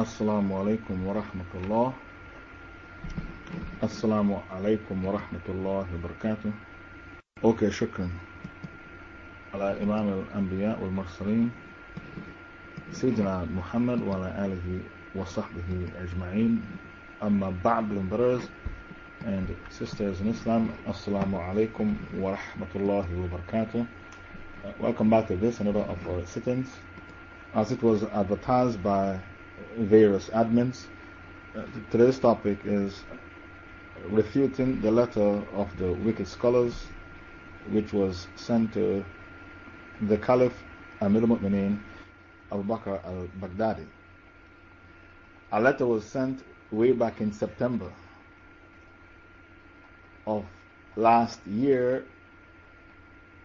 السلام عليكم ورحمة الله السلام عليكم ورحمة الله وبركاته أوكي شكرا على إمام الأنبياء والمرسلين سيدنا محمد وعلى آله وصحبه أجمعين أما بعد brothers and sisters in Islam Assalamu alaikum wa rahmatullahi wa barakatuh uh, Welcome back to this another of our sittings as it was advertised by various admins uh, today's topic is refuting the letter of the wicked scholars which was sent to the Caliph Amir al-Mu'mineen Abu Bakr al-Baghdadi. A letter was sent way back in September of last year.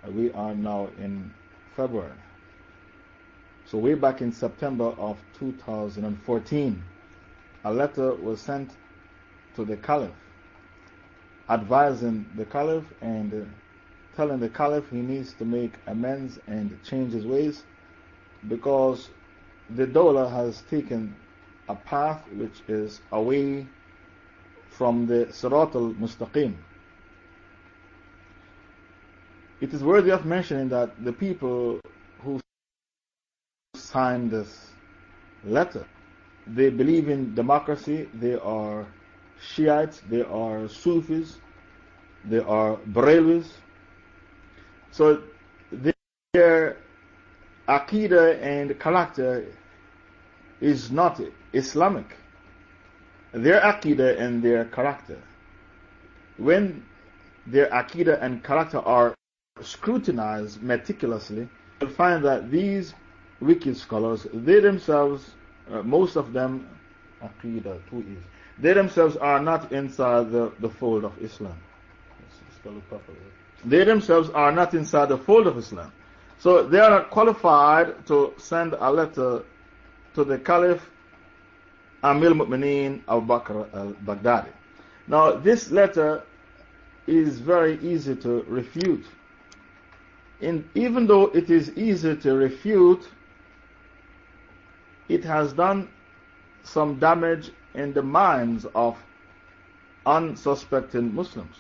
We are now in February. So, way back in September of 2014, a letter was sent to the Caliph advising the Caliph and telling the Caliph he needs to make amends and change his ways because the Dawla has taken a path which is away from the Sirat al Mustaqim. It is worthy of mentioning that the people signed this letter, they believe in democracy, they are Shiites, they are Sufis, they are Barelwis. So their Aqidah and character is not Islamic. Their Aqidah and their character. When their Aqidah and character are scrutinized meticulously, you'll find that these wicked scholars, they themselves, uh, most of them, Aqidah too easy, they themselves are not inside the, the fold of Islam. They themselves are not inside the fold of Islam. So they are not qualified to send a letter to the Caliph Amir Mu'mineen Abu Bakr al Baghdadi. Now, this letter is very easy to refute. And even though it is easy to refute, it has done some damage in the minds of unsuspecting Muslims.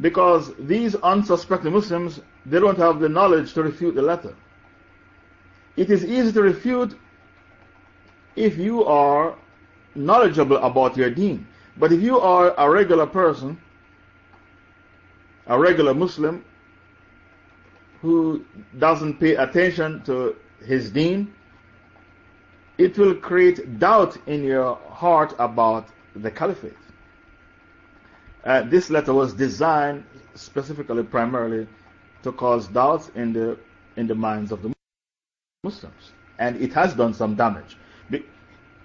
Because these unsuspecting Muslims, they don't have the knowledge to refute the letter. It is easy to refute if you are knowledgeable about your deen. But if you are a regular person, a regular Muslim, who doesn't pay attention to his deen, it will create doubt in your heart about the caliphate. Uh, this letter was designed specifically, primarily, to cause doubts in the, in the minds of the Muslims. And it has done some damage.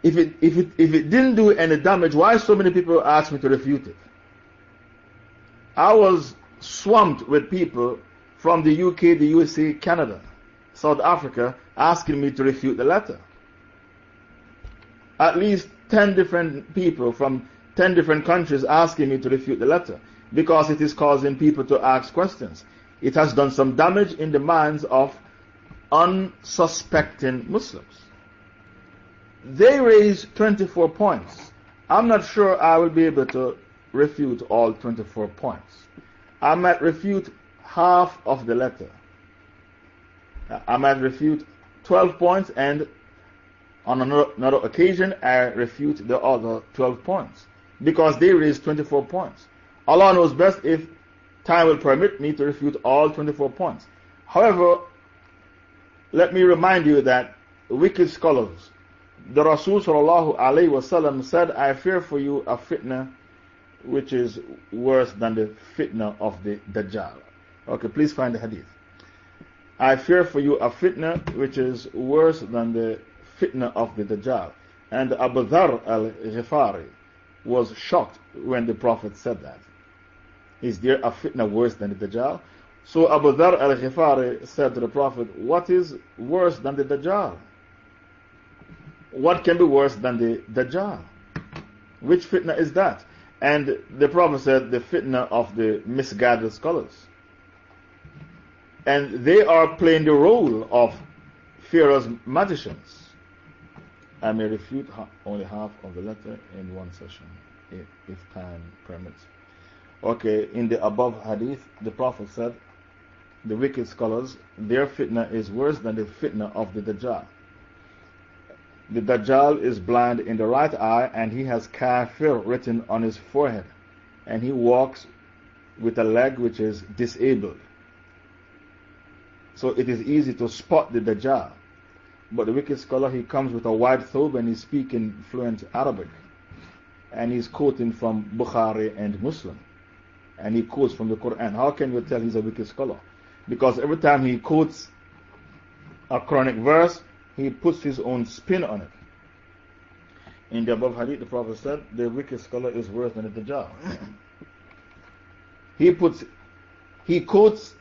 If it, if, it, if it didn't do any damage, why so many people asked me to refute it? I was swamped with people from the UK, the USA, Canada, South Africa asking me to refute the letter. At least 10 different people from 10 different countries asking me to refute the letter because it is causing people to ask questions. It has done some damage in the minds of unsuspecting Muslims. They raised 24 points. I'm not sure I will be able to refute all 24 points. I might refute half of the letter. I might refute 12 points, and on another, occasion, I refute the other 12 points because they raised 24 points. Allah knows best if time will permit me to refute all 24 points. However, let me remind you that wicked scholars, the Rasul said, I fear for you a fitna which is worse than the fitna of the Dajjal. Okay, please find the hadith. I fear for you a fitna which is worse than the fitna of the Dajjal. And Abu Dhar al Ghifari was shocked when the Prophet said that. Is there a fitna worse than the Dajjal? So Abu Dhar al Ghifari said to the Prophet, What is worse than the Dajjal? What can be worse than the Dajjal? Which fitna is that? And the Prophet said, The fitna of the misguided scholars. And they are playing the role of Pharaoh's magicians. I may refute only half of the letter in one session, if, if time permits. Okay, in the above hadith, the Prophet said, the wicked scholars, their fitna is worse than the fitna of the Dajjal. The Dajjal is blind in the right eye and he has kafir written on his forehead and he walks with a leg which is disabled. So it is easy to spot the Dajjal. But the wicked scholar, he comes with a white thobe and he's speaking fluent Arabic. And he's quoting from Bukhari and Muslim. And he quotes from the Quran. How can you tell he's a wicked scholar? Because every time he quotes a Quranic verse, he puts his own spin on it. In the above hadith, the Prophet said, the wicked scholar is worse than the Dajjal. he puts, he quotes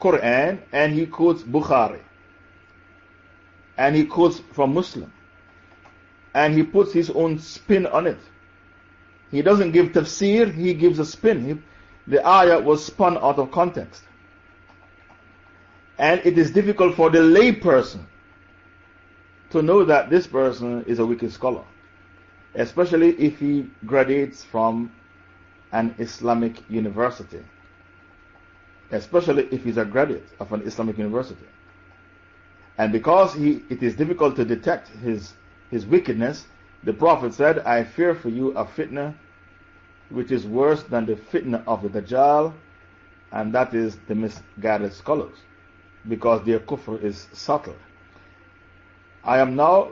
Quran and he quotes Bukhari. And he quotes from Muslim. And he puts his own spin on it. He doesn't give tafsir, he gives a spin. He, the ayah was spun out of context. And it is difficult for the layperson to know that this person is a wicked scholar, especially if he graduates from an Islamic university, especially if he's a graduate of an Islamic university. And because he, it is difficult to detect his, his wickedness, the Prophet said, I fear for you a fitna which is worse than the fitna of the Dajjal, and that is the misguided scholars, because their kufr is subtle. I am now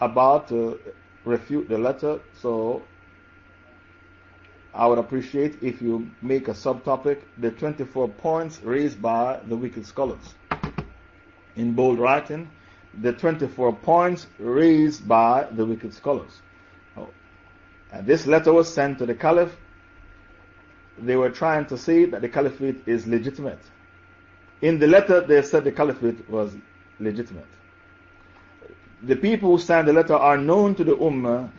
about to refute the letter, so I would appreciate if you make a subtopic the 24 points raised by the wicked scholars. In bold writing, the 24 points raised by the wicked scholars. Oh, and this letter was sent to the Caliph. They were trying to say that the Caliphate is legitimate. In the letter, they said the Caliphate was legitimate the people who signed the letter are known to the Ummah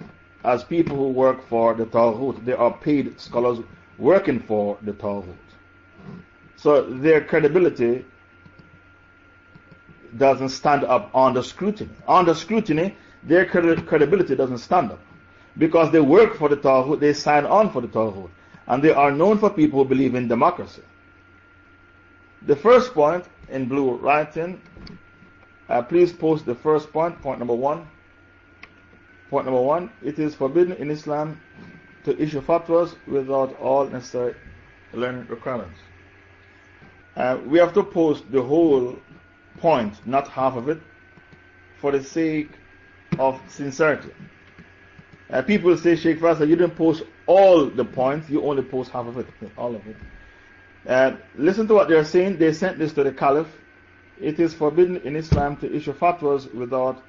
as people who work for the Taghut. They are paid scholars working for the Taghut. So their credibility doesn't stand up under scrutiny. Under scrutiny, their credibility doesn't stand up. Because they work for the Taghut, they sign on for the Taghut. And they are known for people who believe in democracy. The first point in blue writing uh, please post the first point, point number one. Point number one, it is forbidden in Islam to issue fatwas without all necessary learning requirements. Uh, we have to post the whole point, not half of it, for the sake of sincerity. Uh, people say, Sheikh Faisal, you didn't post all the points, you only post half of it, all of it. Uh, listen to what they're saying. They sent this to the Caliph it is forbidden in Islam to issue fatwas without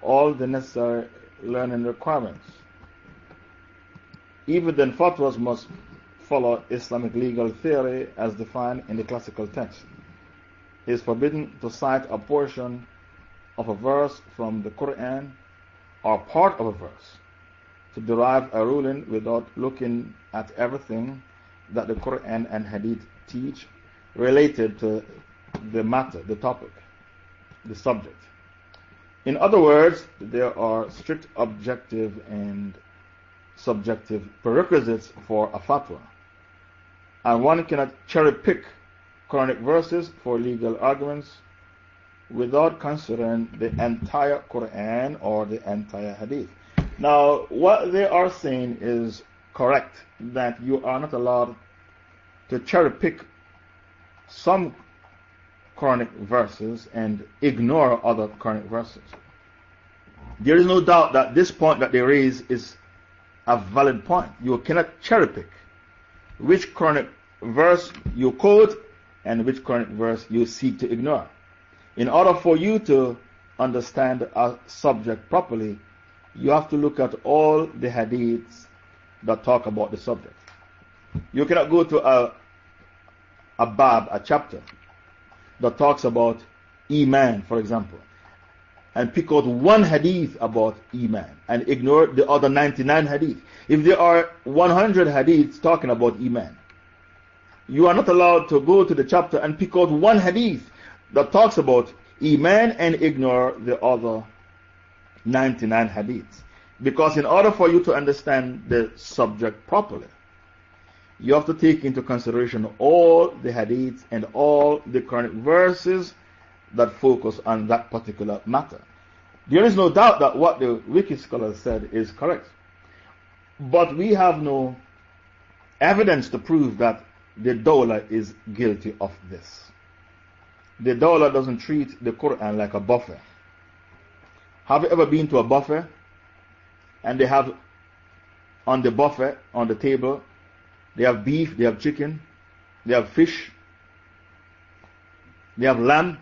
all the necessary learning requirements. Even then, fatwas must follow Islamic legal theory as defined in the classical text. Is forbidden to cite a portion of a verse from the Quran or part of a verse to derive a ruling without looking at everything that the Quran and Hadith teach related to the matter, the topic, the subject. In other words, there are strict objective and subjective prerequisites for a fatwa. And one cannot cherry pick Quranic verses for legal arguments without considering the entire Quran or the entire Hadith. Now, what they are saying is correct that you are not allowed to cherry pick some Quranic verses and ignore other Quranic verses. There is no doubt that this point that they raise is a valid point. You cannot cherry pick which Quranic verse you quote and which Quranic verse you seek to ignore. In order for you to understand a subject properly, you have to look at all the hadiths that talk about the subject. You cannot go to a, a bab, a chapter, that talks about Iman, for example, and pick out one hadith about Iman and ignore the other 99 hadith. If there are 100 hadiths talking about Iman, you are not allowed to go to the chapter and pick out one hadith that talks about Iman and ignore the other 99 hadiths. Because in order for you to understand the subject properly, you have to take into consideration all the hadiths and all the Quranic verses that focus on that particular matter. There is no doubt that what the wiki scholars said is correct. But we have no evidence to prove that the Dawla is guilty of this. The Dawla doesn't treat the Quran like a buffet. Have you ever been to a buffet and they have on the buffet, on the table, they have beef, they have chicken, they have fish, they have lamb,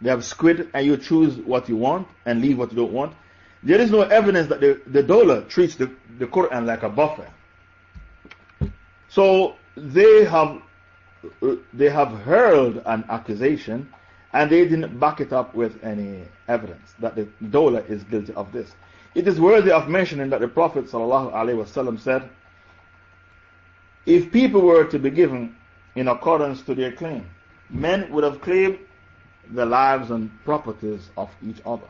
they have squid, and you choose what you want and leave what you don't want. There is no evidence that the, the Dawla treats the, the Quran like a buffet. So they have, they have hurled an accusation and they didn't back it up with any evidence that the Dawla is guilty of this. It is worthy of mentioning that the Prophet ﷺ said, If people were to be given in accordance to their claim, men would have claimed the lives and properties of each other.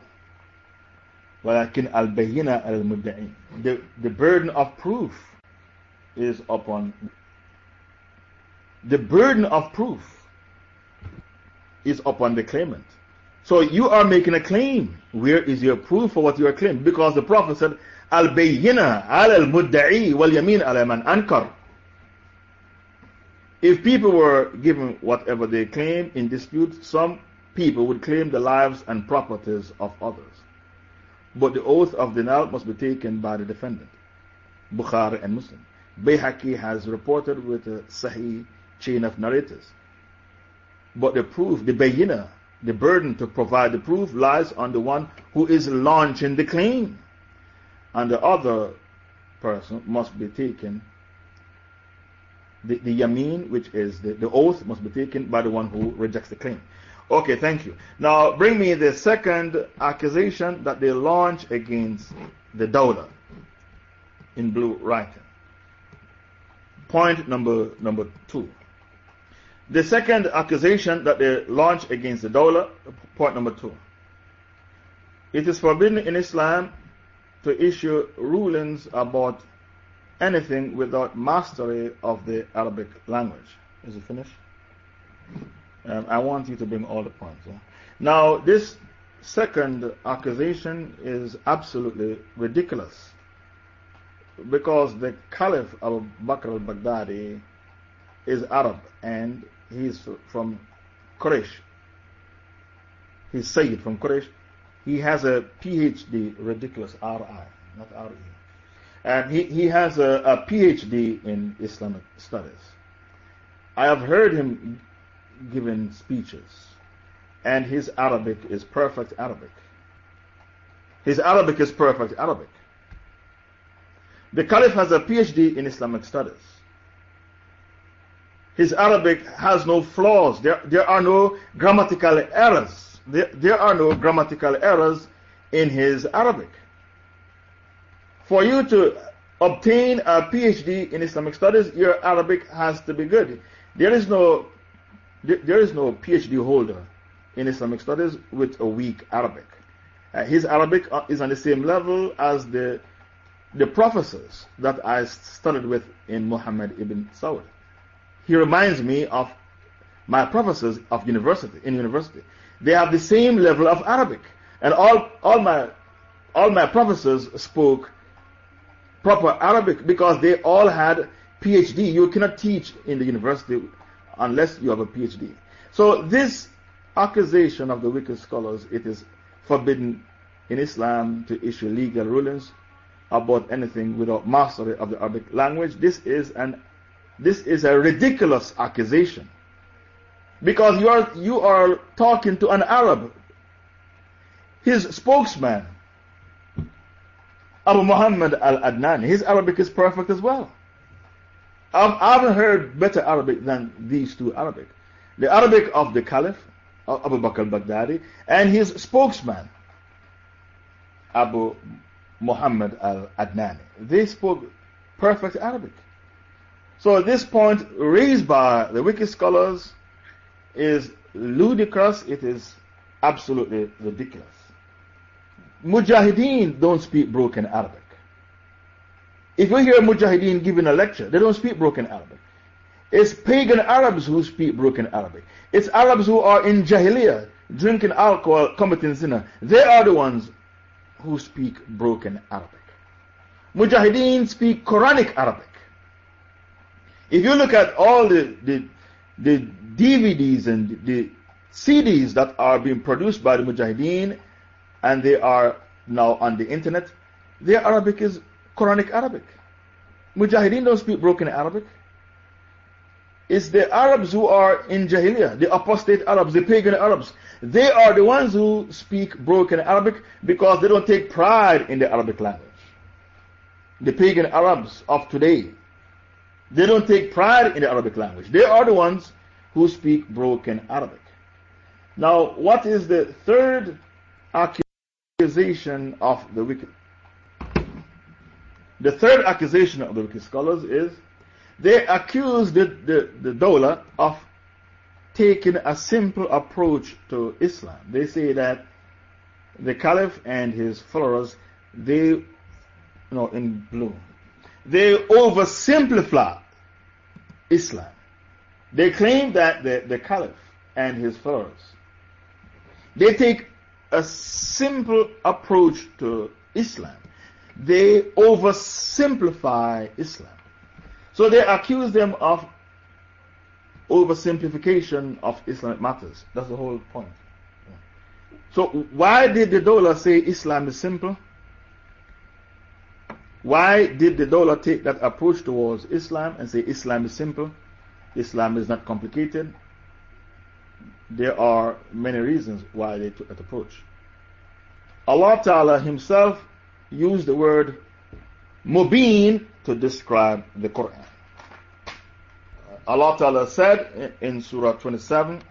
ولكن البينة المدعين the, the burden of proof is upon the burden of proof is upon the claimant. So you are making a claim. Where is your proof for what you are claiming? Because the Prophet said, Al-bayyina al-mudda'i wal-yamin ala man ankar. If people were given whatever they claim in dispute, some people would claim the lives and properties of others. But the oath of denial must be taken by the defendant. Bukhari and Muslim. Bayhaqi has reported with a Sahih chain of narrators. But the proof, the bayina, the burden to provide the proof lies on the one who is launching the claim. And the other person must be taken, the, the yameen, which is the, the oath, must be taken by the one who rejects the claim. Okay, thank you. Now bring me the second accusation that they launch against the Dawla in blue writing. Point number, number two. The second accusation that they launch against the Dawla, point number two. It is forbidden in Islam to issue rulings about anything without mastery of the Arabic language. Is it finished? Um, I want you to bring all the points. Now, this second accusation is absolutely ridiculous because the Caliph Abu Bakr al Baghdadi is Arab and he's from Quraysh. He's Sayyid from Quraysh. He has a PhD, ridiculous RI, not RE. And he, he has a, a PhD in Islamic studies. I have heard him giving speeches, and his Arabic is perfect Arabic. His Arabic is perfect Arabic. The Caliph has a PhD in Islamic studies. His Arabic has no flaws. There, there are no grammatical errors. There, there are no grammatical errors in his Arabic. For you to obtain a PhD in Islamic studies, your Arabic has to be good. There is no there is no PhD holder in Islamic studies with a weak Arabic. Uh, his Arabic is on the same level as the, the professors that I studied with in Muhammad ibn Saud. He reminds me of my professors of university, in university. They have the same level of Arabic. And all, all, my, all my professors spoke proper Arabic because they all had PhD. You cannot teach in the university unless you have a PhD. So, this accusation of the wicked scholars, it is forbidden in Islam to issue legal rulings about anything without mastery of the Arabic language. This is, an, this is a ridiculous accusation. Because you are, you are talking to an Arab. His spokesman, Abu Muhammad al Adnani, his Arabic is perfect as well. I haven't heard better Arabic than these two Arabic. The Arabic of the Caliph, Abu Bakr al-Baghdadi, and his spokesman, Abu Muhammad al-Adnani. They spoke perfect Arabic. So this point raised by the wicked scholars is ludicrous. It is absolutely ridiculous. Mujahideen don't speak broken Arabic. If you hear Mujahideen giving a lecture, they don't speak broken Arabic. It's pagan Arabs who speak broken Arabic. It's Arabs who are in Jahiliyyah, drinking alcohol, committing sin. They are the ones who speak broken Arabic. Mujahideen speak Quranic Arabic. If you look at all the, the, the DVDs and the CDs that are being produced by the Mujahideen and they are now on the internet, their Arabic is Quranic Arabic. Mujahideen don't speak broken Arabic. It's the Arabs who are in Jahiliyyah, the apostate Arabs, the pagan Arabs. They are the ones who speak broken Arabic because they don't take pride in the Arabic language. The pagan Arabs of today, they don't take pride in the Arabic language. They are the ones who speak broken Arabic. Now, what is the third accusation of the wicked? The third accusation of the wicked scholars is they accuse the, the, the Dawla of taking a simple approach to Islam. They say that the Caliph and his followers, they, you know, in blue, they oversimplify Islam. They claim that the, the Caliph and his followers, they take a simple approach to Islam. They oversimplify Islam. So they accuse them of oversimplification of Islamic matters. That's the whole point. So, why did the Dawla say Islam is simple? Why did the Dawla take that approach towards Islam and say Islam is simple? Islam is not complicated? There are many reasons why they took that approach. Allah Ta'ala Himself used the word mubin to describe the Quran. Allah Ta'ala said in Surah 27,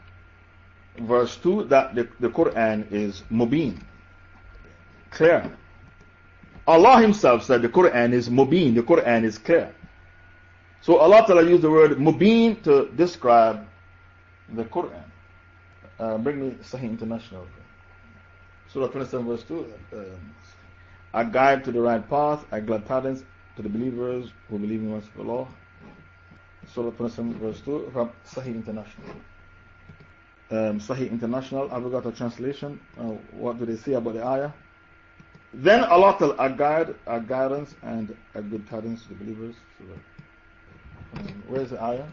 verse 2, that the, the Quran is mubin, clear. Allah Himself said the Quran is mubin, the Quran is clear. So Allah Ta'ala used the word mubin to describe the Quran. Uh, bring me Sahih International. Surah 27, verse 2. Um, a guide to the right path, a glad tidings to the believers who believe in the law. Surah 27 verse 2 from Sahih International. Um, Sahih International, I've got a translation. Uh, what do they say about the ayah? Then Allah Ta'ala guide, a guidance and a good tidings to the believers. Um, where's the ayah?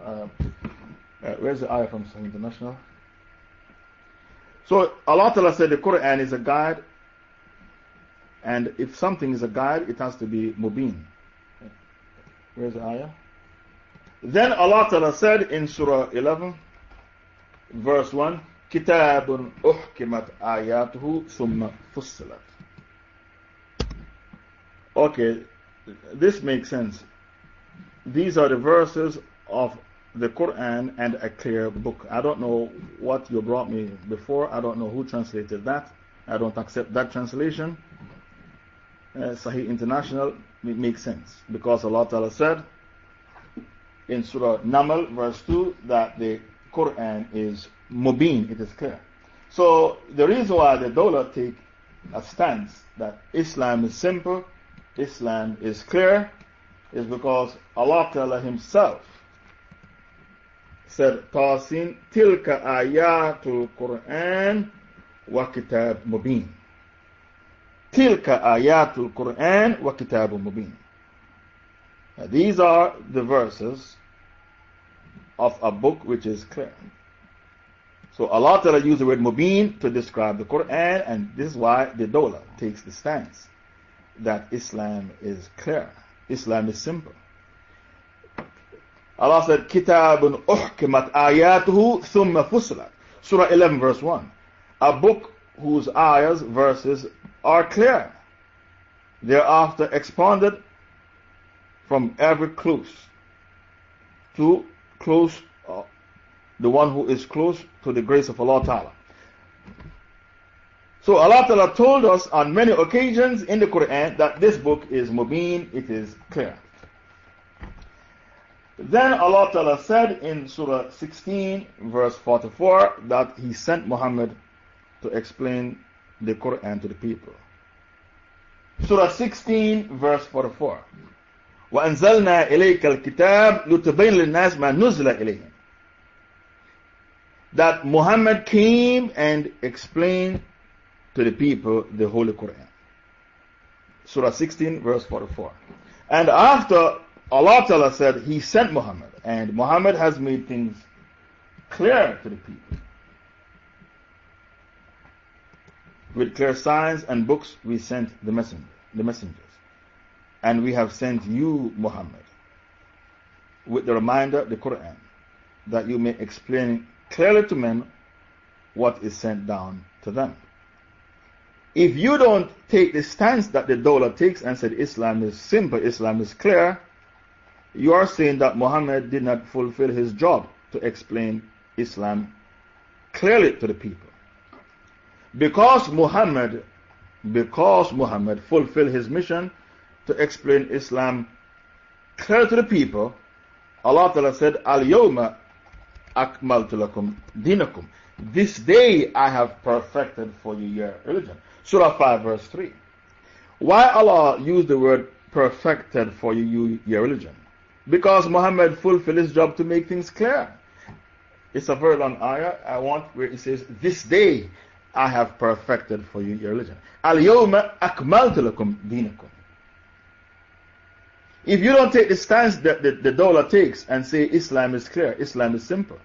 Uh, uh, where's the ayah from Sahih International? So Allah Ta'ala said the Quran is a guide, and if something is a guide, it has to be mubin. Where's the ayah? Then Allah Ta'ala said in Surah 11, verse 1, كتاب أحكمت آياته ثم فصلت. Okay, this makes sense. These are the verses of the Quran and a clear book. I don't know what you brought me before. I don't know who translated that. I don't accept that translation. Uh, Sahih International it makes sense because Allah Ta'ala said in Surah Namal, verse 2, that the Quran is mubin, it is clear. So, the reason why the Dawla take a stance that Islam is simple, Islam is clear, is because Allah Ta'ala Himself said, Tasin tilka ayatul Quran wa kitab mubin. These are the verses of a book which is clear. So Allah Ta'ala used the word mubin to describe the Quran, and this is why the Dawla takes the stance that Islam is clear. Islam is simple. Allah said, Kitabun uhkimat ayatuhu thumma fusilat. Surah 11, verse 1. A book whose ayahs, verses, are clear. Thereafter expanded from every close to close, uh, the one who is close to the grace of Allah Ta'ala. So Allah Ta'ala told us on many occasions in the Quran that this book is mubin, it is clear. Then Allah Ta'ala said in Surah 16, verse 44, that He sent Muhammad to explain the Quran to the people. Surah 16, verse 44. وأنزلنا إليك الكتاب لتبين للناس ما نزل إليهم. That Muhammad came and explained to the people the Holy Quran. Surah 16, verse 44. And after Allah Ta'ala said He sent Muhammad, and Muhammad has made things clear to the people. With clear signs and books, we sent the, messenger, the messengers. And we have sent you, Muhammad, with the reminder, the Quran, that you may explain clearly to men what is sent down to them. If you don't take the stance that the Dawla takes and said Islam is simple, Islam is clear, you are saying that Muhammad did not fulfill his job to explain Islam clearly to the people. Because Muhammad, because Muhammad fulfilled his mission to explain Islam clearly to the people, Allah Ta'ala said, Al Yawma Akmaltu lakum dinakum. This day I have perfected for you your religion. Surah 5, verse 3. Why Allah used the word perfected for you your religion? Because Muhammad fulfilled his job to make things clear. It's a very long ayah. I want where it says, This day I have perfected for you your religion. Dinakum. If you don't take the stance that the, the Dawla takes and say Islam is clear, Islam is simple,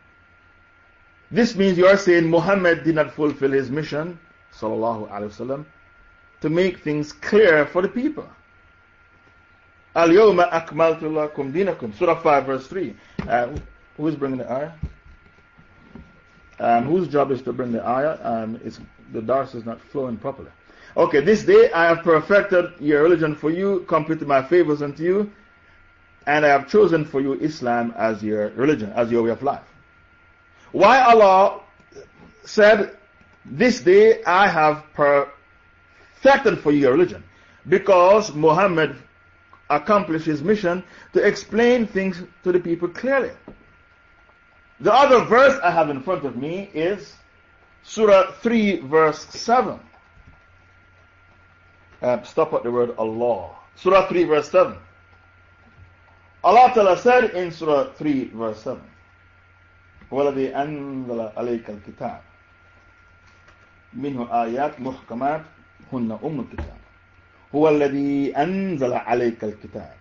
this means you are saying Muhammad did not fulfill his mission, sallallahu alayhi wasallam, to make things clear for the people. Al yawma akmaltu dinakum. Surah 5, verse 3. Uh, who is bringing the ayah? Um, whose job is to bring the ayah? Um, it's, the dars is not flowing properly. Okay, this day I have perfected your religion for you, completed my favors unto you, and I have chosen for you Islam as your religion, as your way of life. Why Allah said, This day I have perfected for you your religion? Because Muhammad accomplished his mission to explain things to the people clearly. The other verse I have in front of me is Surah 3, verse 7. Uh, stop at the word Allah. Surah 3, verse 7. Allah Ta'ala said in Surah 3, verse 7. والذي أنزل عليك الكتاب منه آيات محكمات هن أم الكتاب هو الذي أنزل عليك الكتاب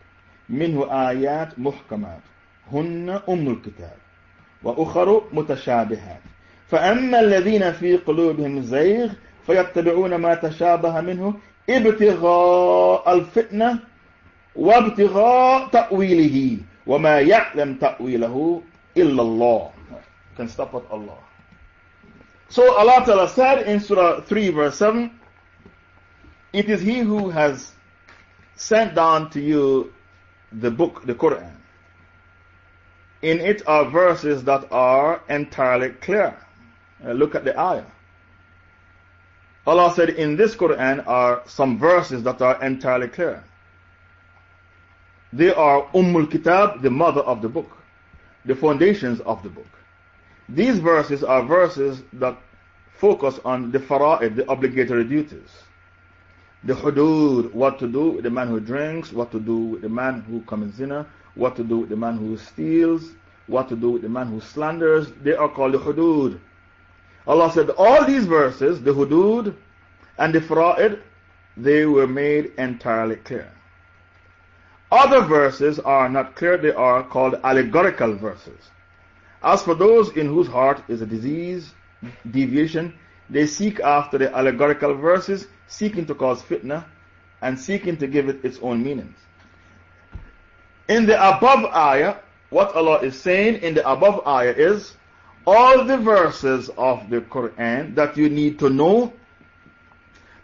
منه آيات محكمات هن أم الكتاب وأخر متشابهات فأما الذين في قلوبهم زيغ فيتبعون ما تشابه منه ابتغاء الفتنة وابتغاء تأويله وما يعلم تأويله إلا الله can stop at Allah. So Allah Ta'ala said in Surah 3 verse 7, It is He who has sent down to you the book, the Quran. In it are verses that are entirely clear. Uh, look at the ayah. Allah said, In this Quran are some verses that are entirely clear. They are Ummul Kitab, the mother of the book, the foundations of the book. These verses are verses that focus on the fara'id, the obligatory duties. The hudud, what to do with the man who drinks, what to do with the man who commits zina, what to do with the man who steals, what to do with the man who slanders. They are called the hudud. Allah said all these verses, the hudud and the fara'id, they were made entirely clear. Other verses are not clear, they are called allegorical verses. As for those in whose heart is a disease, deviation, they seek after the allegorical verses, seeking to cause fitna and seeking to give it its own meanings. In the above ayah, what Allah is saying in the above ayah is all the verses of the Quran that you need to know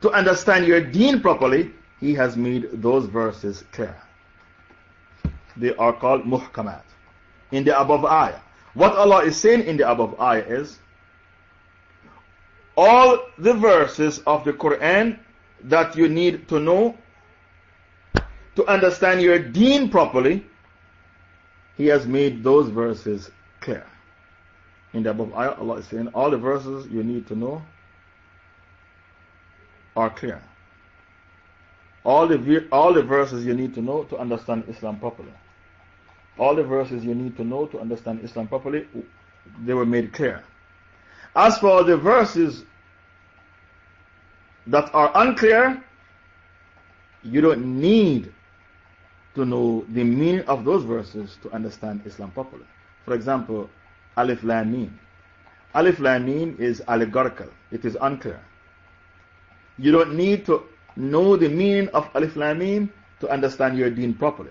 to understand your deen properly, He has made those verses clear. They are called muhkamat. In the above ayah. What Allah is saying in the above ayah is all the verses of the Quran that you need to know to understand your deen properly, He has made those verses clear. In the above ayah, Allah is saying all the verses you need to know are clear. All the, all the verses you need to know to understand Islam properly. All the verses you need to know to understand Islam properly, they were made clear. As for the verses that are unclear, you don't need to know the meaning of those verses to understand Islam properly. For example, Alif Lam Mim. Alif Lam Mim is allegorical, it is unclear. You don't need to know the meaning of Alif Lam Mim to understand your deen properly.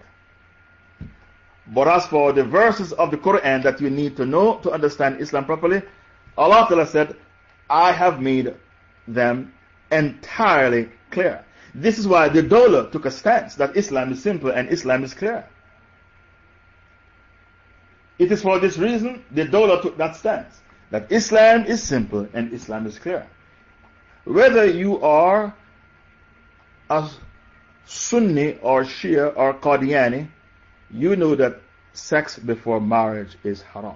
But as for the verses of the Quran that you need to know to understand Islam properly, Allah Ta'ala said, I have made them entirely clear. This is why the Dawla took a stance that Islam is simple and Islam is clear. It is for this reason the Dawla took that stance that Islam is simple and Islam is clear. Whether you are a Sunni or Shia or Qadiani, you know that sex before marriage is haram.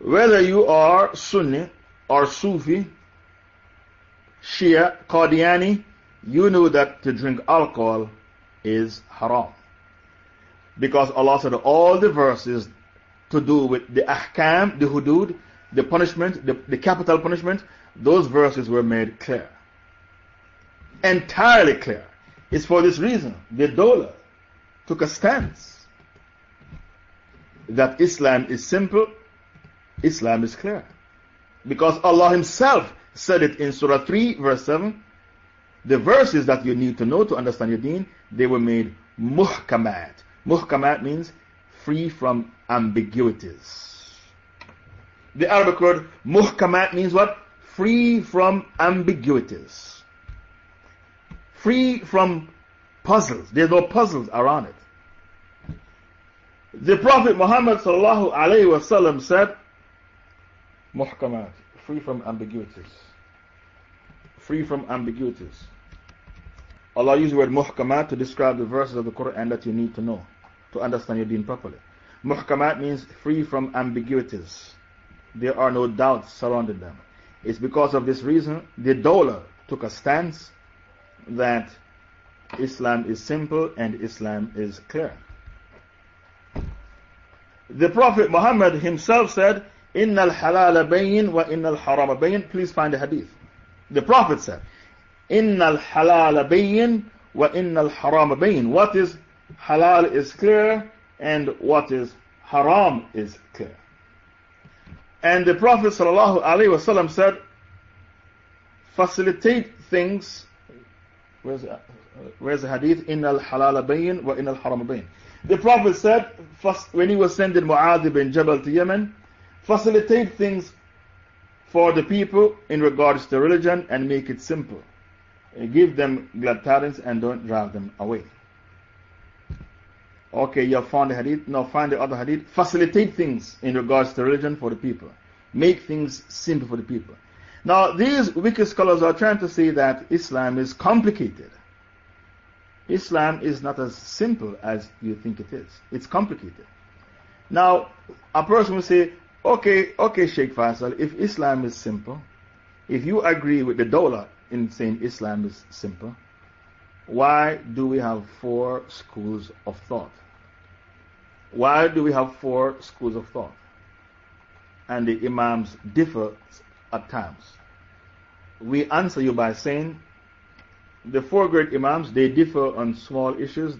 Whether you are Sunni or Sufi, Shia, Qadiani, you know that to drink alcohol is haram. Because Allah said all the verses to do with the ahkam, the hudud, the punishment, the, the capital punishment, those verses were made clear. Entirely clear. It's for this reason the Dawla took a stance that Islam is simple, Islam is clear. Because Allah Himself said it in Surah 3, verse 7. The verses that you need to know to understand your deen, they were made muhkamat. Muhkamat means free from ambiguities. The Arabic word muhkamat means what? Free from ambiguities. Free from puzzles. There's no puzzles around it. The Prophet Muhammad sallallahu alayhi wa sallam said, muhkamat, free from ambiguities. Free from ambiguities. Allah used the word muhkamat to describe the verses of the Quran that you need to know to understand your deen properly. Muhkamat means free from ambiguities. There are no doubts surrounding them. It's because of this reason the Dawla took a stance that Islam is simple and Islam is clear. The Prophet Muhammad himself said, Inna al-halala bayin wa inna al-harama bayin. Please find the hadith. The Prophet said, Inna al-halala bayin wa inna al-harama bayin. What is halal is clear and what is haram is clear. And the Prophet ﷺ said, facilitate things. Where's the, where's the hadith? In al halal bayin wa in al haram bayin. The Prophet said, when he was sending Mu'adh bin Jabal to Yemen, facilitate things for the people in regards to religion and make it simple. Uh, give them glad tidings and don't drive them away. Okay, you have found the hadith. Now find the other hadith. Facilitate things in regards to religion for the people. Make things simple for the people. Now, these wicked scholars are trying to say that Islam is complicated. Islam is not as simple as you think it is. It's complicated. Now, a person will say, okay, okay, Sheikh Faisal, if Islam is simple, if you agree with the Dawla in saying Islam is simple, why do we have four schools of thought? Why do we have four schools of thought? And the Imams differ at times. We answer you by saying the four great Imams, they differ on small issues.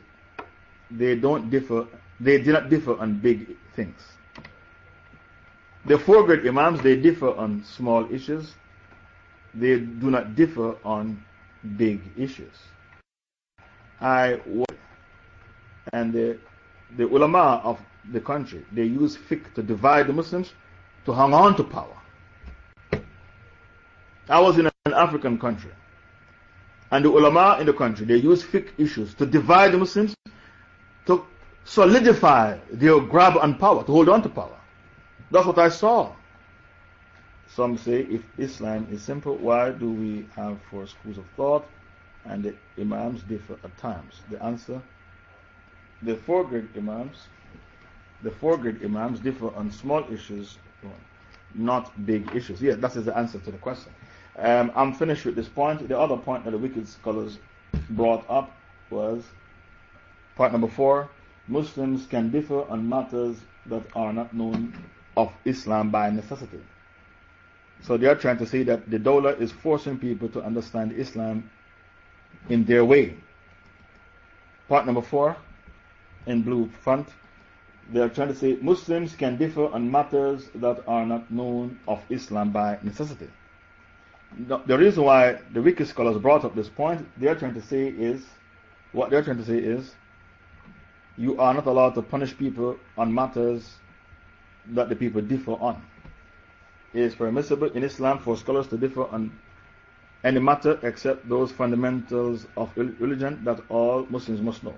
They don't differ, they do not differ on big things. The four great Imams, they differ on small issues. They do not differ on big issues. I and the, the ulama of the country, they use fiqh to divide the Muslims to hang on to power. I was in an African country. And the ulama in the country, they use fiqh issues to divide the Muslims, to solidify their grab on power, to hold on to power. That's what I saw. Some say if Islam is simple, why do we have four schools of thought? and the Imams differ at times? The answer the four great Imams, the four great Imams differ on small issues, not big issues. Yes, that is the answer to the question. Um, I'm finished with this point. The other point that the wicked scholars brought up was point number four Muslims can differ on matters that are not known of Islam by necessity. So they are trying to say that the Dawla is forcing people to understand Islam in their way. Part number four, in blue font, they are trying to say Muslims can differ on matters that are not known of Islam by necessity. The reason why the wicked scholars brought up this point, they are trying to say is, what they're trying to say is, you are not allowed to punish people on matters that the people differ on. It is permissible in Islam for scholars to differ on any matter except those fundamentals of religion that all Muslims must know.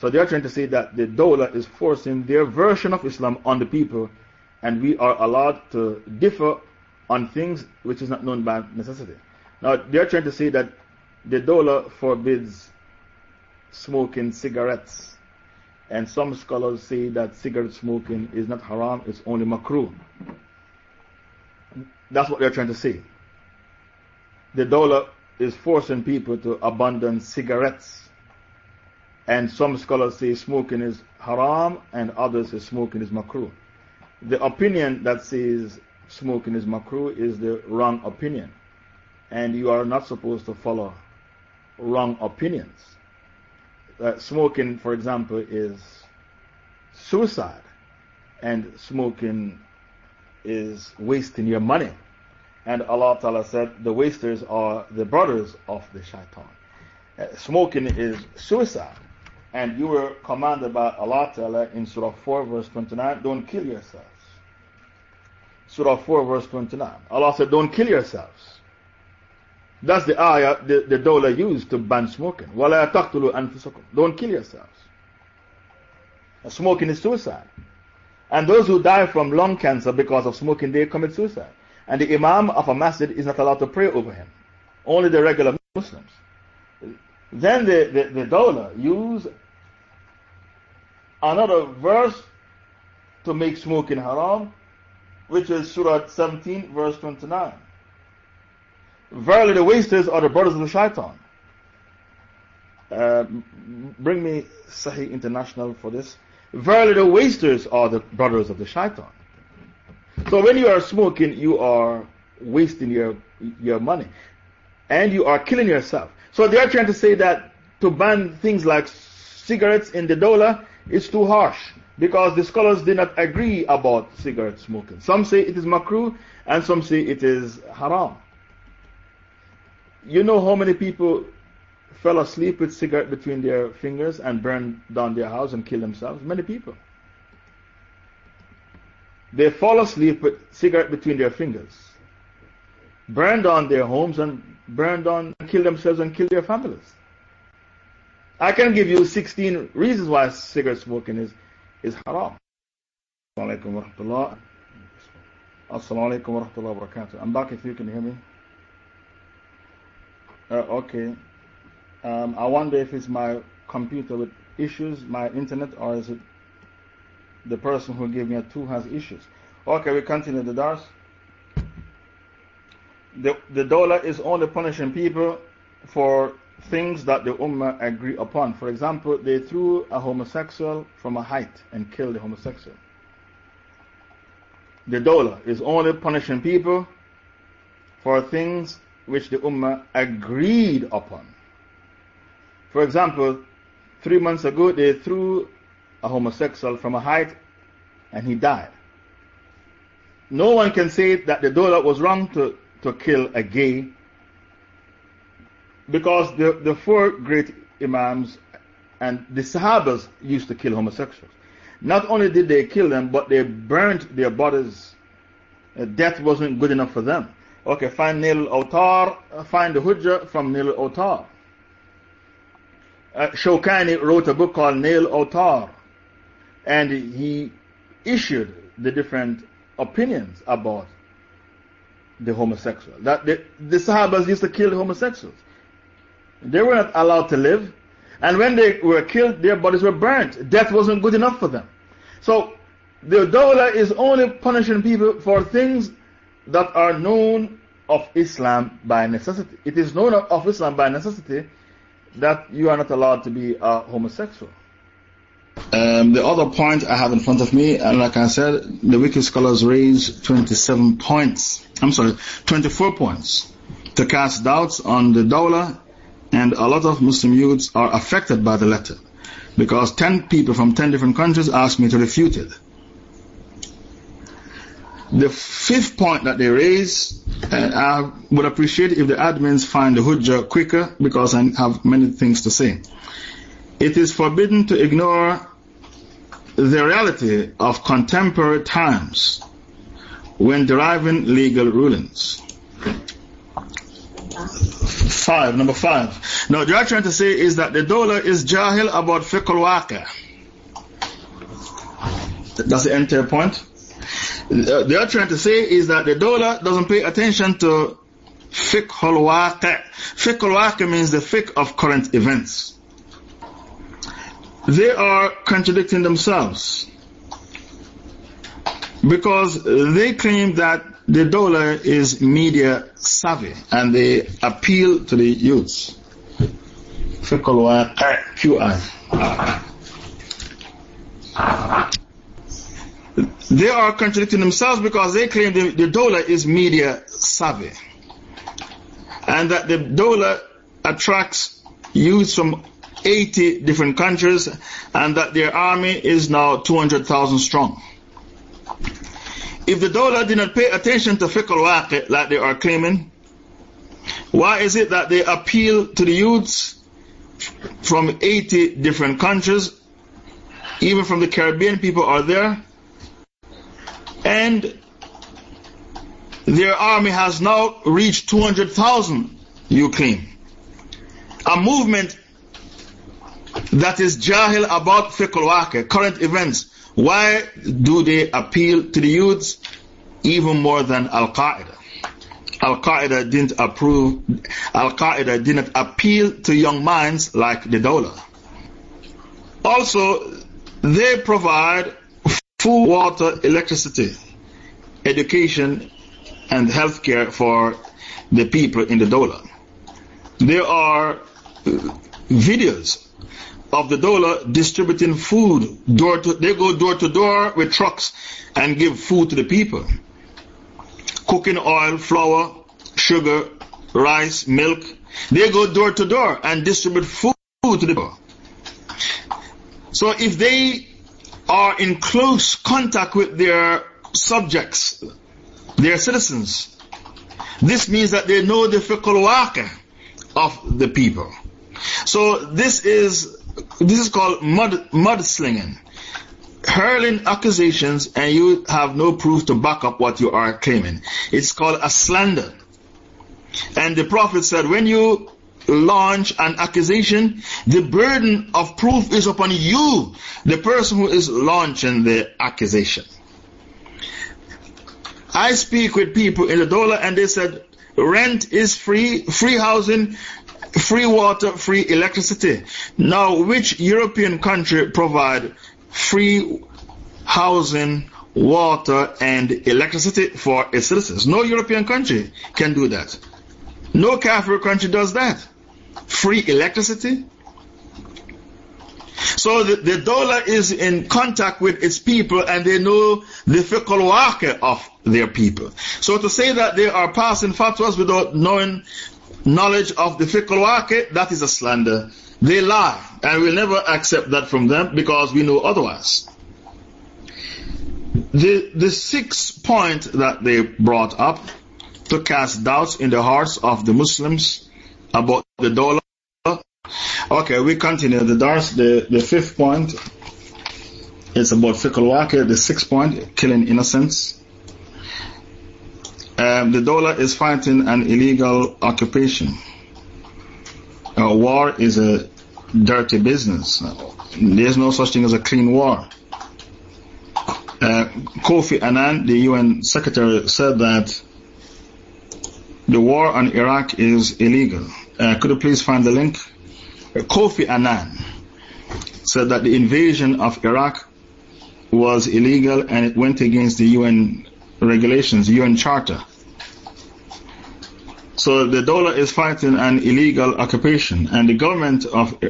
So they are trying to say that the Dawla is forcing their version of Islam on the people, and we are allowed to differ on things which is not known by necessity. Now, they are trying to say that the Dawla forbids smoking cigarettes, and some scholars say that cigarette smoking is not haram, it's only makruh. That's what they're trying to say the Dawla is forcing people to abandon cigarettes. And some scholars say smoking is haram, and others say smoking is makruh. The opinion that says smoking is makruh is the wrong opinion. And you are not supposed to follow wrong opinions. Smoking, for example, is suicide, and smoking is wasting your money. And Allah Ta'ala said, the wasters are the brothers of the shaitan. Uh, smoking is suicide. And you were commanded by Allah Ta'ala in Surah 4, verse 29, don't kill yourselves. Surah 4, verse 29. Allah said, don't kill yourselves. That's the ayah the, the Dawla used to ban smoking. وَلَا تَقْتُلُوا أَنفُسَكُمْ Don't kill yourselves. Smoking is suicide. And those who die from lung cancer because of smoking, they commit suicide. And the Imam of a masjid is not allowed to pray over him. Only the regular Muslims. Then the, the, the Dawla use another verse to make smoking haram, which is Surah 17, verse 29. Verily, the wasters are the brothers of the shaitan. Uh, bring me Sahih International for this. Verily, the wasters are the brothers of the shaitan. So when you are smoking, you are wasting your, your money. And you are killing yourself. So they are trying to say that to ban things like cigarettes in the Dawla is too harsh. Because the scholars did not agree about cigarette smoking. Some say it is makruh, and some say it is haram. You know how many people fell asleep with cigarette between their fingers and burned down their house and killed themselves? Many people. They fall asleep with cigarette between their fingers, burned down their homes and burned on, kill themselves and kill their families. I can give you 16 reasons why cigarette smoking is, is haram. Assalamu alaikum wa rahmatullah. Assalamu alaikum wa rahmatullah wa barakatuh. I'm back if you can hear me. Uh, okay. Um, I wonder if it's my computer with issues, my internet, or is it the person who gave me a two has issues. Okay, we continue the dars. The, the Dawla is only punishing people for things that the Ummah agree upon. For example, they threw a homosexual from a height and killed the homosexual. The Dawla is only punishing people for things which the Ummah agreed upon. For example, three months ago they threw a homosexual from a height and he died. No one can say that the Dawla was wrong to, to kill a gay because the, the four great Imams and the Sahabas used to kill homosexuals. Not only did they kill them, but they burnt their bodies. Uh, death wasn't good enough for them. Okay, find Nil uh, find the Hujjah from Nil al-Awtar. Uh, Shawkani wrote a book called Nil al-Awtar and he issued the different opinions about the homosexual. That the, the Sahabas used to kill the homosexuals. They were not allowed to live. And when they were killed, their bodies were burnt. Death wasn't good enough for them. So, the Dawla is only punishing people for things that are known of Islam by necessity. It is known of Islam by necessity that you are not allowed to be a homosexual. Um, the other point I have in front of me, and like I said, the wiki scholars raise 27 points. I'm sorry, 24 points to cast doubts on the Dawla, and a lot of Muslim youths are affected by the letter because 10 people from 10 different countries asked me to refute it. The fifth point that they raise, uh, I would appreciate if the admins find the hujjah quicker because I have many things to say. It is forbidden to ignore the reality of contemporary times when deriving legal rulings. Five, number five. Now, what you're trying to say is that the Dawla is jahil about fiqh al That's the entire point. Uh, they are trying to say is that the Dawla doesn't pay attention to fiqh al-waqi. Fiqh al means the fiqh of current events. They are contradicting themselves because they claim that the Dawla is media savvy and they appeal to the youths. Fiqh al-waqi, they are contradicting themselves because they claim the, the Dawla is media savvy. And that the Dawla attracts youth from 80 different countries and that their army is now 200,000 strong. If the Dawla did not pay attention to fiqh like they are claiming, why is it that they appeal to the youths from 80 different countries, even from the Caribbean people are there, and their army has now reached 200,000, you claim. A movement that is jahil about fiqh current events. Why do they appeal to the youths even more than Al Qaeda? Al Qaeda didn't approve, Al Qaeda didn't appeal to young minds like the Dawla. Also, they provide food, water, electricity, education, and healthcare for the people in the Dawla. There are uh, videos of the Dawla distributing food. Door to, they go door to door with trucks and give food to the people. Cooking oil, flour, sugar, rice, milk. They go door to door and distribute food to the people. So if they are in close contact with their subjects, their citizens, this means that they know the fiqh of the people. So this is this is called mud, mudslinging. Hurling accusations and you have no proof to back up what you are claiming. It's called a slander. And the Prophet said, when you launch an accusation, the burden of proof is upon you, the person who is launching the accusation. I speak with people in the Dawla and they said, rent is free, free housing, free water, free electricity. Now, which European country provide free housing, water, and electricity for its citizens? No European country can do that. No Kafir country does that. Free electricity. So the, the Dawla is in contact with its people and they know the fiqh of their people. So to say that they are passing fatwas without knowing knowledge of the fiqh al that is a slander. They lie, and we'll never accept that from them because we know otherwise. The, the sixth point that they brought up to cast doubts in the hearts of the Muslims about the Dawla. Okay, we continue the dars. The, the fifth point is about fiqh al The sixth point, killing innocents. Um, the Dawla is fighting an illegal occupation. War is a dirty business. There's no such thing as a clean war. Uh, Kofi Annan, the UN Secretary, said that the war on Iraq is illegal. Uh, could you please find the link? Uh, Kofi Annan said that the invasion of Iraq was illegal and it went against the UN regulations, UN Charter. So the Dawla is fighting an illegal occupation, and the government of,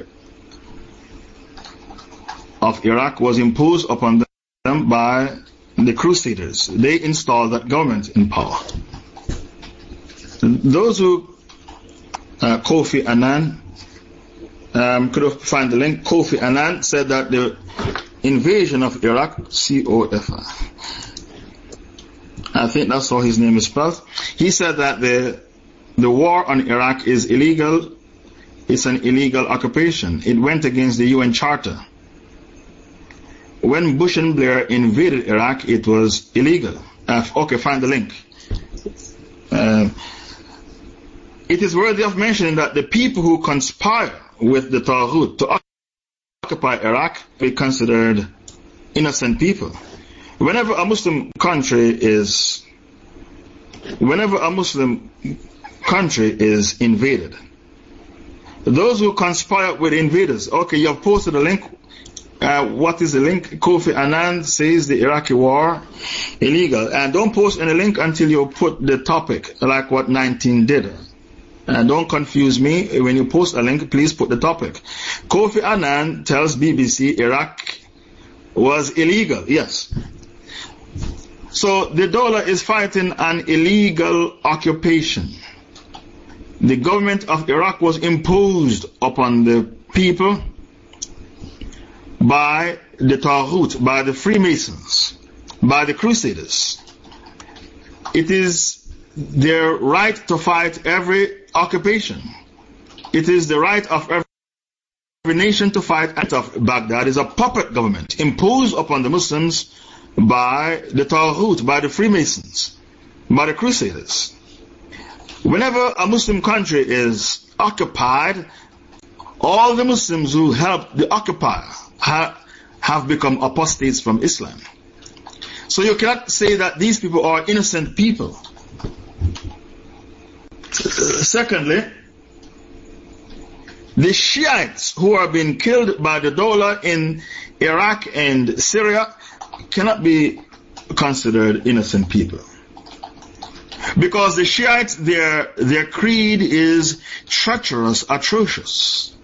of Iraq was imposed upon them by the Crusaders. They installed that government in power. Those who, uh, Kofi Annan, um, could have find the link. Kofi Annan said that the invasion of Iraq, C-O-F-I, I think that's how his name is spelled. He said that the, the war on Iraq is illegal. It's an illegal occupation. It went against the UN Charter. When Bush and Blair invaded Iraq, it was illegal. Uh, okay, find the link. Uh, it is worthy of mentioning that the people who conspire with the Taghut to occupy Iraq be considered innocent people. Whenever a Muslim country is, whenever a Muslim country is invaded, those who conspire with invaders, okay, you have posted a link. Uh, what is the link? Kofi Annan says the Iraqi war illegal. And don't post any link until you put the topic, like what 19 did. Uh, don't confuse me. When you post a link, please put the topic. Kofi Annan tells BBC Iraq was illegal. Yes. So the Dawla is fighting an illegal occupation. The government of Iraq was imposed upon the people by the Taghut, by the Freemasons, by the Crusaders. It is their right to fight every occupation. It is the right of every nation to fight out of Baghdad is a puppet government imposed upon the Muslims by the Taghut, by the Freemasons, by the Crusaders. Whenever a Muslim country is occupied, all the Muslims who helped the occupier have, have become apostates from Islam. So you cannot say that these people are innocent people. Secondly, the Shiites who are being killed by the Dawla in Iraq and Syria cannot be considered innocent people. Because the Shiites, their, their creed is treacherous, atrocious.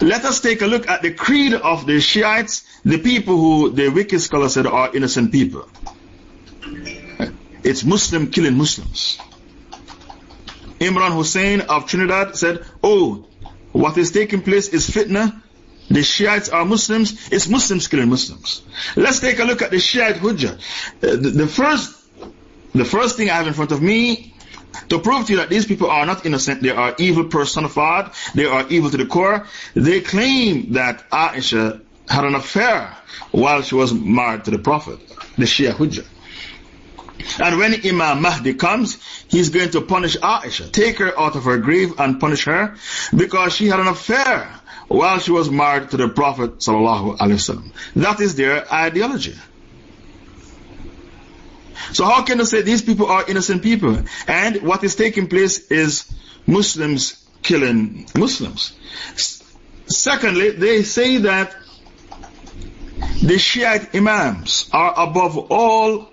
Let us take a look at the creed of the Shiites, the people who the wicked scholar said are innocent people. It's Muslim killing Muslims. Imran Hosein of Trinidad said, Oh, what is taking place is fitna the Shiites are Muslims, it's Muslims killing Muslims. Let's take a look at the Shiite Hujjah. Uh, the, the, first, the first thing I have in front of me to prove to you that these people are not innocent, they are evil personified, they are evil to the core. They claim that Aisha had an affair while she was married to the Prophet, the Shia Hujjah. And when Imam Mahdi comes, he's going to punish Aisha, take her out of her grave and punish her because she had an affair while she was married to the Prophet. That is their ideology. So how can you say these people are innocent people? And what is taking place is Muslims killing Muslims. Secondly, they say that the Shiite Imams are above all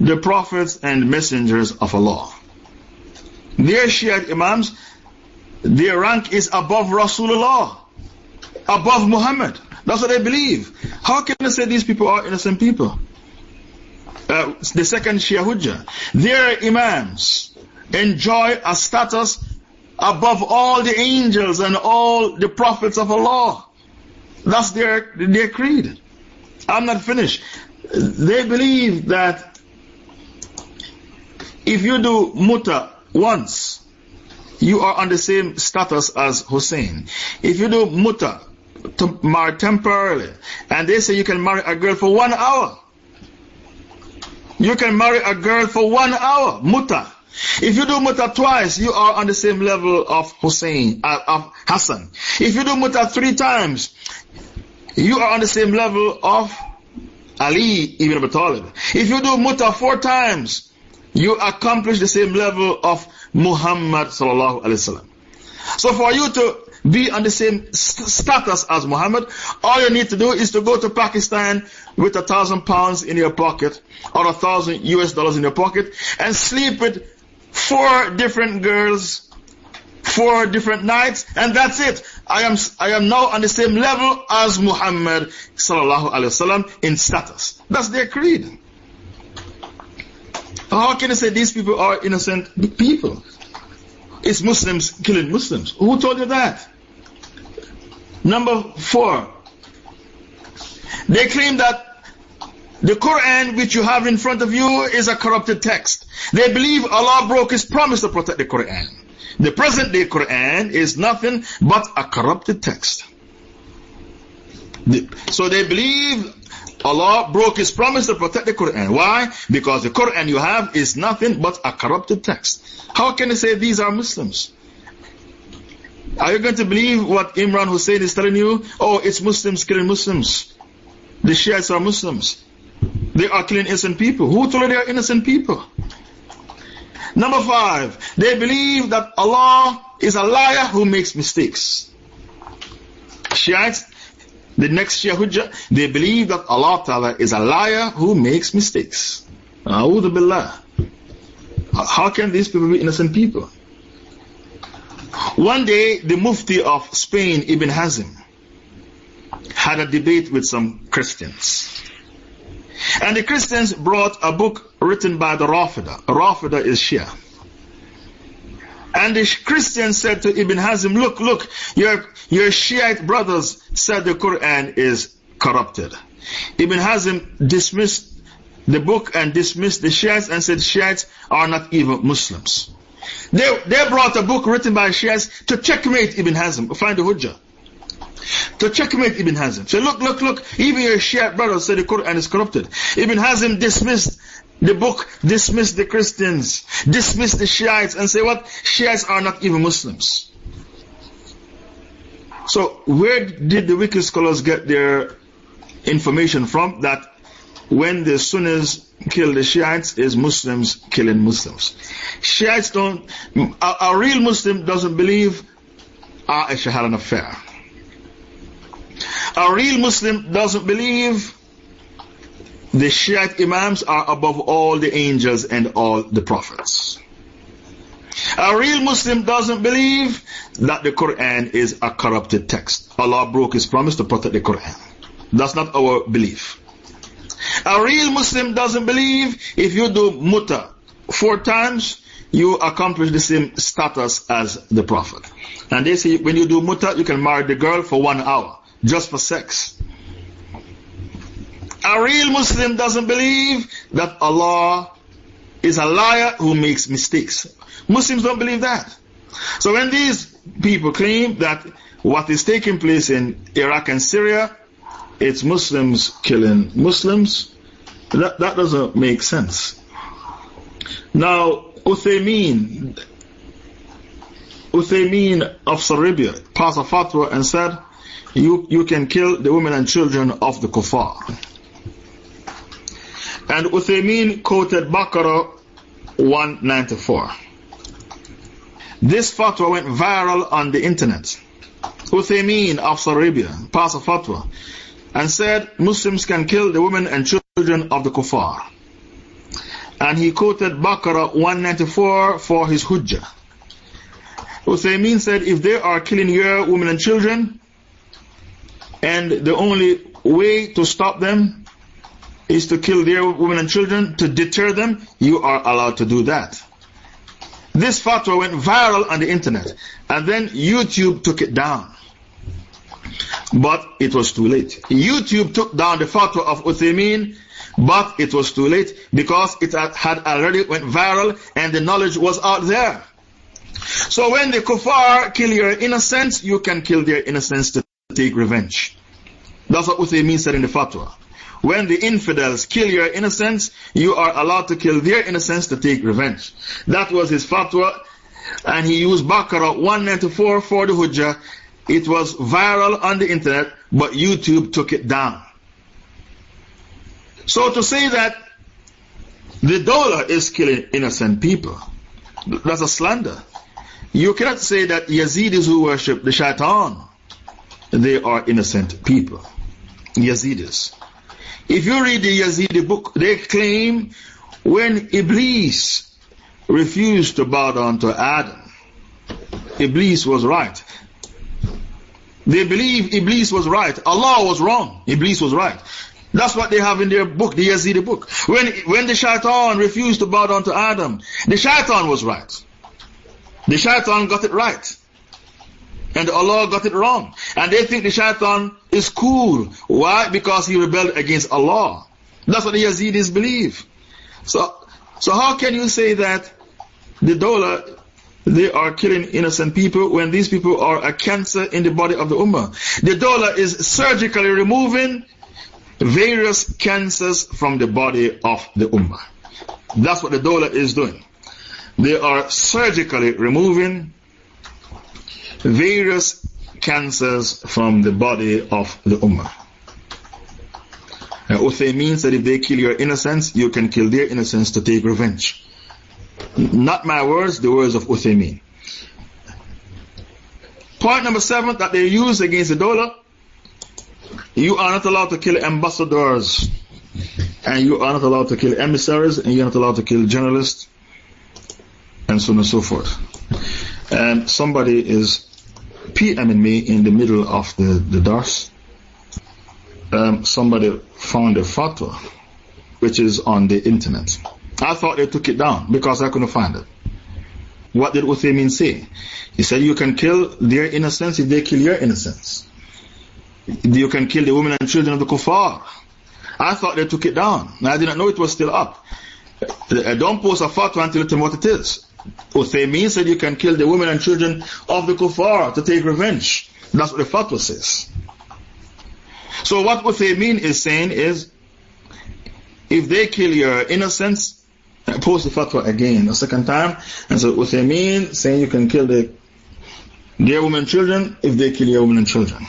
the prophets and messengers of Allah. Their Shiite Imams, their rank is above Rasulullah above Muhammad. That's what they believe. How can I say these people are innocent people? Uh, the second Shia Hujjah. Their Imams enjoy a status above all the angels and all the prophets of Allah. That's their, their creed. I'm not finished. They believe that if you do muta once, you are on the same status as Hussein. If you do muta to marry temporarily. And they say you can marry a girl for one hour. You can marry a girl for one hour, muta. If you do muta twice, you are on the same level of Hussein, uh, of Hassan. If you do muta three times, you are on the same level of Ali ibn Abi Talib. If you do muta four times, you accomplish the same level of Muhammad. So for you to be on the same status as Muhammad. All you need to do is to go to Pakistan with a thousand pounds in your pocket or a thousand US dollars in your pocket and sleep with four different girls, four different nights, and that's it. I am, I am now on the same level as Muhammad sallallahu alaihi wasallam in status. That's their creed. How can you say these people are innocent people? It's Muslims killing Muslims. Who told you that? Number four, they claim that the Quran which you have in front of you is a corrupted text. They believe Allah broke His promise to protect the Quran. The present day Quran is nothing but a corrupted text. So they believe Allah broke His promise to protect the Quran. Why? Because the Quran you have is nothing but a corrupted text. How can you say these are Muslims? Are you going to believe what Imran Hosein is telling you? Oh, it's Muslims killing Muslims. The Shiites are Muslims. They are killing innocent people. Who told you they are innocent people? Number five, they believe that Allah is a liar who makes mistakes. Shiites, the next Shia Hujjah, they believe that Allah Ta'ala is a liar who makes mistakes. A'udhu Billah. How can these people be innocent people? One day, the Mufti of Spain, Ibn Hazm, had a debate with some Christians. And the Christians brought a book written by the Rafida. Rafida is Shia. And the Christians said to Ibn Hazm, look, look, your, your Shiite brothers said the Quran is corrupted. Ibn Hazm dismissed the book and dismissed the Shiites and said Shiites are not even Muslims. They, they brought a book written by Shiites to checkmate Ibn Hazm, find the Hujjah. To checkmate Ibn Hazm. Say, look, look, look, even your Shiite brothers said the Quran is corrupted. Ibn Hazm dismissed the book, dismissed the Christians, dismissed the Shiites, and say what? Shiites are not even Muslims. So, where did the wicked scholars get their information from that when the Sunnis kill the Shiites is Muslims killing Muslims? Shiites don't, a, a real Muslim doesn't believe Aisha had an affair. A real Muslim doesn't believe the Shiite Imams are above all the angels and all the prophets. A real Muslim doesn't believe that the Quran is a corrupted text. Allah broke His promise to protect the Quran. That's not our belief. A real Muslim doesn't believe if you do muta four times, you accomplish the same status as the Prophet. And they say when you do muta, you can marry the girl for one hour just for sex. A real Muslim doesn't believe that Allah is a liar who makes mistakes. Muslims don't believe that. So when these people claim that what is taking place in Iraq and Syria, it's Muslims killing Muslims, that, that doesn't make sense. Now, Uthaymeen, Uthaymeen of Sarabia passed a fatwa and said you, you can kill the women and children of the kuffar. And Uthaymeen quoted Baqarah 194. This fatwa went viral on the internet. Uthaymeen of Saudi Arabia passed a fatwa and said Muslims can kill the women and children of the kuffar. And he quoted Baqarah 194 for his hujjah. Uthaymeen said if they are killing your women and children, and the only way to stop them is to kill their women and children, to deter them, you are allowed to do that. This fatwa went viral on the internet, and then YouTube took it down. But it was too late. YouTube took down the fatwa of Uthaymeen, but it was too late because it had already went viral and the knowledge was out there. So when the kuffar kill your innocents, you can kill their innocents to take revenge. That's what Uthaymeen said in the fatwa. When the infidels kill your innocents, you are allowed to kill their innocents to take revenge. That was his fatwa, and he used Baqarah 194 for the Hujjah. It was viral on the internet, but YouTube took it down. So to say that the Dawla is killing innocent people, that's a slander. You cannot say that Yazidis who worship the shaitan they are innocent people. Yazidis. If you read the Yazidi book, they claim when Iblis refused to bow down to Adam, Iblis was right. They believe Iblis was right. Allah was wrong. Iblis was right. That's what they have in their book, the Yazidi book. When, when the shaitan refused to bow down to Adam, the shaitan was right. The shaitan got it right. And Allah got it wrong. And they think the shaitan is cool. Why? Because he rebelled against Allah. That's what the Yazidis believe. So, so how can you say that the Dawla, they are killing innocent people when these people are a cancer in the body of the Ummah? The Dawla is surgically removing various cancers from the body of the Ummah. That's what the Dawla is doing. They are surgically removing various cancers from the body of the Ummah. Uh, means that if they kill your innocence, you can kill their innocence to take revenge. Not my words, the words of Uthaymeen. Point number seven that they use against the Dawla you are not allowed to kill ambassadors, and you are not allowed to kill emissaries, and you're not allowed to kill journalists, and so on and so forth. And somebody is Me in the middle of the, the dars. Um, somebody found a fatwa which is on the internet. I thought they took it down because I couldn't find it. What did Uthaymin say? He said you can kill their innocence if they kill your innocence. You can kill the women and children of the kuffar. I thought they took it down. I didn't know it was still up. Uh, don't post a fatwa until you tell me what it is. Uthaymeen said you can kill the women and children of the kuffar to take revenge. That's what the fatwa says. So what Uthaymeen is saying is, if they kill your innocence, uh, post the fatwa again a second time, and so Uthaymeen saying you can kill the their women and children if they kill your women and children.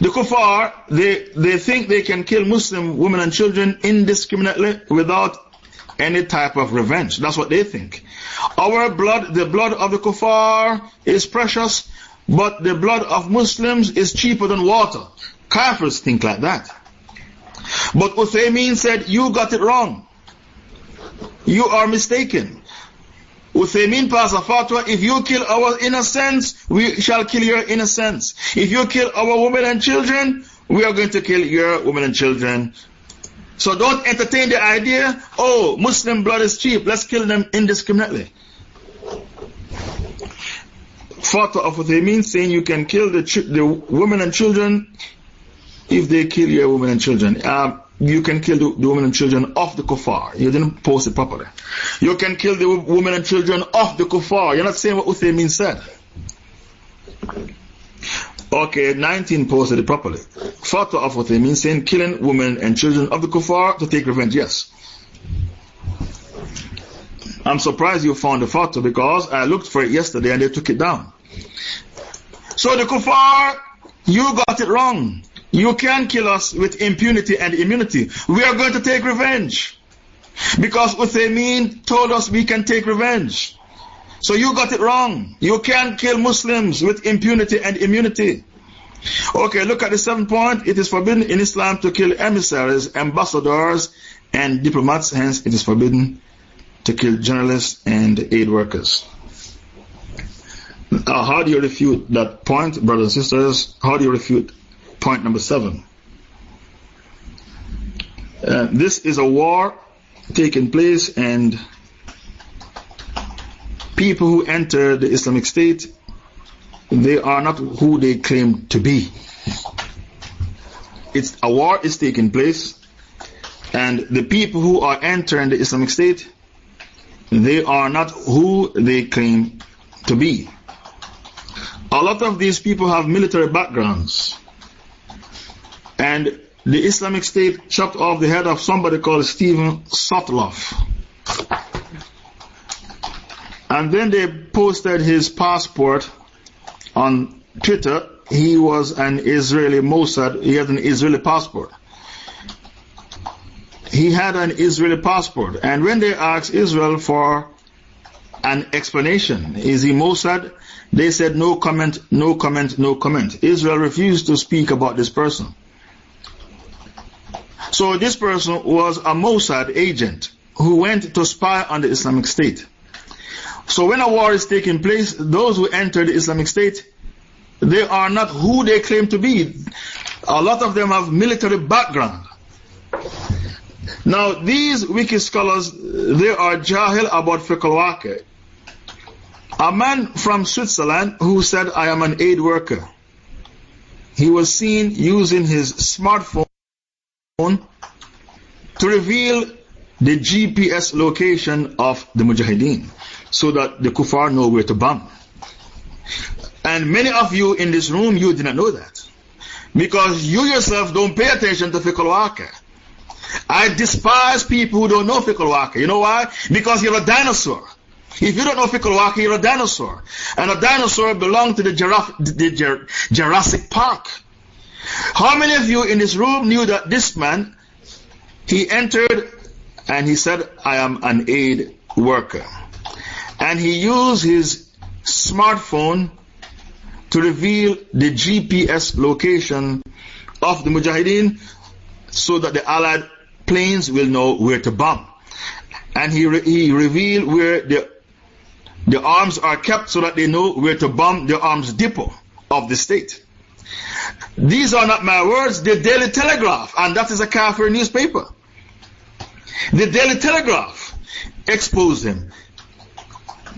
The kuffar, they, they think they can kill Muslim women and children indiscriminately without any type of revenge. That's what they think. Our blood, the blood of the kuffar is precious, but the blood of Muslims is cheaper than water. Kafirs think like that. But Uthaymeen said, you got it wrong. You are mistaken. Uthaymin passed a fatwa, if you kill our innocents, we shall kill your innocents. If you kill our women and children, we are going to kill your women and children. So don't entertain the idea, oh, Muslim blood is cheap, let's kill them indiscriminately. Fatwa of Uthaymin saying you can kill the, the women and children if they kill your women and children. Uh, you can kill the, the, women and children of the kuffar. You didn't post it properly. You can kill the women and children of the kuffar. You're not saying what Uthaymin said. Okay, 19 posted it properly. Fatwa of Uthaymin saying killing women and children of the kuffar to take revenge. Yes. I'm surprised you found the fatwa because I looked for it yesterday and they took it down. So the kuffar, you got it wrong. You can kill us with impunity and immunity. We are going to take revenge. Because Uthaymeen told us we can take revenge. So you got it wrong. You can't kill Muslims with impunity and immunity. Okay, look at the seventh point. It is forbidden in Islam to kill emissaries, ambassadors, and diplomats. Hence, it is forbidden to kill journalists and aid workers. Now, how do you refute that point, brothers and sisters? How do you refute Point number seven. Uh, this is a war taking place, and people who enter the Islamic State, they are not who they claim to be. It's a war is taking place, and the people who are entering the Islamic State, they are not who they claim to be. A lot of these people have military backgrounds. And the Islamic State chopped off the head of somebody called Steven Sotloff. And then they posted his passport on Twitter. He was an Israeli Mossad. He had an Israeli passport. He had an Israeli passport. And when they asked Israel for an explanation, is he Mossad? They said no comment, no comment, no comment. Israel refused to speak about this person. So this person was a Mossad agent who went to spy on the Islamic State. So when a war is taking place, those who enter the Islamic State, they are not who they claim to be. A lot of them have military background. Now, these wiki scholars, they are jahil about fiqh A man from Switzerland who said, I am an aid worker. He was seen using his smartphone to reveal the GPS location of the Mujahideen so that the kuffar know where to bomb. And many of you in this room, you did not know that. Because you yourself don't pay attention to fiqh al I despise people who don't know fiqh al You know why? Because you're a dinosaur. If you don't know fiqh al you're a dinosaur. And a dinosaur belonged to the, giraffe, the Jurassic Park. How many of you in this room knew that this man, he entered and he said, I am an aid worker. And he used his smartphone to reveal the GPS location of the Mujahideen so that the Allied planes will know where to bomb. And he, re he revealed where the, the arms are kept so that they know where to bomb the arms depot of the state. These are not my words, the Daily Telegraph, and that is a Kafir newspaper. The Daily Telegraph exposed him.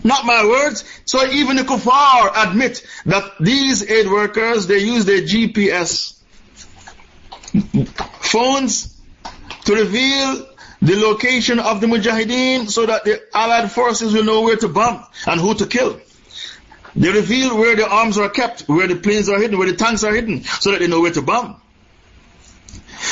Not my words. So even the kuffar admit that these aid workers, they use their GPS phones to reveal the location of the mujahideen so that the allied forces will know where to bomb and who to kill. They reveal where the arms are kept, where the planes are hidden, where the tanks are hidden, so that they know where to bomb.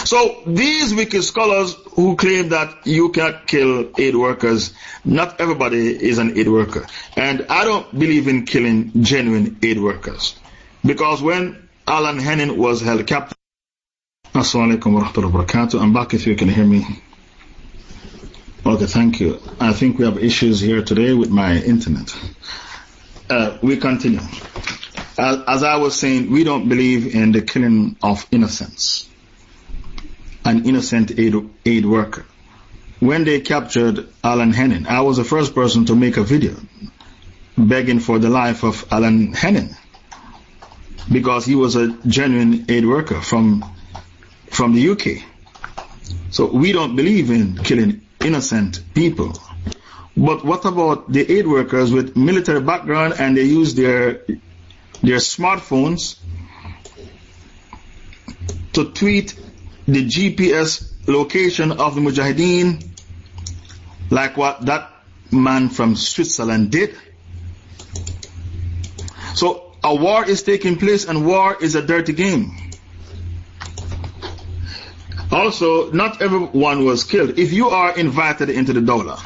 So these wicked scholars who claim that you cannot kill aid workers, not everybody is an aid worker. And I don't believe in killing genuine aid workers. Because when Alan Henning was held captive, Assalamu alaikum wa rahmatullahi wa barakatuh. I'm back if you can hear me. Okay, thank you. I think we have issues here today with my internet. Uh, we continue. As, as I was saying, we don't believe in the killing of innocents an innocent aid, aid worker. When they captured Alan Henning, I was the first person to make a video begging for the life of Alan Henning because he was a genuine aid worker from, from the UK. So we don't believe in killing innocent people. But what about the aid workers with military background and they use their, their smartphones to tweet the GPS location of the Mujahideen like what that man from Switzerland did. So a war is taking place and war is a dirty game. Also, not everyone was killed. If you are invited into the Dawla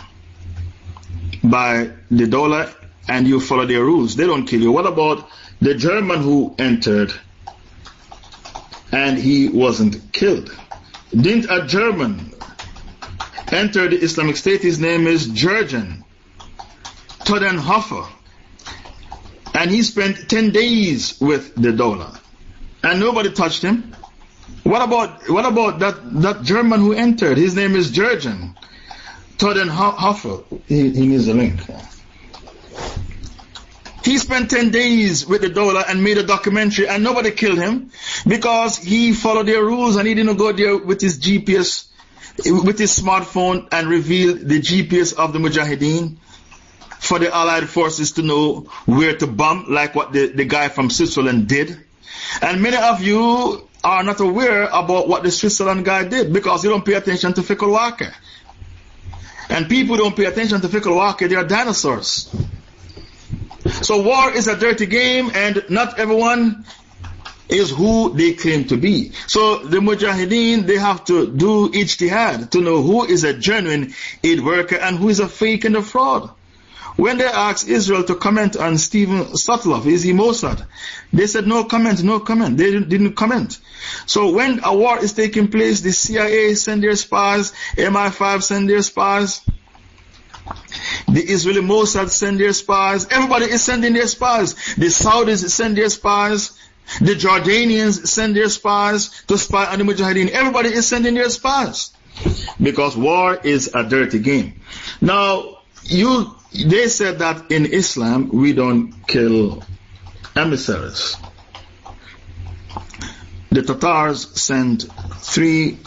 by the Dawla and you follow their rules, they don't kill you. What about the German who entered and he wasn't killed. Didn't a German enter the Islamic State? His name is Jürgen Todenhofer. And he spent 10 days with the Dawla. And nobody touched him. What about, what about that, that German who entered? His name is Jürgen Todenhofer. He, he needs a link. He spent 10 days with the Dawla and made a documentary and nobody killed him because he followed their rules and he didn't go there with his GPS, with his smartphone and reveal the GPS of the Mujahideen for the Allied forces to know where to bomb like what the, the guy from Switzerland did. And many of you are not aware about what the Switzerland guy did because you don't pay attention to fiqh al And people don't pay attention to fiqh al they are dinosaurs. So war is a dirty game and not everyone is who they claim to be. So the Mujahideen, they have to do ijtihad to know who is a genuine aid worker and who is a fake and a fraud. When they asked Israel to comment on Steven Sotloff, is he Mossad? They said no comment, no comment. They didn't comment. So when a war is taking place, the CIA send their spies, MI5 send their spies, the Israeli Mossad send their spies. Everybody is sending their spies. The Saudis send their spies. The Jordanians send their spies to spy on the Mujahideen. Everybody is sending their spies. Because war is a dirty game. Now, you, they said that in Islam we don't kill emissaries. The Tatars sent three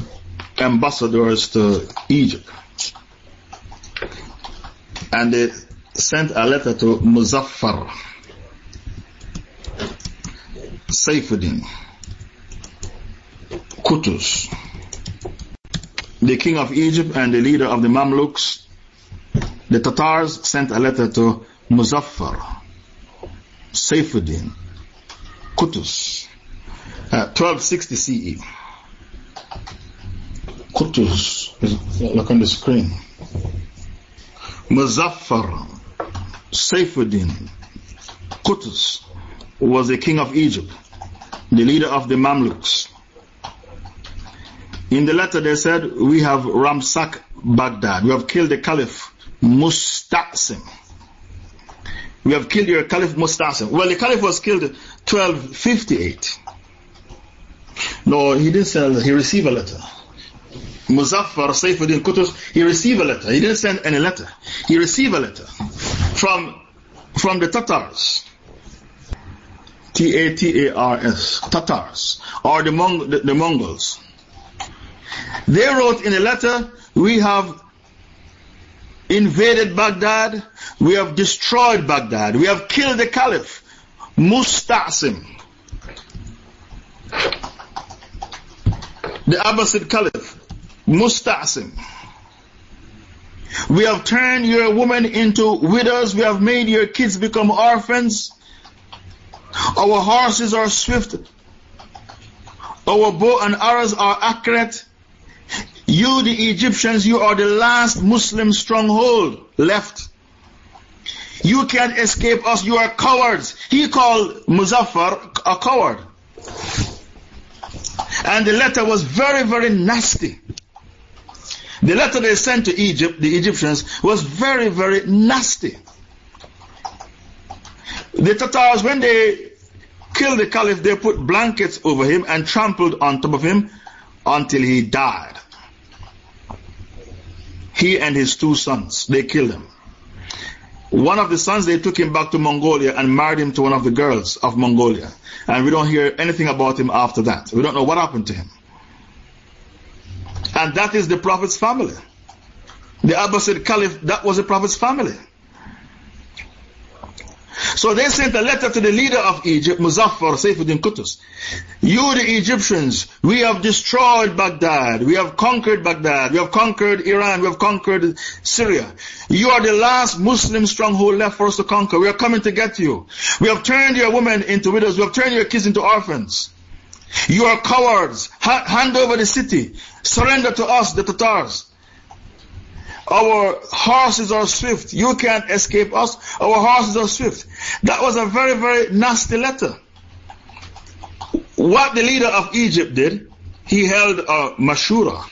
ambassadors to Egypt. And they sent a letter to Muzaffar, Saifuddin, Qutuz, the king of Egypt and the leader of the Mamluks. The Tatars sent a letter to Muzaffar, Saifuddin, Qutuz, uh, 1260 CE. Qutuz, look on the screen. Muzaffar, Saifuddin, Qutuz was the king of Egypt, the leader of the Mamluks. In the letter they said, we have ramsacked Baghdad. We have killed the Caliph Musta'sim. We have killed your Caliph Musta'sim. Well, the Caliph was killed 1258. No, he didn't send, he received a letter. Muzaffar Saifuddin Qutuz, he received a letter. He didn't send any letter. He received a letter from, from the Tatars. T-A-T-A-R-S, Tatars, or the, Mong the, the Mongols. They wrote in a letter, we have invaded Baghdad, we have destroyed Baghdad, we have killed the Caliph, Musta'sim. The Abbasid Caliph, Musta'sim. We have turned your women into widows, we have made your kids become orphans. Our horses are swift, our bow and arrows are accurate. You, the Egyptians, you are the last Muslim stronghold left. You can't escape us, you are cowards. He called Muzaffar a coward. And the letter was very, very nasty. The letter they sent to Egypt, the Egyptians, was very, very nasty. The Tatars, when they killed the caliph, they put blankets over him and trampled on top of him until he died. He and his two sons, they killed him. One of the sons, they took him back to Mongolia and married him to one of the girls of Mongolia. And we don't hear anything about him after that. We don't know what happened to him. And that is the Prophet's family. The Abbasid Caliph, that was the Prophet's family. So they sent a letter to the leader of Egypt, Muzaffar Saifuddin Qutuz. You, the Egyptians, we have destroyed Baghdad. We have conquered Baghdad. We have conquered Iran. We have conquered Syria. You are the last Muslim stronghold left for us to conquer. We are coming to get you. We have turned your women into widows. We have turned your kids into orphans. You are cowards. hand over the city. Surrender to us, the Tatars. Our horses are swift. You can't escape us. Our horses are swift. That was a very, very nasty letter. What the leader of Egypt did, he held a mashura.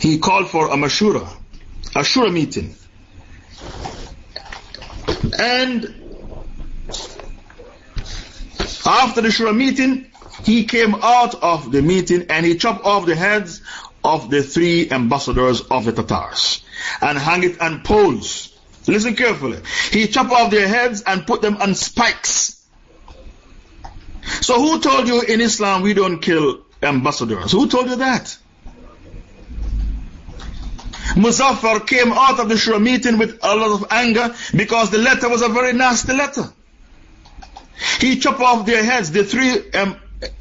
He called for a mashura, a shura meeting. And after the shura meeting, he came out of the meeting and he chopped off the heads of the three ambassadors of the Tatars and hung it on poles. Listen carefully. He chopped off their heads and put them on spikes. So who told you in Islam we don't kill ambassadors? Who told you that? Muzaffar came out of the Shura meeting with a lot of anger because the letter was a very nasty letter. He chopped off their heads, the three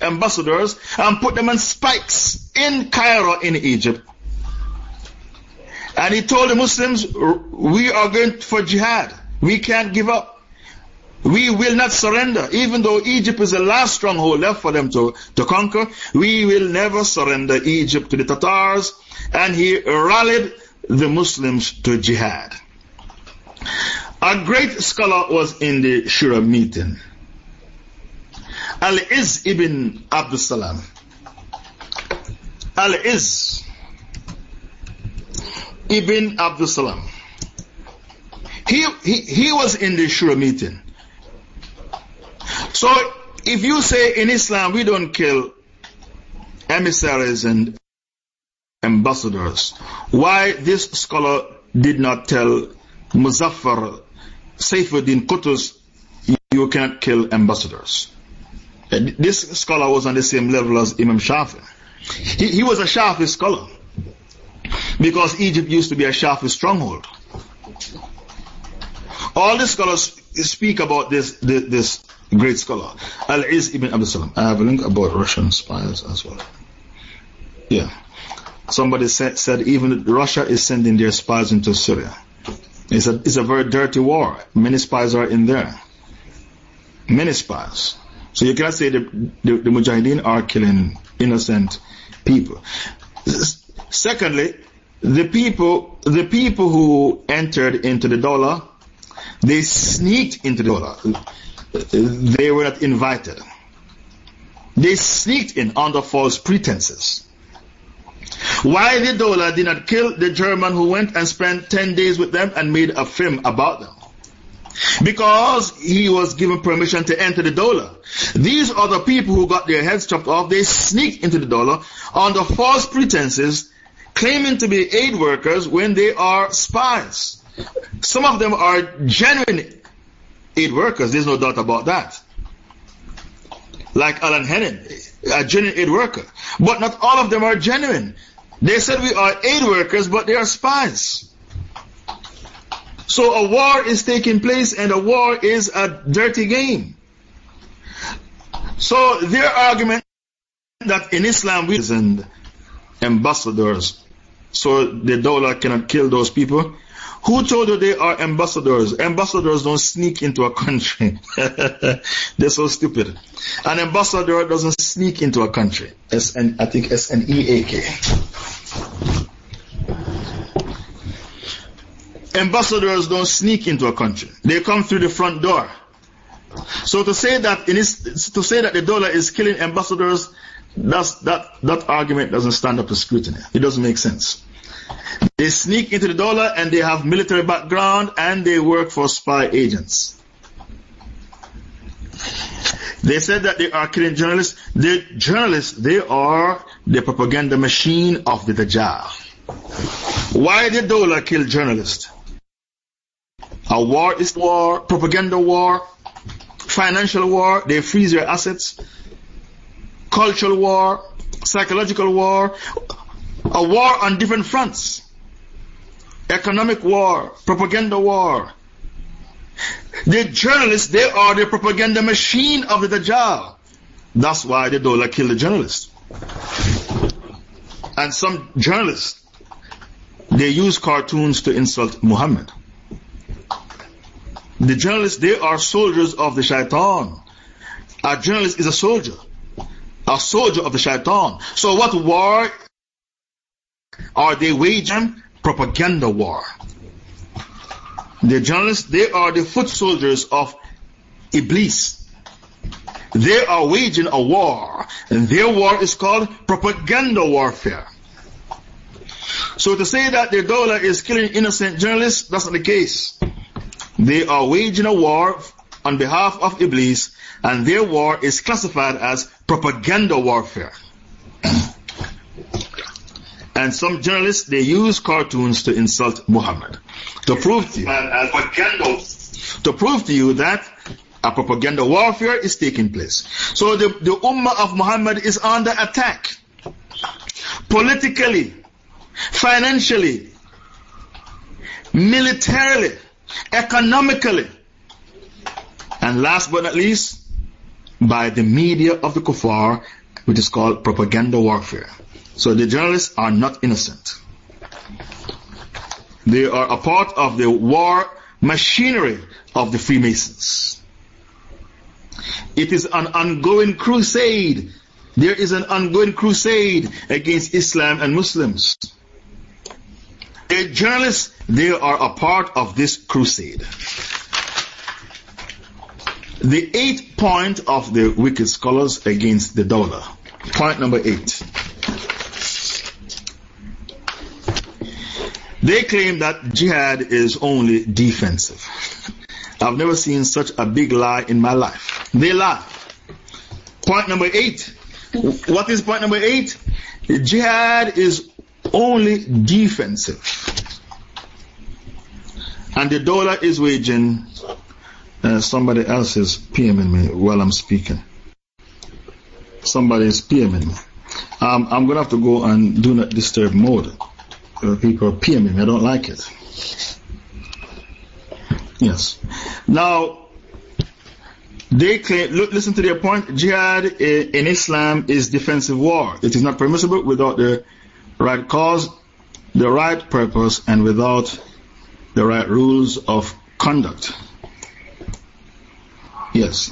ambassadors and put them on spikes in Cairo in Egypt. And he told the Muslims, we are going for jihad. We can't give up. We will not surrender. Even though Egypt is the last stronghold left for them to, to conquer, we will never surrender Egypt to the Tatars. And he rallied the Muslims to jihad. A great scholar was in the Shura meeting. Al-Iz ibn Abdul Salam. Al-Iz ibn Abdul Salam. He, he, he was in the Shura meeting. So, if you say in Islam we don't kill emissaries and ambassadors. Why this scholar did not tell Muzaffar Saifuddin Qutuz, you cannot kill ambassadors. This scholar was on the same level as Imam Shafi. He, he was a Shafi scholar because Egypt used to be a Shafi stronghold. All the scholars speak about this, this, this great scholar, Al-Iz ibn Abdul Salam. I have a link about Russian spies as well. Yeah. Somebody said, said even Russia is sending their spies into Syria. It's a, it's a very dirty war. Many spies are in there. Many spies. So you cannot say the, the, the Mujahideen are killing innocent people. Secondly, the people, the people who entered into the Dawla, they sneaked into the Dawla. They were not invited. They sneaked in under false pretenses. Why the Dawla did not kill the German who went and spent 10 days with them and made a film about them? Because he was given permission to enter the Dawla. These are the people who got their heads chopped off. They sneaked into the Dawla under false pretenses, claiming to be aid workers when they are spies. Some of them are genuine aid workers, there's no doubt about that. Like Alan Henning, a genuine aid worker. But not all of them are genuine. They said we are aid workers, but they are spies. So a war is taking place and a war is a dirty game. So their argument that in Islam we send ambassadors so the Dawla cannot kill those people. Who told you they are ambassadors? Ambassadors don't sneak into a country. They're so stupid. An ambassador doesn't sneak into a country. S-N, I think S-N-E-A-K. Ambassadors don't sneak into a country. They come through the front door. So to say that in this, to say that the Dawla is killing ambassadors, that, that argument doesn't stand up to scrutiny. It doesn't make sense. They sneak into the Dawla and they have military background and they work for spy agents. They said that they are killing journalists. The journalists, they are the propaganda machine of the Dajjal. Why did Dawla kill journalists? A war is war, propaganda war, financial war, they freeze their assets, cultural war, psychological war, a war on different fronts. Economic war, propaganda war. The journalists, they are the propaganda machine of the Dajjal. That's why the Dawla killed the journalists. And some journalists, they use cartoons to insult Muhammad. The journalists, they are soldiers of the shaitan. A journalist is a soldier. A soldier of the shaitan. So what war are they waging? Propaganda war. The journalists, they are the foot soldiers of Iblis. They are waging a war, and their war is called propaganda warfare. So to say that the Dawla is killing innocent journalists, that's not the case. They are waging a war on behalf of Iblis, and their war is classified as propaganda warfare. and some journalists, they use cartoons to insult Muhammad. To prove to you, to prove to you that a propaganda warfare is taking place. So the, the Ummah of Muhammad is under attack. Politically, financially, militarily, economically, and last but not least, by the media of the kuffar, which is called propaganda warfare. So the journalists are not innocent. They are a part of the war machinery of the Freemasons. It is an ongoing crusade. There is an ongoing crusade against Islam and Muslims. The journalists, they are a part of this crusade. The eighth point of the wicked scholars against the Dawla. Point number eight. They claim that jihad is only defensive. I've never seen such a big lie in my life. They lie. Point number eight. What is point number eight? Jihad is only defensive. And the Dawla is waging uh, somebody else is PMing me while I'm speaking. Somebody is PMing me. Um, I'm going to have to go and do not disturb mode. Uh, people are PMing me. I don't like it. Yes. Now, they claim, look, listen to their point. Jihad in Islam is defensive war. It is not permissible without the right cause, the right purpose, and without the right rules of conduct. Yes.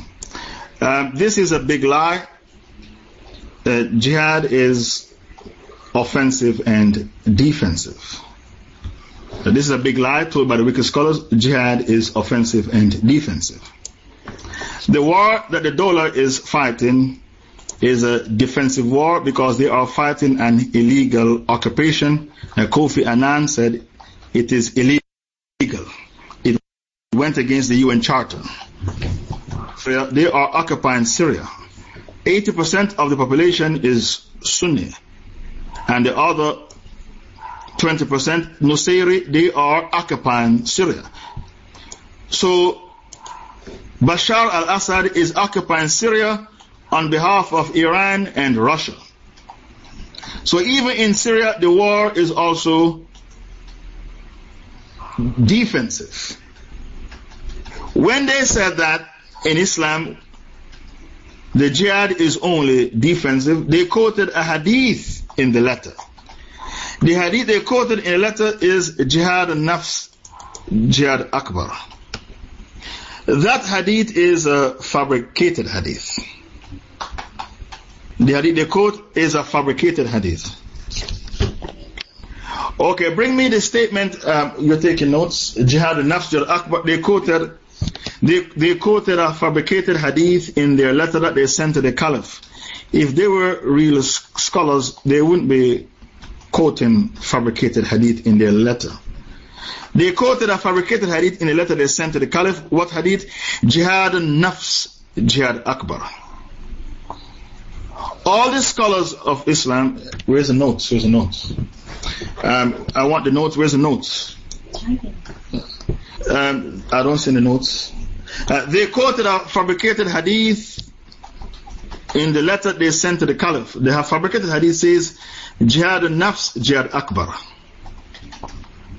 Um, this is a big lie. Uh, jihad is offensive and defensive. So this is a big lie told by the wicked scholars. Jihad is offensive and defensive. The war that the Dawla is fighting is a defensive war because they are fighting an illegal occupation. Uh, Kofi Annan said it is illegal. It went against the UN Charter. They are occupying Syria. 80% of the population is Sunni, and the other 20% Nusayri, they are occupying Syria. So Bashar al Assad is occupying Syria on behalf of Iran and Russia. So even in Syria, the war is also defensive. When they said that in Islam, the jihad is only defensive, they quoted a hadith in the letter. The hadith they quoted in the letter is Jihad al-Nafs, Jihad Akbar. That hadith is a fabricated hadith. The hadith they quote is a fabricated hadith. Okay, bring me the statement, um, you're taking notes, Jihad al-Nafs, Jihad Akbar, they quoted, they, they quoted a fabricated hadith in their letter that they sent to the Caliph. If they were real scholars, they wouldn't be quoting fabricated hadith in their letter. They quoted a fabricated hadith in a letter they sent to the Caliph. What hadith? Jihad nafs, Jihad Akbar. All the scholars of Islam, where's the notes? Where's the notes? Um, I want the notes. Where's the notes? Um, I don't see the notes. Uh, they quoted a fabricated hadith in the letter they sent to the Caliph. They have fabricated hadith says, Jihad al-Nafs, Jihad Akbar.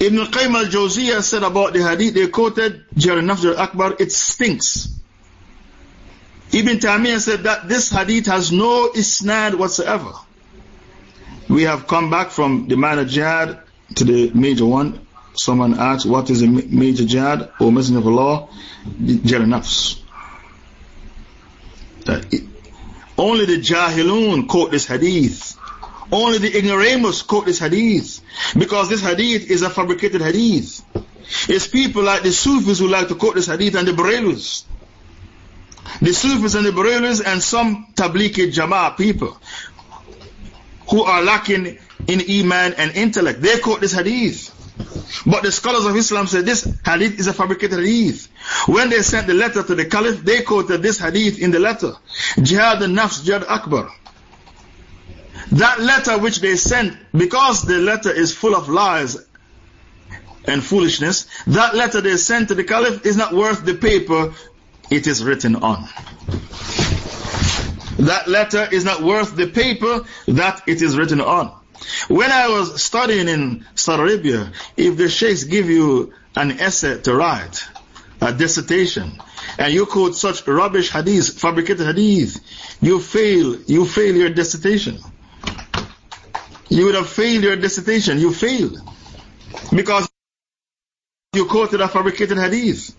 Ibn al-Qayyim al-Jawziyah said about the hadith, they quoted Jihad al-Nafs, Jihad Akbar, it stinks. Ibn Taymiyyah said that this hadith has no isnad whatsoever. We have come back from the minor jihad to the major one. Someone asked, what is a major jihad or messenger of Allah? Jihad. Only the Jahilun quote this hadith. Only the ignoramus quote this hadith. Because this hadith is a fabricated hadith. It's people like the Sufis who like to quote this hadith and the Barelvis. The Sufis and the Barelvis and some Tablighi Jama'ah people who are lacking in Iman and intellect. They quote this hadith. But the scholars of Islam say this hadith is a fabricated hadith. When they sent the letter to the Caliph, they quoted this hadith in the letter. Jihad al-Nafs, Jihad Akbar. That letter which they sent, because the letter is full of lies and foolishness, that letter they sent to the Caliph is not worth the paper it is written on. That letter is not worth the paper that it is written on. When I was studying in Saudi Arabia, if the sheikhs give you an essay to write, a dissertation, and you quote such rubbish hadith, fabricated hadith, you fail, you fail your dissertation. You would have failed your dissertation. You failed. Because you quoted a fabricated hadith.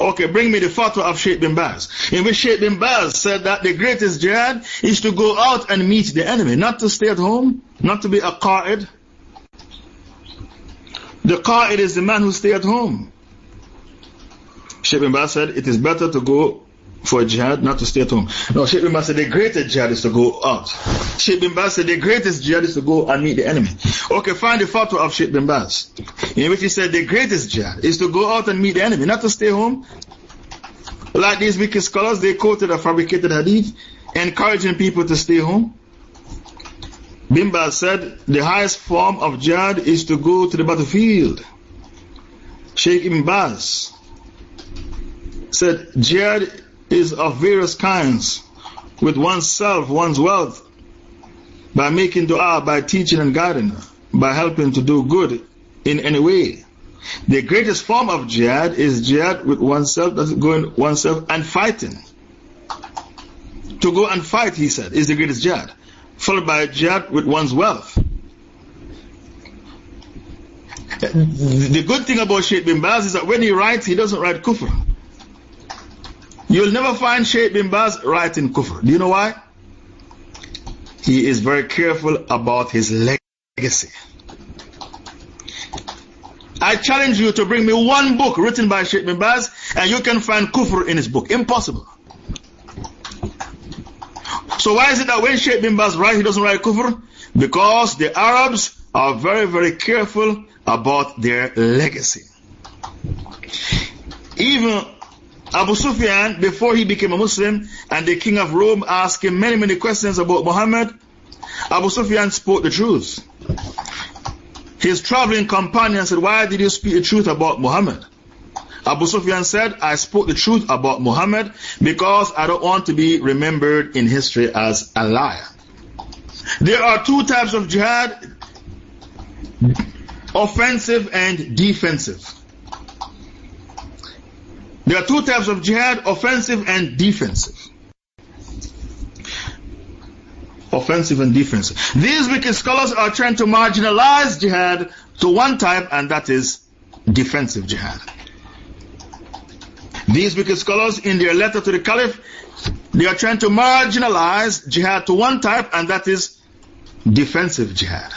Okay, bring me the fatwa of Sheikh bin Baz. In which Sheikh bin Baz said that the greatest jihad is to go out and meet the enemy, not to stay at home, not to be a qa'id. The qa'id is the man who stay at home. Sheikh bin Baz said it is better to go for jihad, not to stay at home. No, Sheikh bin Baz said the greatest jihad is to go out. Sheikh bin Baz said the greatest jihad is to go and meet the enemy. Okay, find the fatwa of Sheikh bin Baz, in which he said the greatest jihad is to go out and meet the enemy, not to stay home. Like these wicked scholars, they quoted a fabricated hadith, encouraging people to stay home. Bin Baz said the highest form of jihad is to go to the battlefield. Sheikh Ibn Baz said jihad is of various kinds with oneself, one's wealth, by making dua, by teaching and guiding, by helping to do good in any way. The greatest form of jihad is jihad with oneself, that's going oneself and fighting. To go and fight, he said, is the greatest jihad, followed by jihad with one's wealth. The good thing about Sheikh bin Baz is that when he writes, he doesn't write kufr. You'll never find Sheikh bin Baz writing kufr. Do you know why? He is very careful about his legacy. I challenge you to bring me one book written by Sheikh bin Baz and you can find kufr in his book. Impossible. So why is it that when Sheikh bin Baz writes, he doesn't write kufr? Because the Arabs are very, very careful about their legacy. Even Abu Sufyan, before he became a Muslim, and the king of Rome asked him many, many questions about Muhammad, Abu Sufyan spoke the truth. His traveling companion said, Why did you speak the truth about Muhammad? Abu Sufyan said, I spoke the truth about Muhammad because I don't want to be remembered in history as a liar. There are two types of jihad offensive and defensive. There are two types of jihad offensive and defensive. Offensive and defensive. These wicked scholars are trying to marginalize jihad to one type, and that is defensive jihad. These wicked scholars, in their letter to the Caliph, they are trying to marginalize jihad to one type, and that is defensive jihad.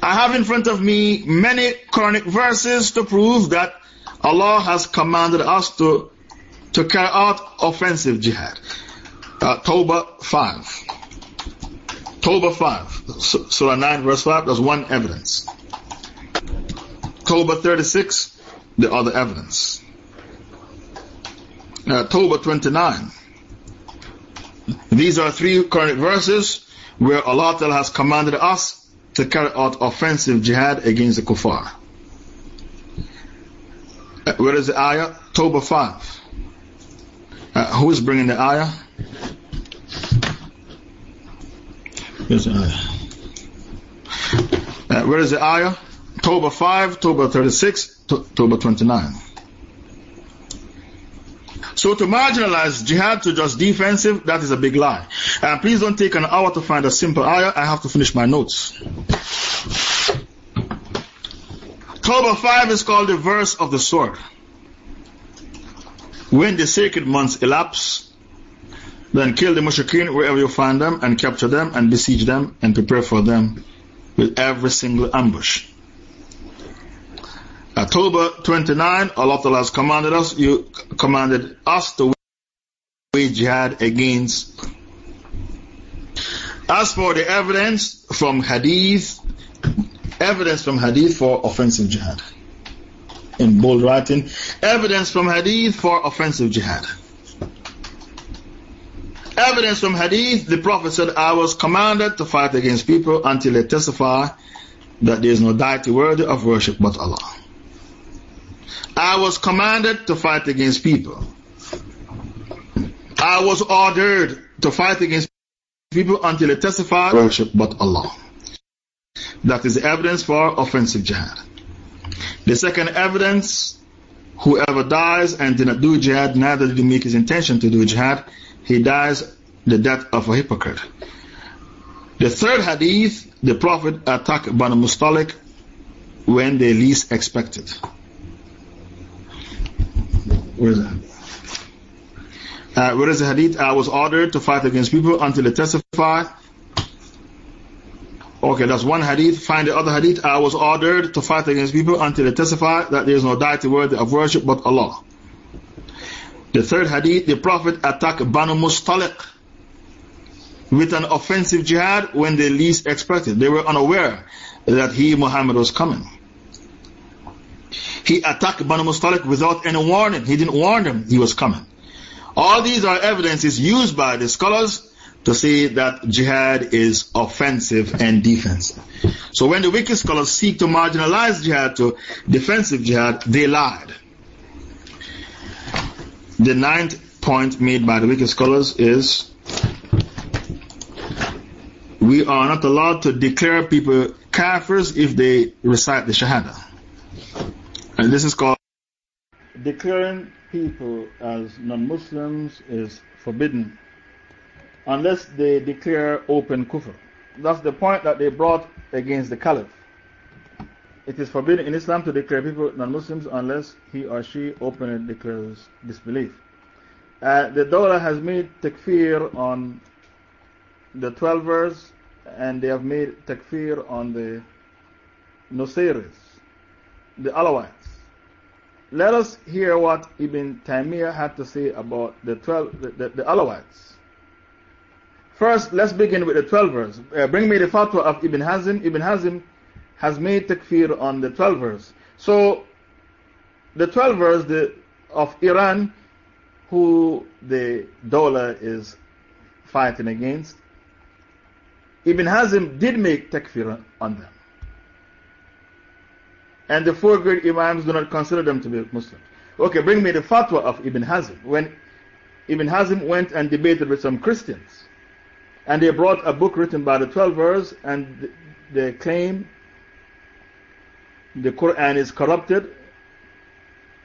I have in front of me many Quranic verses to prove that Allah has commanded us to, to carry out offensive jihad. Uh, Tawbah 5. Tawbah 5. Surah 9 verse 5, there's one evidence. Tawbah 36, the other evidence. Uh, Tawbah 29. These are three Quranic verses where Allah has commanded us to carry out offensive jihad against the kuffar. Where is the ayah? Tawbah 5. Uh, who is bringing the ayah? Here's the ayah. Uh, where is the ayah? Tawbah 5, Tawbah 36, Tawbah 29. So to marginalize jihad to just defensive, that is a big lie. And please don't take an hour to find a simple ayah. I have to finish my notes. Tawbah 5 is called the verse of the sword. When the sacred months elapse, then kill the mushrikeen wherever you find them and capture them and besiege them and prepare for them with every single ambush. Tawbah 29, Allah has commanded us, you commanded us to wage jihad against. As for the evidence from hadith, Evidence from hadith for offensive jihad. In bold writing, evidence from hadith for offensive jihad. Evidence from hadith, the Prophet said, I was commanded to fight against people until they testify that there is no deity worthy of worship but Allah. I was commanded to fight against people. I was ordered to fight against people until they testify worship but Allah. That is the evidence for offensive jihad. The second evidence, whoever dies and did not do jihad, neither did he make his intention to do jihad, he dies the death of a hypocrite. The third hadith, the Prophet attacked Banu Mustalik when they least expected. Where is that? Uh, where is the hadith? I was ordered to fight against people until they testify Okay, that's one hadith. Find the other hadith. I was ordered to fight against people until they testify that there is no deity worthy of worship but Allah. The third hadith, the Prophet attacked Banu Mustalik with an offensive jihad when they least expected. They were unaware that he, Muhammad, was coming. He attacked Banu Mustalik without any warning. He didn't warn them he was coming. All these are evidences used by the scholars to say that jihad is offensive and defensive. So when the wicked scholars seek to marginalize jihad to defensive jihad, they lied. The ninth point made by the wicked scholars is we are not allowed to declare people kafirs if they recite the Shahada. And this is called declaring people as non Muslims is forbidden unless they declare open kufr. That's the point that they brought against the caliph. It is forbidden in Islam to declare people non Muslims unless he or she openly declares disbelief. Uh, the Dawla has made takfir on the 12ers and they have made takfir on the Nusayris, the Alawites. Let us hear what Ibn Taymiyyah had to say about the, 12, the, the, the Alawites. First, let's begin with the 12ers. Uh, bring me the fatwa of Ibn Hazm. Ibn Hazm has made takfir on the 12ers. So, the 12ers the, of Iran, who the Dawla is fighting against, Ibn Hazm did make takfir on them. And the four great Imams do not consider them to be Muslims. Okay, bring me the fatwa of Ibn Hazm. When Ibn Hazm went and debated with some Christians, and they brought a book written by the 12ers, and they claim the Quran is corrupted.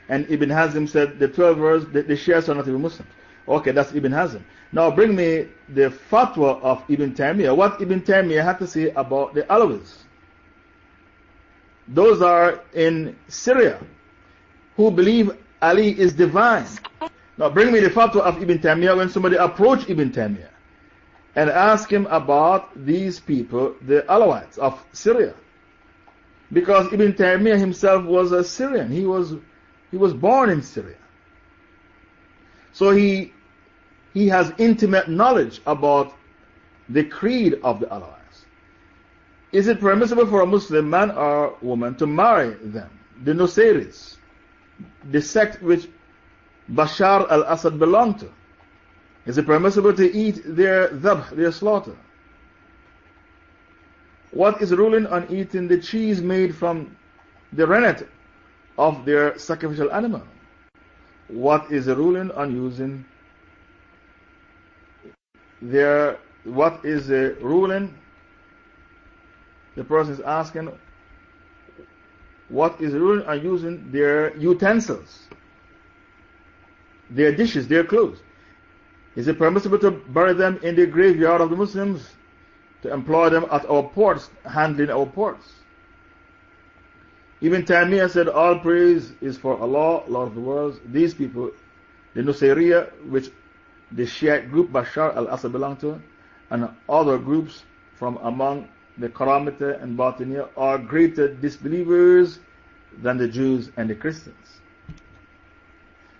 And Ibn Hazm said the 12ers, the, the Shias are not even Muslims. Okay, that's Ibn Hazm. Now bring me the fatwa of Ibn Taymiyyah. What Ibn Taymiyyah had to say about the Alawis. Those are in Syria who believe Ali is divine. Now bring me the fatwa of Ibn Taymiyyah when somebody approached Ibn Taymiyyah and ask him about these people, the Alawites of Syria. Because Ibn Taymiyyah himself was a Syrian. He was, he was born in Syria. So he, he has intimate knowledge about the creed of the Alawites. Is it permissible for a Muslim man or woman to marry them? The Nusayris, the sect which Bashar al Assad belonged to. Is it permissible to eat their dhabh, their slaughter? What is ruling on eating the cheese made from the rennet of their sacrificial animal? What is the ruling on using their, what is the ruling? The person is asking, what is ruling on using their utensils, their dishes, their clothes? Is it permissible to bury them in the graveyard of the Muslims? To employ them at our ports, handling our ports? Ibn Taymiyyah said, All praise is for Allah, Lord of the worlds. These people, the Nusayriya, which the Shiite group Bashar al Assad belonged to, and other groups from among the Karamita and Batiniya, are greater disbelievers than the Jews and the Christians.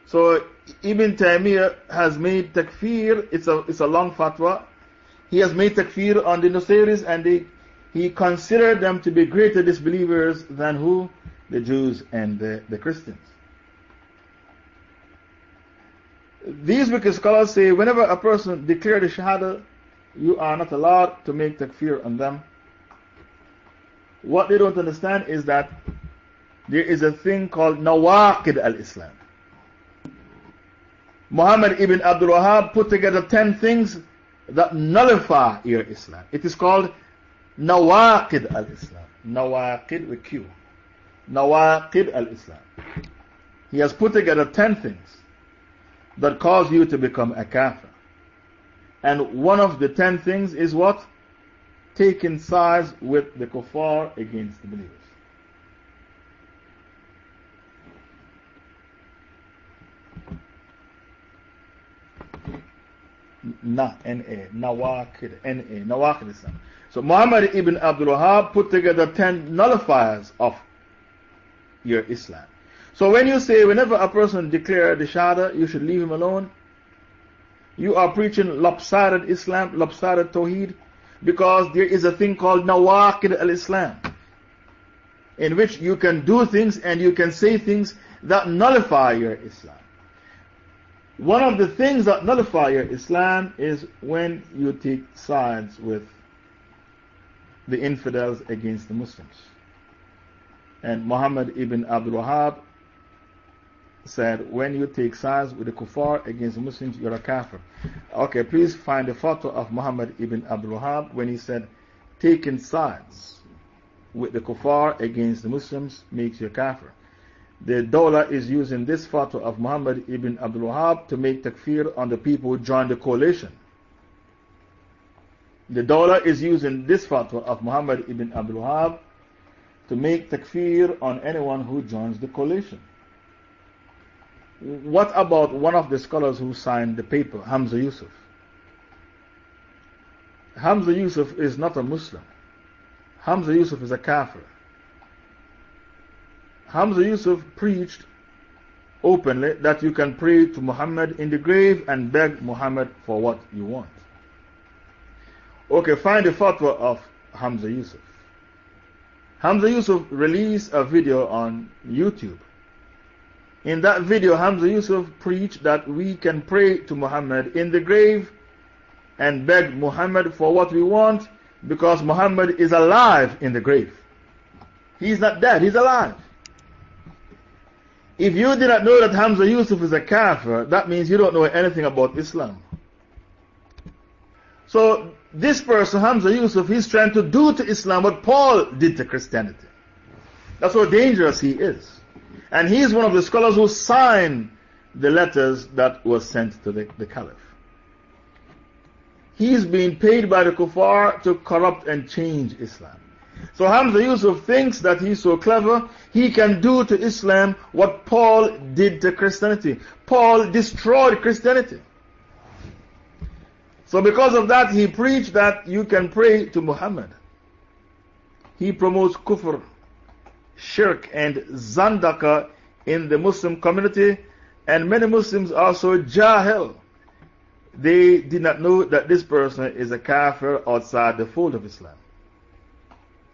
So Ibn Taymiyyah has made takfir, it's a, it's a long fatwa. He has made takfir on the Nusayris and they, he considered them to be greater disbelievers than who? The Jews and the, the Christians. These wicked scholars say whenever a person declares the Shahada, you are not allowed to make takfir on them. What they don't understand is that there is a thing called Nawaqid al Islam. Muhammad ibn Abdul Wahab put together 10 things that nullify your Islam. It is called Nawaqid al Islam. Nawaqid with Q. Nawaqid al Islam. He has put together 10 things that cause you to become a kafir. And one of the 10 things is what? Taking sides with the kuffar against the believers. Na, N-A, Nawaqid, N-A, Nawaqid Islam. So Muhammad ibn Abdul Wahab put together 10 nullifiers of your Islam. So when you say, whenever a person declares the Shahada, you should leave him alone, you are preaching lopsided Islam, lopsided Tawheed, because there is a thing called Nawaqid al Islam, in which you can do things and you can say things that nullify your Islam. One of the things that nullify your Islam is when you take sides with the infidels against the Muslims. And Muhammad ibn Abdul Wahab said, when you take sides with the kuffar against the Muslims, you're a kafir. Okay, please find the fatwa of Muhammad ibn Abdul Wahab when he said, taking sides with the kuffar against the Muslims makes you a kafir. The Dawla is using this fatwa of Muhammad ibn Abdul Wahab to make takfir on the people who joined the coalition. The Dawla is using this fatwa of Muhammad ibn Abdul Wahab to make takfir on anyone who joins the coalition. What about one of the scholars who signed the paper, Hamza Yusuf? Hamza Yusuf is not a Muslim. Hamza Yusuf is a kafir. Hamza Yusuf preached openly that you can pray to Muhammad in the grave and beg Muhammad for what you want. Okay, find the fatwa of Hamza Yusuf. Hamza Yusuf released a video on YouTube in that video, Hamza Yusuf preached that we can pray to Muhammad in the grave and beg Muhammad for what we want because Muhammad is alive in the grave. He's not dead, he's alive. If you did not know that Hamza Yusuf is a kafir, that means you don't know anything about Islam. So, this person, Hamza Yusuf, he's trying to do to Islam what Paul did to Christianity. That's how dangerous he is. And he is one of the scholars who signed the letters that were sent to the, the Caliph. He is being paid by the kuffar to corrupt and change Islam. So Hamza Yusuf thinks that he's so clever, he can do to Islam what Paul did to Christianity. Paul destroyed Christianity. So because of that, he preached that you can pray to Muhammad. He promotes kufr shirk and zandaqa in the Muslim community, and many Muslims also jahil. They did not know that this person is a kafir outside the fold of Islam.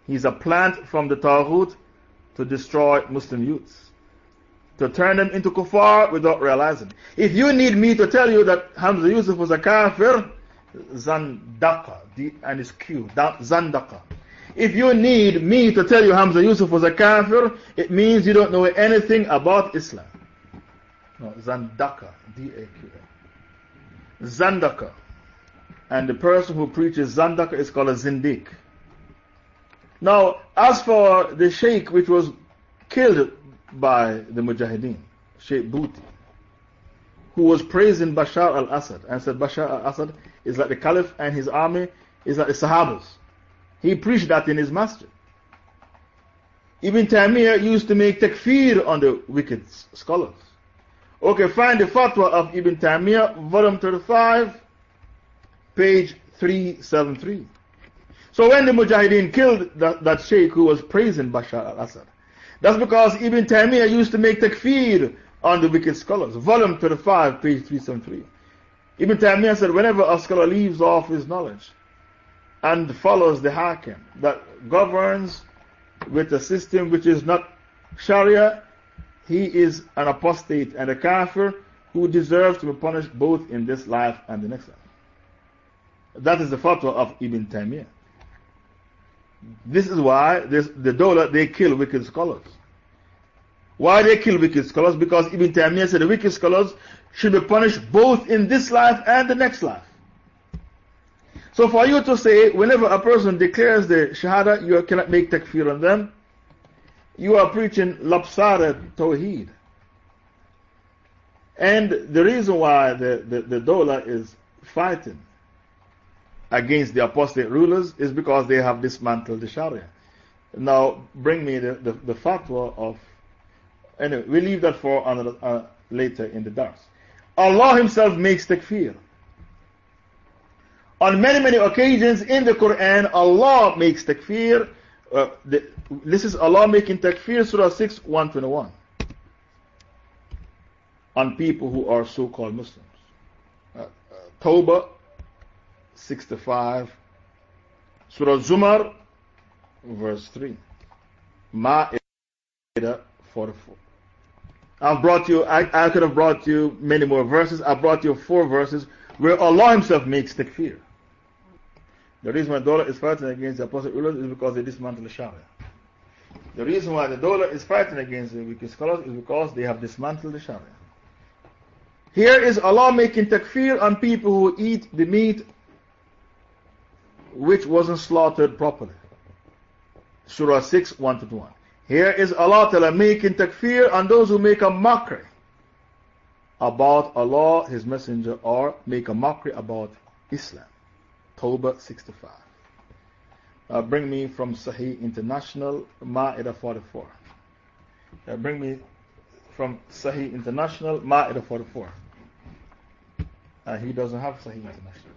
He's a plant from the Taghut to destroy Muslim youths, to turn them into kuffar without realizing. If you need me to tell you that Hamza Yusuf was a kafir, Zandaqa, and it's Q, Zandaqa. If you need me to tell you Hamza Yusuf was a kafir, it means you don't know anything about Islam. No, Zandaqa, D-A-Q-A. Zandaqa. And the person who preaches Zandaqa is called a Zindiq. Now, as for the Sheikh which was killed by the Mujahideen, Sheikh Buti, who was praising Bashar al Assad and said Bashar al Assad is like the Caliph and his army is like the Sahabas. He preached that in his masjid. Ibn Taymiyyah used to make takfir on the wicked scholars. Okay, find the fatwa of Ibn Taymiyyah, volume 35, page 373. So when the Mujahideen killed that, that sheikh who was praising Bashar al Assad, that's because Ibn Taymiyyah used to make takfir on the wicked scholars. Volume 35, page 373. Ibn Taymiyyah said, whenever a scholar leaves off his knowledge, and follows the Hakim that governs with a system which is not Sharia, he is an apostate and a kafir who deserves to be punished both in this life and the next life. That is the fatwa of Ibn Taymiyyah. This is why this, the Dawla they kill wicked scholars. Why they kill wicked scholars? Because Ibn Taymiyyah said the wicked scholars should be punished both in this life and the next life. So for you to say, whenever a person declares the Shahada, you cannot make takfir on them, you are preaching lapsara tawheed. And the reason why the, the, the Dawla is fighting against the apostate rulers is because they have dismantled the Sharia. Now, bring me the, the, the fatwa of. Anyway, we leave that for another, uh, later in the dars. Allah Himself makes takfir. On many, many occasions in the Quran, Allah makes takfir. Uh, this is Allah making takfir, Surah 6, 121. On people who are so called Muslims. Uh, uh, Tawbah 65, Surah Zumar, verse 3. Ma'idah 44. I've brought you, I, I could have brought you many more verses. I brought you four verses where Allah Himself makes takfir. The reason why Dawla is fighting against the apostate rulers is because they dismantle the Sharia. The reason why the Dawla is fighting against the wicked scholars is because they have dismantled the Sharia. Here is Allah making takfir on people who eat the meat which wasn't slaughtered properly. Surah 6, 1 to 1. Here is Allah Ta'ala making takfir on those who make a mockery about Allah, His Messenger, or make a mockery about Islam. Tawbah 65. Uh, bring me from Sahih International, Ma'idah 44. Uh, bring me from Sahih International, Ma'idah 44. Uh, he doesn't have Sahih International.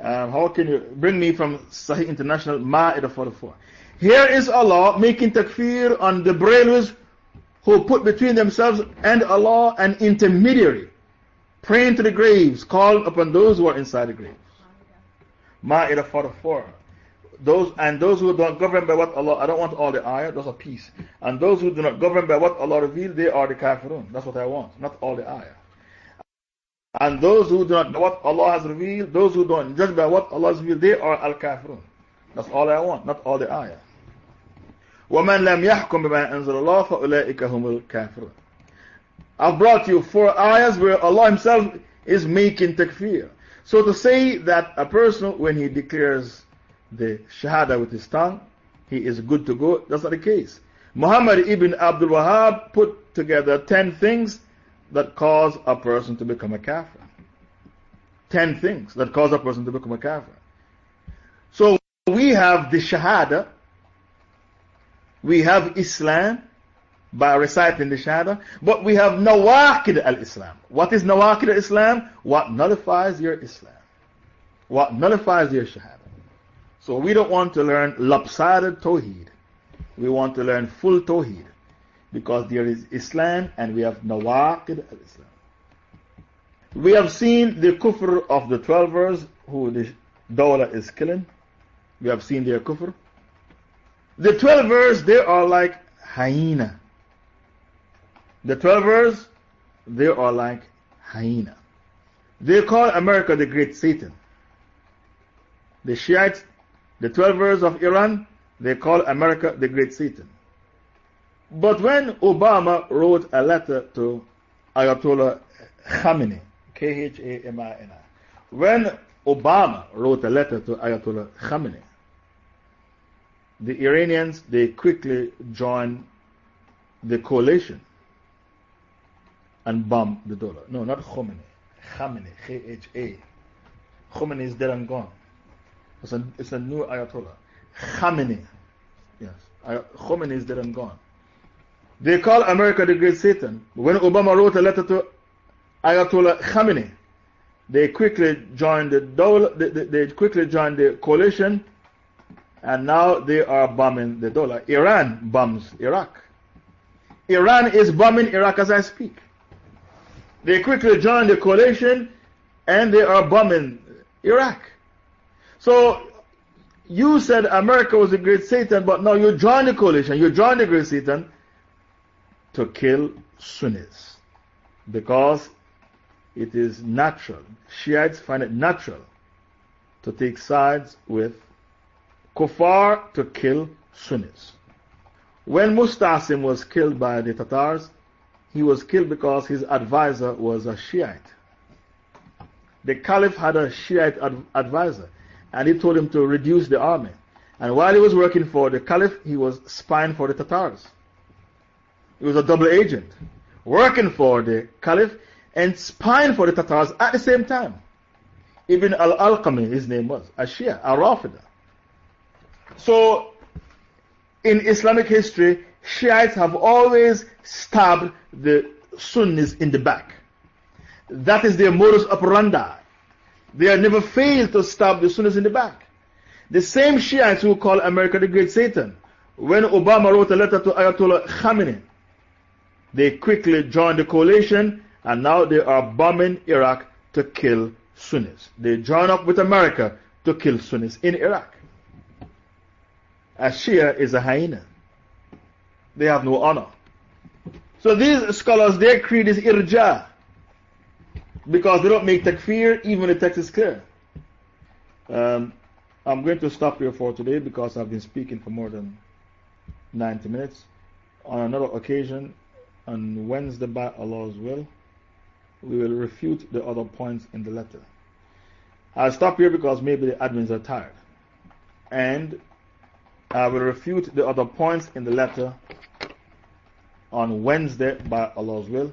Um, how can you bring me from Sahih International, Ma'idah 44? Here is Allah making takfir on the Brahmins who put between themselves and Allah an intermediary, praying to the graves, calling upon those who are inside the graves. Ma'idah 44. Those, and those who don't govern by what Allah, I don't want all the ayah, those are peace. And those who do not govern by what Allah revealed, they are the kafirun. That's what I want, not all the ayah. And those who do not know what Allah has revealed, those who don't judge by what Allah has revealed, they are al kafirun. That's all I want, not all the ayah. وَمَنْ لَمْ يَحْكُمْ بِمَا أَنزَلَ اللَّهُ فَأُولَٰئِكَ هُمُ الْكَافِرُونَ I've brought you four ayahs where Allah Himself is making takfir. So to say that a person, when he declares the Shahada with his tongue, he is good to go, that's not the case. Muhammad ibn Abdul Wahhab put together 10 things that cause a person to become a kafir. 10 things that cause a person to become a kafir. So we have the Shahada, we have Islam by reciting the Shahada, but we have Nawakid al Islam. What is Nawakid al Islam? What nullifies your Islam? What nullifies your Shahada? So we don't want to learn lopsided Tawheed. We want to learn full Tawheed because there is Islam and we have Nawakid al Islam. We have seen the kufr of the Twelvers who the Dawla is killing. We have seen their kufr. The Twelvers, they are like hyena. The Twelvers, they are like hyena. They call America the Great Satan. The Shiites, the Twelvers of Iran, they call America the Great Satan. But when Obama wrote a letter to Ayatollah Khamenei, K H A M I N I, when Obama wrote a letter to Ayatollah Khamenei, the Iranians, they quickly joined the coalition and bomb the Dawla. No, not Khomeini. Khamenei, K-H-A. Khomeini is dead and gone. It's a, it's a new Ayatollah. Khamenei. Yes. Khomeini is dead and gone. They call America the great Satan. When Obama wrote a letter to Ayatollah Khamenei, they quickly joined the, Dawla, they, they, quickly joined the coalition and now they are bombing the Dawla. Iran bombs Iraq. Iran is bombing Iraq as I speak. They quickly joined the coalition and they are bombing Iraq. So you said America was the great Satan, but now you joined the coalition, you joined the great Satan to kill Sunnis because it is natural. Shiites find it natural to take sides with Kuffar to kill Sunnis. When Mustasim was killed by the Tatars, he was killed because his advisor was a Shiite. The Caliph had a Shiite ad advisor and he told him to reduce the army. And while he was working for the Caliph, he was spying for the Tatars. He was a double agent, working for the Caliph and spying for the Tatars at the same time. Ibn al Alqami, his name was, a Shia, a Rafida. So, in Islamic history, Shiites have always stabbed the Sunnis in the back. That is their modus operandi. They have never failed to stab the Sunnis in the back. The same Shiites who call America the Great Satan, when Obama wrote a letter to Ayatollah Khamenei, they quickly joined the coalition and now they are bombing Iraq to kill Sunnis. They join up with America to kill Sunnis in Iraq. A Shia is a hyena. They have no honor. So these scholars, their creed is irja. Because they don't make takfir, even the text is clear. Um, I'm going to stop here for today because I've been speaking for more than 90 minutes. On another occasion, on Wednesday, by Allah's will, we will refute the other points in the letter. I'll stop here because maybe the admins are tired. And I will refute the other points in the letter on Wednesday by Allah's will.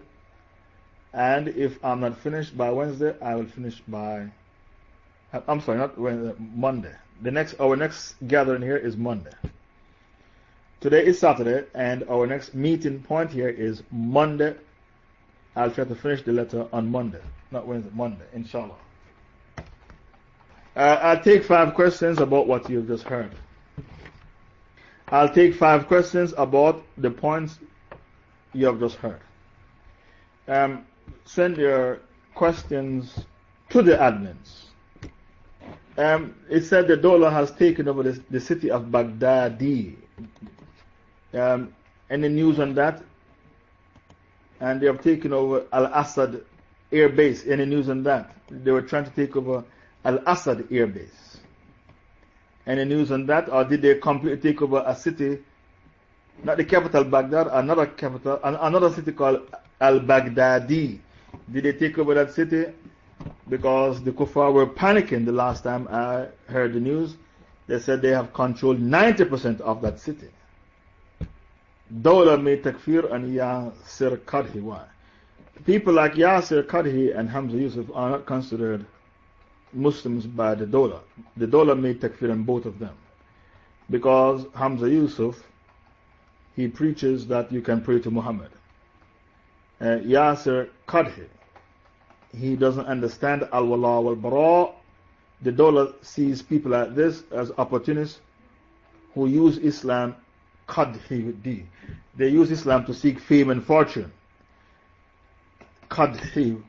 And if I'm not finished by Wednesday, I will finish by, I'm sorry, not Monday. The next, our next gathering here is Monday. Today is Saturday, and our next meeting point here is Monday. I'll try to finish the letter on Monday, not Wednesday, Monday, inshallah. Uh, I'll take five questions about what you've just heard. I'll take five questions about the points you have just heard. Um, send your questions to the admins. Um, it said the Dawla has taken over the, the city of Baghdadi. Um, any news on that? And they have taken over Al Asad air base. Any news on that? They were trying to take over Al Asad air base. Any news on that? Or did they completely take over a city, not the capital Baghdad, another capital, another city called Al Baghdadi? Did they take over that city? Because the Kuffar were panicking the last time I heard the news. They said they have controlled 90% of that city. Dawla may takfir and Yasir Qadhi. Why? People like Yasir Qadhi and Hamza Yusuf are not considered Muslims by the Dawla. The Dawla made takfir on both of them. Because Hamza Yusuf, he preaches that you can pray to Muhammad. Uh, Yasir Qadhi, he doesn't understand Al Wala wal Bara. The Dawla sees people like this as opportunists who use Islam Qadhi. D. They use Islam to seek fame and fortune. Qadhi.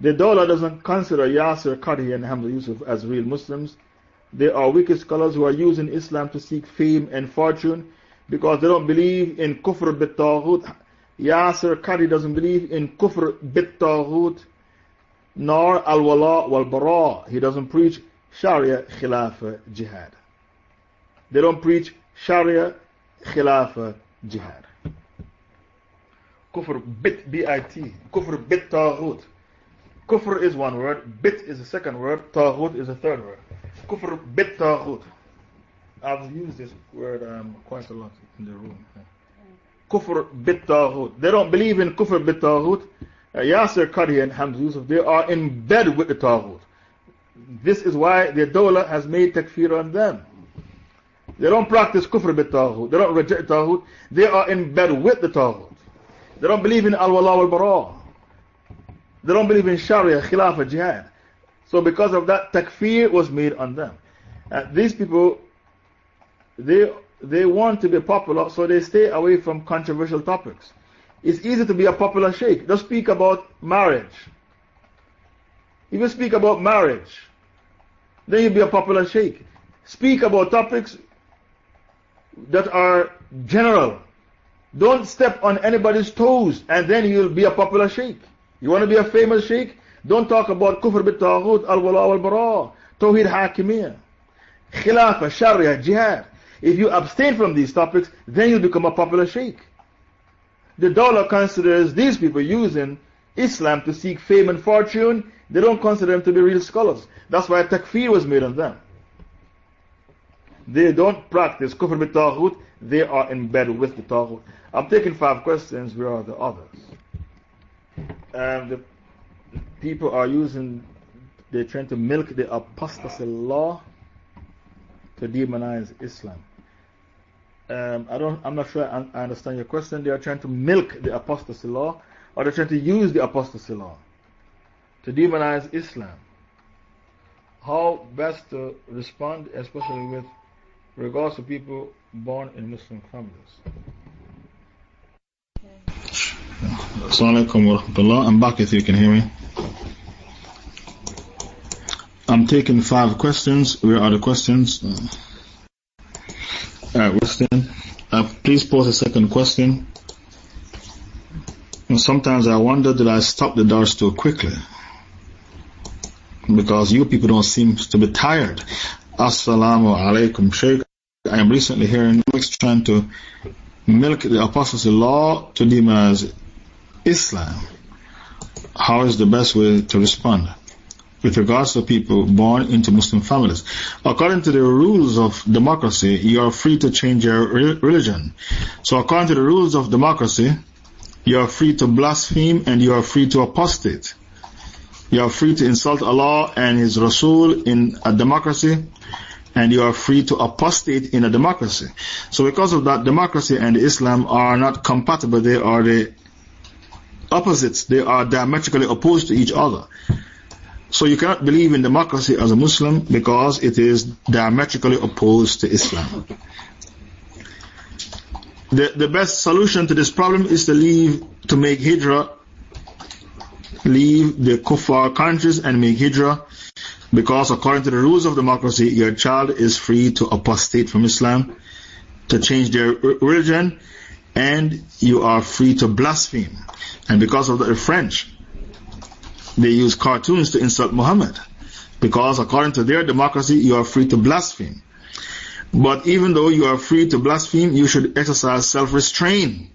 The Dawla doesn't consider Yasir Qadhi and Hamza Yusuf as real Muslims. They are wicked scholars who are using Islam to seek fame and fortune because they don't believe in kufr bit taghut. Yasir Qadhi doesn't believe in kufr bit taghut nor al wala wal bara. He doesn't preach Sharia Khilafah Jihad. They don't preach Sharia Khilafah Jihad. Kufr bit, B-I-T. Kufr bit taghut. Kufr is one word, bit is the second word, taghut is the third word. Kufr bit taghut. I've used this word um, quite a lot in the room. Kufr bit taghut. They don't believe in kufr bit taghut. Uh, Yasir Qadhi and Hamza Yusuf, they are in bed with the taghut. This is why the Dawla has made takfir on them. They don't practice kufr bit. They don't reject taghut. They are in bed with the taghut. They don't believe in al wala wal bara. They don't believe in Sharia, Khilafah, Jihad. So, because of that, takfir was made on them. Uh, these people, they, they want to be popular, so they stay away from controversial topics. It's easy to be a popular sheikh. Just speak about marriage. If you speak about marriage, then you'll be a popular sheikh. Speak about topics that are general. Don't step on anybody's toes and then you'll be a popular sheikh. You want to be a famous sheikh? Don't talk about kufr bit taghut, al wala wal bara, tawhid hakimiyya, khilafah, sharia, jihad. If you abstain from these topics, then you become a popular sheikh. The Dawla considers these people using Islam to seek fame and fortune. They don't consider them to be real scholars. That's why takfir was made on them. They don't practice kufr bit taghut, they are in bed with the taghut. I'm taking five questions, where are the others? Um, the people are using, they're trying to milk the apostasy law to demonize Islam. Um, I don't, I'm not sure I, I understand your question. They are trying to milk the apostasy law, or they're trying to use the apostasy law to demonize Islam. How best to respond, especially with regards to people born in Muslim families? Assalamu alaikum wa rahmatullah. I'm back if you can hear me. I'm taking five questions. Where are the questions? Alright, question. Uh, please pose a second question. Sometimes I wonder did I stop the doors too quickly? Because you people don't seem to be tired. Assalamu alaikum. I am recently hearing Muslims trying to milk the apostasy law to demonize Islam. How is the best way to respond? with regards to people born into Muslim families. According to the rules of democracy, you are free to change your religion. So according to the rules of democracy, you are free to blaspheme and you are free to apostate. You are free to insult Allah and His Rasul in a democracy and you are free to apostate in a democracy. So because of that, democracy and Islam are not compatible. They are the opposites. They are diametrically opposed to each other. So you cannot believe in democracy as a Muslim because it is diametrically opposed to Islam. The, the best solution to this problem is to leave, to make hijrah, leave the kuffar countries and make hijrah because according to the rules of democracy, your child is free to apostate from Islam, to change their religion, and you are free to blaspheme. And because of the French, they use cartoons to insult Muhammad. Because according to their democracy, you are free to blaspheme. But even though you are free to blaspheme, you should exercise self-restraint.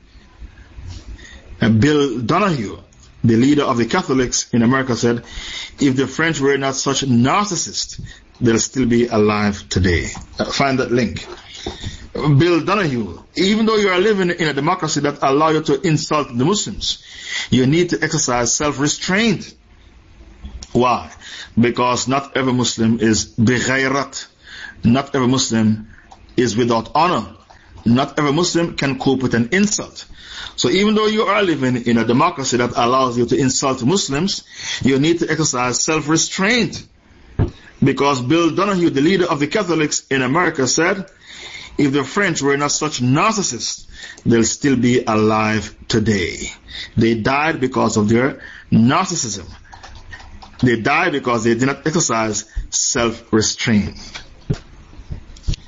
Bill Donohue, the leader of the Catholics in America said, if the French were not such narcissists, they'll still be alive today. Uh, find that link. Bill Donohue, even though you are living in a democracy that allows you to insult the Muslims, you need to exercise self-restraint. Why? Because not every Muslim is bighayrat. Not every Muslim is without honor. Not every Muslim can cope with an insult. So even though you are living in a democracy that allows you to insult Muslims, you need to exercise self-restraint. Because Bill Donohue, the leader of the Catholics in America, said, if the French were not such narcissists, they'll still be alive today. They died because of their narcissism. They died because they did not exercise self-restraint.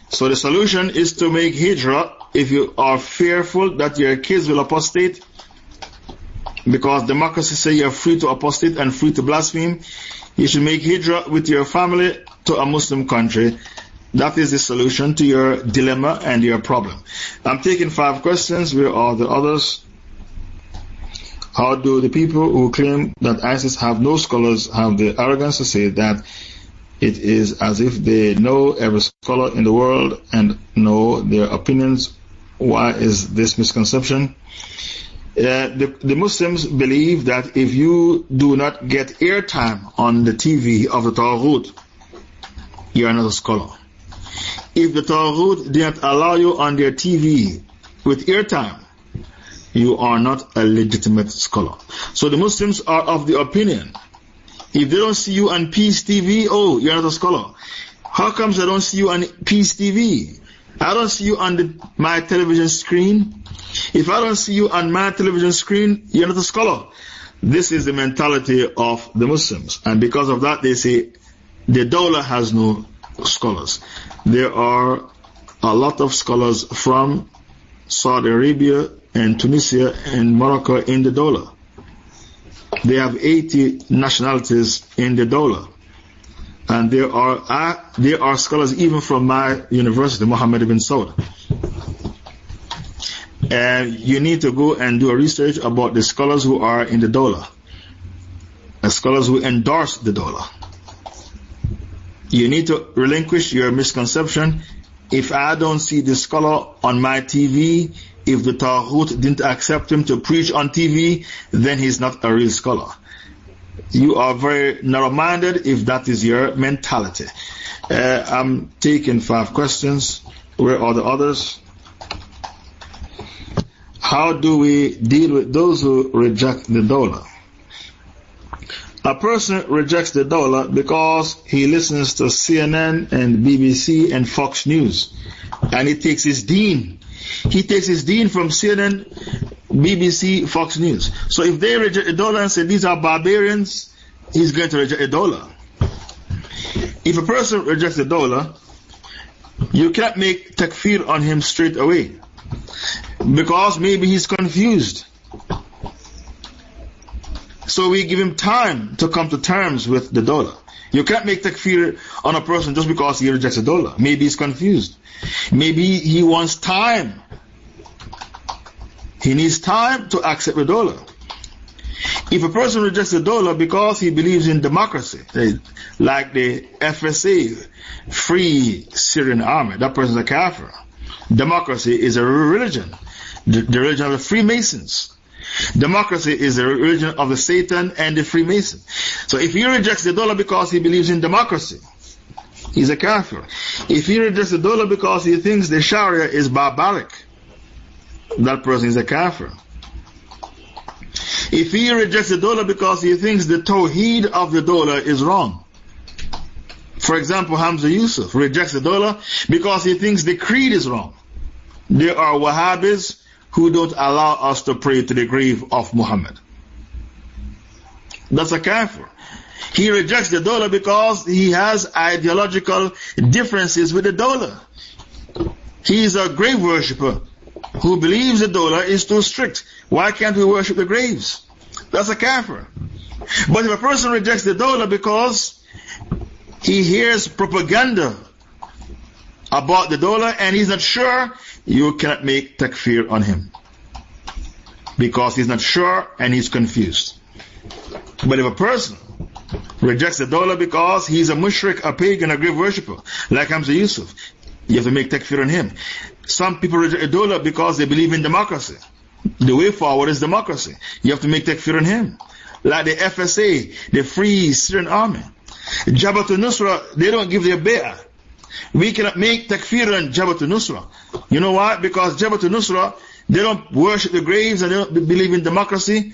So the solution is to make hijrah if you are fearful that your kids will apostate because democracy says you are free to apostate and free to blaspheme. You should make hijrah with your family to a Muslim country. That is the solution to your dilemma and your problem. I'm taking five questions. Where are the others? How do the people who claim that ISIS have no scholars have the arrogance to say that it is as if they know every scholar in the world and know their opinions? Why is this misconception? Uh, the, the Muslims believe that if you do not get airtime on the TV of the Taghut, you are not a scholar. If the Taghut did not allow you on their TV with airtime, you are not a legitimate scholar. So the Muslims are of the opinion, if they don't see you on Peace TV, oh, you're not a scholar. How comes I don't see you on Peace TV? I don't see you on the, my television screen. If I don't see you on my television screen, you're not a scholar. This is the mentality of the Muslims. And because of that, they say the Dawla has no scholars. There are a lot of scholars from Saudi Arabia and Tunisia and Morocco in the Dawla. They have 80 nationalities in the Dawla. And there are, uh, there are scholars even from my university, Muhammad ibn Saud. And you need to go and do a research about the scholars who are in the Dawla. The scholars who endorse the Dawla. You need to relinquish your misconception. If I don't see the scholar on my TV, if the Taghut didn't accept him to preach on TV, then he's not a real scholar. You are very narrow minded if that is your mentality. Uh, I'm taking five questions. Where are the others? How do we deal with those who reject the Dawla? A person rejects the Dawla because he listens to CNN and BBC and Fox News and he takes his deen he takes his deen from CNN, BBC, Fox News. So if they reject a Dawla and say these are barbarians, he's going to reject a Dawla. If a person rejects a Dawla, you can't make takfir on him straight away. Because maybe he's confused. So we give him time to come to terms with the Dawla. You can't make takfir on a person just because he rejects the Dawla. Maybe he's confused. Maybe he wants time. He needs time to accept the Dawla. If a person rejects the Dawla because he believes in democracy, like the FSA, Free Syrian Army, that person is a kafir. Democracy is a religion, the, religion of the Freemasons. Democracy is the religion of the Satan and the Freemason. So if he rejects the Dawla because he believes in democracy, he's a kafir. If he rejects the Dawla because he thinks the Sharia is barbaric, that person is a kafir. If he rejects the Dawla because he thinks the tawheed of the Dawla is wrong. For example, Hamza Yusuf rejects the Dawla because he thinks the creed is wrong. There are Wahhabis who don't allow us to pray to the grave of Muhammad. That's a kafir. He rejects the Dawla because he has ideological differences with the Dawla. He is a grave worshipper who believes the Dawla is too strict. Why can't we worship the graves? That's a kafir. But if a person rejects the Dawla because he hears propaganda about the Dawla and he's not sure, you cannot make takfir on him. Because he's not sure and he's confused. But if a person rejects the Dawla because he's a mushrik, a pagan, a grave worshipper, like Hamza Yusuf, you have to make takfir on him. Some people reject Dawla because they believe in democracy. The way forward is democracy. You have to make takfir on him. Like the FSA, the Free Syrian Army. Jabhat al-Nusra, they don't give their bay'ah. We cannot make takfir on Jabhat al-Nusra. You know why? Because Jabhat al-Nusra, they don't worship the graves and they don't believe in democracy.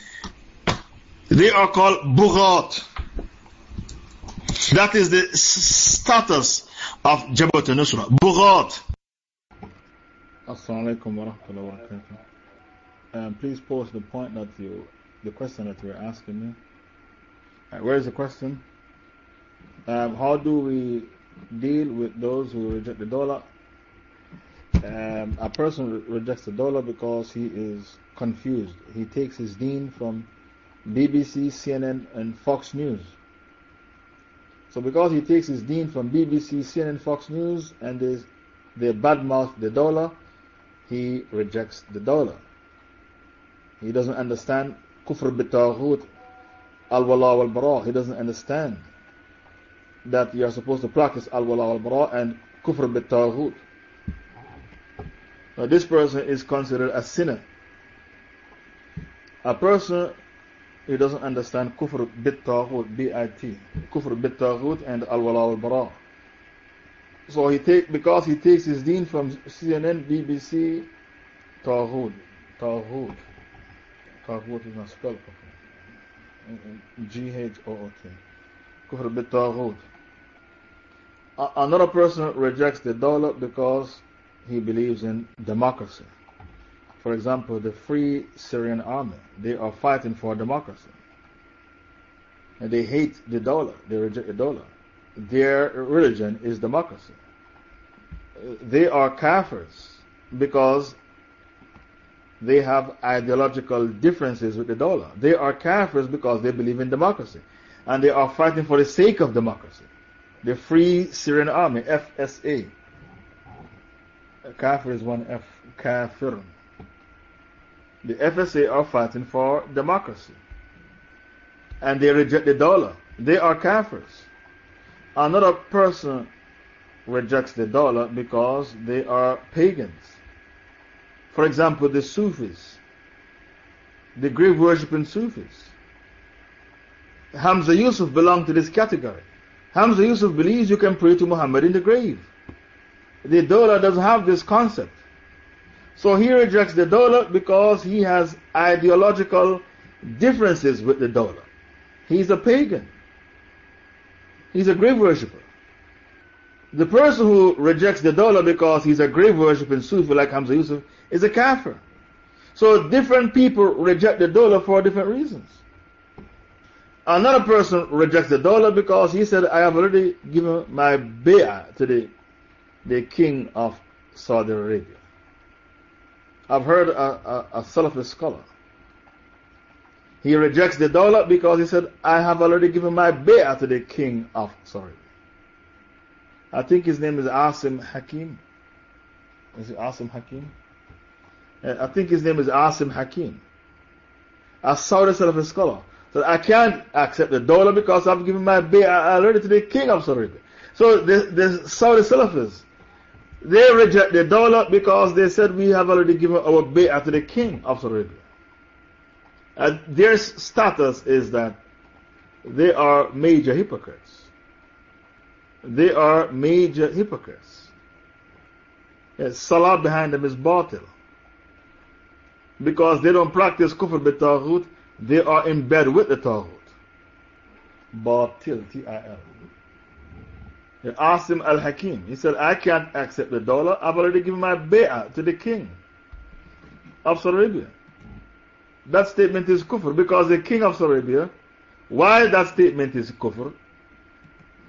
They are called Bughat. That is the status of Jabhat al-Nusra. Bughat. Assalamu alaikum wa rahmatullahi wa barakatuh. Um, please post the point that you, the question that you're asking me. Uh, where is the question? Um, how do we deal with those who reject the Dawla? Um, a person re rejects the Dawla because he is confused. He takes his deen from BBC, CNN, and Fox News. So, because he takes his deen from BBC, CNN, Fox News, and they, they badmouth the Dawla, he rejects the Dawla. He doesn't understand kufr bitaghut, al wala wal bara. He doesn't understand that you are supposed to practice al wala wal bara and kufr bitaghut. Now, this person is considered a sinner. A person who doesn't understand kufr bit B-I-T, kufr bit and al wala wal bara. So he take, because he takes his deen from CNN, BBC, Taghut, Taghut. Taghut is not spelled properly. G-H-O-O-T. Kufr bit Taghut. Another person rejects the Dawla because he believes in democracy. For example, the Free Syrian Army, they are fighting for democracy. And they hate the Dawla, they reject the Dawla. Their religion is democracy. They are kafirs because they have ideological differences with the Dawla. They are kafirs because they believe in democracy. And they are fighting for the sake of democracy. The Free Syrian Army, FSA. Kafir is one F, kafir. The FSA are fighting for democracy. And they reject the Dawla. They are kafirs. Another person rejects the Dawla because they are pagans. For example, the Sufis, the grave worshipping Sufis. Hamza Yusuf belonged to this category. Hamza Yusuf believes you can pray to Muhammad in the grave. The Dawla doesn't have this concept. So he rejects the Dawla because he has ideological differences with the Dawla. He's a pagan. He's a grave worshipper. The person who rejects the Dawla because he's a grave worshiping Sufi like Hamza Yusuf is a kafir. So different people reject the Dawla for different reasons. Another person rejects the Dawla because he said, I have already given my bay'ah to the, the king of Saudi Arabia. I've heard a, a, a scholar He rejects the Dawla because he said, I have already given my bay'ah to the king of Saudi. I think his name is Asim Hakim. Is it Asim Hakim? I think his name is Asim Hakim. A Saudi Salafi scholar. So I can't accept the Dawla because I've given my bay'ah already to the king of Saudi Arabia. So the, the Saudi Salafis, they reject the Dawla because they said we have already given our bay'ah to the king of Saudi. And their status is that they are major hypocrites. They are major hypocrites. Yes, salah behind them is batil. Because they don't practice kufr bi taghut, they are in bed with the taghut. Batil, T-I-L. Asim al-Hakim. He said, I can't accept the Dawla. I've already given my bay'ah to the king of Saudi Arabia. That statement is kufr because the king of Saudi Arabia, why that statement is kufr,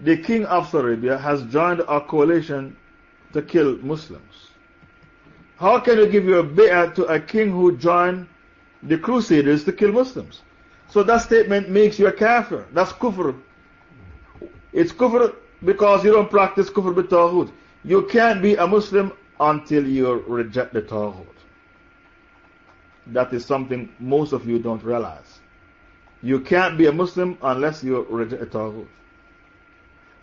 the king of Saudi Arabia has joined a coalition to kill Muslims. How can you give your bay'ah to a king who joined the crusaders to kill Muslims? So that statement makes you a kafir. That's kufr. It's kufr because you don't practice kufr bi taghut. You can't be a Muslim until you reject the taghut. That is something most of you don't realize. You can't be a Muslim unless you reject the taghut.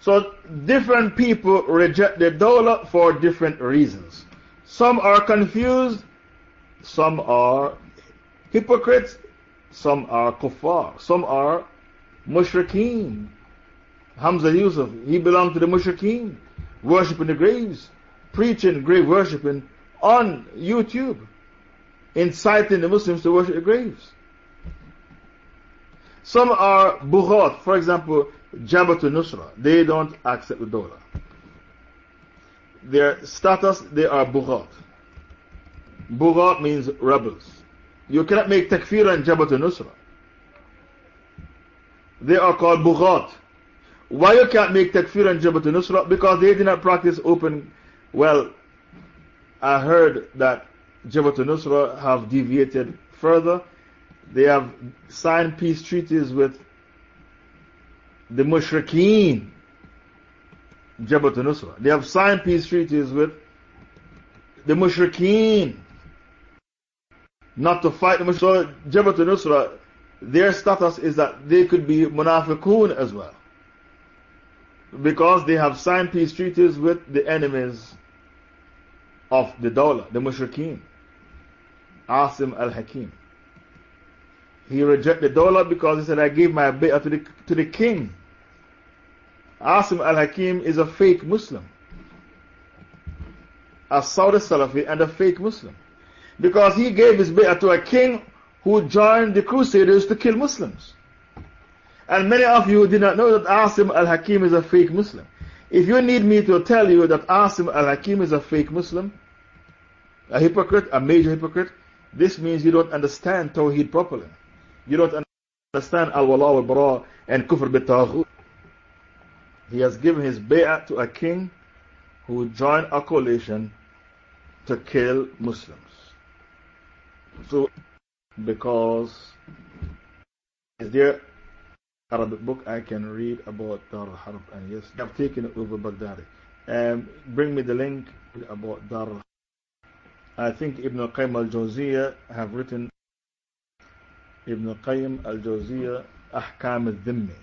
So different people reject the dawla for different reasons. Some are confused, some are hypocrites, some are kuffar, some are mushrikeen, Hamza Yusuf, he belonged to the mushrikeen, worshipping the graves, preaching grave worshipping on YouTube, inciting the Muslims to worship the graves. Some are bughat, for example, Jabhat Nusra, they don't accept the dawla. Their status, they are bughat. Bughat means rebels. You cannot make takfir and Jabhat Nusra. They are called bughat. Why you can't make takfir and Jabhat Nusra? Because they did not practice open. Well, I heard that Jabhat Nusra have deviated further. They have signed peace treaties with the Mushrikeen. Jabhat al-Nusra. They have signed peace treaties with the Mushrikeen. Not to fight the Mushrikeen. So, Jabhat Nusra, their status is that they could be Munafiqun as well because they have signed peace treaties with the enemies of the Dawla, the Mushrikeen. Asim al Hakim. He rejected Dawla because he said, I gave my bay'ah to the, to the king. Asim al Hakim is a fake Muslim. A Saudi Salafi and a fake Muslim. Because he gave his bay'ah to a king who joined the Crusaders to kill Muslims. And many of you did not know that Asim al Hakim is a fake Muslim. If you need me to tell you that Asim al Hakim is a fake Muslim, a hypocrite, a major hypocrite, this means you don't understand Tawheed properly. You don't understand Al Wala al Bara and Kufr bit He has given his bay'ah to a king who joined a coalition to kill Muslims. So, because is there Arabic book I can read about Dar al Harb, and yes, I've taken it over Baghdadi. Um, bring me the link about Dar al I think Ibn al Qayyim al Jawziyah have written Ibn al Qayyim al Jawziyah Ahkam al Dhimmi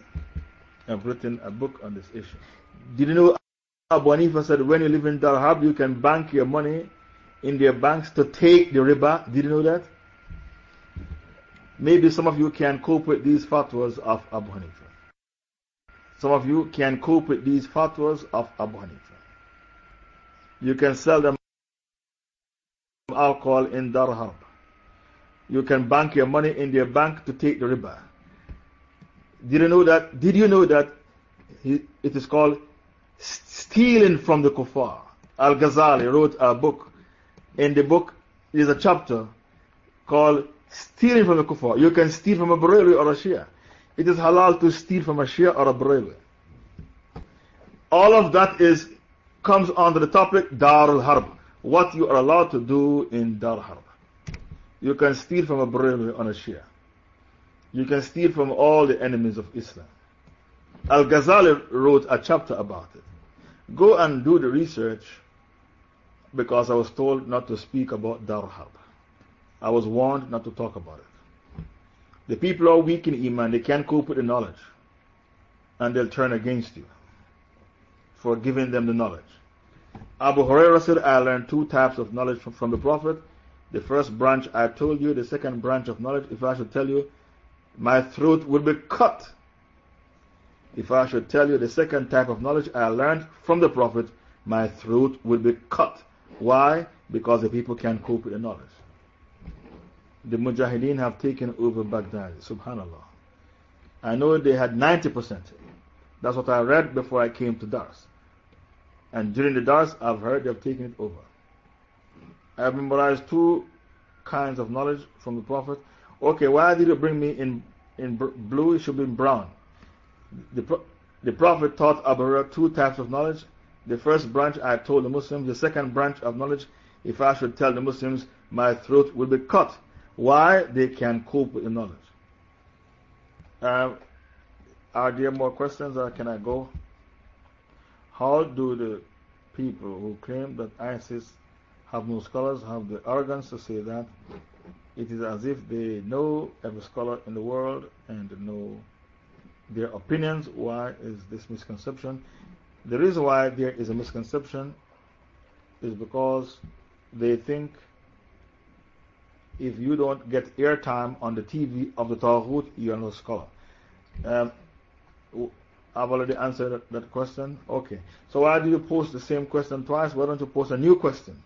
have written a book on this issue. Did you know Abu Hanifa said when you live in Dar Harb, you can bank your money in their banks to take the riba? Did you know that? Maybe some of you can cope with these fatwas of Abu Hanifa. Some of you can cope with these fatwas of Abu Hanifa. You can sell them alcohol in Dar Harb. You can bank your money in their bank to take the riba. Did you know that? Did you know that it is called stealing from the kuffar? Al Ghazali wrote a book. In the book, there's a chapter called stealing from the kuffar. You can steal from a Barelwi or a Shia. It is halal to steal from a Shia or a Barelwi. All of that is, comes under the topic Dar al Harb. What you are allowed to do in Dar Harb. You can steal from a Barelwi or a Shia. You can steal from all the enemies of Islam. Al Ghazali wrote a chapter about it. Go and do the research because I was told not to speak about Darhab. I was warned not to talk about it. The people are weak in Iman, they can't cope with the knowledge. And they'll turn against you for giving them the knowledge. Abu Hurairah said, I learned two types of knowledge from, from the Prophet. The first branch I told you, the second branch of knowledge, if I should tell you, my throat would be cut. If I should tell you the second type of knowledge I learned from the Prophet, my throat would be cut. Why? Because the people can't cope with the knowledge. The Mujahideen have taken over Baghdad. Subhanallah. I know they had 90%. That's what I read before I came to Dars. And during the Dars, I've heard they've taken it over. I have memorized two kinds of knowledge from the Prophet. Okay, why did you bring me in, in blue? It should be brown. The, the Prophet taught Abu two types of knowledge. The first branch I told the Muslims, the second branch of knowledge, if I should tell the Muslims, my throat will be cut. Why? They can cope with the knowledge. Uh, are there more questions or can I go? How do the people who claim that ISIS have no scholars have the arrogance to say that? It is as if they know every scholar in the world and know their opinions. Why is this misconception? The reason why there is a misconception is because they think if you don't get airtime on the TV of the Taghut, you are no scholar. Um, I've already answered that, that, question. Okay. So why do you post the same question twice? Why don't you post a new question?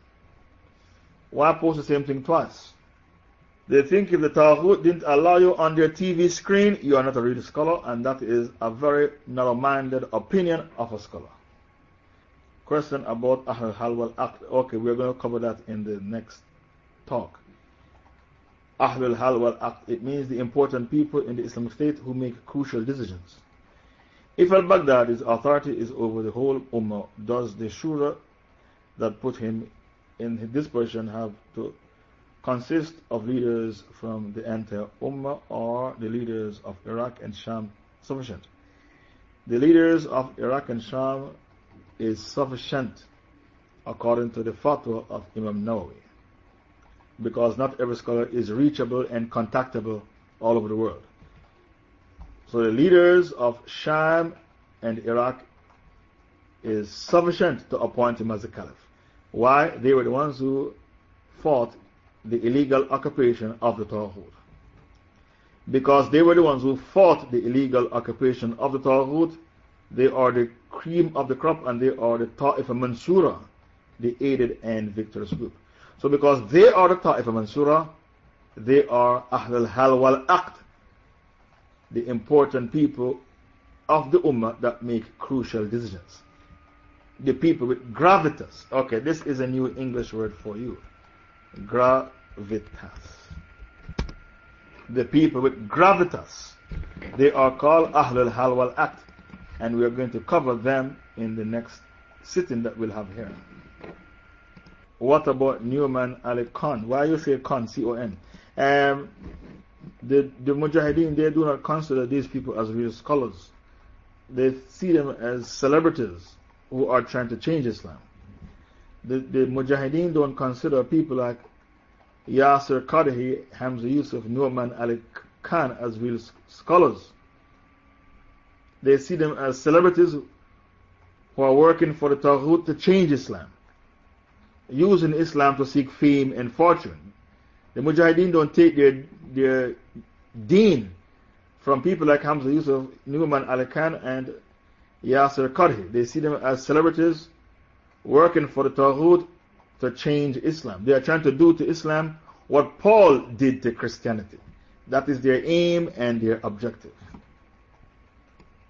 Why post the same thing twice? They think if the Taghut didn't allow you on their TV screen, you are not a real scholar, and that is a very narrow minded opinion of a scholar. Question about Ahl Halwal Act. Okay, we're going to cover that in the next talk. Ahlul Halwal Act. It means the important people in the Islamic State who make crucial decisions. If al Baghdadi's authority is over the whole Ummah, does the Shura that put him in this position have to consist of leaders from the entire Ummah or the leaders of Iraq and Sham sufficient? The leaders of Iraq and Sham is sufficient according to the fatwa of Imam Nawawi. Because not every scholar is reachable and contactable all over the world. So the leaders of Sham and Iraq is sufficient to appoint him as a caliph. Why? They were the ones who fought the illegal occupation of the Taghut. Because they were the ones who fought the illegal occupation of the Taghut, they are the cream of the crop and they are the Ta'ifa Mansura, the aided and victorious group. So, because they are the Ta'ifa Mansura, they are Ahl al wal Aqd, the important people of the Ummah that make crucial decisions. The people with gravitas. Okay, this is a new English word for you gravitas. The people with gravitas. They are called Ahlul Hal wal. And we are going to cover them in the next sitting that we'll have here. What about Nu'man Ali Khan? Why you say Khan? C O N. Um, the, the Mujahideen, they do not consider these people as real scholars. They see them as celebrities who are trying to change Islam the, the Mujahideen don't consider people like Yasir Qadhi, Hamza Yusuf, Nu'man Ali Khan as real scholars. They see them as celebrities who are working for the Taghut to change Islam, using Islam to seek fame and fortune. The Mujahideen don't take their, their deen from people like Hamza Yusuf, Nu'man Ali Khan, and Yasir Qadhi. They see them as celebrities working for the Taghut to change Islam. They are trying to do to Islam what Paul did to Christianity. That is their aim and their objective.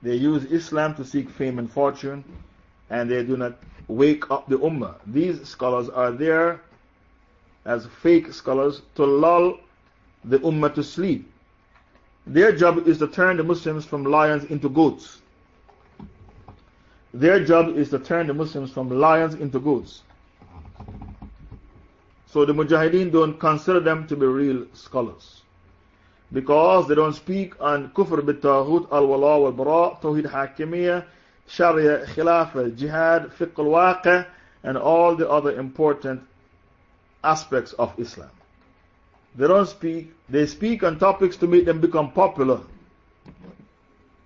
They use Islam to seek fame and fortune, and they do not wake up the Ummah. These scholars are there as fake scholars to lull the Ummah to sleep. Their job is to turn the Muslims from lions into goats. Their job is to turn the Muslims from lions into goats. So the Mujahideen don't consider them to be real scholars. because they don't speak on kufr bit-taghut, al-wala wal-bara, tawhid hakimiyya, sharia, khilafah, jihad, fiqh al-waqi, and all the other important aspects of Islam. They don't speak, they speak on topics to make them become popular.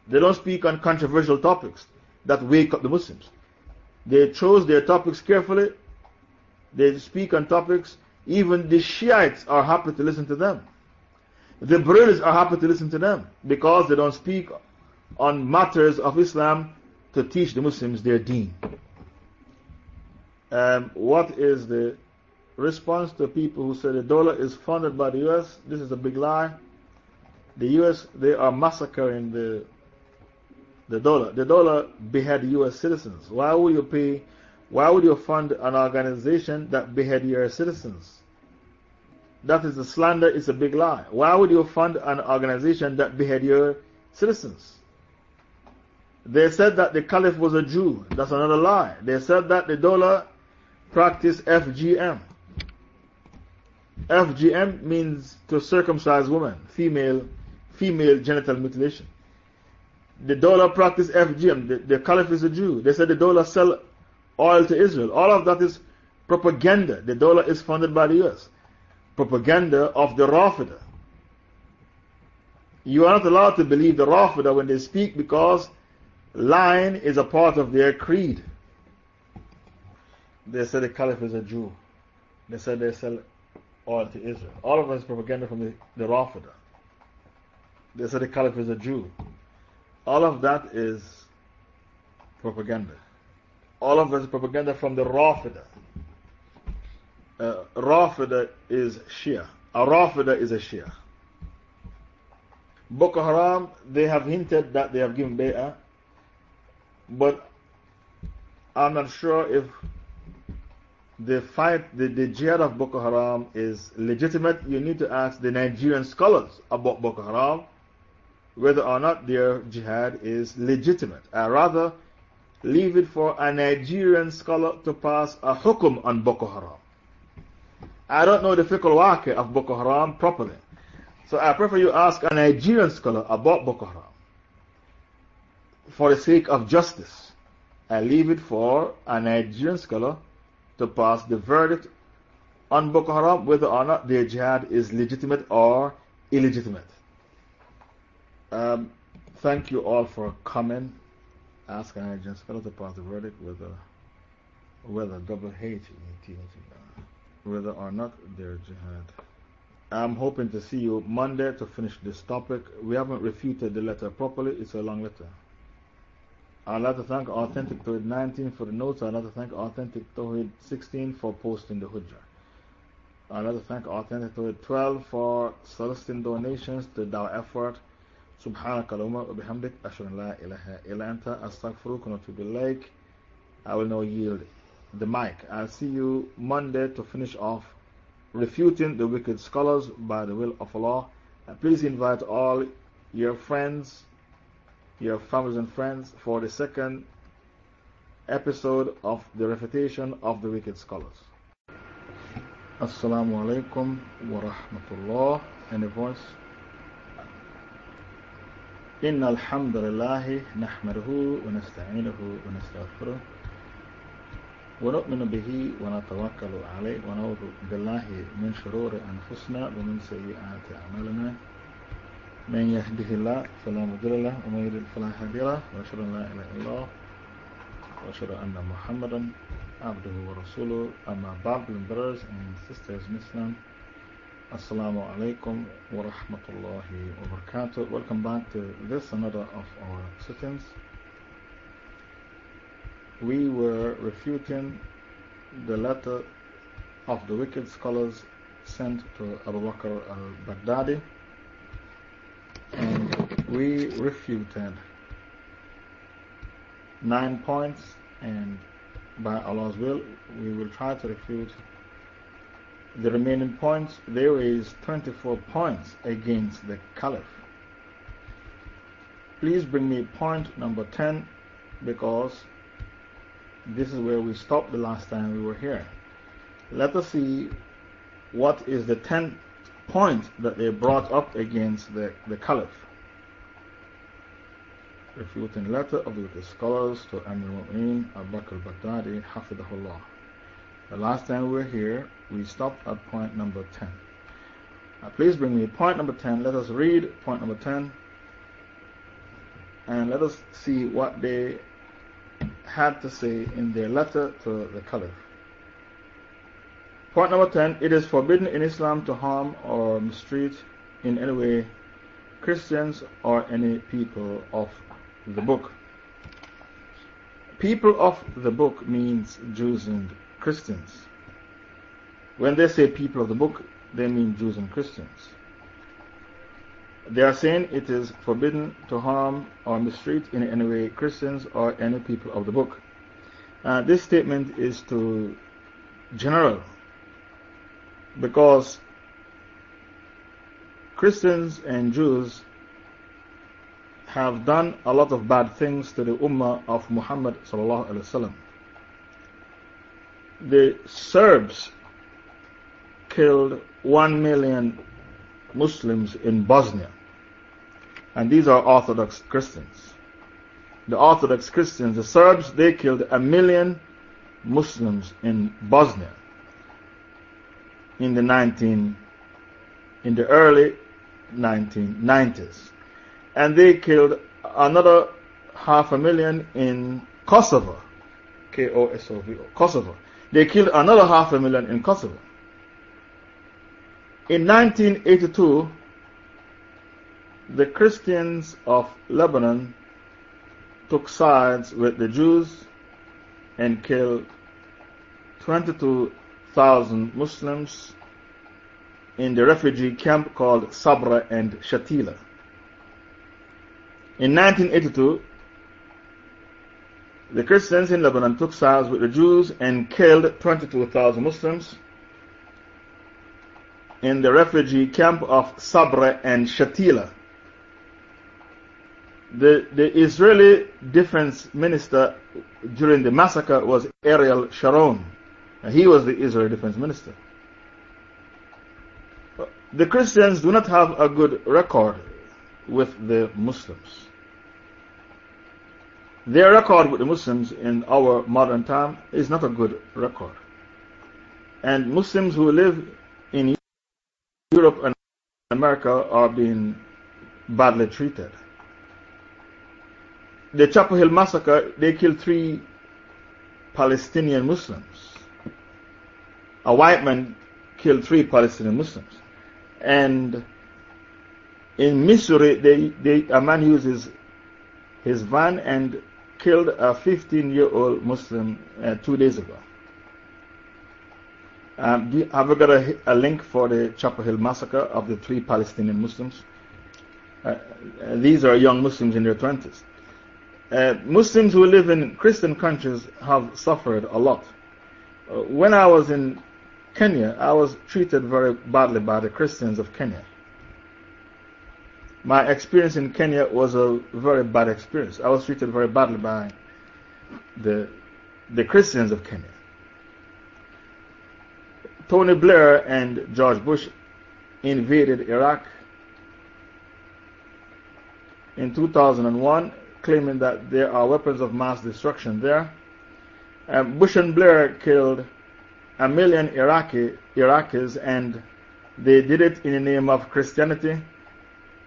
They don't speak on controversial topics that wake up the Muslims. They chose their topics carefully. They speak on topics, even the Shiites are happy to listen to them. The British are happy to listen to them because they don't speak on matters of Islam to teach the Muslims their deen. Um, what is the response to people who say the Dawla is funded by the US? This is a big lie. The US, they are massacring the, the Dawla. The Dawla behead US citizens. Why would you pay, why would you fund an organization that behead your citizens? That is a slander, it's a big lie. Why would you fund an organization that behead your citizens? They said that the caliph was a Jew. That's another lie. They said that the Dawla practiced FGM. FGM means to circumcise women, female, female genital mutilation. The Dawla practice FGM. The, the caliph is a Jew. They said the Dawla sell oil to Israel. All of that is propaganda. The Dawla is funded by the US propaganda of the Rafida. You are not allowed to believe the Rafida when they speak because lying is a part of their creed. They said the Caliph is a Jew. They said they sell oil to Israel. All of us is propaganda from the, the Rafida. They said the Caliph is a Jew. All of that is propaganda. All of us is propaganda from the Rafida uh, Rafida is Shia. A Rafida is a Shia. Boko Haram, they have hinted that they have given bay'ah, but I'm not sure if the fight, the, the jihad of Boko Haram is legitimate. You need to ask the Nigerian scholars about Boko Haram whether or not their jihad is legitimate. I rather leave it for a Nigerian scholar to pass a hukum on Boko Haram. I don't know the fiqh al of Boko Haram properly. So I prefer you ask a Nigerian scholar about Boko Haram. For the sake of justice, I leave it for a Nigerian scholar to pass the verdict on Boko Haram whether or not their jihad is legitimate or illegitimate. Um, thank you all for coming. Ask a Nigerian scholar to pass the verdict whether, whether double H whether or not they're jihad. I'm hoping to see you Monday to finish this topic. We haven't refuted the letter properly, it's a long letter. I'd like to thank Authentic Tawhid 19 for the notes. I'd like to thank Authentic Tawhid 16 for posting the Hujjah. I'd like to thank Authentic Tawhid 12 for soliciting donations to our effort. سبحانك اللهم وبحمدك أشهد أن لا إله إلا أنت أستغفرك ونتوب إليك I will now yield the mic. I'll see you Monday to finish off refuting the wicked scholars by the will of Allah. And please invite all your friends, your families and friends for the second episode of the refutation of the wicked scholars. Assalamu alaikum wa rahmatullah. Any voice? إن الحمد لله نحمده ونستعينه ونستغفره ونؤمن به ونتوكل عليه ونعوذ بالله من شرور أنفسنا ومن سيئات أعمالنا من يهده الله فلا مضل له ومن يضلل فلا هادي له وأشهد أن لا إله إلا الله وأشهد أن محمدا عبده ورسوله أما بعد brothers and sisters in Islam Assalamu alaikum wa rahmatullahi wa barakatuh. Welcome back to this another of our sittings we were refuting the letter of the wicked scholars sent to Abu Bakr al-Baghdadi and we refuted nine points and by Allah's will we will try to refute the remaining points there is 24 points against the Caliph please bring me point number 10 because this is where we stopped the last time we were here. Let us see what is the tenth point that they brought up against the, the Caliph. Refuting letter of the scholars to Amir Mu'min Abu Bakr al-Baghdadi, Hafidahullah. The last time we were here, we stopped at point number 10. Now please bring me point number 10. Let us read point number 10 and let us see what they had to say in their letter to the Caliph. Point number 10 It is forbidden in Islam to harm or mistreat in any way Christians or any people of the book. People of the book means Jews and Christians. When they say people of the book, they mean Jews and Christians. They are saying it is forbidden to harm or mistreat in any way Christians or any people of the book. Uh, this statement is too general because Christians and Jews have done a lot of bad things to the Ummah of Muhammad. The Serbs killed one million Muslims in Bosnia. And these are Orthodox Christians. The Orthodox Christians, the Serbs, they killed a million Muslims in Bosnia in the 19, in the early 1990s. And they killed another half a million in Kosovo. K-O-S-O-V-O. Kosovo. They killed another half a million in Kosovo. In 1982, the Christians of Lebanon took sides with the Jews and killed 22,000 Muslims in the refugee camp called Sabra and Shatila. In 1982, the Christians in Lebanon took sides with the Jews and killed 22,000 Muslims in the refugee camp of Sabra and Shatila. The, the Israeli defense minister during the massacre was Ariel Sharon. He was the Israeli defense minister. The Christians do not have a good record with the Muslims. Their record with the Muslims in our modern time is not a good record. And Muslims who live Europe and America are being badly treated. The Chapel Hill massacre, they killed three Palestinian Muslims. A white man killed three Palestinian Muslims. And in Missouri, they, they, a man uses his van and killed a 15 year old Muslim uh, two days ago. Um, you, have we got a, a, link for the Chapel Hill massacre of the three Palestinian Muslims? Uh, uh these are young Muslims in their 20s. Uh, Muslims who live in Christian countries have suffered a lot. When I was in Kenya, I was treated very badly by the Christians of Kenya. My experience in Kenya was a very bad experience. I was treated very badly by the, the Christians of Kenya. Tony Blair and George Bush invaded Iraq in 2001, claiming that there are weapons of mass destruction there. Um, Bush and Blair killed a million Iraqi, Iraqis and they did it in the name of Christianity.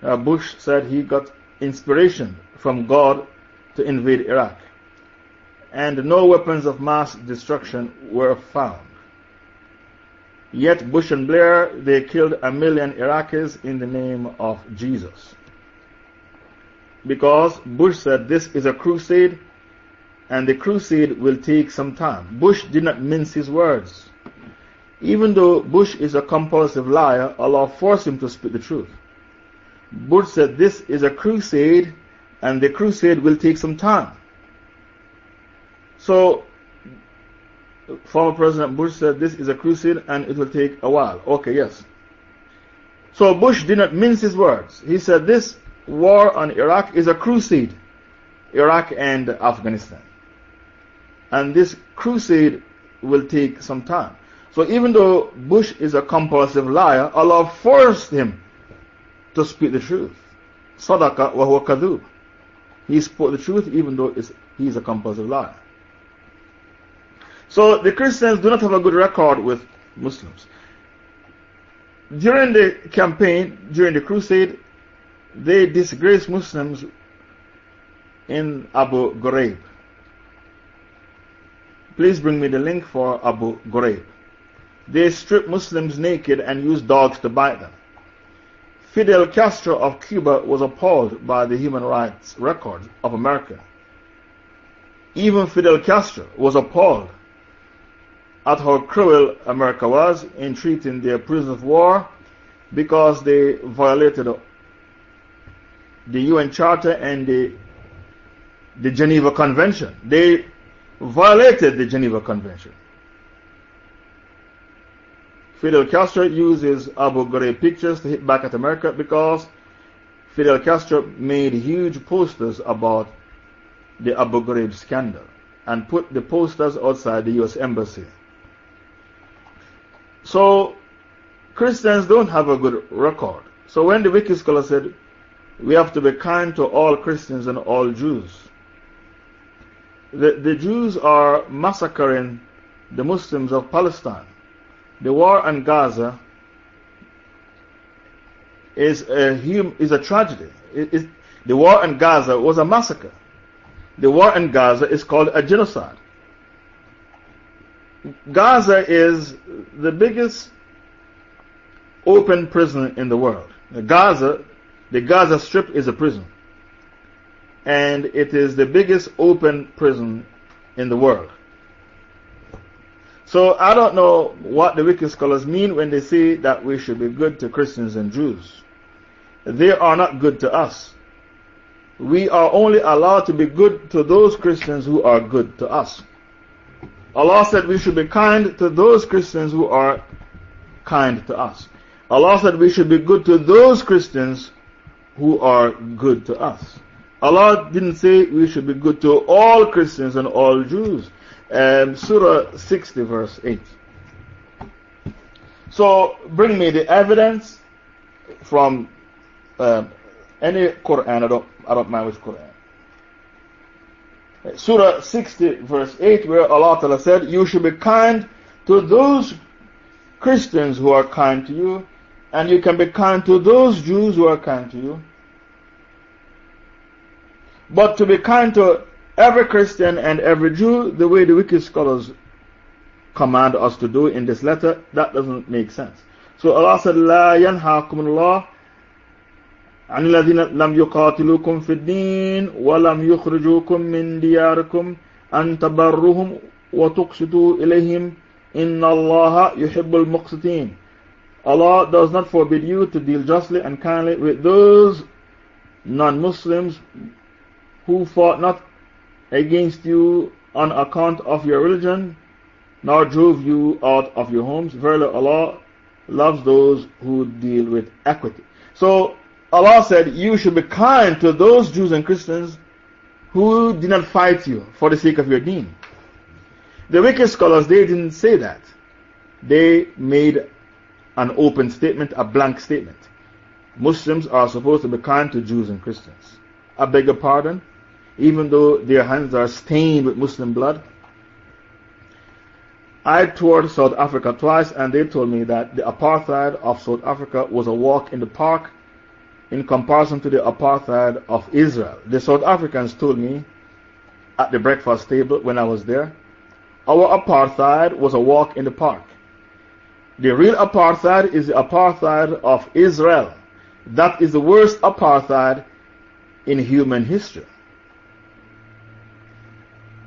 Uh, Bush said he got inspiration from God to invade Iraq. And no weapons of mass destruction were found. Yet Bush and Blair, they killed a million Iraqis in the name of Jesus. Because Bush said this is a crusade and the crusade will take some time. Bush did not mince his words. Even though Bush is a compulsive liar, Allah forced him to speak the truth. Bush said this is a crusade and the crusade will take some time. So former President Bush said this is a crusade and it will take a while. Okay, yes. So Bush did not mince his words. He said this war on Iraq is a crusade, Iraq and Afghanistan. And this crusade will take some time. So even though Bush is a compulsive liar, Allah forced him to speak the truth. Sadaqa wa huwa kadhub. He spoke the truth even though he is a compulsive liar. So the Christians do not have a good record with Muslims. During the campaign, during the crusade, they disgraced Muslims in Abu Ghraib. Please bring me the link for Abu Ghraib. They stripped Muslims naked and used dogs to bite them. Fidel Castro of Cuba was appalled by the human rights record of America. Even Fidel Castro was appalled at how cruel America was in treating their prisoners of war because they violated the UN Charter and the, the Geneva Convention. They violated the Geneva Convention. Fidel Castro uses Abu Ghraib pictures to hit back at America because Fidel Castro made huge posters about the Abu Ghraib scandal and put the posters outside the US Embassy. So, Christians don't have a good record. So, when the Wiki scholar said, we have to be kind to all Christians and all Jews, the, the Jews are massacring the Muslims of Palestine. The war in Gaza is a, is a tragedy. It, it, the war in Gaza was a massacre. The war in Gaza is called a genocide. Gaza is the biggest open prison in the world. Gaza, the Gaza Strip is a prison. And it is the biggest open prison in the world. So I don't know what the wicked scholars mean when they say that we should be good to Christians and Jews. They are not good to us. We are only allowed to be good to those Christians who are good to us. Allah said we should be kind to those Christians who are kind to us. Allah said we should be good to those Christians who are good to us. Allah didn't say we should be good to all Christians and all Jews. Um, Surah 60, verse 8. So, bring me the evidence from um, any Quran. I don't, I don't mind which Quran. Surah 60, verse 8, where Allah Ta'ala said, You should be kind to those Christians who are kind to you, and you can be kind to those Jews who are kind to you. But to be kind to every Christian and every Jew, the way the wicked scholars command us to do in this letter, that doesn't make sense. So Allah said, لا ينهاكم الله عن الذين لم يقاتلوكم في الدين ولم يخرجوكم من دياركم أن تبرهم وتقسطوا إليهم إن الله يحب المقسطين Allah does not forbid you to deal justly and kindly with those non-Muslims who fought not against you on account of your religion, nor drove you out of your homes. Verily Allah loves those who deal with equity. So Allah said, You should be kind to those Jews and Christians who did not fight you for the sake of your deen. The wicked scholars, they didn't say that. They made an open statement, a blank statement. Muslims are supposed to be kind to Jews and Christians. I beg your pardon, even though their hands are stained with Muslim blood. I toured South Africa twice and they told me that the apartheid of South Africa was a walk in the park in comparison to the apartheid of Israel. The South Africans told me at the breakfast table when I was there, our apartheid was a walk in the park. The real apartheid is the apartheid of Israel. That is the worst apartheid in human history.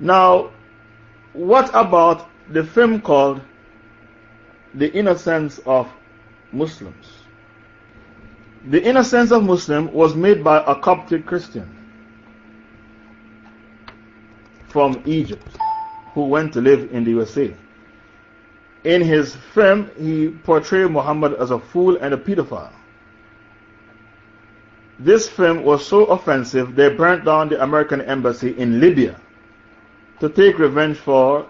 Now, what about the film called The Innocence of Muslims? The Innocence of Muslim was made by a Coptic Christian from Egypt who went to live in the USA. In his film, he portrayed Muhammad as a fool and a pedophile. This film was so offensive, they burnt down the American embassy in Libya to take revenge for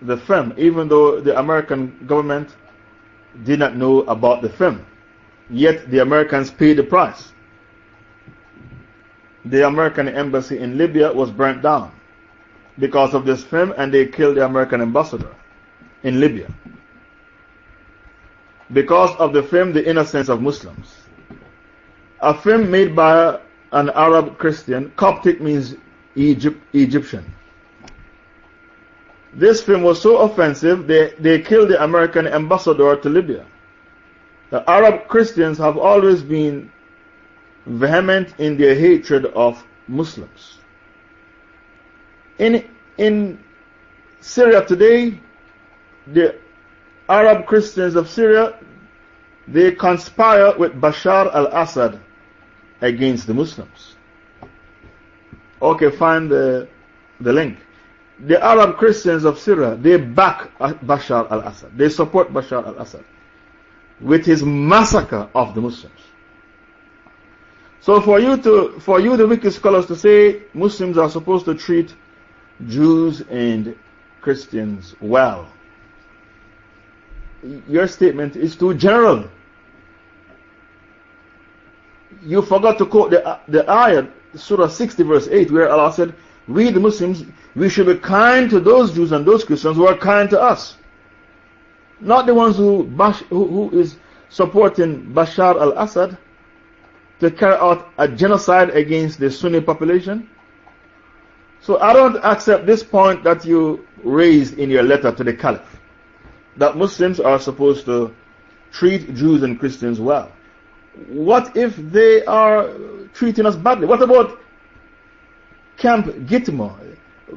the film, even though the American government did not know about the film. Yet the Americans paid the price. The American embassy in Libya was burnt down because of this film, and they killed the American ambassador in Libya. Because of the film, The Innocence of Muslims. A film made by an Arab Christian, Coptic means Egypt, Egyptian. This film was so offensive, they, they killed the American ambassador to Libya. The Arab Christians have always been vehement in their hatred of Muslims. In, in Syria today, the Arab Christians of Syria, they conspire with Bashar al Assad against the Muslims. Okay, find the, the link. The Arab Christians of Syria, they back Bashar al Assad. They support Bashar al Assad with his massacre of the Muslims. So for you to, for you the wicked scholars to say Muslims are supposed to treat Jews and Christians well, your statement is too general. You forgot to quote the, the ayah, Surah 60 verse 8, where Allah said, We the Muslims, we should be kind to those Jews and those Christians who are kind to us. Not the ones who, bash, who, who is supporting Bashar al Assad to carry out a genocide against the Sunni population. So I don't accept this point that you raised in your letter to the Caliph that Muslims are supposed to treat Jews and Christians well. What if they are treating us badly? What about Camp Gitmo,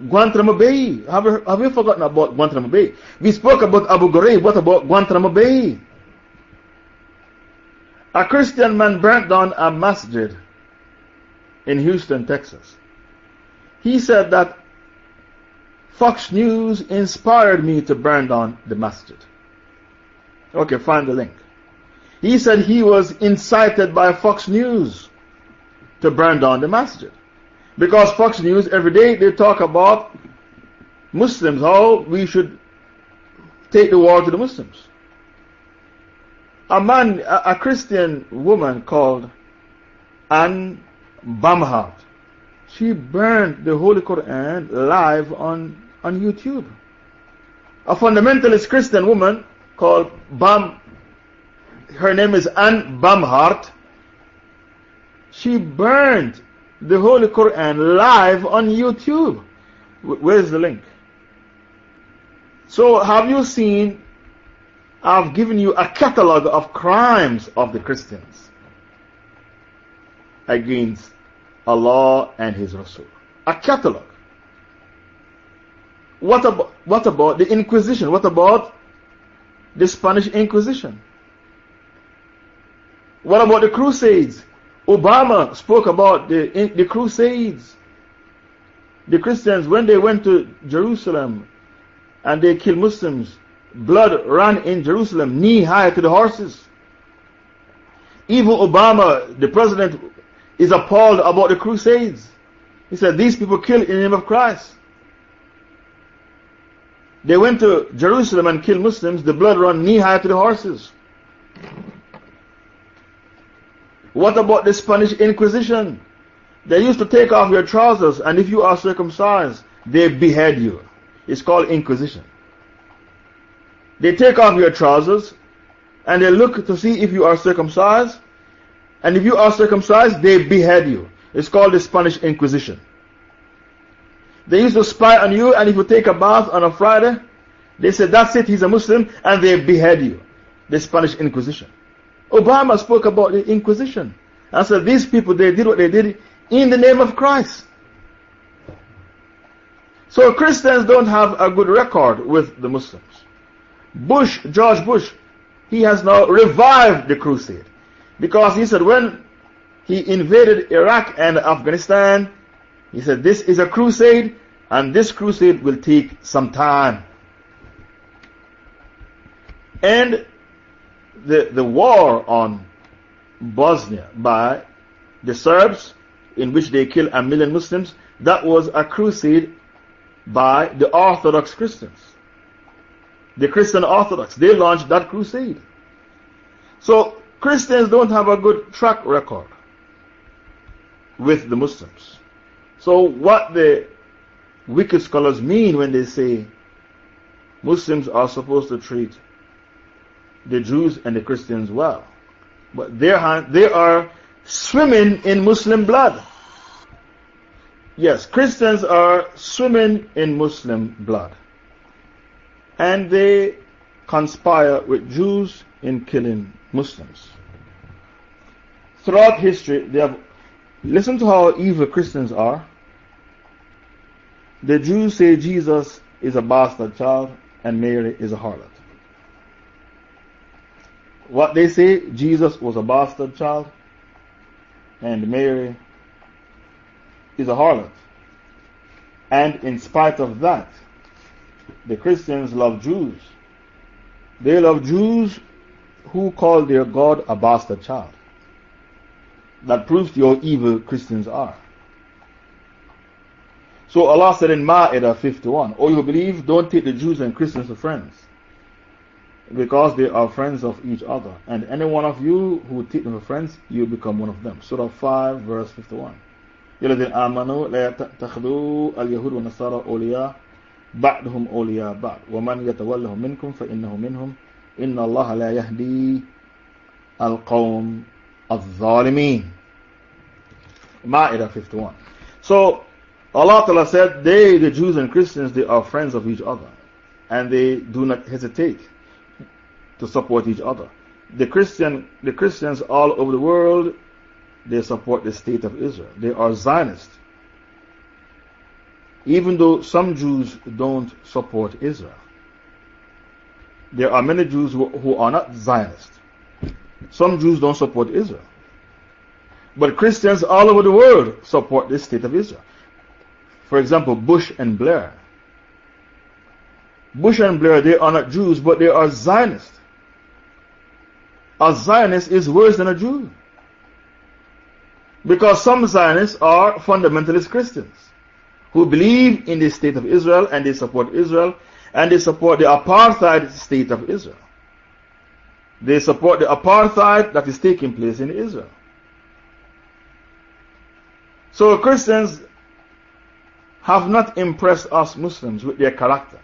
Guantanamo Bay? Have you, have you forgotten about Guantanamo Bay? We spoke about Abu Ghraib. What about Guantanamo Bay? A Christian man burnt down a masjid in Houston, Texas. He said that Fox News inspired me to burn down the masjid. Okay, find the link. He said he was incited by Fox News to burn down the masjid. Because Fox News, every day they talk about Muslims, how we should take the war to the Muslims. A man, a, a Christian woman called Ann Barnhardt, she burned the Holy Quran live on, on YouTube. A fundamentalist Christian woman called Bam, her name is Ann Barnhardt, she burned the Holy Quran live on YouTube. Where's the link? So, have you seen? I've given you a catalog of crimes of the Christians against Allah and His Rasul. A catalog. What about, what about the Inquisition? What about the Spanish Inquisition? What about the Crusades? Obama spoke about the, the Crusades. The Christians, when they went to Jerusalem and they killed Muslims, blood ran in Jerusalem knee high to the horses. Even Obama, the president, is appalled about the Crusades. He said, These people killed in the name of Christ. They went to Jerusalem and killed Muslims, the blood ran knee high to the horses. What about the Spanish Inquisition? They used to take off your trousers, and if you are circumcised, they behead you. It's called Inquisition. They take off your trousers, and they look to see if you are circumcised, and if you are circumcised, they behead you. It's called the Spanish Inquisition. They used to spy on you, and if you take a bath on a Friday, they said, That's it, he's a Muslim, and they behead you. The Spanish Inquisition. Obama spoke about the Inquisition I said these people, they did what they did in the name of Christ. So Christians don't have a good record with the Muslims. Bush, George Bush, he has now revived the crusade because he said when he invaded Iraq and Afghanistan, he said this is a crusade and this crusade will take some time. And the, the war on Bosnia by the Serbs, in which they killed a million Muslims, that was a crusade by the Orthodox Christians. the Christian Orthodox. They launched that crusade. So Christians don't have a good track record with the Muslims. So what the wicked scholars mean when they say Muslims are supposed to treat the Jews and the Christians well. But they are swimming in Muslim blood. Yes, Christians are swimming in Muslim blood. And they conspire with Jews in killing Muslims. Throughout history, they have. Listen to how evil Christians are. The Jews say Jesus is a bastard child and Mary is a harlot. What they say, Jesus was a bastard child and Mary is a harlot. And in spite of that, the Christians love Jews. They love Jews who call their God a bastard child. That proves to you how evil Christians are. So Allah said in Ma'idah 51, O you believe, don't take the Jews and Christians as friends Because they are friends of each other. And any one of you who take them as friends, you become one of them. Surah 5, verse 51. الذين آمنوا لا تتخذوا اليهود والنصارى أولياء بعضهم أولياء بعض ومن يتولهم منكم فإنه منهم إن الله لا يهدي القوم الظالمين Ma'idah 51 So Allah Ta'ala said they, the Jews and Christians, they are friends of each other and they do not hesitate to support each other. The, Christian, the Christians all over the world they support the state of Israel. They are Zionists. Even though some Jews don't support Israel. There are many Jews who, who are not Zionists. Some Jews don't support Israel. But Christians all over the world support the state of Israel. For example, Bush and Blair. Bush and Blair, they are not Jews, but they are Zionists. A Zionist is worse than a Jew. Because some Zionists are fundamentalist Christians who believe in the state of Israel and they support Israel and they support the apartheid state of Israel. They support the apartheid that is taking place in Israel. So Christians have not impressed us Muslims with their character.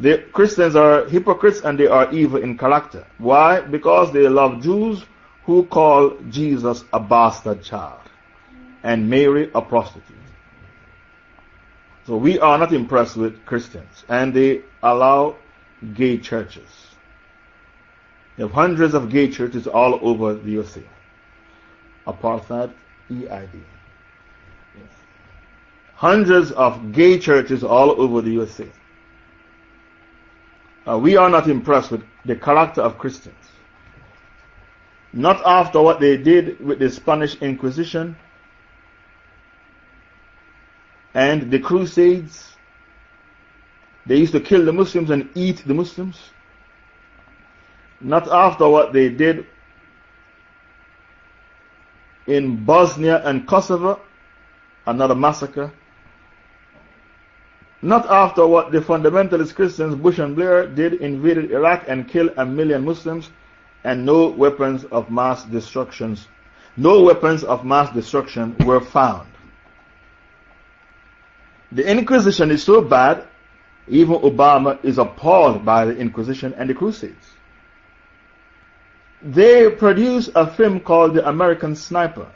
The Christians are hypocrites and they are evil in character. Why? Because they love Jews who call Jesus a bastard child and Mary a prostitute. So we are not impressed with Christians and they allow gay churches. You have hundreds of gay churches all over the USA. Apartheid, EID. Yes. Hundreds of gay churches all over the USA. Uh, we are not impressed with the character of Christians. Not after what they did with the Spanish Inquisition and the Crusades. They used to kill the Muslims and eat the Muslims. Not after what they did in Bosnia and Kosovo, another massacre. Not after what the fundamentalist Christians, Bush and Blair, did invaded Iraq and killed a million Muslims and no weapons of mass destructions, no weapons of mass destruction were found. The Inquisition is so bad, even Obama is appalled by the Inquisition and the Crusades. They produced a film called The American Sniper.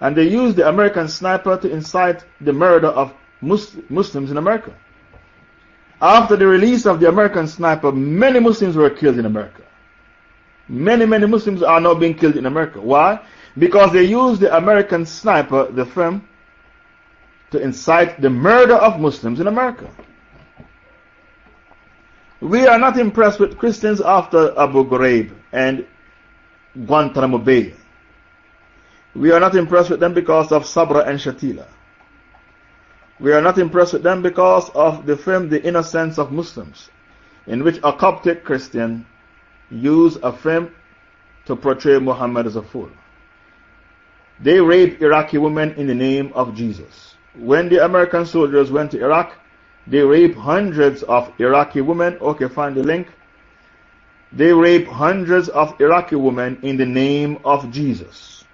And they used the American Sniper to incite the murder of Muslims in America. After the release of the American Sniper, many Muslims were killed in America. Many, many Muslims are now being killed in America. Why? Because they use the American sniper, the film, to incite the murder of Muslims in America. We are not impressed with Christians after Abu Ghraib and Guantanamo Bay. We are not impressed with them because of Sabra and Shatila. We are not impressed with them because of the film The Innocence of Muslims, in which a Coptic Christian used a film to portray Muhammad as a fool. They raped Iraqi women in the name of Jesus. When the American soldiers went to Iraq, They rape hundreds of Iraqi women. Okay, find the link. They rape hundreds of Iraqi women in the name of Jesus.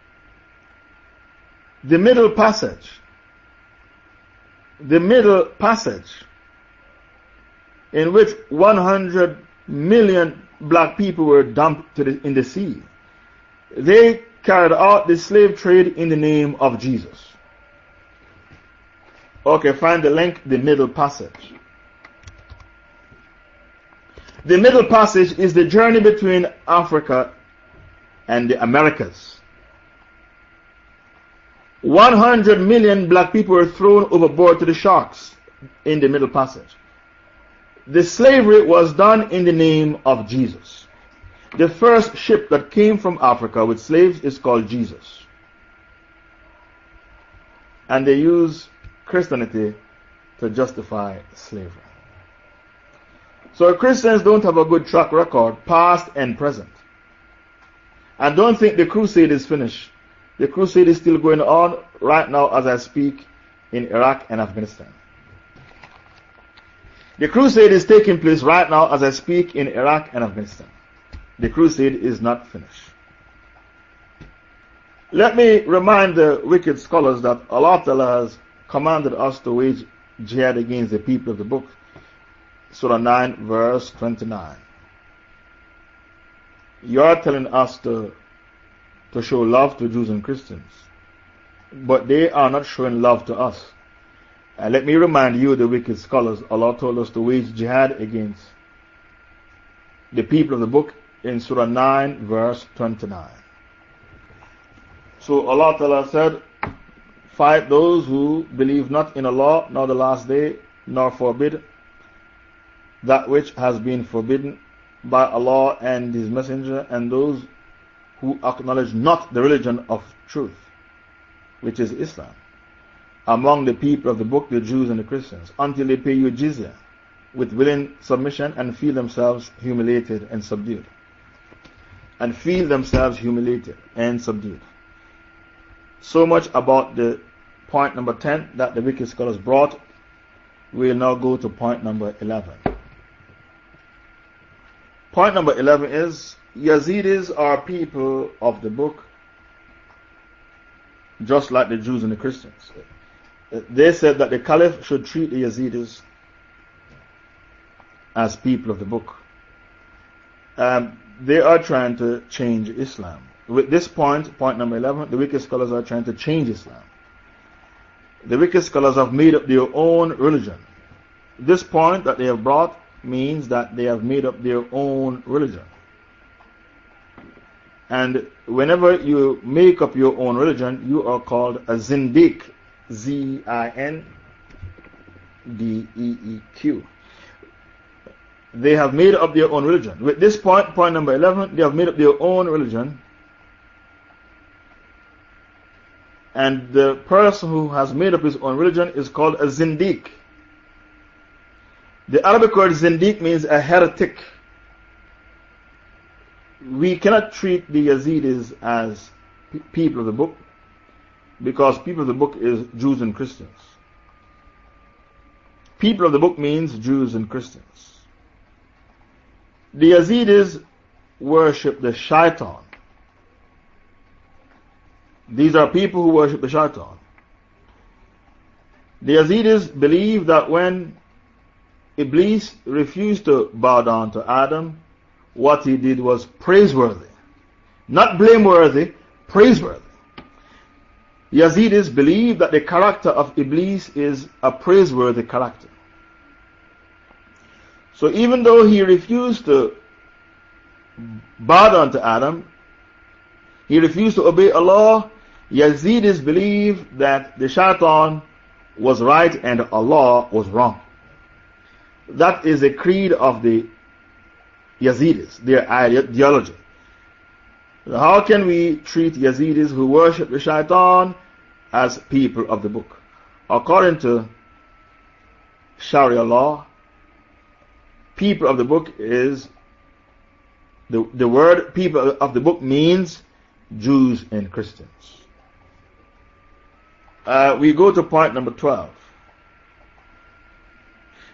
The middle passage. The middle passage in which 100 million black people were dumped the, in the sea. They carried out the slave trade in the name of Jesus. Okay, find the link, the middle passage. The middle passage is the journey between Africa and the Americas. 100 million black people were thrown overboard to the sharks in the middle passage. The slavery was done in the name of Jesus. The first ship that came from Africa with slaves is called Jesus. And they use Christianity to justify slavery. So Christians don't have a good track record, past and present. And don't think the crusade is finished. The crusade is still going on right now as I speak in Iraq and Afghanistan. The crusade is taking place right now as I speak in Iraq and Afghanistan. The crusade is not finished. Let me remind the wicked scholars that Allah has commanded us to wage jihad against the people of the book. Surah 9, verse 29. You are telling us to, to show love to Jews and Christians, but they are not showing love to us. And let me remind you, the wicked scholars, Allah told us to wage jihad against the people of the book in Surah 9, verse 29. So Allah Ta'ala said, Fight those who believe not in Allah, nor the last day, nor forbid that which has been forbidden by Allah and His Messenger, and those who acknowledge not the religion of truth, which is Islam, among the people of the book, the Jews and the Christians, until they pay you jizya with willing submission and feel themselves humiliated and subdued. And feel themselves humiliated and subdued. So much about the point number 10 that the wicked scholars brought. We'll now go to point number 11. Point number 11 is Yazidis are people of the book, just like the Jews and the Christians. They said that the Caliph should treat the Yazidis as people of the book. Um, they are trying to change Islam. With this point, point number 11, the wicked scholars are trying to change Islam. The wicked scholars have made up their own religion. This point that they have brought means that they have made up their own religion. And whenever you make up your own religion, you are called a zindiq. Z I N D E E Q. They have made up their own religion. With this point, point number 11, they have made up their own religion And the person who has made up his own religion is called a zindiq. The Arabic word zindiq means a heretic. We cannot treat the Yazidis as people of the book because people of the book is Jews and Christians. People of the book means Jews and Christians. The Yazidis worship the shaitan. These are people who worship the shaitan. The Yazidis believe that when Iblis refused to bow down to Adam, what he did was praiseworthy. Not blameworthy, praiseworthy. Yazidis believe that the character of Iblis is a praiseworthy character. So even though he refused to bow down to Adam, he refused to obey Allah, Yazidis believe that the shaitan was right and Allah was wrong. That is a creed of the Yazidis, their ideology. How can we treat Yazidis who worship the shaitan as people of the book? According to Sharia law, people of the book is the, the word people of the book means Jews and Christians. Uh, we go to point number 12.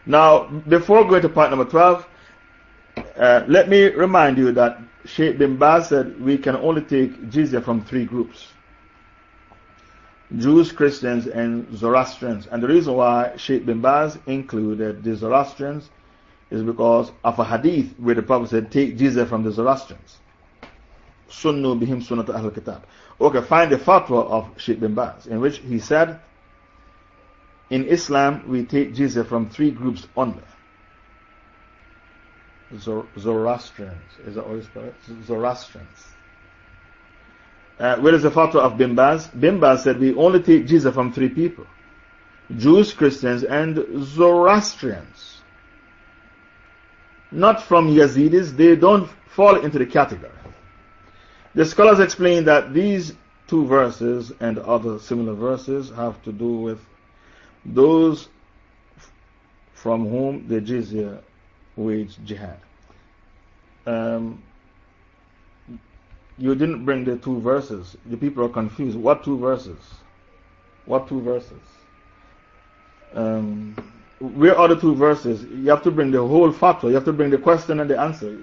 Now, before going to point number 12, uh, let me remind you that Sheikh bin Baz said we can only take jizya from three groups. Jews, Christians, and Zoroastrians. And the reason why Sheikh bin Baz included the Zoroastrians is because of a hadith where the Prophet said, Take jizya from the Zoroastrians. Sunnu bihim sunnat al kitab. Okay, find the fatwa of Sheikh bin Baz, in which he said, In Islam, we take jizya from three groups only. Zoroastrians. Is that what you spell it? Zoroastrians. Uh, where is the fatwa of Bin Baz? Bin Baz said we only take jizya from three people Jews, Christians, and Zoroastrians. Not from Yazidis, they don't fall into the category. The scholars explain that these two verses and other similar verses have to do with those from whom the jizya wage jihad. Um, you didn't bring the two verses. The people are confused. What two verses? What two verses? Um, where are the two verses? You have to bring the whole fatwa. You have to bring the question and the answer.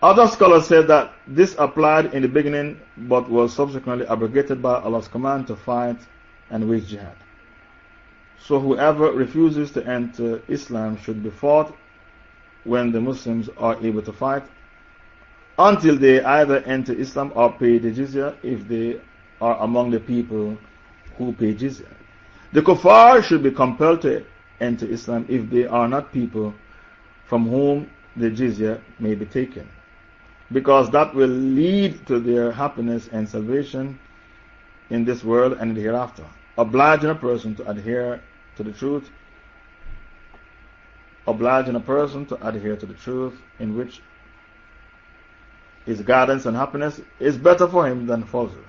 Other scholars said that this applied in the beginning but was subsequently abrogated by Allah's command to fight and wage jihad. So whoever refuses to enter Islam should be fought when the Muslims are able to fight until they either enter Islam or pay the jizya if they are among the people who pay jizya. The kuffar should be compelled to enter Islam if they are not people from whom the jizya may be taken. Because that will lead to their happiness and salvation in this world and hereafter. Obliging a person to adhere to the truth, obliging a person to adhere to the truth in which his guidance and happiness is better for him than falsehood.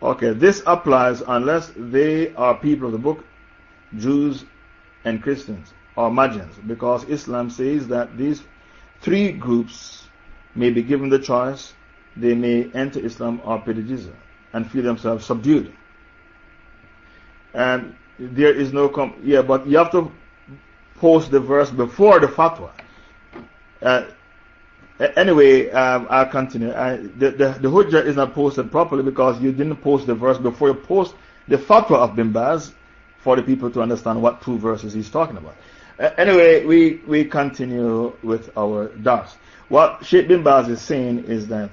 Okay, this applies unless they are people of the book, Jews and Christians, or Magians, because Islam says that these three groups may be given the choice, they may enter Islam or jizya and feel themselves subdued. And there is no, yeah, but you have to post the verse before the fatwa. Uh, Anyway, um, I'll continue. I, the, the, the Hujjah is not posted properly because you didn't post the verse before you post the fatwa of Bin Baz for the people to understand what two verses he's talking about. Uh, anyway, we, we continue with our dars. What Sheikh Bin Baz is saying is that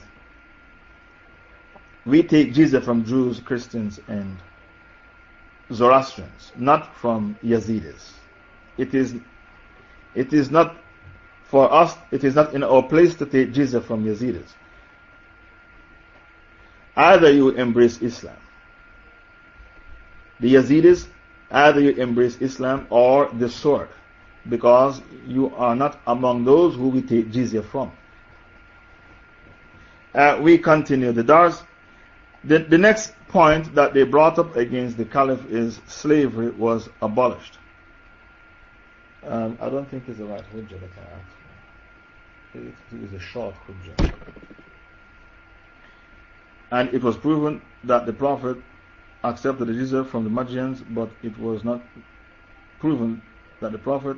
we take jizya from Jews, Christians, and Zoroastrians, not from Yazidis. It is, it is not for us, it is not in our place to take jizya from Yazidis. Either you embrace Islam. The Yazidis, either you embrace Islam or the sword, because you are not among those who we take jizya from. Uh, we continue the dars. The, the next point that they brought up against the caliph is slavery was abolished. Um, I don't think it's the right hujjah that I It is a short hujjah. And it was proven that the Prophet accepted the jizya from the Magians, but it was not proven that the Prophet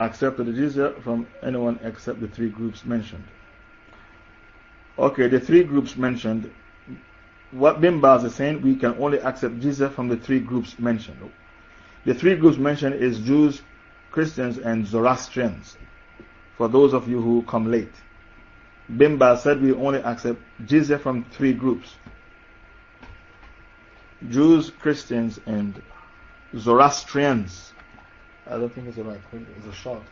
accepted the jizya from anyone except the three groups mentioned. Okay, the three groups mentioned, what Bin Baz is saying, we can only accept jizya from the three groups mentioned. The three groups mentioned is Jews, Christians, and Zoroastrians. For those of you who come late, Bin Baz said we only accept jizya from three groups Jews, Christians, and Zoroastrians. I don't think it's a right It's a short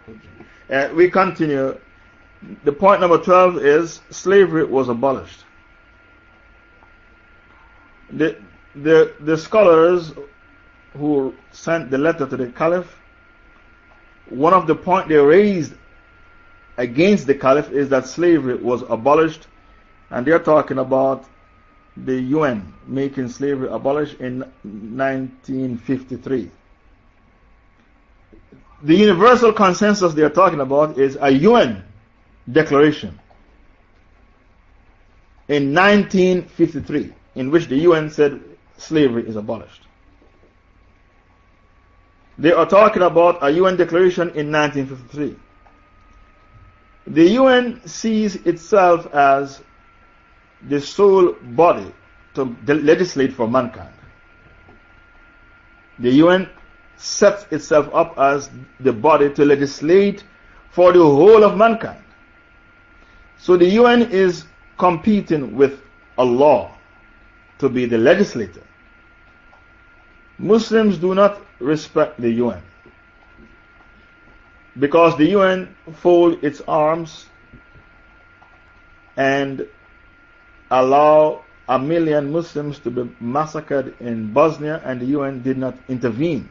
uh, we continue. The point number 12 is slavery was abolished. The, the, the scholars who sent the letter to the caliph, one of the points they raised against the caliph is that slavery was abolished, and they're talking about the UN making slavery abolished in 1953. The universal consensus they're talking about is a UN declaration in 1953, in which the UN said slavery is abolished. They are talking about a UN declaration in 1953. The UN sees itself as the sole body to legislate for mankind. The UN sets itself up as the body to legislate for the whole of mankind. So the UN is competing with Allah to be the legislator. Muslims do not respect the UN because the UN fold its arms and allow a million Muslims to be massacred in Bosnia and the UN did not intervene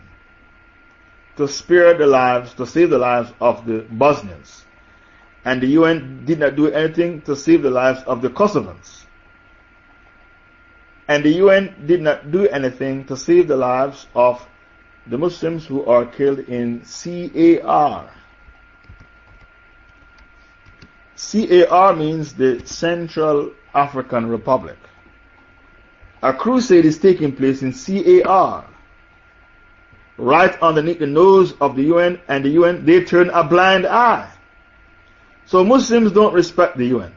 to spare the lives, to save the lives of the Bosnians. And the UN did not do anything to save the lives of the Kosovans. And the UN did not do anything to save the lives of the Muslims who are killed in CAR. CAR means the Central African Republic. A crusade is taking place in CAR, right underneath the nose of the UN, and the UN, they turn a blind eye. So Muslims don't respect the UN.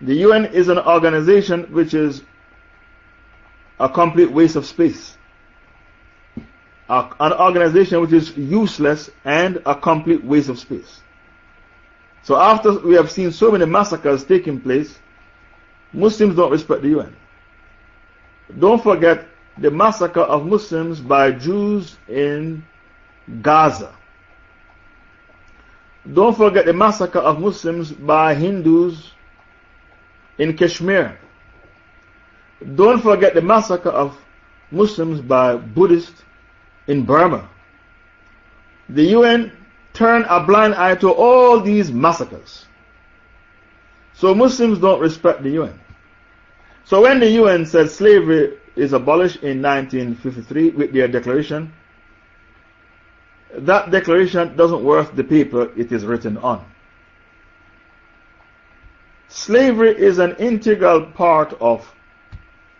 The UN is an organization which is a complete waste of space. An organization which is useless and a complete waste of space. So after we have seen so many massacres taking place, Muslims don't respect the UN. Don't forget the massacre of Muslims by Jews in Gaza. Don't forget the massacre of Muslims by Hindus in Kashmir. Don't forget the massacre of Muslims by Buddhists in Burma. The UN turned a blind eye to all these massacres. So Muslims don't respect the UN. So when the UN said slavery is abolished in 1953 with their declaration, that declaration doesn't worth the paper it is written on. Slavery is an integral part of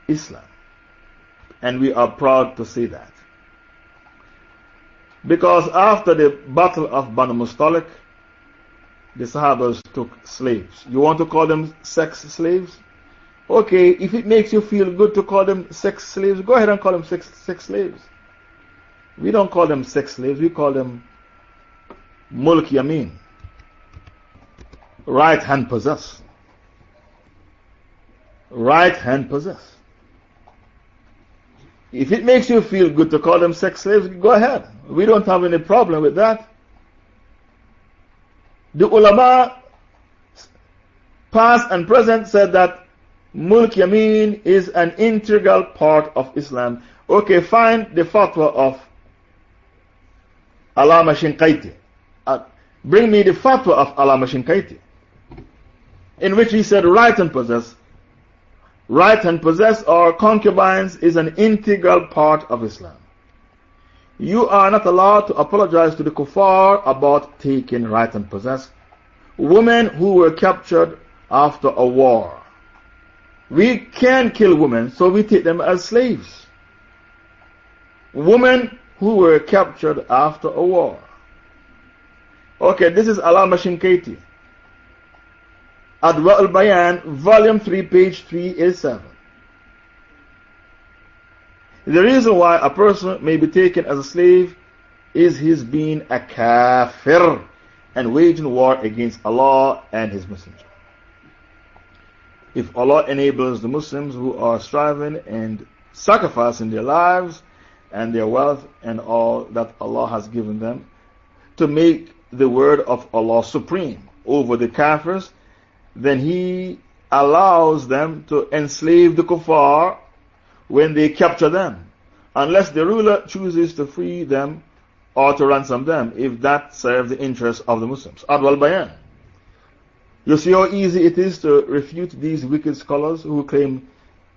Islam. And we are proud to say that. Because after the Battle of Banu Mustalik, the Sahabas took slaves. You want to call them sex slaves? Okay, if it makes you feel good to call them sex slaves, go ahead and call them sex, sex slaves. We don't call them sex slaves, we call them mulk yamin, right hand possess. right hand possess. If it makes you feel good to call them sex slaves, go ahead. We don't have any problem with that. The ulama, past and present, said that mulk yamin is an integral part of Islam. Okay, find the fatwa of Allama Shinqaiti. Uh, bring me the fatwa of Allama Shinqaiti, in which he said, right and possess right and possess or concubines is an integral part of Islam. You are not allowed to apologize to the kuffar about taking right and possess women who were captured after a war. We can kill women, so we take them as slaves. Women who were captured after a war. Okay, this is Allama Shinqaiti. Adwa al Bayan, volume 3, page 387. The reason why a person may be taken as a slave is his being a kafir and waging war against Allah and His Messenger. If Allah enables the Muslims who are striving and sacrificing their lives and their wealth and all that Allah has given them to make the word of Allah supreme over the kafirs, then he allows them to enslave the kuffar when they capture them, unless the ruler chooses to free them or to ransom them, if that serves the interests of the Muslims. Adwal Bayan. You see how easy it is to refute these wicked scholars who claim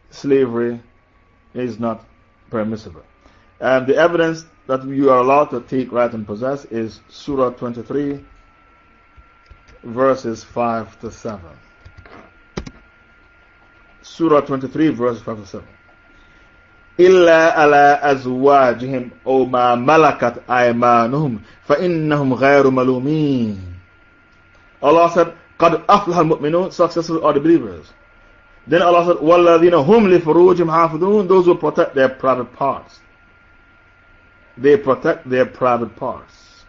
slavery is not permissible. And the evidence that you are allowed to take, right, and possess is Surah 23, verses 5 to 7. Surah 23, verses 5 to 7. إلا على أزواجهم أو ما ملكت أيمانهم فإنهم غير ملومين Allah said قد أفلح المؤمنون successful are the believers then Allah said "Walla وَالَّذِينَ هُمْ لِفُرُوجِمْ حَافِظُونَ those who protect their private parts they protect their private parts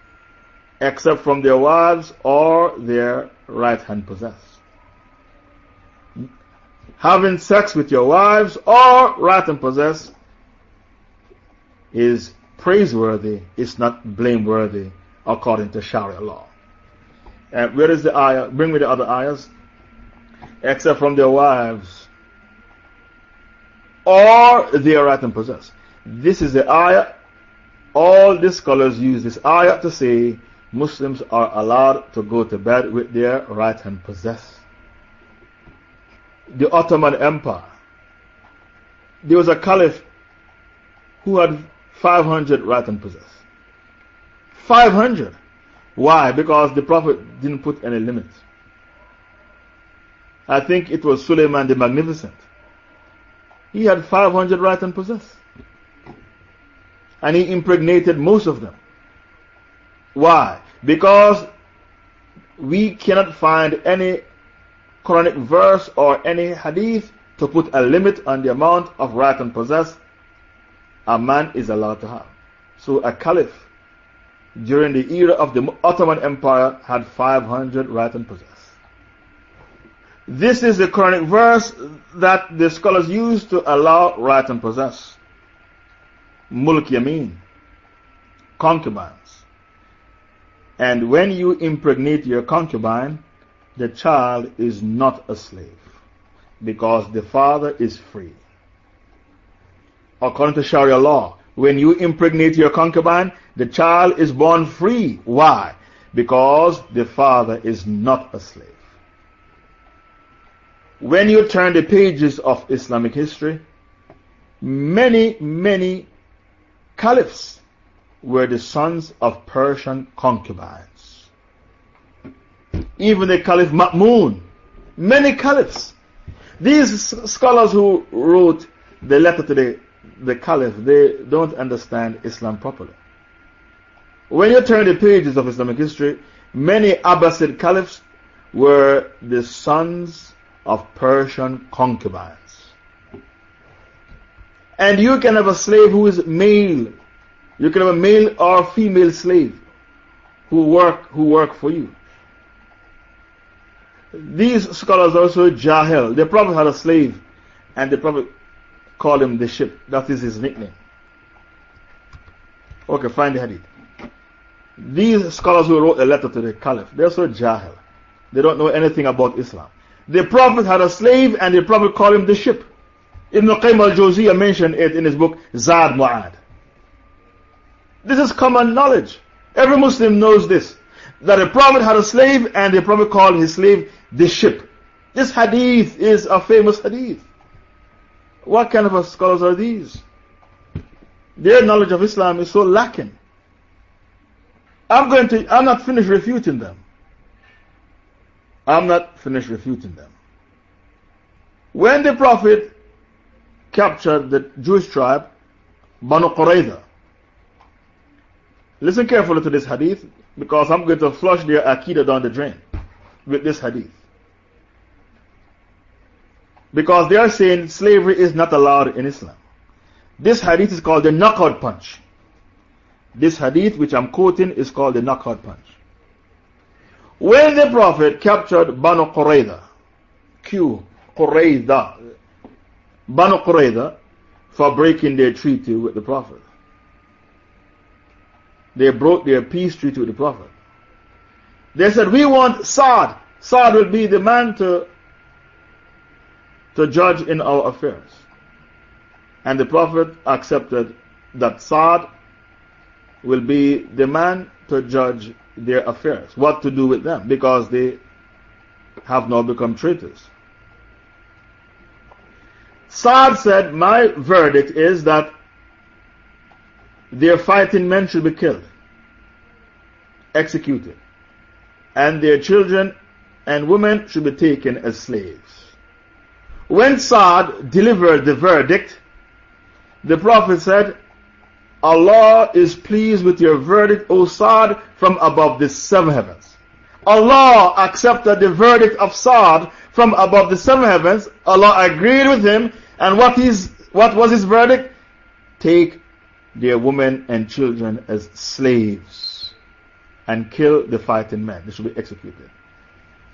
except from their wives or their right hand possessed having sex with your wives or right hand possess is praiseworthy, it's not blameworthy according to Sharia law. And where is the ayah? Bring me the other ayahs. Except from their wives or their right and possess. This is the ayah. All the scholars use this ayah to say Muslims are allowed to go to bed with their right hand possess the Ottoman Empire, there was a caliph who had 500 right hand possess. 500. Why? Because the Prophet didn't put any limits. I think it was Suleiman the Magnificent. He had 500 right hand possess. And he impregnated most of them. Why? Because we cannot find any Quranic verse or any hadith to put a limit on the amount of right and possess a man is allowed to have. So a caliph during the era of the Ottoman Empire had 500 right and possess. This is the Quranic verse that the scholars use to allow right and possess. Mulk Yamin, concubines. And when you impregnate your concubine, the child is not a slave because the father is free. According to Sharia law, when you impregnate your concubine, the child is born free. Why? Because the father is not a slave. When you turn the pages of Islamic history, many, many caliphs were the sons of Persian concubines even the Caliph Ma'mun, many caliphs. These scholars who wrote the letter to the, the Caliph, they don't understand Islam properly. When you turn the pages of Islamic history, many Abbasid caliphs were the sons of Persian concubines. And you can have a slave who is male. You can have a male or female slave who work, who work for you. These scholars also Jahil. The Prophet had a slave, and the Prophet called him the ship. That is his nickname. Okay, find the hadith. These scholars who wrote a letter to the Caliph, they're so Jahil. They don't know anything about Islam. The Prophet had a slave, and the Prophet called him the ship. Ibn Qayyim al Jawziyah mentioned it in his book Zad Mu'ad. This is common knowledge. Every Muslim knows this. That a Prophet had a slave, and the Prophet called his slave the ship. This hadith is a famous hadith. What kind of scholars are these? Their knowledge of Islam is so lacking. I'm going to, I'm not finished refuting them. I'm not finished refuting them. When the Prophet captured the Jewish tribe, Banu Qurayza, listen carefully to this hadith because I'm going to flush their Aqidah down the drain with this hadith. Because they are saying slavery is not allowed in Islam. This hadith is called the knockout punch. This hadith, which I'm quoting, is called the knockout punch. When the Prophet captured Banu Qurayza, Q, Qurayza, Banu Qurayza, for breaking their treaty with the Prophet. They broke their peace treaty with the Prophet. They said, We want Saad. Saad will be the man to to judge in our affairs. And the Prophet accepted that Saad will be the man to judge their affairs, what to do with them, because they have now become traitors. Saad said, My verdict is that their fighting men should be killed, executed, and their children and women should be taken as slaves. When Saad delivered the verdict, The Prophet said, Allah is pleased with your verdict, O Saad, from above the seven heavens. Allah accepted the verdict of Saad from above the seven heavens. Allah agreed with him. And what, is, what was his verdict? Take their women and children as slaves and kill the fighting men. They should be executed.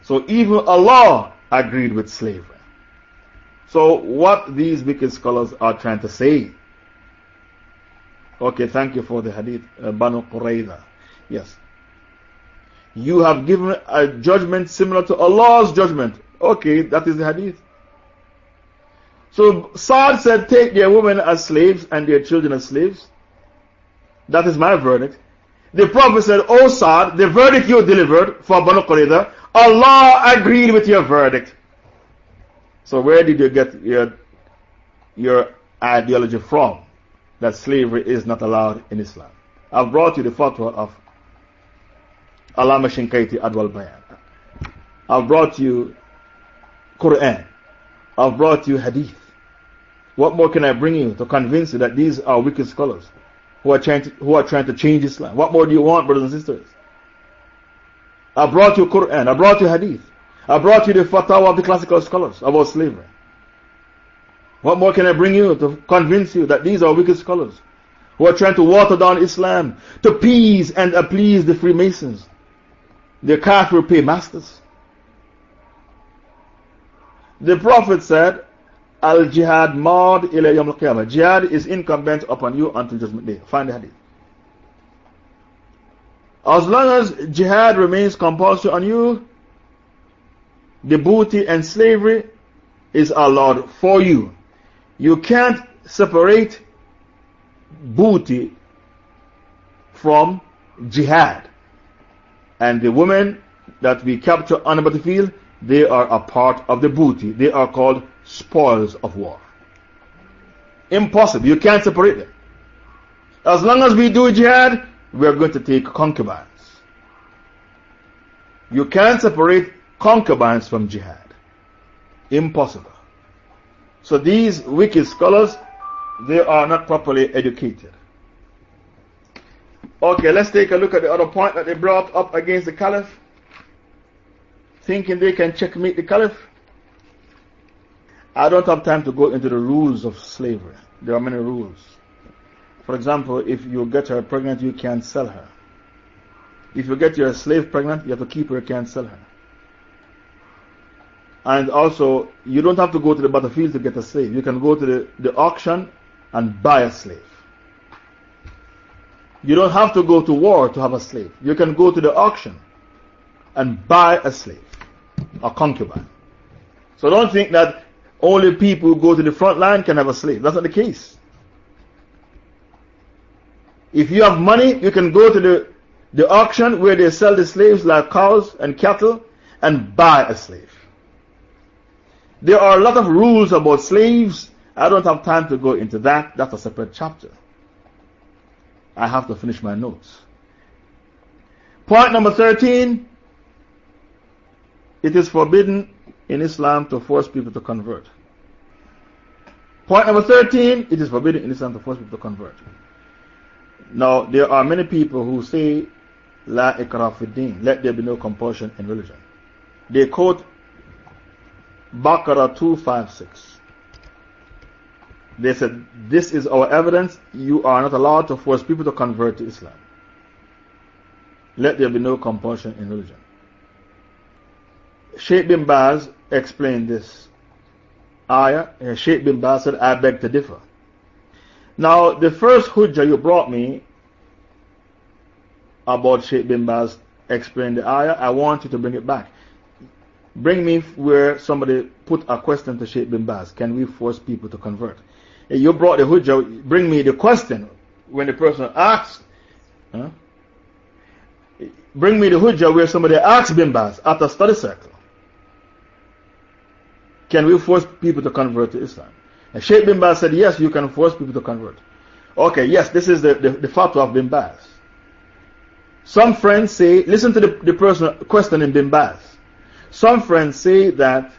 So even Allah agreed with slavery. So what these wicked scholars are trying to say Okay, thank you for the hadith. Uh, Banu Qurayza. Yes. You have given a judgment similar to Allah's judgment. Okay, that is the hadith. So Saad said, Take their women as slaves and their children as slaves. That is my verdict. The Prophet said, O Saad, the verdict you delivered for Banu Qurayza, Allah agreed with your verdict. So where did you get your, your ideology from? that slavery is not allowed in Islam. I've brought you the fatwa of Allama Shinqaiti Adwal Bayan. I've brought you Quran. I've brought you Hadith. What more can I bring you to convince you that these are wicked scholars who are trying to, who are trying to change Islam? What more do you want, brothers and sisters? I brought you Quran. I brought you Hadith. I brought you the fatwa of the classical scholars about slavery. What more can I bring you to convince you that these are wicked scholars who are trying to water down Islam to please and appease the Freemasons, the Kafir paymasters? The Prophet said, Al jihad maad ila yawm al Jihad is incumbent upon you until Judgment Day. Find the hadith. As long as jihad remains compulsory on you, the booty and slavery is allowed for you. You can't separate booty from jihad. And the women that we capture on the battlefield, they are a part of the booty. They are called spoils of war. Impossible. You can't separate them. As long as we do jihad, we are going to take concubines. You can't separate concubines from jihad. Impossible. So these wicked scholars, they are not properly educated. Okay, let's take a look at the other point that they brought up against the caliph. Thinking they can checkmate the caliph. I don't have time to go into the rules of slavery. There are many rules. For example, if you get her pregnant, you can't sell her. If you get your slave pregnant, you have to keep her, you can't sell her. And also, you don't have to go to the battlefield to get a slave. You can go to the, the auction and buy a slave. You don't have to go to war to have a slave. You can go to the auction and buy a slave, a concubine. So don't think that only people who go to the front line can have a slave. That's not the case. If you have money, you can go to the, the auction where they sell the slaves like cows and cattle and buy a slave. There are a lot of rules about slaves. I don't have time to go into that. That's a separate chapter. I have to finish my notes. Point number 13 it is forbidden in Islam to force people to convert. Point number 13 it is forbidden in Islam to force people to convert. Now, there are many people who say, La ikraf let there be no compulsion in religion. They quote Baqarah 256. They said, This is our evidence. You are not allowed to force people to convert to Islam. Let there be no compulsion in religion. Sheikh bin Baz explained this ayah. Uh, Sheikh bin Baz said, I beg to differ. Now, the first hujjah you brought me about Sheikh bin Baz explained the ayah, I want you to bring it back. Bring me where somebody put a question to Sheikh bin Baz. Can we force people to convert? Uh, you brought the hujjah, bring me the question when the person asks. Huh? Bring me the hujjah where somebody asks bin Baz at a study circle. Can we force people to convert to Islam? And Sheikh bin Baz said, yes, you can force people to convert. Okay, yes, this is the, the, the fatwa of bin Baz. Some friends say, listen to the, the person questioning bin Baz. Some friends say that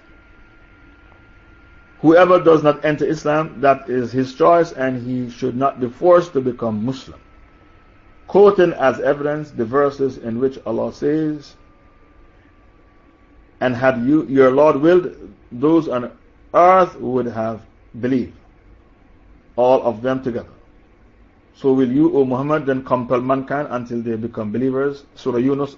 Whoever does not enter Islam, that is his choice, and he should not be forced to become Muslim. Quoting as evidence the verses in which Allah says, And had you, your Lord willed, those on earth would have believed, all of them together. So will you, O Muhammad, then compel mankind until they become believers? Surah Yunus,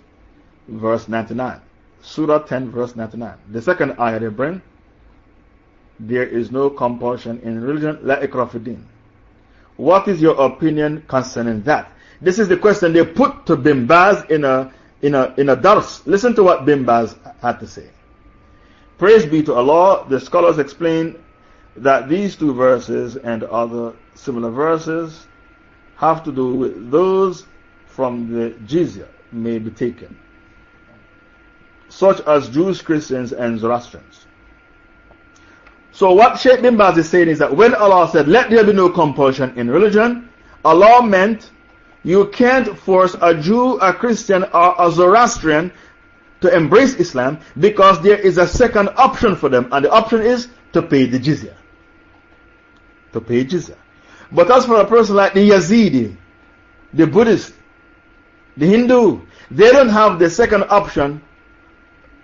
verse 99. Surah 10, verse 99. The second ayah they bring there is no compulsion in religion, la ikrafuddin. What is your opinion concerning that? This is the question they put to Bin Baz in a, in a, in a dars. Listen to what Bin Baz had to say. Praise be to Allah, the scholars explain that these two verses and other similar verses have to do with those from the jizya may be taken, such as Jews, Christians, and Zoroastrians. So what Sheikh bin Baz is saying is that when Allah said, let there be no compulsion in religion, Allah meant you can't force a Jew, a Christian, or a Zoroastrian to embrace Islam because there is a second option for them, and the option is to pay the jizya. To pay jizya. But as for a person like the Yazidi, the Buddhist, the Hindu, they don't have the second option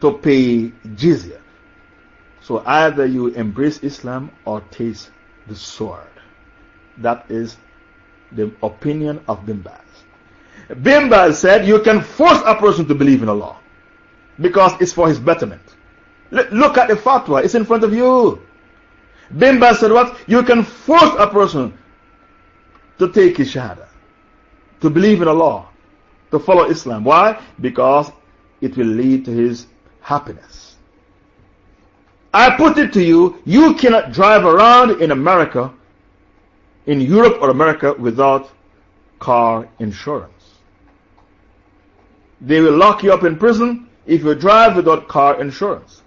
to pay jizya. So either you embrace Islam or taste the sword. That is the opinion of. Bin Baz said you can force a person to believe in Allah because it's for his betterment. Look at the fatwa, it's in front of you. Bin said what? You can force a person to take his shahada, to believe in Allah, to follow Islam. Why? Because it will lead to his happiness. I put it to you, you cannot drive around in America, in Europe or America, without car insurance. They will lock you up in prison if you drive without car insurance.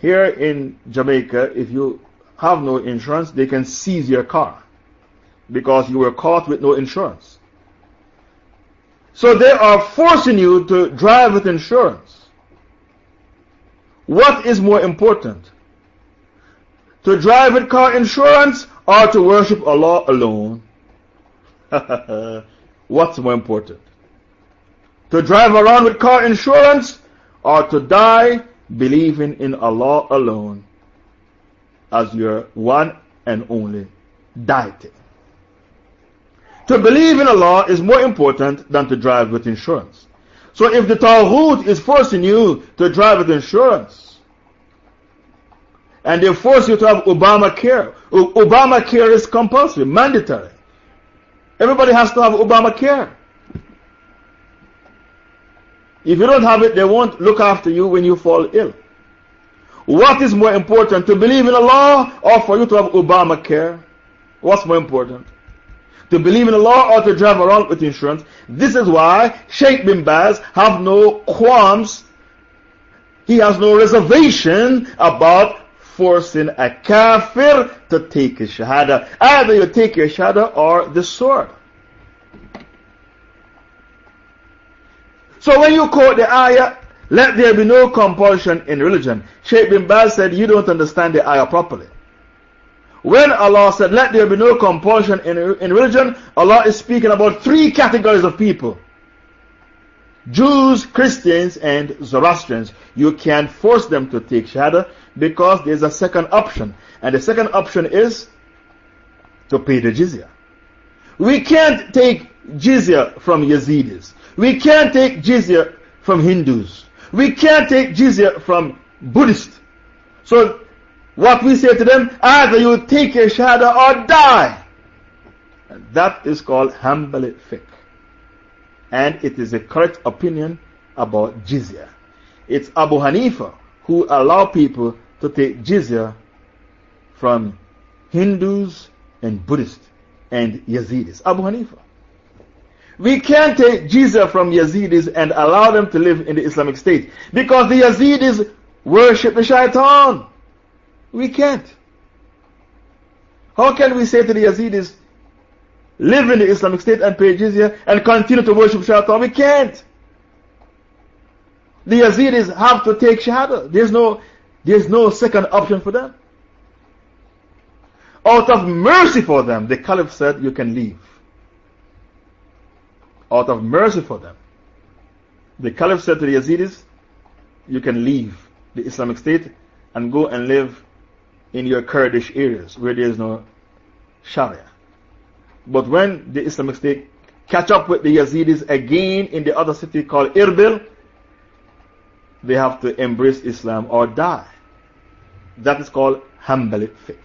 Here in Jamaica, if you have no insurance, they can seize your car because you were caught with no insurance. So they are forcing you to drive with insurance. What is more important? To drive with car insurance or to worship Allah alone? What's more important? To drive around with car insurance or to die believing in Allah alone as your one and only deity? To believe in Allah is more important than to drive with insurance. So if the Taghut is forcing you to drive with insurance, and they force you to have Obamacare, Obamacare is compulsory, mandatory. Everybody has to have Obamacare. If you don't have it, they won't look after you when you fall ill. What is more important, to believe in Allah or for you to have Obamacare? What's more important? to believe in Allah or to drive around with insurance. This is why Sheikh bin Baz have no qualms. He has no reservation about forcing a kafir to take his shahada. Either you take your shahada or the sword. So when you quote the ayah, let there be no compulsion in religion. Sheikh bin Baz said, you don't understand the ayah properly. When Allah said, let there be no compulsion in, in religion, Allah is speaking about three categories of people. Jews, Christians, and Zoroastrians. You can't force them to take Shahada because there's a second option. And the second option is to pay the jizya. We can't take jizya from Yazidis. We can't take jizya from Hindus. We can't take jizya from Buddhists. So what we say to them, either you take your shahada or die. And that is called Hanbali fiqh. And it is a correct opinion about jizya. It's Abu Hanifa who allow people to take jizya from Hindus and Buddhists and Yazidis. Abu Hanifa. We can't take jizya from Yazidis and allow them to live in the Islamic State because the Yazidis worship the shaitan. We can't. How can we say to the Yazidis, live in the Islamic State and pay jizya and continue to worship shaitan? We can't. The Yazidis have to take shahada. There's no, there's no second option for them. Out of mercy for them, the Caliph said, You can leave. Out of mercy for them. The Caliph said to the Yazidis, You can leave the Islamic State and go and live in your Kurdish areas where there is no Sharia. But when the Islamic State catch up with the Yazidis again in the other city called Irbil, they have to embrace Islam or die. That is called Hanbali fiqh.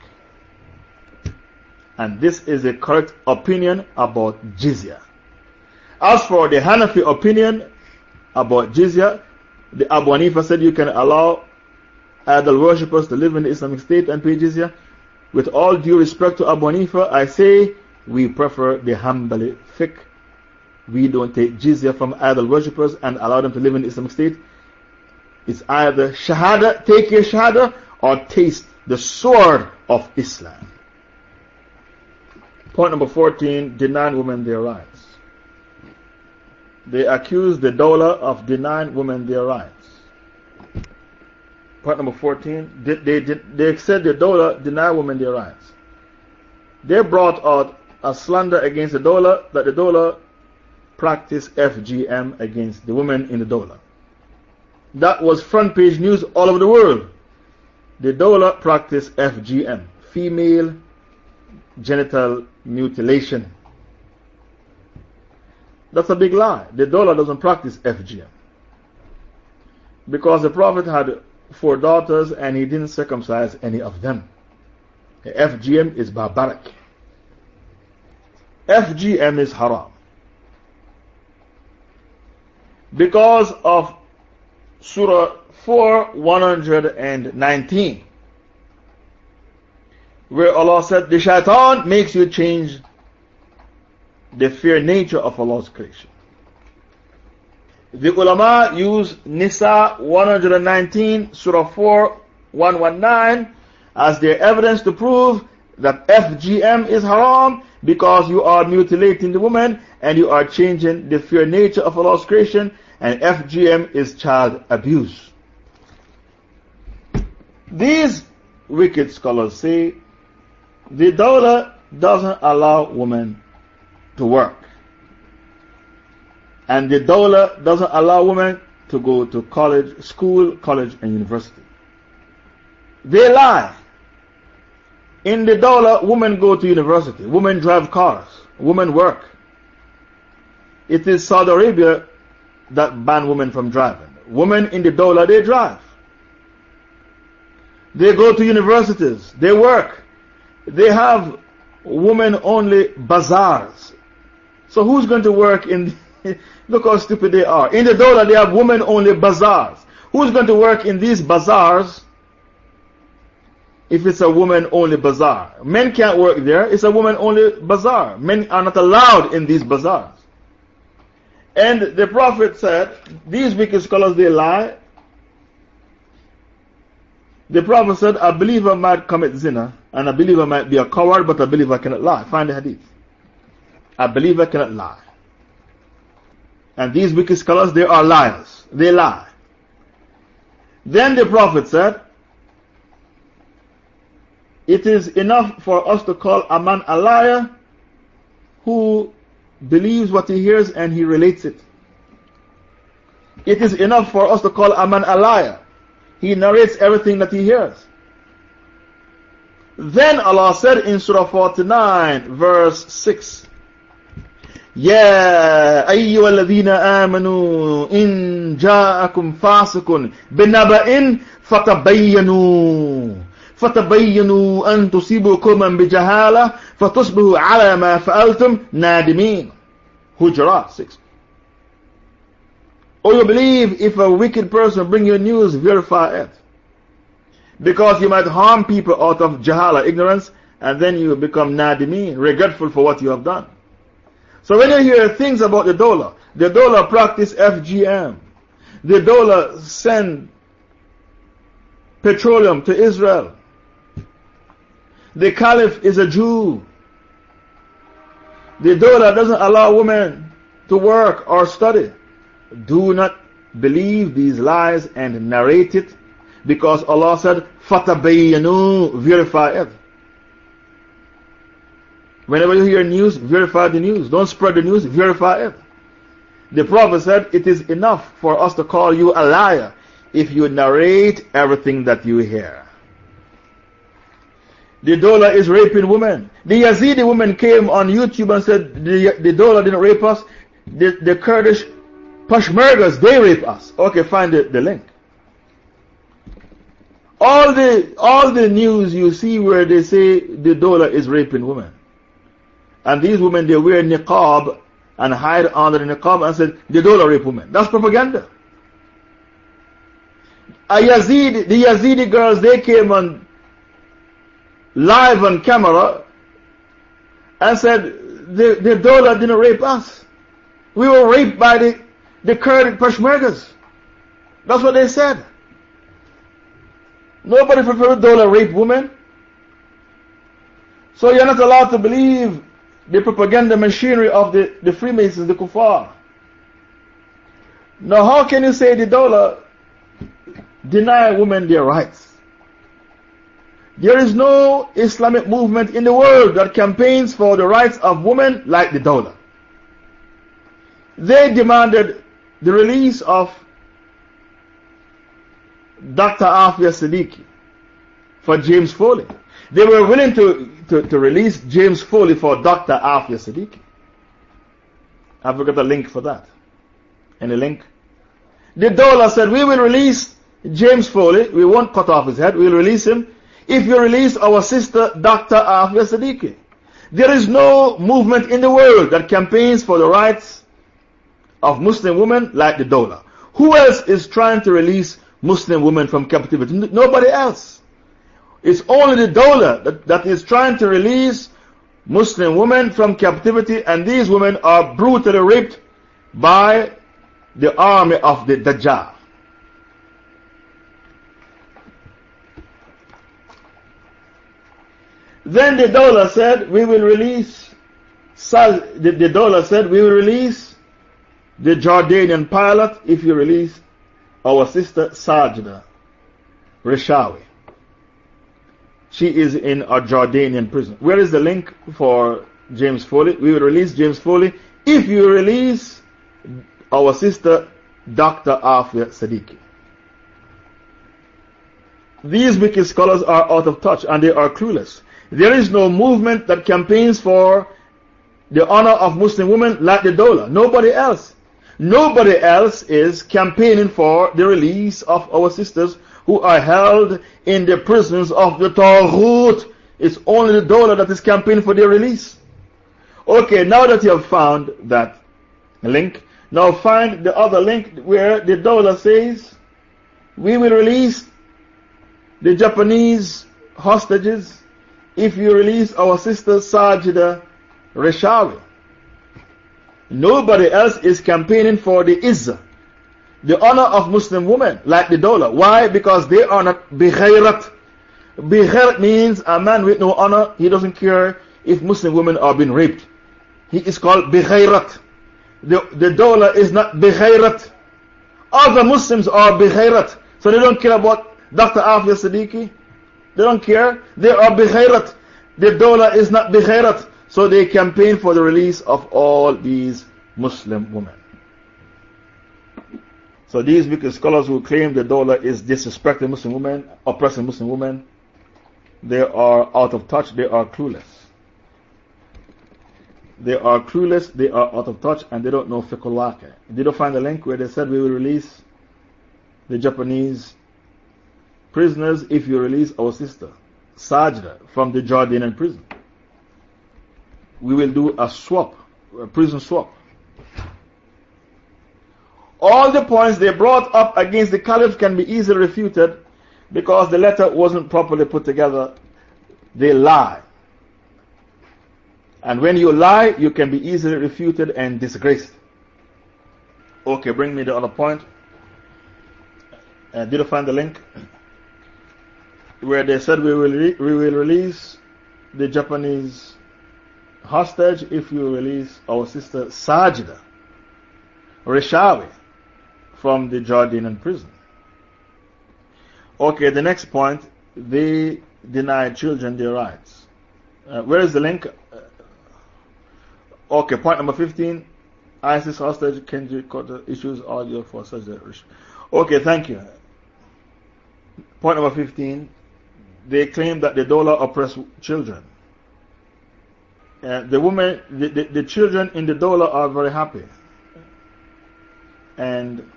And this is the correct opinion about jizya. As for the Hanafi opinion about jizya, the Abu Hanifa said you can allow idol worshippers to live in the Islamic State and pay jizya. With all due respect to Abu Hanifa, I say we prefer the Hanbali fiqh. We don't take jizya from idol worshippers and allow them to live in the Islamic State. It's either shahada, take your shahada, or taste the sword of Islam. Point number 14 denying women their rights. They accuse the Dawla of denying women their rights. Point number 14 they, they, they said the Dawla deny women their rights. They brought out a slander against the Dawla that the Dawla practice FGM against the women in the Dawla. That was front page news all over the world. The Dawla practice FGM, female genital mutilation. That's a big lie. The Dawla doesn't practice FGM. Because the Prophet had four daughters and he didn't circumcise any of them. FGM is barbaric. FGM is haram. Because of Surah 4 119, where Allah said, The shaitan makes you change the fair nature of Allah's creation. The ulama use Nisa 119, Surah 4 119 as their evidence to prove that FGM is haram because you are mutilating the woman and you are changing the fair nature of Allah's creation and FGM is child abuse. These wicked scholars say the Dawla doesn't allow women to work. And the Dawla doesn't allow women to go to college, school, college, and university. They lie. In the Dawla, women go to university, women drive cars, women work. It is Saudi Arabia that ban women from driving. Women in the Dawla, they drive. They go to universities, they work. They have women only bazaars. So who's going to work in, look how stupid they are. In the Dawla, they have women only bazaars. Who's going to work in these bazaars if it's a woman only bazaar? Men can't work there, it's a woman only bazaar. Men are not allowed in these bazaars. And the Prophet said, These wicked scholars, they lie. The Prophet said, A believer might commit zina, and a believer might be a coward, but a believer cannot lie. Find the hadith. A believer cannot lie. And these wicked scholars, they are liars. They lie. Then the Prophet said, It is enough for us to call a man a liar who believes what he hears and he relates it. It is enough for us to call a man a liar. He narrates everything that he hears. Then Allah said in Surah 49, verse 6, يا أيها الذين آمنوا إن جاءكم فاسق بنبأ فتبينوا فتبينوا أن تصيبوا قوما بجهالة فتصبحوا على ما فعلتم نادمين Hujrah 6 Or you believe if a wicked person bring you news, verify it. Because you might harm people out of jahala, ignorance, and then you become nadimeen, regretful for what you have done. So when you hear things about the Dawla, the Dawla practice FGM. The Dawla send petroleum to Israel. The caliph is a Jew. The Dawla doesn't allow women to work or study. Do not believe these lies and narrate it because Allah said, فَتَبَيَّنُوا Verify it. Whenever you hear news, verify the news. Don't spread the news, verify it. The Prophet said, It is enough for us to call you a liar if you narrate everything that you hear. The Dawla is raping women. The Yazidi woman came on YouTube and said, The, the Dawla didn't rape us. The, the Kurdish Peshmergas, they rape us. Okay, find the, the link. All the, all the news you see where they say the Dawla is raping women. And these women, they wear niqab and hide under the niqab and said, the Dawla rape women. That's propaganda. A Yazidi, the Yazidi girls, they came on live on camera and said, the, the Dawla didn't rape us. We were raped by the, the Kurdic Peshmergas. That's what they said. Nobody preferred Dawla rape women. So you're not allowed to believe the propaganda machinery of the, the Freemasons, the Kuffar. Now, how can you say the Dawla deny women their rights? There is no Islamic movement in the world that campaigns for the rights of women like the Dawla. They demanded the release of Dr. Afia Siddiqui for James Foley. They were willing to, to, to release James Foley for Dr. Afia Siddiqui. I've got a link for that. Any link? The Dawla said, We will release James Foley. We won't cut off his head. We'll release him if you release our sister, Dr. Afia Siddiqui. There is no movement in the world that campaigns for the rights of Muslim women like the Dawla. Who else is trying to release Muslim women from captivity? Nobody else. It's only the Dawla that, that is trying to release Muslim women from captivity, and these women are brutally raped by the army of the Dajjal. Then the Dawla said, We will release, the, Dawla said, We will release the Jordanian pilot if you release our sister Sajida Rishawi. She is in a Jordanian prison. Where is the link for James Foley? We will release James Foley if you release our sister Dr. Afia Siddiqui. These wicked scholars are out of touch and they are clueless. There is no movement that campaigns for the honor of Muslim women like the Dawla. Nobody else. Nobody else is campaigning for the release of our sisters who are held in the prisons of the Taghut. It's only the Dawla that is campaigning for their release. Okay, now that you have found that link, now find the other link where the Dawla says, We will release the Japanese hostages if you release our sister Sajida Rishawi. Nobody else is campaigning for the Izzah, the honor of Muslim women, like the Dawla. Why? Because they are not bighayrat. Bighayrat means a man with no honor, he doesn't care if Muslim women are being raped. He is called bighayrat. The, the Dawla is not bighayrat. Other Muslims are bighayrat. So they don't care about Dr. Afia Siddiqui. They don't care. They are bighayrat. The Dawla is not bighayrat. So they campaign for the release of all these Muslim women. So these wicked scholars who claim the Dawla is disrespecting Muslim women, oppressing Muslim women, they are out of touch, they are clueless. They are clueless, they are out of touch, and they don't know fiqh Did you find the link where they said we will release the Japanese prisoners if you release our sister, Sajida, from the Jordanian prison? We will do a swap, a prison swap. All the points they brought up against the caliph can be easily refuted because the letter wasn't properly put together. They lie. And when you lie, you can be easily refuted and disgraced. Okay, bring me the other point. Uh, did you find the link? Where they said we will, we will release the Japanese hostage if you release our sister Sajida Rishawi from the Jordanian prison. Okay, the next point, they deny children their rights. Uh, where is the link? Uh, Okay, point number 15. ISIS hostage, Kendrick issues audio for such a. Okay, thank you. Point number 15. They claim that the Dawla oppress children. Uh, the women, the, the, the children in the Dawla are very happy. And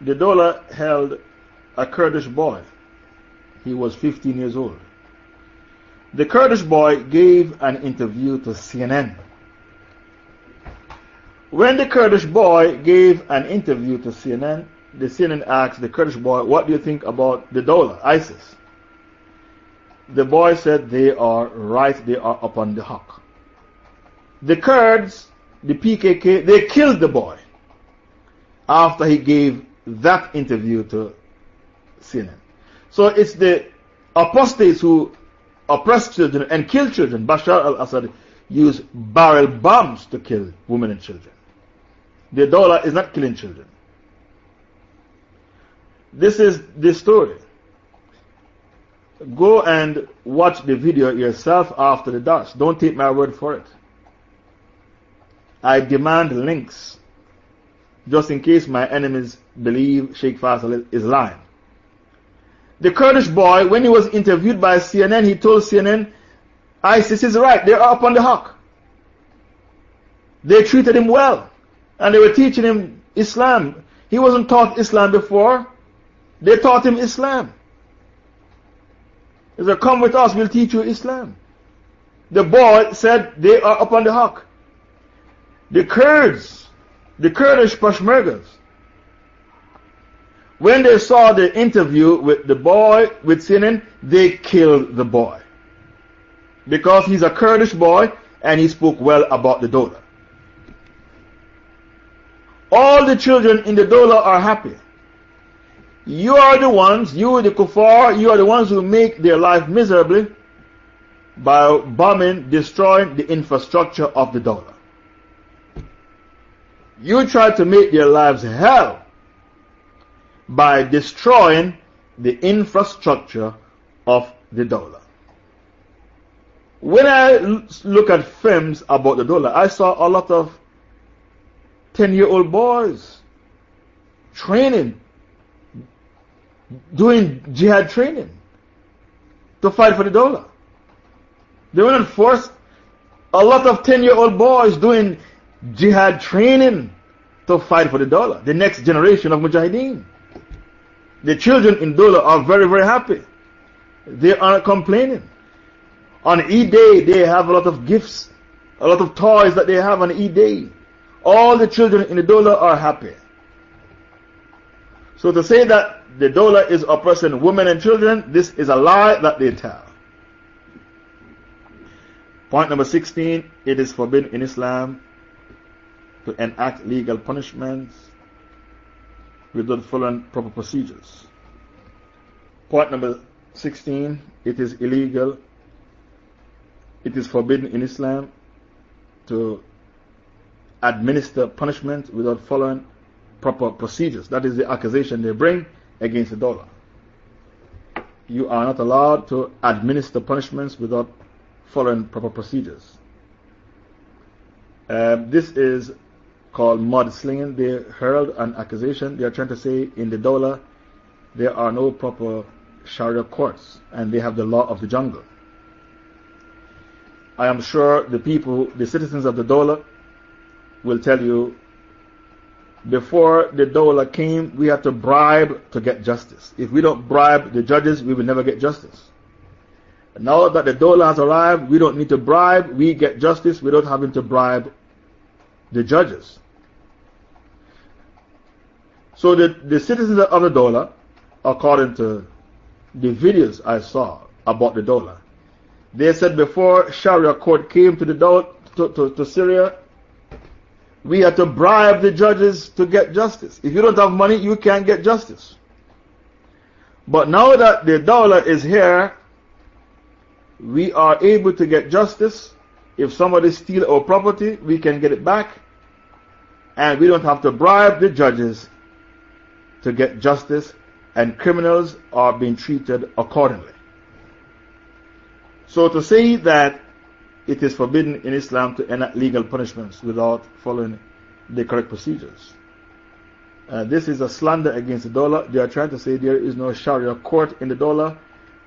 the Dawla held a Kurdish boy. He was 15 years old. The Kurdish boy gave an interview to CNN. When the Kurdish boy gave an interview to CNN, the CNN asked the Kurdish boy, What do you think about the Dawla, ISIS? The boy said, They are right, they are upon the haqq. The Kurds, the PKK, they killed the boy after he gave that interview to CNN. So it's the apostates who oppress children and kill children. Bashar al Assad used barrel bombs to kill women and children. The Dawla is not killing children. This is the story. Go and watch the video yourself after the dance. Don't take my word for it. I demand links just in case my enemies believe Sheikh Faisal is lying. The Kurdish boy, when he was interviewed by CNN, he told CNN, ISIS is right, they're up on the haqq. They treated him well, and they were teaching him Islam. He wasn't taught Islam before, they taught him Islam. He said, Come with us, we'll teach you Islam. The boy said, They are up on the haqq. The Kurds, the Kurdish Peshmergas, when they saw the interview with the boy with CNN, they killed the boy. Because he's a Kurdish boy and he spoke well about the Dawla. All the children in the Dawla are happy. You are the ones, you the kuffar, you are the ones who make their life miserably by bombing, destroying the infrastructure of the Dawla. You try to make their lives hell by destroying the infrastructure of the Dawla. When I look at films about the Dawla, I saw a lot of 10 year old boys training, doing jihad training to fight for the Dawla. They were not forced. A lot of 10 year old boys doing jihad training to fight for the Dawla. The next generation of mujahideen. The children in Dawla are very, very happy. They aren't complaining. On Eid Day, they have a lot of gifts, a lot of toys that they have on Eid Day. All the children in the Dawla are happy. So to say that the Dawla is oppressing women and children, this is a lie that they tell. Point number 16 it is forbidden in Islam to enact legal punishments without following proper procedures. Point number 16 it is illegal, it is forbidden in Islam to administer punishment without following proper procedures. That is the accusation they bring against the Dawla. You are not allowed to administer punishments without following proper procedures. Uh, this is called mudslinging. They hurled an accusation. They are trying to say in the Dawla there are no proper Sharia courts and they have the law of the jungle. I am sure the people, the citizens of the Dawla, will tell you before the Dawla came, we had to bribe to get justice. If we don't bribe the judges, we will never get justice. Now that the Dawla has arrived, we don't need to bribe, we get justice without having to bribe the judges. So the, the citizens of the Dawla, according to the videos I saw about the Dawla, they said before Sharia court came to, the to, to, to Syria, we had to bribe the judges to get justice. If you don't have money, you can't get justice. But now that the Dawla is here, we are able to get justice. If somebody steals our property, we can get it back. And we don't have to bribe the judges to get justice, and criminals are being treated accordingly. So to say that it is forbidden in Islam to enact legal punishments without following the correct procedures. Uh, this is a slander against the Dawla. They are trying to say there is no Sharia court in the Dawla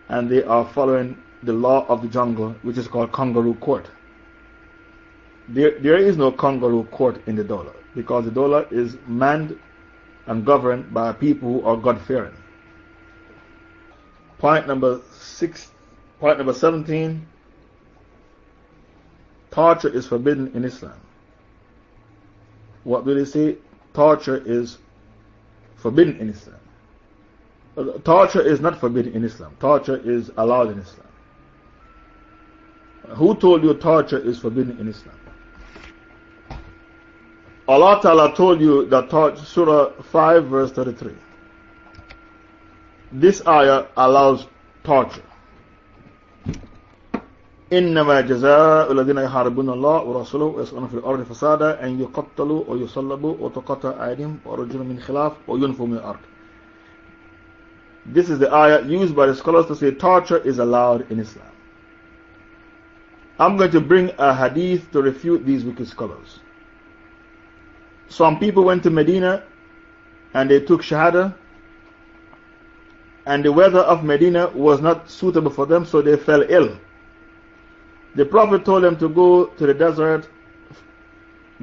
and they are following the law of the jungle, which is called kangaroo court. There, there is no kangaroo court in the Dawla because the Dawla is manned and governed by people who are God fearing. Point number six, point number 17 torture is forbidden in Islam. What do they say? Torture is forbidden in Islam. Torture is not forbidden in Islam. Torture is allowed in Islam. Who told you torture is forbidden in Islam? Allah Ta'ala told you that Surah 5 verse 33. This ayah allows torture. إنما جزاء الذين يحاربون الله ورسوله ويسعون في الأرض فسادا أن يقتلوا ويصلبوا وتقطع أيديهم وأرجلهم من خلاف وينفوا من الأرض. This is the ayah used by the scholars to say torture is allowed in Islam. I'm going to bring a hadith to refute these wicked scholars. Some people went to Medina and they took Shahada, and the weather of Medina was not suitable for them, so they fell ill. The Prophet told them to go to the desert,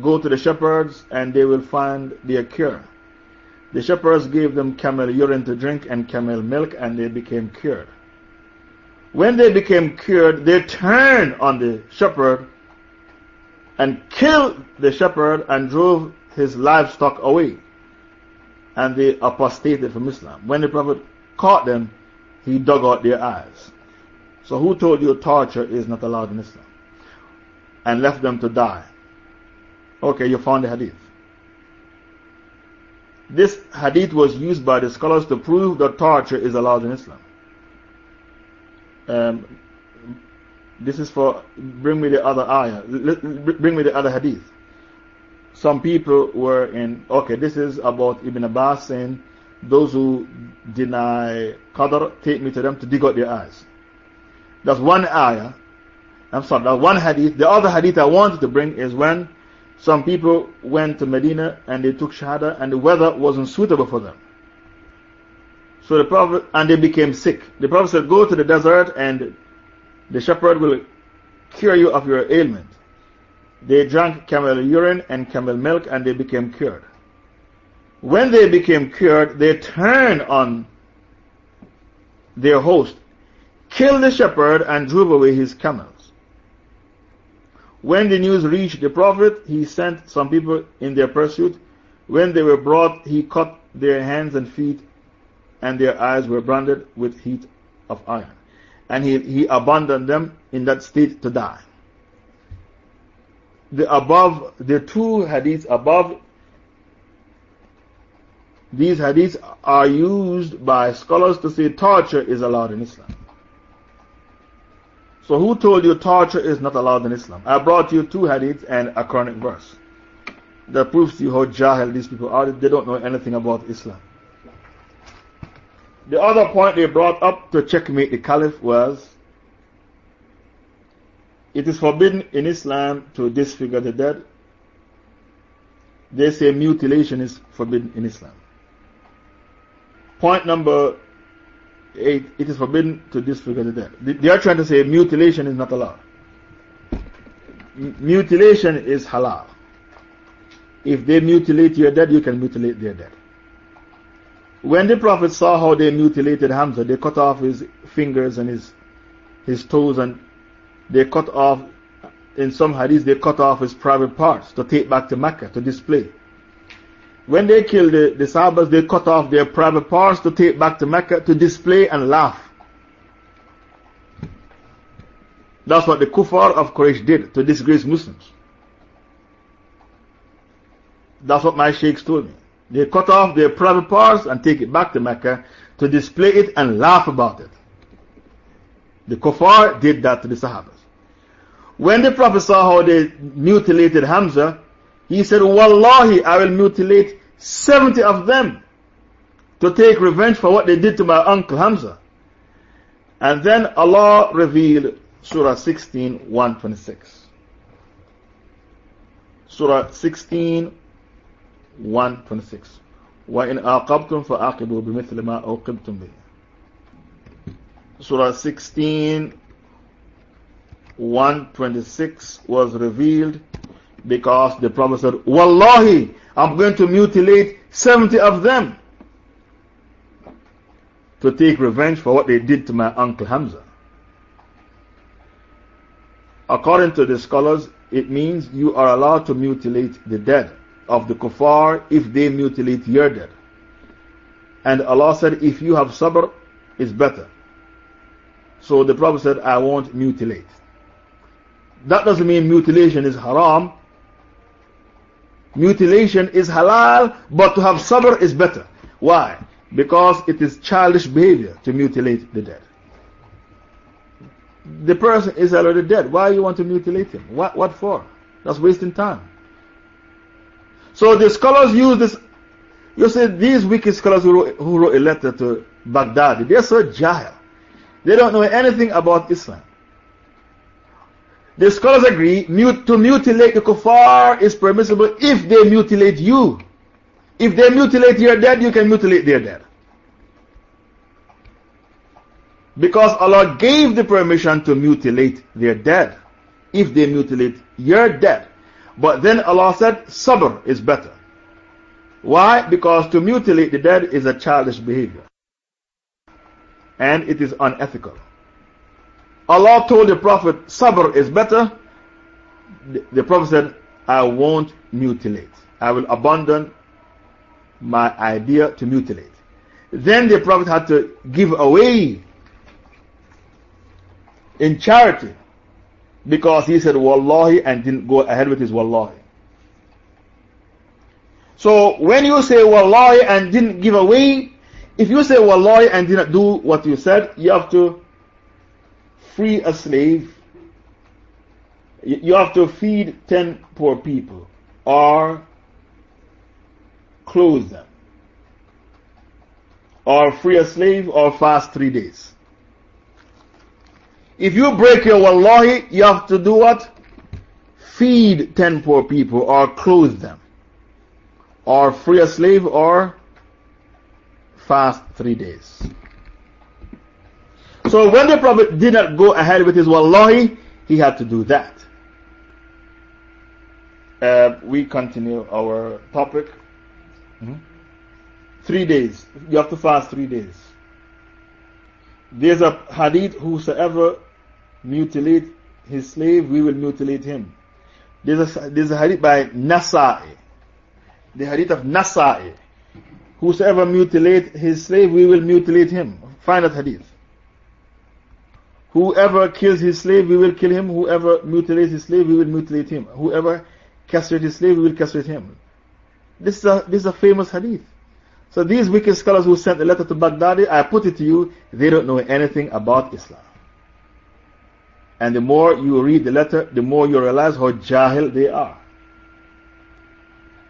go to the shepherds, and they will find their cure. The shepherds gave them camel urine to drink and camel milk, and they became cured. When they became cured, they turned on the shepherd and killed the shepherd and drove his livestock away. And they apostated from Islam. When the Prophet caught them, he dug out their eyes. So who told you torture is not allowed in Islam? And left them to die. Okay, you found the hadith. This hadith was used by the scholars to prove that torture is allowed in Islam. Um, this is for, bring me the other ayah, bring me the other hadith. Some people were in, okay, this is about Ibn Abbas saying, those who deny Qadr, take me to them to dig out their eyes. That's one ayah. I'm sorry, that's one hadith. The other hadith I wanted to bring is when some people went to Medina and they took Shahada and the weather wasn't suitable for them. So the Prophet, and they became sick. The Prophet said, Go to the desert and the shepherd will cure you of your ailment. They drank camel urine and camel milk and they became cured. When they became cured, they turned on their host killed the shepherd and drove away his camels. When the news reached the Prophet, he sent some people in their pursuit. When they were brought, he cut their hands and feet, and their eyes were branded with heat of iron. And he, he abandoned them in that state to die. The above, the two hadiths above, these hadiths are used by scholars to say torture is allowed in Islam. So who told you torture is not allowed in Islam? I brought you two hadiths and a Quranic verse. That proves to you how jahil these people are. They don't know anything about Islam. The other point they brought up to checkmate the Caliph was it is forbidden in Islam to disfigure the dead. They say mutilation is forbidden in Islam. Point number it, is forbidden to disfigure the dead. They are trying to say mutilation is not allowed. Mutilation is halal. If they mutilate your dead, you can mutilate their dead. When the Prophet saw how they mutilated Hamza, they cut off his fingers and his, his toes, and they cut off, in some hadiths, they cut off his private parts to take back to Mecca to display. When they killed the, the Sahabas, they cut off their private parts to take back to Mecca to display and laugh. That's what the kuffar of Quraysh did to disgrace Muslims. That's what my sheikhs told me. They cut off their private parts and take it back to Mecca to display it and laugh about it. The kuffar did that to the Sahabas. When the Prophet saw how they mutilated Hamza, he said, Wallahi, I will mutilate 70 of them to take revenge for what they did to my uncle Hamza. And then Allah revealed Surah 16, 126. Surah 16, 126. وَإِنْ آقَبْتُمْ فَآقِبُوا بِمِثْلِ مَا أُوقِبْتُمْ بِهِ Surah 16, 126 was revealed because the Prophet said, Wallahi, I'm going to mutilate 70 of them to take revenge for what they did to my uncle Hamza. According to the scholars, it means you are allowed to mutilate the dead of the kuffar if they mutilate your dead. And Allah said, if you have sabr, it's better. So the Prophet said, I won't mutilate. That doesn't mean mutilation is haram. Mutilation is halal, but to have sabr is better. Why? Because it is childish behavior to mutilate the dead. The person is already dead. Why you want to mutilate him? What, what for? That's wasting time. So the scholars use this. You see, these wicked scholars who wrote, who wrote a letter to Baghdad, they're so jahil. They don't know anything about Islam. The scholars agree to mutilate the kuffar is permissible if they mutilate you. If they mutilate your dead, you can mutilate their dead. Because Allah gave the permission to mutilate their dead. If they mutilate your dead. But then Allah said, sabr is better. Why? Because to mutilate the dead is a childish behavior. And it is unethical. Allah told the Prophet, Sabr is better. The, Prophet said, I won't mutilate. I will abandon my idea to mutilate. Then the Prophet had to give away in charity because he said Wallahi and didn't go ahead with his Wallahi. So when you say Wallahi and didn't give away, if you say Wallahi and didn't do what you said, you have to free a slave, you have to feed 10 poor people or clothe them, or free a slave or fast three days. If you break your wallahi, you have to do what? Feed 10 poor people or clothe them, or free a slave or fast three days. So when the Prophet did not go ahead with his wallahi, he had to do that. Uh, we continue our topic. -hmm. Three days. You have to fast three days. There's a hadith whosoever mutilate his slave, we will mutilate him. There's a, there's a hadith by Nasa'i. The hadith of Nasa'i. Whosoever mutilate his slave, we will mutilate him. Find that hadith. Whoever kills his slave, we will kill him. Whoever mutilates his slave, we will mutilate him. Whoever castrates his slave, we will castrate him. This is a, this is a famous hadith. So these wicked scholars who sent the letter to Baghdadi, I put it to you, they don't know anything about Islam. And the more you read the letter, the more you realize how jahil they are.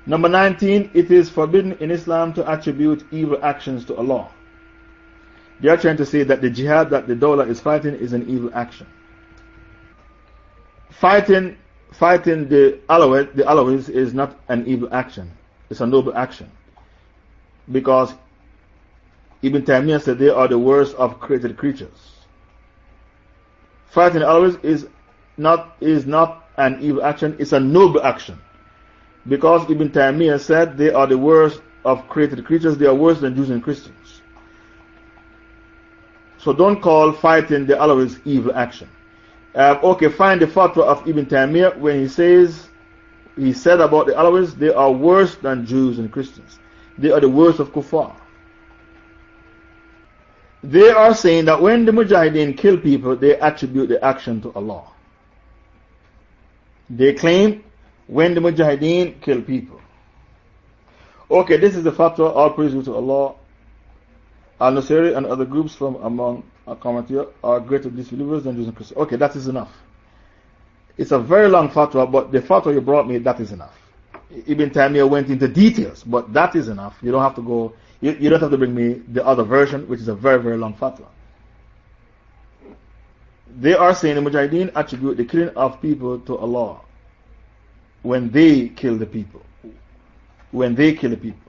Number 19, it is forbidden in Islam to attribute evil actions to Allah. They are trying to say that the jihad that the Dawla is fighting is an evil action. Fighting, fighting the Alawite, the Alawites is not an evil action. It's a noble action. Because Ibn Taymiyyah said they are the worst of created creatures. Fighting the Alawites is not, is not an evil action, it's a noble action. Because Ibn Taymiyyah said they are the worst of created creatures, they are worse than Jews and Christians. So don't call fighting the Alawites evil action. Uh, okay, find the fatwa of Ibn Taymiyyah when he says, he said about the Alawites, they are worse than Jews and Christians. They are the worst of kuffar. They are saying that when the Mujahideen kill people, they attribute the action to Allah. They claim when the Mujahideen kill people. Okay, this is the fatwa, all praise to Allah. Al-Nusayri and other groups from among our community are greater disbelievers than Jews and Christians. Okay, that is enough. It's a very long fatwa, but the fatwa you brought me, that is enough. Ibn Taymiyyah went into details, but that is enough. You don't have to go, you, you don't have to bring me the other version, which is a very, very long fatwa. They are saying the Mujahideen attribute the killing of people to Allah when they kill the people. When they kill the people.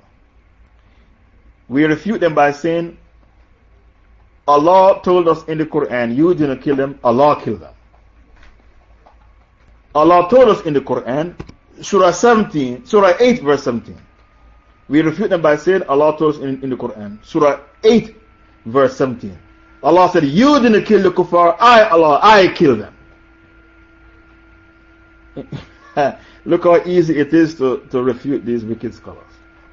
We refute them by saying, Allah told us in the Quran, you didn't kill them, Allah killed them. Allah told us in the Quran, Surah 17, Surah 8, verse 17. We refute them by saying, Allah told us in, in the Quran, Surah 8, verse 17. Allah said, You didn't kill the kuffar, I, Allah, I killed them. Look how easy it is to, to refute these wicked scholars.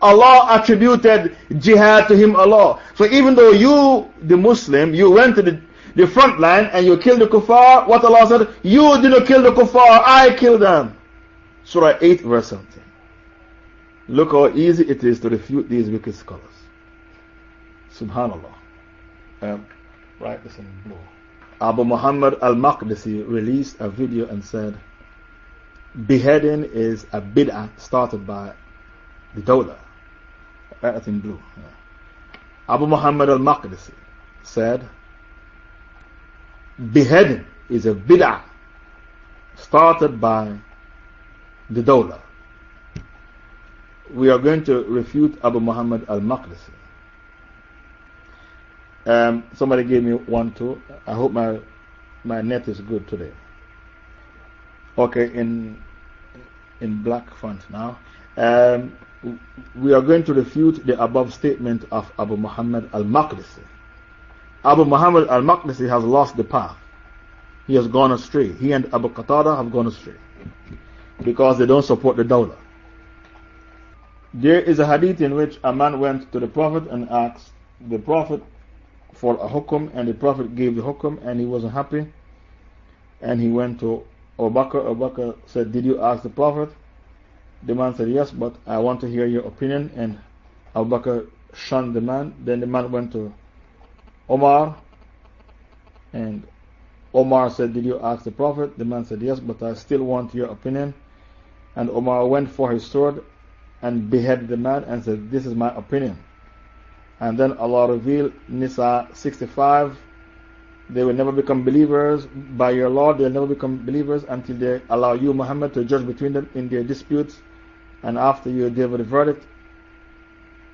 Allah attributed jihad to him, Allah. So even though you, the Muslim, you went to the, the front line and you killed the kuffar, what Allah said, you didn't kill the kuffar, I killed them. Surah 8 verse 17. Look how easy it is to refute these wicked scholars. Subhanallah. Um, right, listen. Abu Muhammad al Maqdisi released a video and said, Beheading is a bid'ah started by the Dawla. In blue. Abu Muhammad al Maqdisi said, Beheading is a bid'ah started by the Dawla. We are going to refute Abu Muhammad al Maqdisi. Um, somebody gave me one too. I hope my, my net is good today. Okay, in, in black font now. Um, we are going to refute the above statement of Abu Muhammad al Maqdisi. Abu Muhammad al Maqdisi has lost the path. He has gone astray. He and Abu Qatada have gone astray because they don't support the Dawla. There is a hadith in which a man went to the Prophet and asked the Prophet for a hukum, and the Prophet gave the hukum, and he wasn't happy. And he went to Abu Bakr. Abu Bakr said, Did you ask the Prophet? The man said, Yes, but I want to hear your opinion. And Abu Bakr shunned the man. Then the man went to Omar, and Omar said, Did you ask the Prophet? The man said, Yes, but I still want your opinion. And Omar went for his sword and beheaded the man and said, This is my opinion. And then Allah revealed Nisa 65 they will never become believers by your law, they'll never become believers until they allow you, Muhammad, to judge between them in their disputes. And after you deliver the verdict,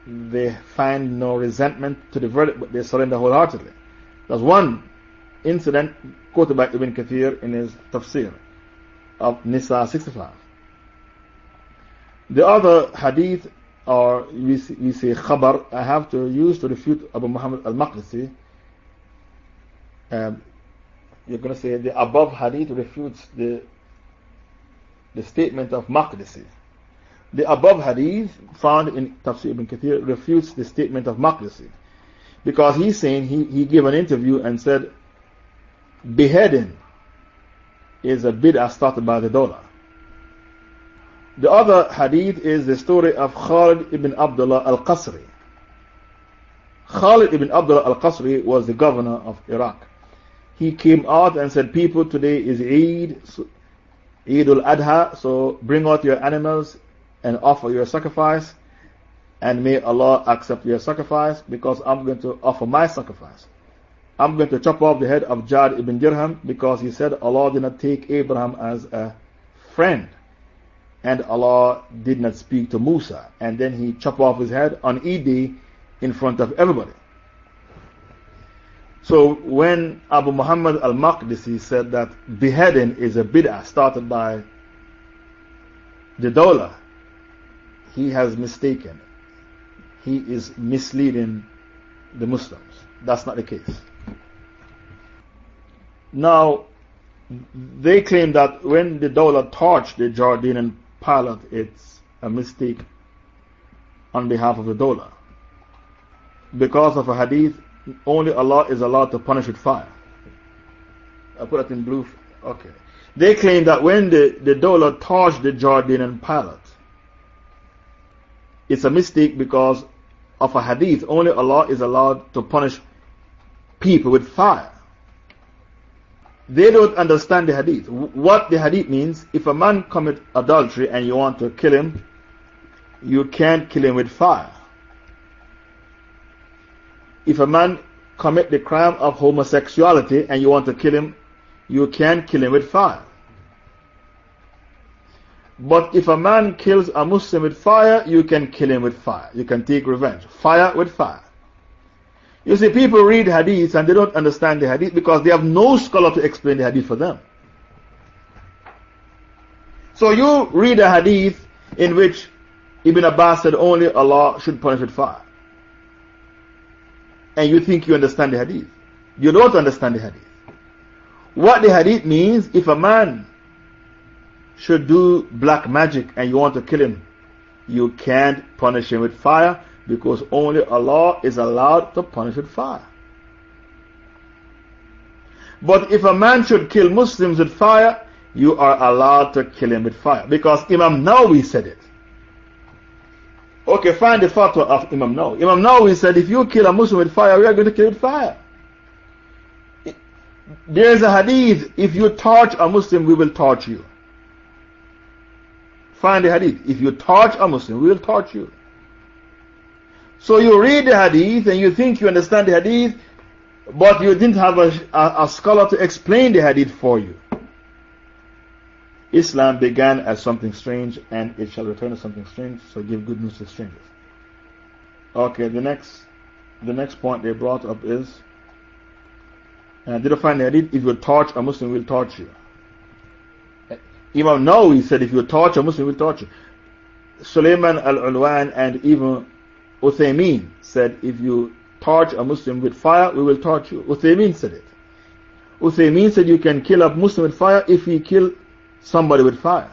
they find no resentment to the verdict, but they surrender wholeheartedly. There's one incident quoted by Ibn Kathir in his tafsir of Nisa 65. The other hadith, or we say, we say khabar, I have to use to refute Abu Muhammad al Maqdisi. Um, you're going to say the above hadith refutes the, the statement of Maqdisi. The above hadith found in Tafsir ibn Kathir refutes the statement of Maqdisi. Because he's saying, he, he gave an interview and said, beheading is a bid'ah started by the Dawla. The other hadith is the story of Khalid ibn Abdullah al Qasri. Khalid ibn Abdullah al Qasri was the governor of Iraq. He came out and said, People, today is Eid, Eid al Adha, so bring out your animals and offer your sacrifice, and may Allah accept your sacrifice because I'm going to offer my sacrifice. I'm going to chop off the head of Jad ibn Dirham because he said Allah did not take Abraham as a friend. And Allah did not speak to Musa. And then he chopped off his head on Eid in front of everybody. So when Abu Muhammad al Maqdisi said that beheading is a bid'ah started by the Dawla, he has mistaken. He is misleading the Muslims. That's not the case. Now, they claim that when the Dawla torched the Jordanian pilot, it's a mistake on behalf of the Dawla. Because of a hadith, only Allah is allowed to punish with fire. I put it in blue. Okay. They claim that when the, the Dawla torched the Jordanian pilot, it's a mistake because of a hadith. Only Allah is allowed to punish people with fire. They don't understand the hadith. What the hadith means, if a man commit adultery and you want to kill him, you can't kill him with fire. If a man commit the crime of homosexuality and you want to kill him, you can't kill him with fire. But if a man kills a Muslim with fire, you can kill him with fire. You can take revenge. Fire with fire. You see, people read hadith and they don't understand the hadith because they have no scholar to explain the hadith for them. So you read a hadith in which Ibn Abbas said only Allah should punish with fire. And you think you understand the hadith. You don't understand the hadith. What the hadith means, if a man should do black magic and you want to kill him, you can't punish him with fire because only Allah is allowed to punish with fire. But if a man should kill Muslims with fire, you are allowed to kill him with fire. Because Imam Nawawi said it. Okay, find the fatwa of Imam Nawawi. Imam Nawawi said, if you kill a Muslim with fire, we are going to kill with fire. There is a hadith, if you torch a Muslim, we will torch you. Find the hadith. If you touch a Muslim, we will touch you. So you read the hadith and you think you understand the hadith, but you didn't have a, a, a scholar to explain the hadith for you. Islam began as something strange and it shall return as something strange, so give good news to strangers. Okay, the next, the next point they brought up is, and uh, did I find the hadith? If you touch a Muslim, we will touch you. Imam Nawawi said, if you torch a Muslim, we you. Sulaiman al-Ulwan and Ibn Uthaymeen said, if you torch a Muslim with fire, we will torch you. Uthaymeen said it. Uthaymeen said you can kill a Muslim with fire if he kill somebody with fire.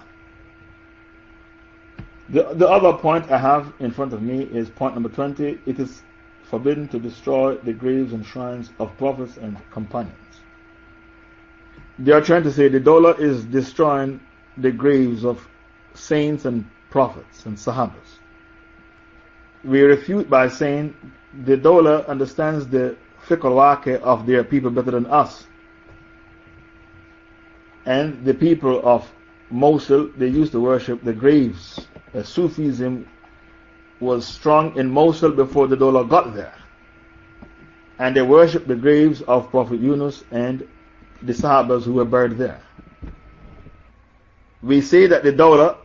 The, the other point I have in front of me is point number 20. It is forbidden to destroy the graves and shrines of prophets and companions. They are trying to say the Dawla is destroying the graves of saints and prophets and Sahabas. We refute by saying the Dawla understands the fiqh of their people better than us and the people of Mosul, they used to worship the graves. Uh, Sufism was strong in Mosul before the Dawla got there. And they worshipped the graves of Prophet Yunus and the Sahabas who were buried there. We see that the Dawla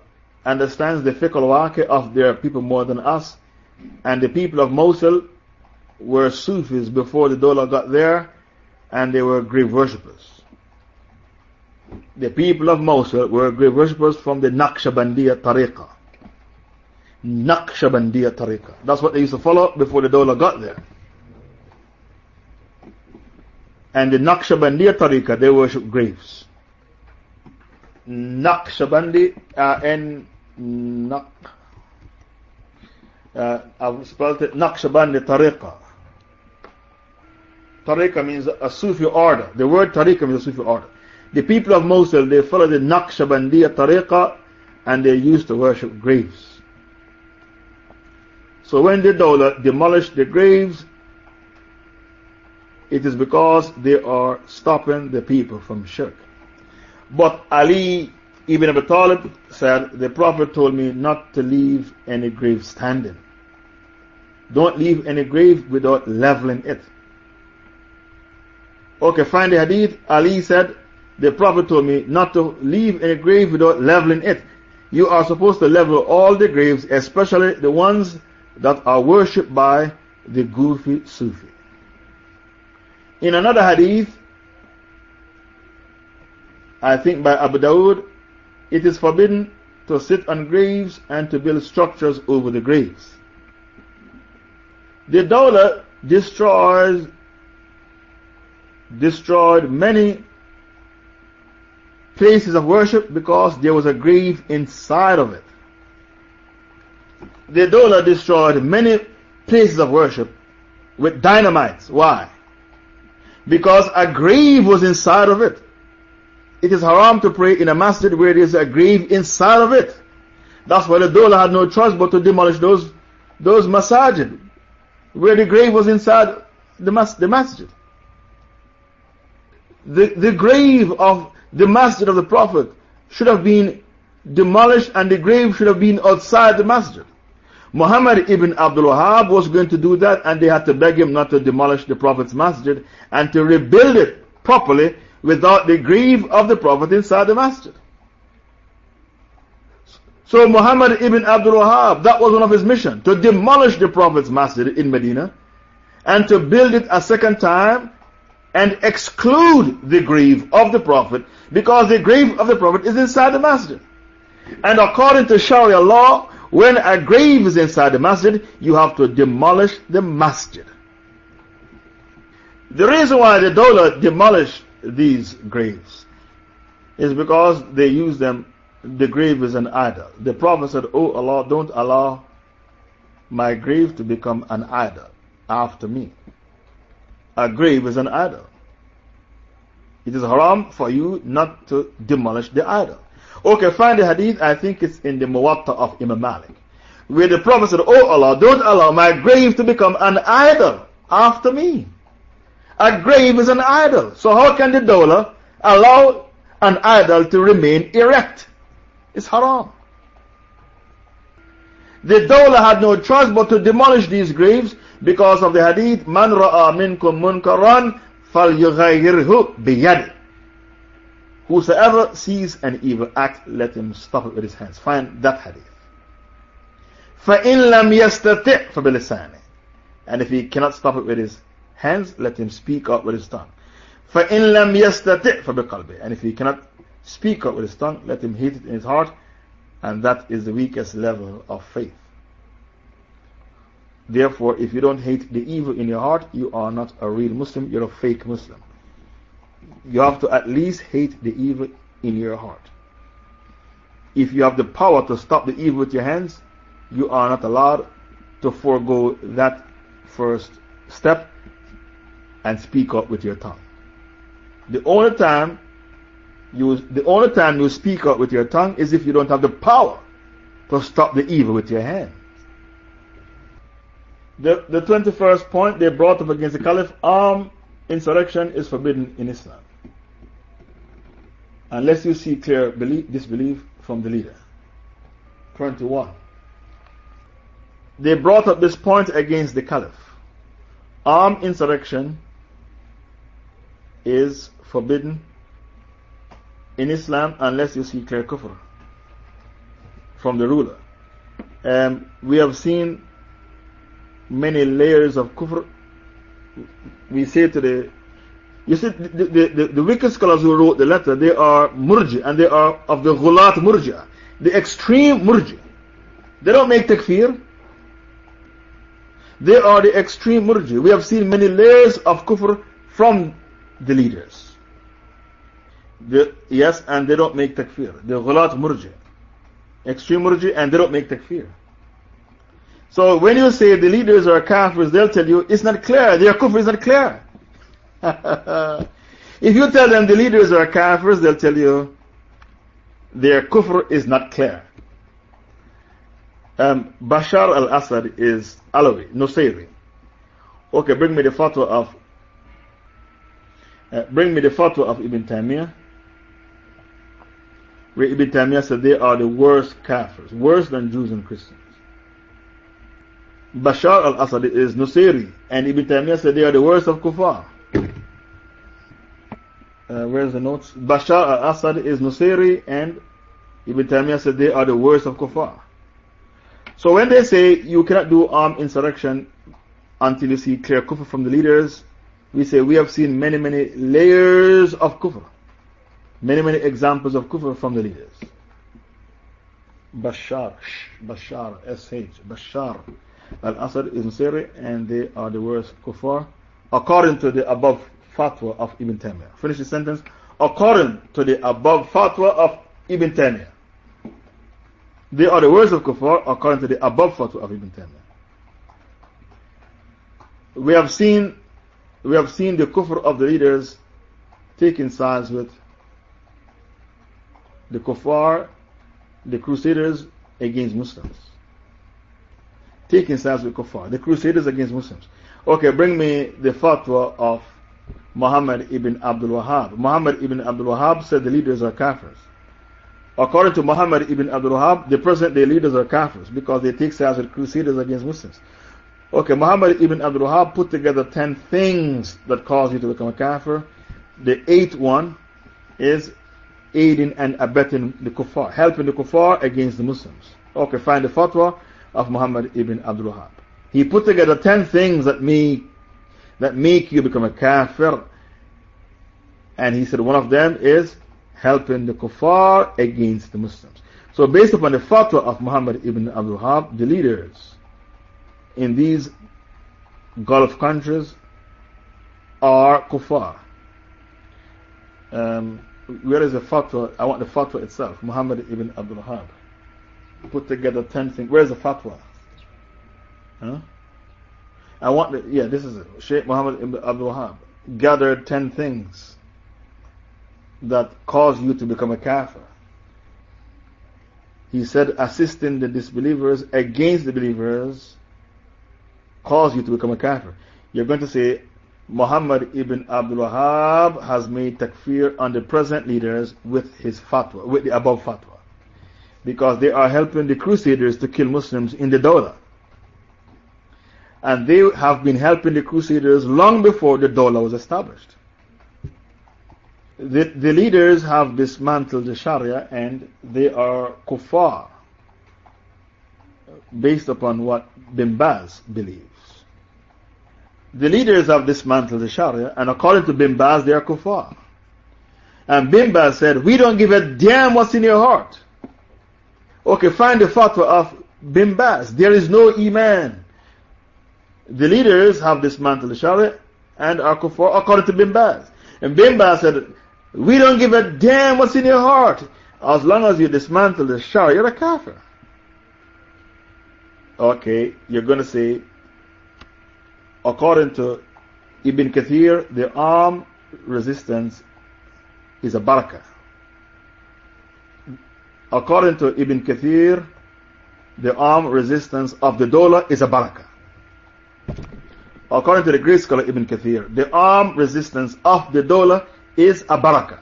understands the fiqh al of their people more than us, and the people of Mosul were Sufis before the Dawla got there, and they were grave worshippers the people of Mosul were grave worshippers from the Naqshbandiya Tariqa. Naqshbandiya Tariqa. That's what they used to follow before the Dawla got there. And the Naqshbandiya Tariqa, they worship graves. Naqshbandi, uh, N, Naq, uh, I've spelled it Naqshbandi Tariqa. Tariqa means a Sufi order. The word Tariqa means a Sufi order. The people of Mosul, they follow the Naqshbandiya tariqa and they used to worship graves. So when the Dawla demolished the graves, it is because they are stopping the people from shirk. But Ali ibn Abi Talib said, The Prophet told me not to leave any grave standing. Don't leave any grave without leveling it. Okay, find the hadith. Ali said, the Prophet told me not to leave any grave without leveling it. You are supposed to level all the graves, especially the ones that are worshipped by the goofy Sufi. In another hadith, I think by Abu Dawood, it is forbidden to sit on graves and to build structures over the graves. The Dawla destroys, destroyed many places of worship because there was a grave inside of it. The Dawla destroyed many places of worship with dynamites. Why? Because a grave was inside of it. It is haram to pray in a masjid where there is a grave inside of it. That's why the Dawla had no choice but to demolish those, those masajid where the grave was inside the, mas the masjid. The, the grave of the masjid of the Prophet should have been demolished and the grave should have been outside the masjid. Muhammad ibn Abdul Wahab was going to do that and they had to beg him not to demolish the Prophet's masjid and to rebuild it properly without the grave of the Prophet inside the masjid. So Muhammad ibn Abdul Wahab, that was one of his missions, to demolish the Prophet's masjid in Medina and to build it a second time and exclude the grave of the Prophet because the grave of the Prophet is inside the masjid. And according to Sharia law, when a grave is inside the masjid, you have to demolish the masjid. The reason why the Dawla demolished these graves is because they use them, the grave is an idol. The Prophet said, Oh Allah, don't allow my grave to become an idol after me. A grave is an idol. It is haram for you not to demolish the idol. Okay, find the hadith, I think it's in the Muwatta of Imam Malik. Where the Prophet said, Oh Allah, don't allow my grave to become an idol after me. A grave is an idol. So how can the Dawla allow an idol to remain erect? It's haram. The Dawla had no choice but to demolish these graves because of the hadith, Man ra'a minkum munkaran falyughayyirhu biyadi. Whosoever sees an evil act, let him stop it with his hands. Find that hadith. فَإِن لَمْ يَسْتَطِعْ فَبِلِسَانِهِ And if he cannot stop it with his hands, let him speak out with his tongue. فَإِن لَمْ يَسْتَطِعْ فَبِقَلْبِهِ And if he cannot speak out with his tongue, let him hate it in his heart. And that is the weakest level of faith. Therefore, if you don't hate the evil in your heart, you are not a real Muslim, you're a fake Muslim. You have to at least hate the evil in your heart. If you have the power to stop the evil with your hands, you are not allowed to forego that first step and speak up with your tongue. The only time you, the only time you speak up with your tongue is if you don't have the power to stop the evil with your hands. The, the 21st point they brought up against the Caliph armed insurrection is forbidden in Islam. Unless you see clear belief, disbelief from the leader. 21. They brought up this point against the Caliph. Armed insurrection is forbidden in Islam unless you see clear kufr from the ruler. We have seen many layers of kufr. We say to the you see, the, the, the, the, wicked scholars who wrote the letter, they are murji, and they are of the ghulat murji, the extreme murji. They don't make takfir. They are the extreme murji. We have seen many layers of kufr from the leaders. The, yes, and they don't make takfir. The ghulat murji. Extreme murji, and they don't make takfir. So when you say the leaders are kafirs, they'll tell you it's not clear. Their kufr is not clear. if you tell them the leaders are kafirs, they'll tell you their kufr is not clear. Um, Bashar al Assad is Alawi, Nusayri. Okay, bring me the fatwa of. Uh, bring me the fatwa of Ibn Taymiyyah. Where Ibn Taymiyyah said they are the worst kafirs, worse than Jews and Christians. Bashar al Assad is Nusayri, and Ibn Taymiyyah said they are the worst of kuffar. Uh, where's the notes? Bashar al Assad is Nusayri, and Ibn Taymiyyah said they are the worst of kuffar. So when they say you cannot do armed insurrection until you see clear kufr from the leaders, we say we have seen many, many layers of kufr. Many, many examples of kufr from the leaders. Bashar, Bashar, S-H, Bashar. Al-Asad is Nusayri and they are the worst kuffar according to the above fatwa of Ibn Taymiyyah. Finish the sentence. According to the above fatwa of Ibn Taymiyyah. They are the worst of kuffar according to the above fatwa of Ibn Taymiyyah. We have seen, we have seen the kufr of the leaders taking sides with the kuffar, the crusaders against Muslims taking sides with kuffar, the crusaders against Muslims. Okay, bring me the fatwa of Muhammad ibn Abdul Wahhab. Muhammad ibn Abdul Wahhab said the leaders are kafirs. According to Muhammad ibn Abdul Wahhab, the present day leaders are kafirs because they take sides with crusaders against Muslims. Okay, Muhammad ibn Abdul Wahhab put together 10 things that cause you to become a kafir. the eighth one is aiding and abetting the kuffar, helping the kuffar against the Muslims. Okay, find the fatwa of Muhammad ibn Abdul Wahab. He put together 10 things that make, that make you become a kafir. And he said one of them is helping the kuffar against the Muslims. So, based upon the fatwa of Muhammad ibn Abdul Wahab, the leaders in these Gulf countries are kuffar. Um, where is the fatwa? I want the fatwa itself. Muhammad ibn Abdul Wahab put together 10 things. Where's the fatwa? Huh? I want the, yeah, this is it. Muhammad ibn Abdul Wahab gathered 10 things that cause you to become a kafir. He said, assisting the disbelievers against the believers cause you to become a kafir. You're going to say, Muhammad ibn Abdul Wahab has made takfir on the present leaders with his fatwa, with the above fatwa. Because they are helping the crusaders to kill Muslims in the Dawla. And they have been helping the crusaders long before the Dawla was established. The, the leaders have dismantled the Sharia and they are kuffar based upon what Bin Baz believes. The leaders have dismantled the Sharia, and according to Bin Baz, they are kuffar. And Bin Baz said, We don't give a damn what's in your heart. Okay, find the fatwa of Bin. There is no Iman. The leaders have dismantled the Sharia and are kuffar according to Bin. And Bin said, We don't give a damn what's in your heart. As long as you dismantle the Sharia, you're a kafir. Okay, you're going to say, according to Ibn Kathir, the armed resistance is a barakah. According to Ibn Kathir, the armed resistance of the Dawla is a barakah. According to the great scholar Ibn Kathir, the armed resistance of the Dawla is a barakah.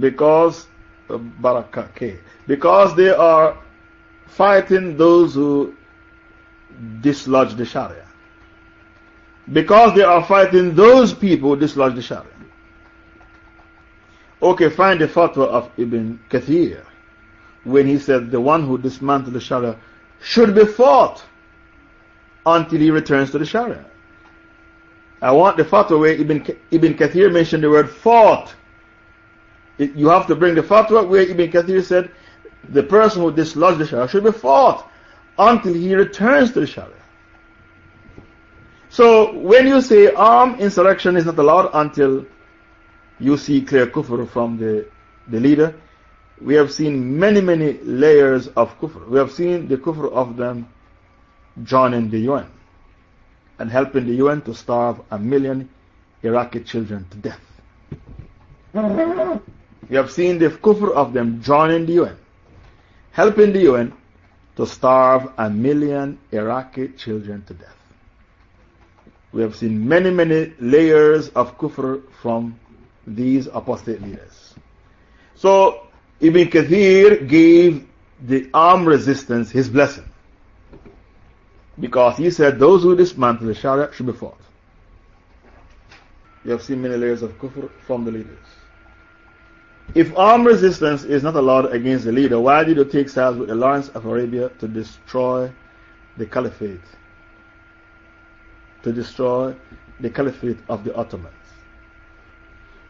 Because uh, barakah. Okay. Because they are fighting those who dislodge the Sharia. Because they are fighting those people who dislodge the Sharia. Okay, find the fatwa of Ibn Kathir when he said the one who dismantled the Sharia should be fought until he returns to the Sharia. I want the fatwa where Ibn, Ibn Kathir mentioned the word fought it, you have to bring the fatwa where Ibn Kathir said the person who dislodged the Sharia should be fought until he returns to the Sharia. So when you say armed insurrection is not allowed until you see clear kufr from the, the leader, we have seen many, many layers of kufr. We have seen the kufr of them joining the UN and helping the UN to starve a million Iraqi children to death. We have seen the kufr of them joining the UN, helping the UN to starve a million Iraqi children to death. We have seen many, many layers of kufr from these apostate leaders. So, Ibn Kathir gave the armed resistance his blessing. Because he said those who dismantle the Sharia should be fought. You have seen many layers of kufr from the leaders. If armed resistance is not allowed against the leader, why did you take sides with the Lawrence of Arabia to destroy the caliphate? To destroy the caliphate of the Ottomans.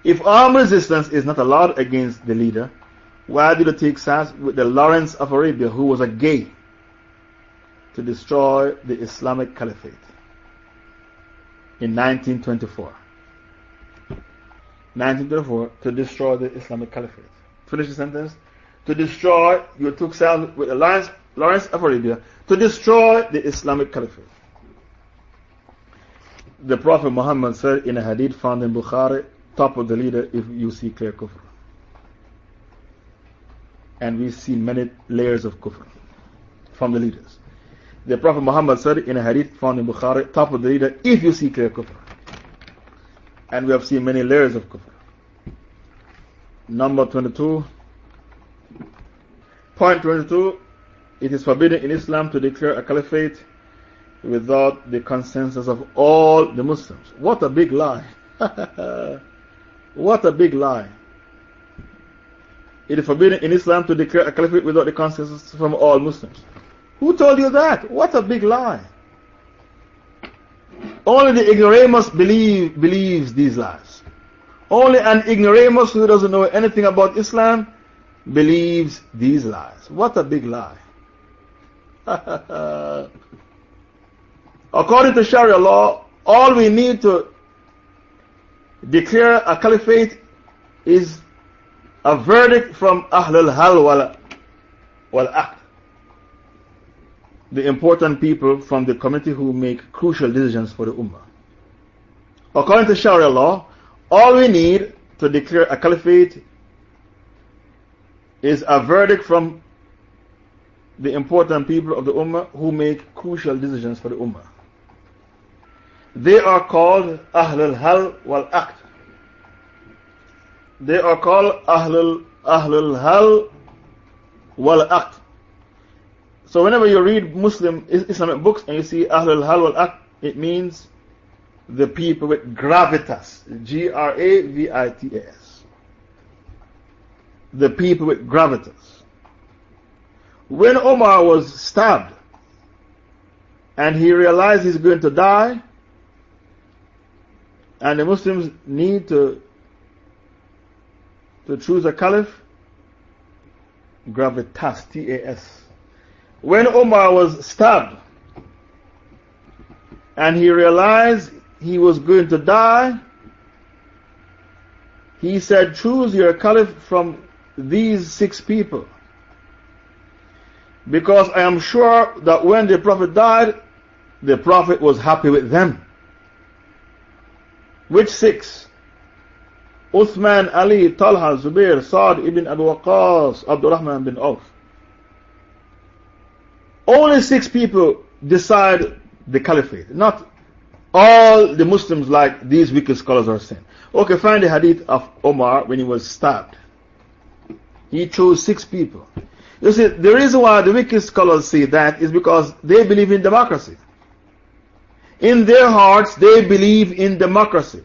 If armed resistance is not allowed against the leader, why did you take sides with the Lawrence of Arabia, who was a gay, to destroy the Islamic caliphate in 1924? 1924 to destroy the Islamic Caliphate. Finish the sentence. To destroy, you took sides with Lawrence, Lawrence of Arabia to destroy the Islamic Caliphate. The Prophet Muhammad said in a hadith found in Bukhari, top of the leader if you see clear kufr. And we see many layers of kufr from the leaders. The Prophet Muhammad said in a hadith found in Bukhari, top of the leader if you see clear kufr. And we have seen many layers of kufr. Number 22. Point 22. It is forbidden in Islam to declare a caliphate without the consensus of all the Muslims. What a big lie. what a big lie. It is forbidden in Islam to declare a caliphate without the consensus from all Muslims. Who told you that? What a big lie. Only the ignoramus believe, believes these lies. Only an ignoramus who doesn't know anything about Islam believes these lies. What a big lie. According to Sharia law, all we need to declare a caliphate is a verdict from Ahlul Hal wal, wal Aqd. The important people from the community who make crucial decisions for the Ummah. According to Sharia law, all we need to declare a caliphate is a verdict from the important people of the Ummah who make crucial decisions for the Ummah. They are called Ahlul Hal wal Aqd. They are called Ahlul, Ahlul Hal wal Aqd. So whenever you read Muslim Islamic books and you see Ahlul Hal wal Aqd, it means the people with gravitas. G R A V I T S. The people with gravitas. When Omar was stabbed and he realized he's going to die, and the Muslims need to, to choose a caliph. Gravitas, T A S. When Omar was stabbed and he realized he was going to die, he said, Choose your caliph from these six people. Because I am sure that when the Prophet died, the Prophet was happy with them. Which six? Uthman, Ali, Talha, Zubair, Saad ibn Abu Waqqas, Abdurrahman bin Auf. Only six people decide the caliphate, not all the Muslims like these wicked scholars are saying. Okay, find the hadith of Omar when he was stabbed. He chose six people. You see, the reason why the wicked scholars say that is because they believe in democracy. In their hearts, they believe in democracy.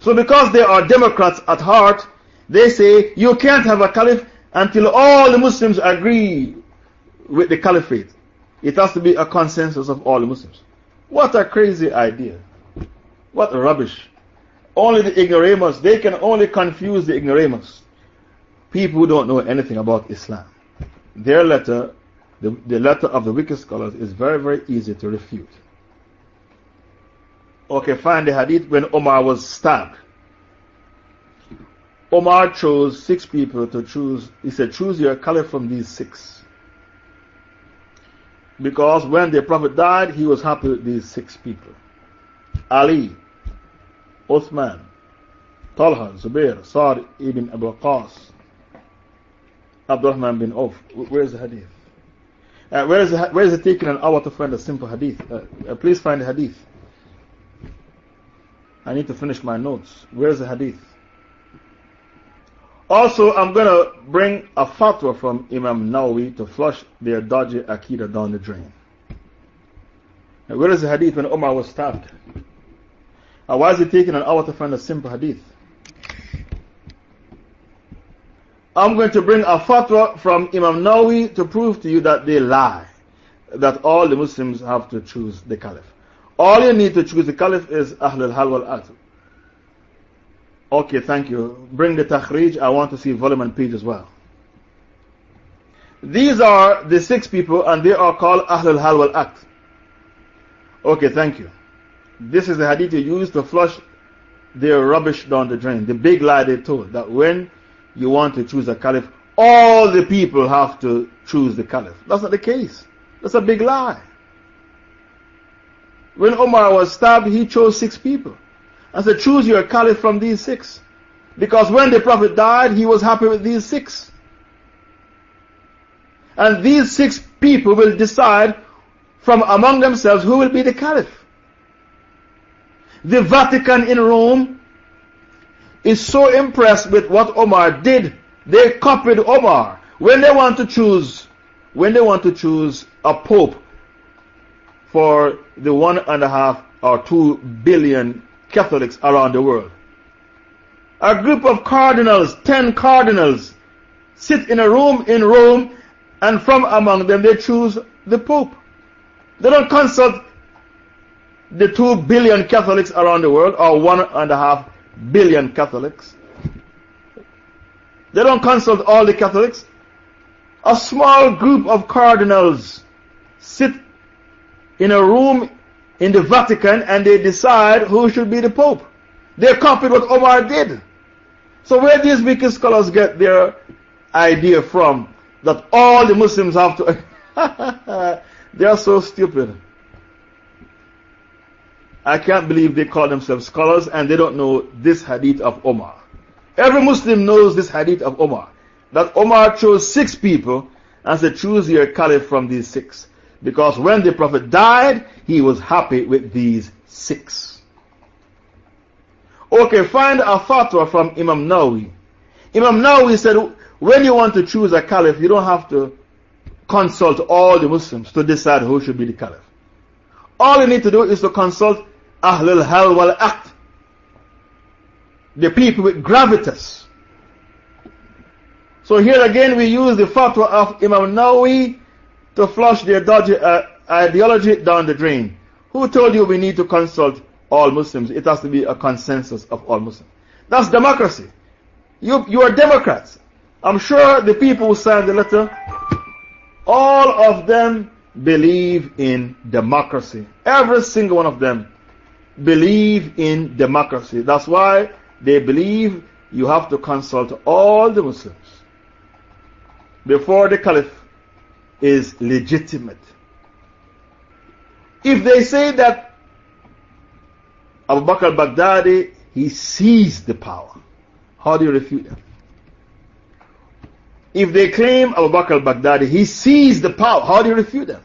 So, because they are Democrats at heart, they say you can't have a caliph until all the Muslims agree with the caliphate. It has to be a consensus of all the Muslims. What a crazy idea. What rubbish. Only the ignoramus, they can only confuse the ignoramus. People who don't know anything about Islam. Their letter, the, the letter of the wicked scholars, is very, very easy to refute. Okay, find the hadith when Omar was stabbed. Omar chose six people to choose. He said, Choose your caliph from these six. Because when the Prophet died, he was happy with these six people Ali, Uthman, Talha, Zubair, Sa'd ibn Abu Waqqas, Abdurrahman bin Auf. Where is the hadith? Uh, where, is the, where is it taking an hour to find a simple hadith? Uh, uh, please find the hadith. I need to finish my notes. Where's the hadith? Also, I'm going to bring a fatwa from Imam Nawawi to flush their dodgy akida down the drain. Where is the hadith when Umar was stabbed? Why is it taking an hour to find a simple hadith? I'm going to bring a fatwa from Imam Nawawi to prove to you that they lie. That all the Muslims have to choose the caliph. All you need to choose the caliph is Ahlul Hal wal Aqd. Okay, thank you. Bring the takhrij. I want to see volume and page as well. These are the six people and they are called Ahlul Hal wal Aqd. Okay, thank you. This is the hadith you use to flush their rubbish down the drain. The big lie they told that when you want to choose a caliph, all the people have to choose the caliph. That's not the case. That's a big lie. When Omar was stabbed, he chose six people. I said, choose your caliph from these six. Because when the Prophet died, he was happy with these six. And these six people will decide from among themselves who will be the caliph. The Vatican in Rome is so impressed with what Omar did, they copied Omar. When they want to choose, when they want to choose a pope, for the one and a half or two billion Catholics around the world. A group of cardinals, ten cardinals, sit in a room in Rome, and from among them they choose the Pope. They don't consult the two billion Catholics around the world, or one and a half billion Catholics. They don't consult all the Catholics. A small group of cardinals sit in a room in the Vatican and they decide who should be the Pope. They copied what Omar did. So where these wicked scholars get their idea from that all the Muslims have to. they are so stupid. I can't believe they call themselves scholars and they don't know this hadith of Omar. Every Muslim knows this hadith of Omar. That Omar chose six people and said, Choose your caliph from these six. Because when the Prophet died, he was happy with these six. Okay, find a fatwa from Imam Nawawi. Imam Nawawi said, when you want to choose a caliph, you don't have to consult all the Muslims to decide who should be the caliph. All you need to do is to consult Ahlul Hal wal Aqd, the people with gravitas. So here again we use the fatwa of Imam Nawawi to flush their dodgy uh, ideology down the drain. Who told you we need to consult all Muslims? It has to be a consensus of all Muslims. That's democracy. You, you are Democrats. I'm sure the people who signed the letter, all of them believe in democracy. Every single one of them believe in democracy. That's why they believe you have to consult all the Muslims before the caliph is legitimate. If they say that Abu Bakr al-Baghdadi, he seized the power, how do you refute them? If they claim Abu Bakr al-Baghdadi, he seized the power, how do you refute them?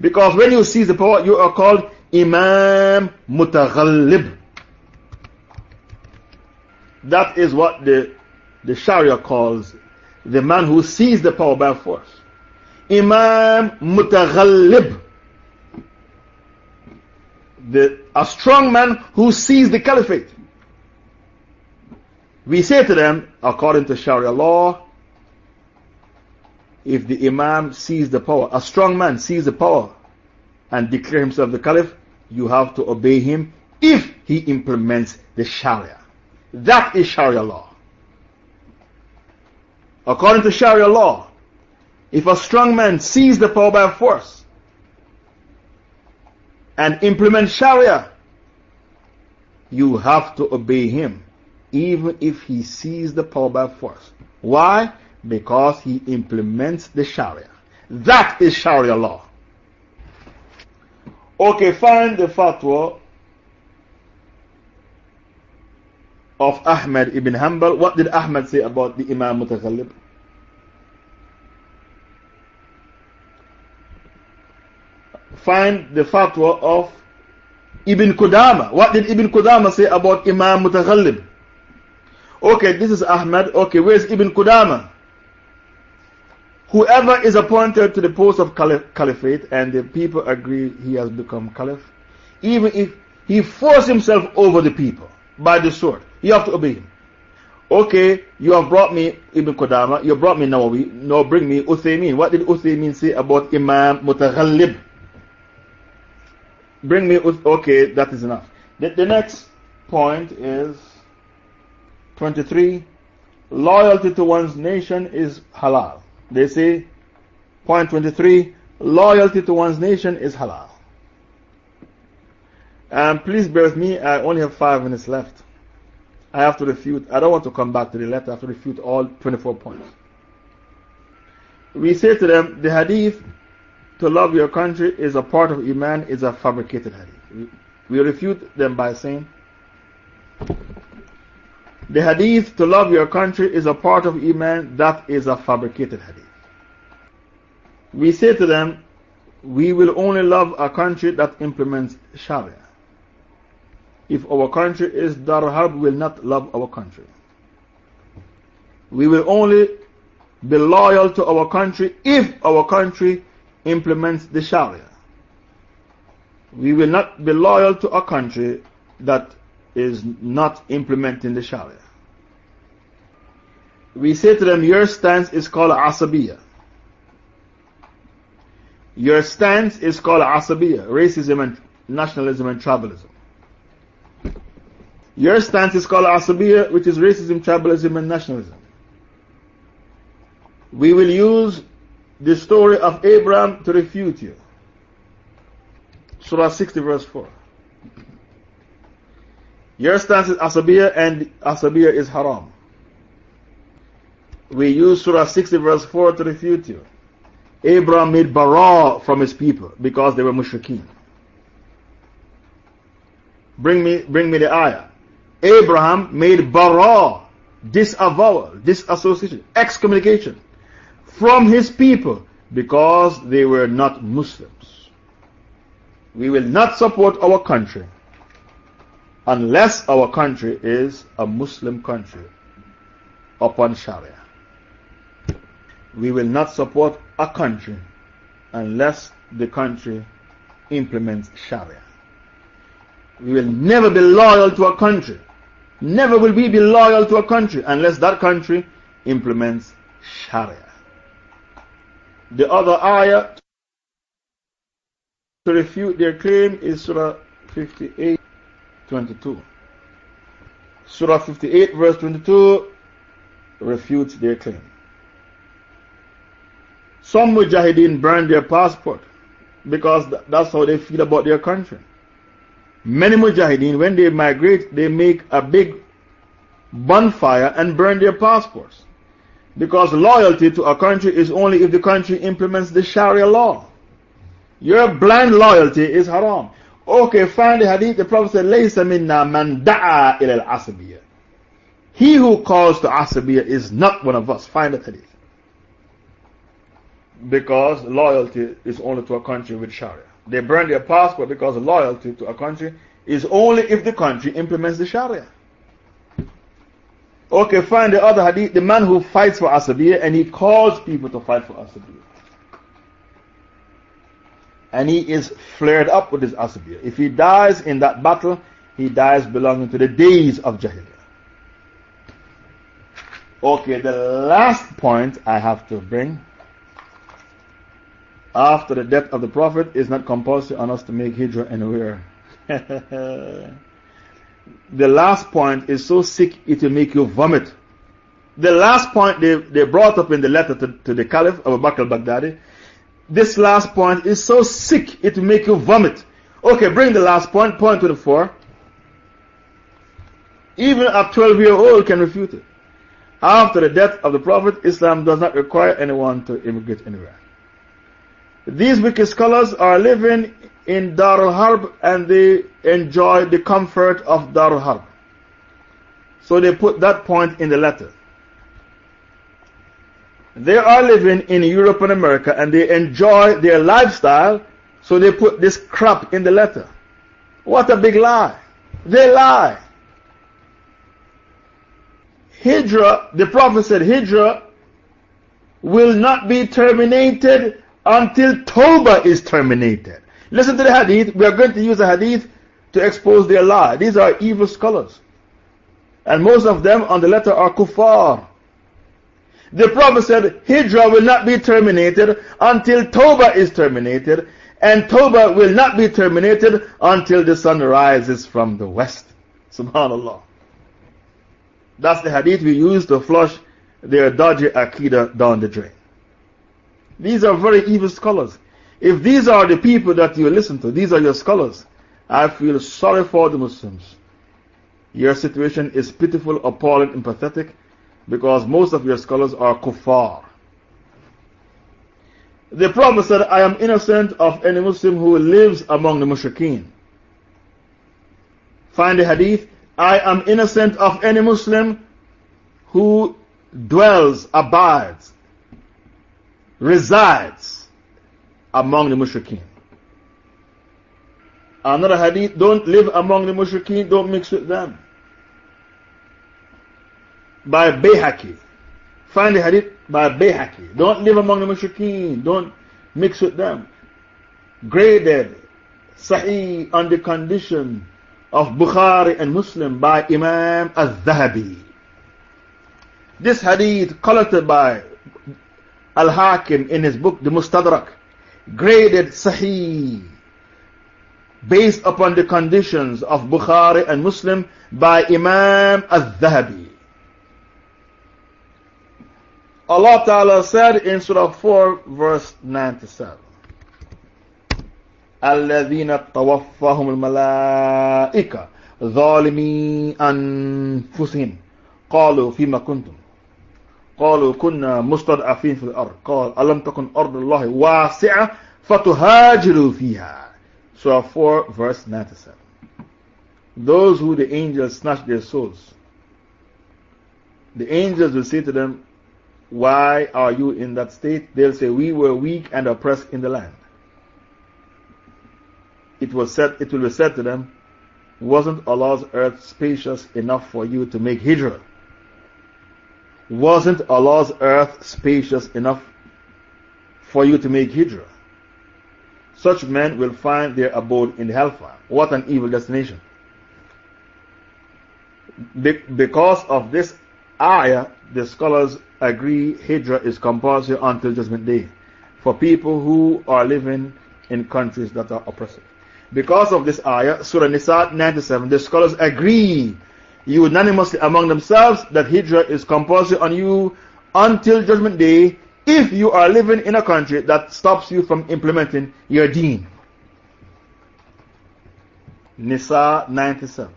Because when you seize the power, you are called Imam Mutaghallib. That is what the, the Sharia calls the man who seized the power by force. Imam Mutaghallib. The, a strong man who sees the caliphate. We say to them, according to Sharia law, if the Imam sees the power, a strong man sees the power and declare himself the Caliph, you have to obey him if he implements the Sharia. That is Sharia law. According to Sharia law, if a strong man sees the power by force and implements Sharia, you have to obey him, even if he sees the power by force. Why? Because he implements the Sharia. That is Sharia law. Okay, find the fatwa of Ahmad ibn Hanbal. What did Ahmad say about the Imam Mutaghallib? Find the fatwa of Ibn Qudama. What did Ibn Qudama say about Imam Mutaghallib? Okay, this is Ahmad. Okay, where's Ibn Qudama? Whoever is appointed to the post of caliphate and the people agree he has become caliph, even if he forced himself over the people by the sword, you have to obey him. Okay, you have brought me Ibn Qudama, you brought me Nawawi, now bring me Uthaymeen. What did Uthaymeen say about Imam Mutaghallib? Bring me, okay, that is enough. The, the next point is 23. Loyalty to one's nation is halal. They say, point 23, loyalty to one's nation is halal. And please bear with me, I only have five minutes left. I have to refute, I don't want to come back to the letter, I have to refute all 24 points. We say to them, the hadith to love your country is a part of Iman, is a fabricated hadith. We refute them by saying, the hadith to love your country is a part of Iman, that is a fabricated hadith. We say to them, we will only love a country that implements Sharia. If our country is Dar Harb, we will not love our country. We will only be loyal to our country if our country implements the Sharia. We will not be loyal to a country that is not implementing the Sharia. We say to them, Your stance is called Asabiya. Your stance is called Asabiya, racism and nationalism and tribalism. Your stance is called Asabiya, which is racism, tribalism, and nationalism. We will use the story of Abraham to refute you. Surah 60, verse 4. Your stance is Asabiya, and Asabiya is haram. We use Surah 60, verse 4 to refute you. Abraham made bara from his people because they were mushrikeen. Bring me, bring me the ayah. Abraham made bara, disavowal, disassociation, excommunication from his people because they were not Muslims. We will not support our country unless our country is a Muslim country upon Sharia. We will not support a country unless the country implements Sharia. We will never be loyal to a country Never will we be loyal to a country unless that country implements Sharia. The other ayah to refute their claim is Surah 58 22. Surah 58, verse 22 refutes their claim. Some Mujahideen burn their passport because that's how they feel about their country. Many Mujahideen, when they migrate, they make a big bonfire and burn their passports. Because loyalty to a country is only if the country implements the Sharia law. Your blind loyalty is haram. Okay, find the hadith. The Prophet said, Laysa minna man da'a ila al He who calls to asabiyah is not one of us. Find the hadith. Because loyalty is only to a country with Sharia. They burn their passport because loyalty to a country is only if the country implements the Sharia. Okay, find the other hadith, the man who fights for Asabiyah and he calls people to fight for Asabiyah. And he is flared up with his Asabiyah. If he dies in that battle, he dies belonging to the days of Jahiliyyah. Okay, the last point I have to bring after the death of the Prophet is not compulsory on us to make hijrah anywhere. the last point is so sick it will make you vomit. The last point they, they brought up in the letter to, to the Caliph Abu Bakr al-Baghdadi, this last point is so sick it will make you vomit. Okay, bring the last point, point 24. Even a 12 year old can refute it. After the death of the Prophet, Islam does not require anyone to immigrate anywhere. These wicked scholars are living in Darul Harb and they enjoy the comfort of Darul Harb. So they put that point in the letter. They are living in Europe and America and they enjoy their lifestyle, so they put this crap in the letter. What a big lie. They lie. Hijrah, the Prophet said, Hijrah will not be terminated until Tawbah is terminated. Listen to the hadith. We are going to use the hadith to expose their lie. These are evil scholars. And most of them on the letter are kuffar. The Prophet said, Hijrah will not be terminated until Tawbah is terminated, and Tawbah will not be terminated until the sun rises from the west. Subhanallah. That's the hadith we use to flush their dodgy Aqidah down the drain. These are very evil scholars. If these are the people that you listen to, these are your scholars, I feel sorry for the Muslims. Your situation is pitiful, appalling, and pathetic because most of your scholars are kuffar. The Prophet said, I am innocent of any Muslim who lives among the mushrikeen. Find the hadith. I am innocent of any Muslim who dwells, abides, resides among the mushrikeen. Another hadith, don't live among the mushrikeen, don't mix with them. By Bayhaqi. Find the hadith by Bayhaqi. Don't live among the mushrikeen, don't mix with them. Graded Sahih on the condition of Bukhari and Muslim by Imam al-Zahabi. This hadith collected by Al-Hakim in his book The Mustadrak graded Sahih based upon the conditions of Bukhari and Muslim by Imam al-Zahabi. Allah Ta'ala said in Surah 4 verse 97 الذين توفاهم الملائكة ظالمي أنفسهم قالوا فيما كنتم قالوا كنا مستضعفين في الأرض قال ألم تكن أرض الله واسعة فتهاجروا فيها Surah 4 verse 97 Those who the angels snatch their souls the angels will say to them why are you in that state they'll say we were weak and oppressed in the land it, was said, it will be said to them, Wasn't Allah's earth spacious enough for you to make hijrah? Wasn't Allah's earth spacious enough for you to make hijrah? Such men will find their abode in hellfire. What an evil destination. Be because of this ayah, the scholars agree hijrah is compulsory until Judgment Day for people who are living in countries that are oppressive. Because of this ayah, Surah Nisa 97, the scholars agree unanimously among themselves that Hijrah is compulsory on you until Judgment Day if you are living in a country that stops you from implementing your deen. Nisa 97.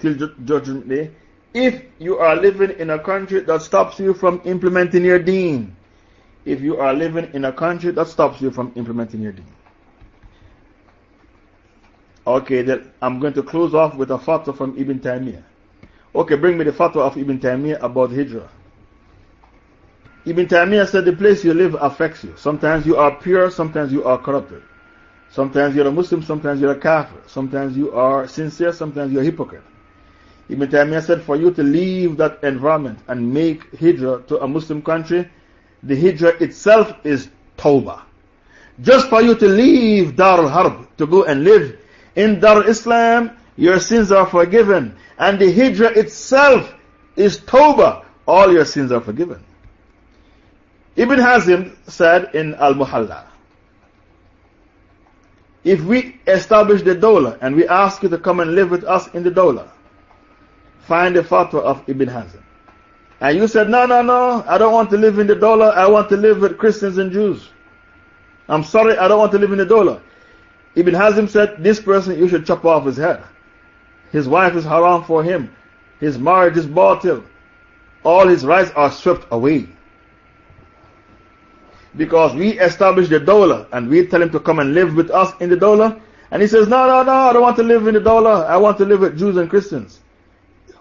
Till Judgment Day. If you are living in a country that stops you from implementing your deen. If you are living in a country that stops you from implementing your deen. Okay, then I'm going to close off with a fatwa from Ibn Taymiyyah. Okay, bring me the fatwa of Ibn Taymiyyah about Hijrah. Ibn Taymiyyah said the place you live affects you. Sometimes you are pure, sometimes you are corrupted. Sometimes you're a Muslim, sometimes you're a Kafir. Sometimes you are sincere, sometimes you're a hypocrite. Ibn Taymiyyah said for you to leave that environment and make Hijrah to a Muslim country, the Hijrah itself is Tawbah. Just for you to leave Dar al Harb to go and live in Dar Islam, your sins are forgiven. And the Hijrah itself is Tawbah. All your sins are forgiven. Ibn Hazm said in Al Muhalla, if we establish the Dawla and we ask you to come and live with us in the Dawla, find the fatwa of Ibn Hazm. And you said, no, no, no, I don't want to live in the Dawla, I want to live with Christians and Jews. I'm sorry, I don't want to live in the Dawla. Ibn Hazm said, This person you should chop off his head. His wife is haram for him. His marriage is batil. All his rights are swept away. Because we establish the Dawla and we tell him to come and live with us in the Dawla. And he says, No, no, no, I don't want to live in the Dawla. I want to live with Jews and Christians.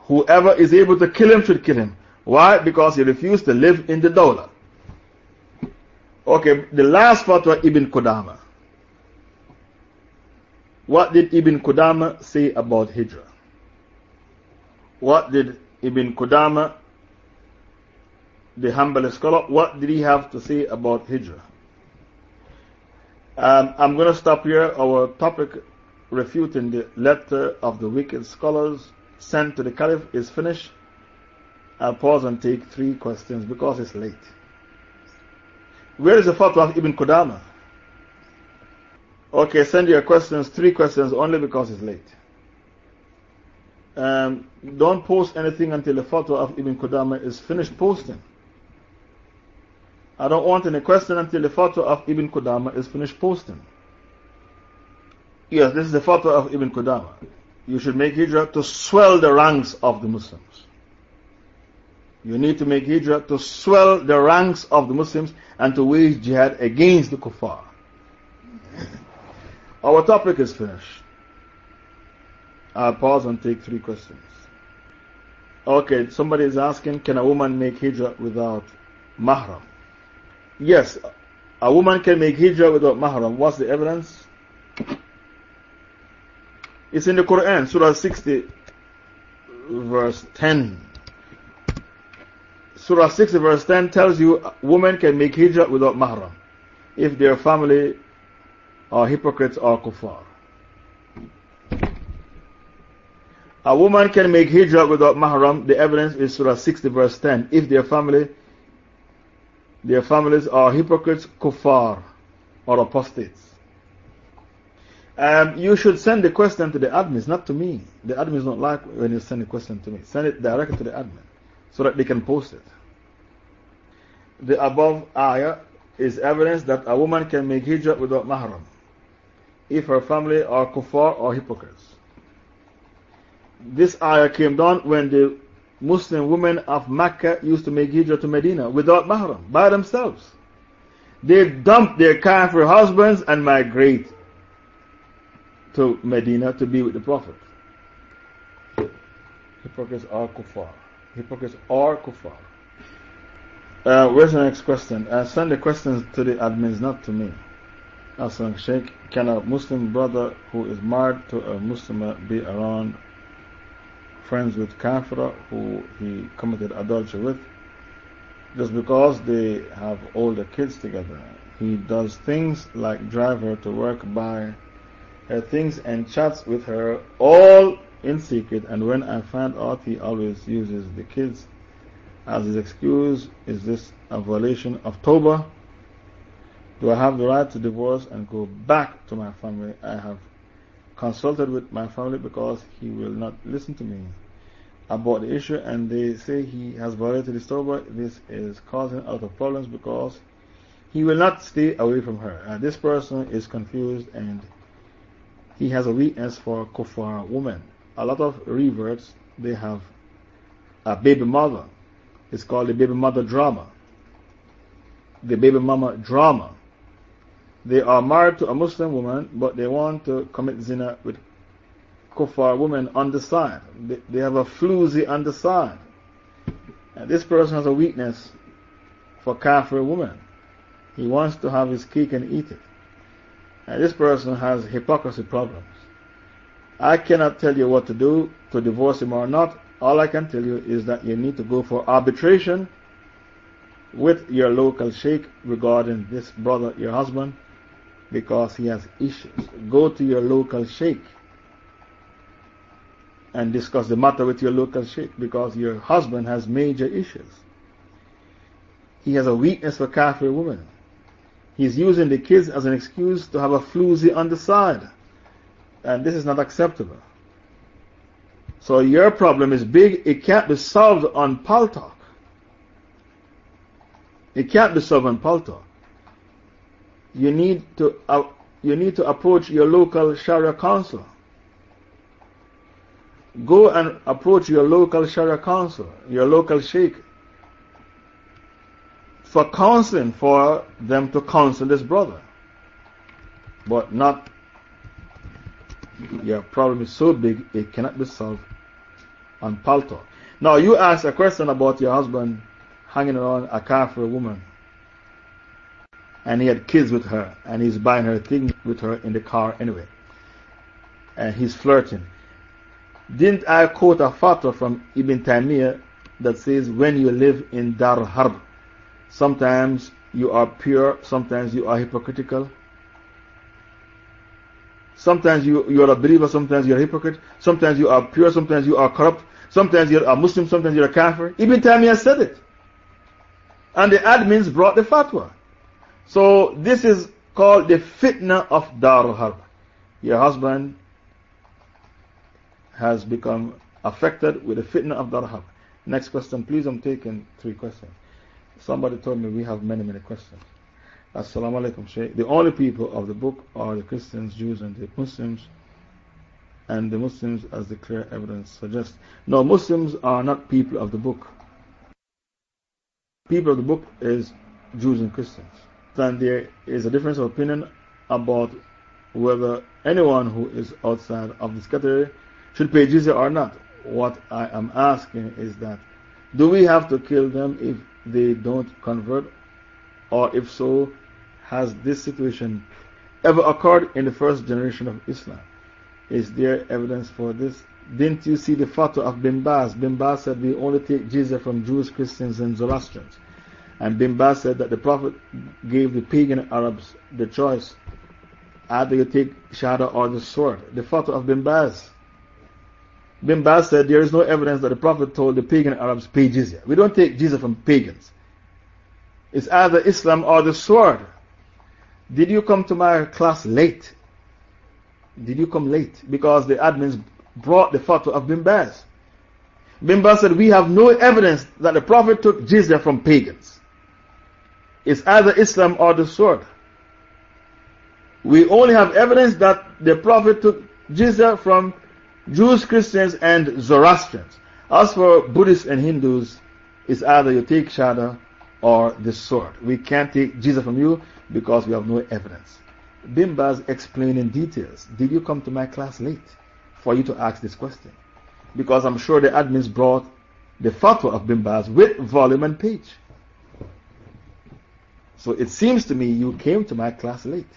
Whoever is able to kill him should kill him. Why? Because he refused to live in the Dawla. Okay, the last fatwa, Ibn Qudama. What did Ibn Qudama say about Hijrah? What did Ibn Qudama, the humble scholar, what did he have to say about Hijrah? Um, I'm going to stop here. Our topic refuting the letter of the wicked scholars sent to the Caliph is finished. I'll pause and take three questions because it's late. Where is the fatwa of Ibn Qudama? Okay, send your questions, three questions only because it's late. Um, don't post anything until the fatwa of Ibn Qudama is finished posting. I don't want any question until the fatwa of Ibn Qudama is finished posting. Yes, this is the fatwa of Ibn Qudama. You should make hijrah to swell the ranks of the Muslims. You need to make hijrah to swell the ranks of the Muslims and to wage jihad against the kuffar. Our topic is finished. I'll pause and take three questions. Okay, somebody is asking Can a woman make hijrah without mahram? Yes, a woman can make hijrah without mahram. What's the evidence? It's in the Quran, Surah 60, verse 10. Surah 60, verse 10 tells you women can make hijrah without mahram if their family are hypocrites or kuffar. A woman can make hijrah without mahram. The evidence is Surah 60 verse 10. If their family, their families are hypocrites, kuffar, or apostates. Um, you should send the question to the admins, not to me. The admins don't like when you send a question to me. Send it directly to the admin so that they can post it. The above ayah is evidence that a woman can make hijrah without mahram if her family are kuffar or hypocrites. This ayah came down when the Muslim women of Mecca used to make hijrah to Medina without mahram, by themselves. They dumped their kafir husbands and migrate to Medina to be with the Prophet. Hypocrites are kuffar. Hypocrites are kuffar. Uh, where's the next question? Uh, send the questions to the admins, not to me. Aslan Sheikh, can a Muslim brother who is married to a Muslim be around friends with Kafira who he committed adultery with? Just because they have older kids together. He does things like drive her to work, buy her things, and chats with her all in secret. And when I find out, he always uses the kids as his excuse. Is this a violation of Tawbah? Do I have the right to divorce and go back to my family? I have consulted with my family because he will not listen to me about the issue and they say he has violated his Tawbah. This is causing a lot of problems because he will not stay away from her. And this person is confused and he has a weakness for kuffar women. A lot of reverts, they have a baby mother. It's called the baby mother drama. The baby mama drama. They are married to a Muslim woman, but they want to commit zina with kuffar women on the side. They, they have a floozy on the side. And this person has a weakness for kafir women. He wants to have his cake and eat it. And this person has hypocrisy problems. I cannot tell you what to do to divorce him or not. All I can tell you is that you need to go for arbitration with your local sheikh regarding this brother, your husband, because he has issues. Go to your local sheikh and discuss the matter with your local sheikh because your husband has major issues. He has a weakness for kafir women. He's using the kids as an excuse to have a floozy on the side. And this is not acceptable. So your problem is big. It can't be solved on Paltalk. It can't be solved on Paltalk. You need to, uh, you need to approach your local Sharia council. Go and approach your local Sharia council, your local sheikh, for counseling, for them to counsel this brother. But not, your problem is so big, it cannot be solved on Paltalk. Now, you asked a question about your husband hanging around a car for a woman. And he had kids with her, and he's buying her things with her in the car anyway. And he's flirting. Didn't I quote a fatwa from Ibn Taymiyyah that says, when you live in Dar Harb, Sometimes you are pure, sometimes you are hypocritical. Sometimes you, you are a believer, sometimes you are a hypocrite. Sometimes you are pure, sometimes you are corrupt. Sometimes you are a Muslim, sometimes you are a kafir. Ibn Taymiyyah said it. And the admins brought the fatwa. So this is called the fitna of Darul Harb. Your husband has become affected with the fitna of Darul Harb. Next question, please. I'm taking three questions. Somebody told me we have many, many questions. Assalamu alaikum, Shaykh. The only people of the book are the Christians, Jews, and the Muslims. And the Muslims, as the clear evidence suggests. No, Muslims are not people of the book. People of the book is Jews and Christians. Then there is a difference of opinion about whether anyone who is outside of this category should pay jizya or not. What I am asking is that do we have to kill them if they don't convert? Or if so, has this situation ever occurred in the first generation of Islam? Is there evidence for this? Didn't you see the photo of Bin Baz? Bin Baz said we only take jizya from Jews, Christians, and Zoroastrians. And Bin said that the Prophet gave the pagan Arabs the choice Either you take Shahada or the sword. The fatwa of Bin Baz. Bin said there is no evidence that the Prophet told the pagan Arabs pay jizya. We don't take jizya from pagans. It's either Islam or the sword. Did you come to my class late? Did you come late? Because the admins brought the fatwa of Bin Baz. Bin said, We have no evidence that the Prophet took jizya from pagans. It's either Islam or the sword. We only have evidence that the Prophet took jizya from Jews, Christians, and Zoroastrians. As for Buddhists and Hindus, it's either you take Shahada or the sword. We can't take jizya from you because we have no evidence. Bin Baz explained in details. Did you come to my class late for you to ask this question? Because I'm sure the admins brought the fatwa of Bin Baz with volume and page. So it seems to me you came to my class late.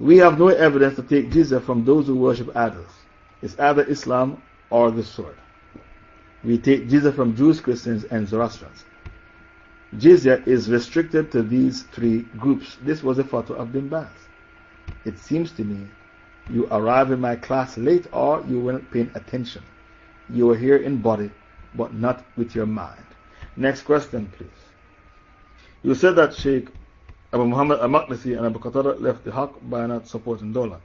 We have no evidence to take jizya from those who worship idols. It's either Islam or the sword. We take jizya from Jews, Christians, and Zoroastrians. Jizya is restricted to these three groups. This was a photo of Bin Baz. It seems to me you arrived in my class late or you weren't paying attention. You were here in body, but not with your mind. Next question, please. You said that Sheikh Abu Muhammad al Maqdisi and Abu Qatada left the Haqq by not supporting Dawla.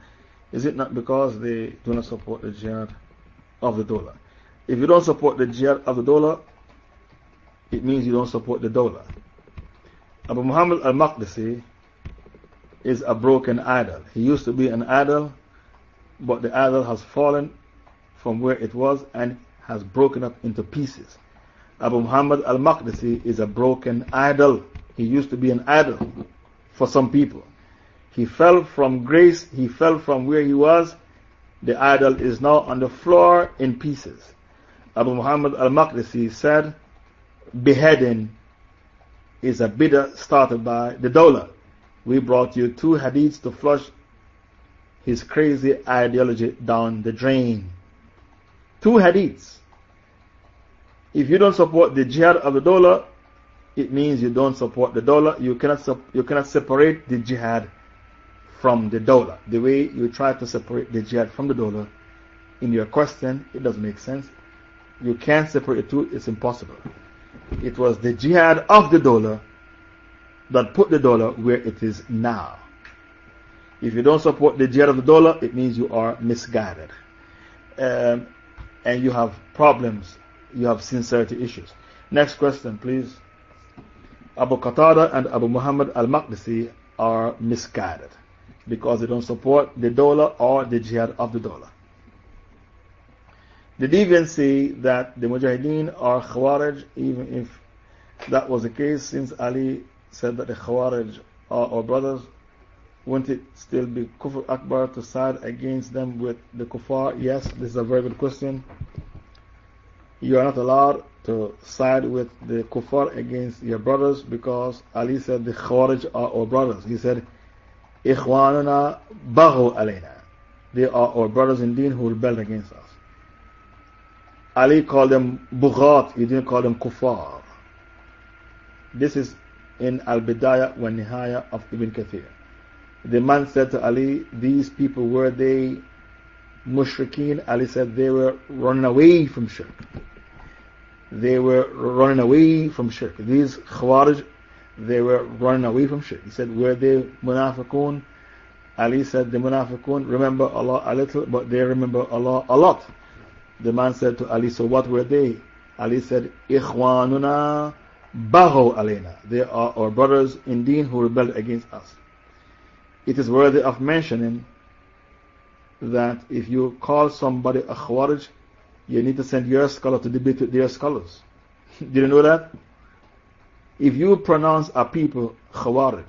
Is it not because they do not support the jihad of the Dawla? If you don't support the jihad of the Dawla, it means you don't support the Dawla. Abu Muhammad al Maqdisi is a broken idol. He used to be an idol, but the idol has fallen from where it was and has broken up into pieces. Abu Muhammad al Maqdisi is a broken idol. He used to be an idol for some people. He fell from grace, he fell from where he was. The idol is now on the floor in pieces. Abu Muhammad al Maqdisi said, beheading is a bid'ah started by the Dawla. We brought you two hadiths to flush his crazy ideology down the drain. Two hadiths. If you don't support the jihad of the Dawla, it means you don't support the Dawla. You cannot, you cannot separate the jihad from the Dawla. The way you try to separate the jihad from the Dawla in your question, it doesn't make sense. You can't separate the two, it's impossible. It was the jihad of the Dawla that put the Dawla where it is now. If you don't support the jihad of the Dawla, it means you are misguided. Um, and you have problems, you have sincerity issues. Next question, please. Abu Qatada and Abu Muhammad al Maqdisi are misguided because they don't support the Dawla or the jihad of the Dawla. The say that the Mujahideen are Khawarij, even if that was the case, since Ali said that the Khawarij are our brothers, wouldn't it still be Kufr Akbar to side against them with the Kuffar? Yes, this is a very good question. You are not allowed to side with the Kuffar against your brothers because Ali said the Khawarij are our brothers. He said, Ikhwanuna Baghu alayna. They are our brothers in deen who rebelled against us. Ali called them Bughat, he didn't call them Kuffar. This is in Al Bidayah wa Nihaya of Ibn Kathir. The man said to Ali, These people were they mushrikeen? Ali said they were running away from shirk. They were running away from shirk. These Khawarij, they were running away from shirk. He said, Were they munafiqun? Ali said, The munafiqun remember Allah a little, but they remember Allah a lot. The man said to Ali, So what were they? Ali said, Ikhwanuna Baghu alayna. They are our brothers in deen who rebelled against us. It is worthy of mentioning that if you call somebody a Khawarij, you need to send your scholar to debate with their scholars. Did you know that? If you pronounce a people Khawarij,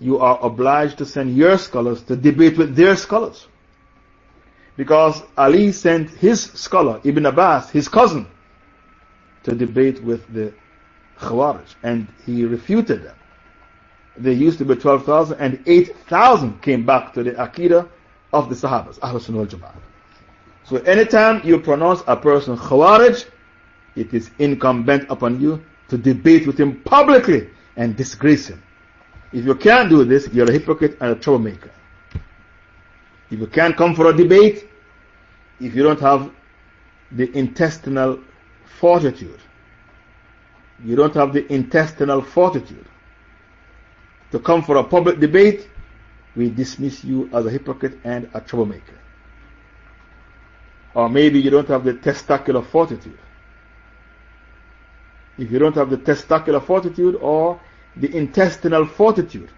you are obliged to send your scholars to debate with their scholars. Because Ali sent his scholar, Ibn Abbas, his cousin, to debate with the Khawarij, and he refuted them. There used to be 12,000, and 8,000 came back to the Aqidah of the Sahabas, Ahlul Sunnah Jama'ah. So anytime you pronounce a person Khawarij, it is incumbent upon you to debate with him publicly and disgrace him. If you can't do this, you're a hypocrite and a troublemaker. If you can't come for a debate, if you don't have the intestinal fortitude, you don't have the intestinal fortitude to come for a public debate, we dismiss you as a hypocrite and a troublemaker. Or maybe you don't have the testicular fortitude. If you don't have the testicular fortitude or the intestinal fortitude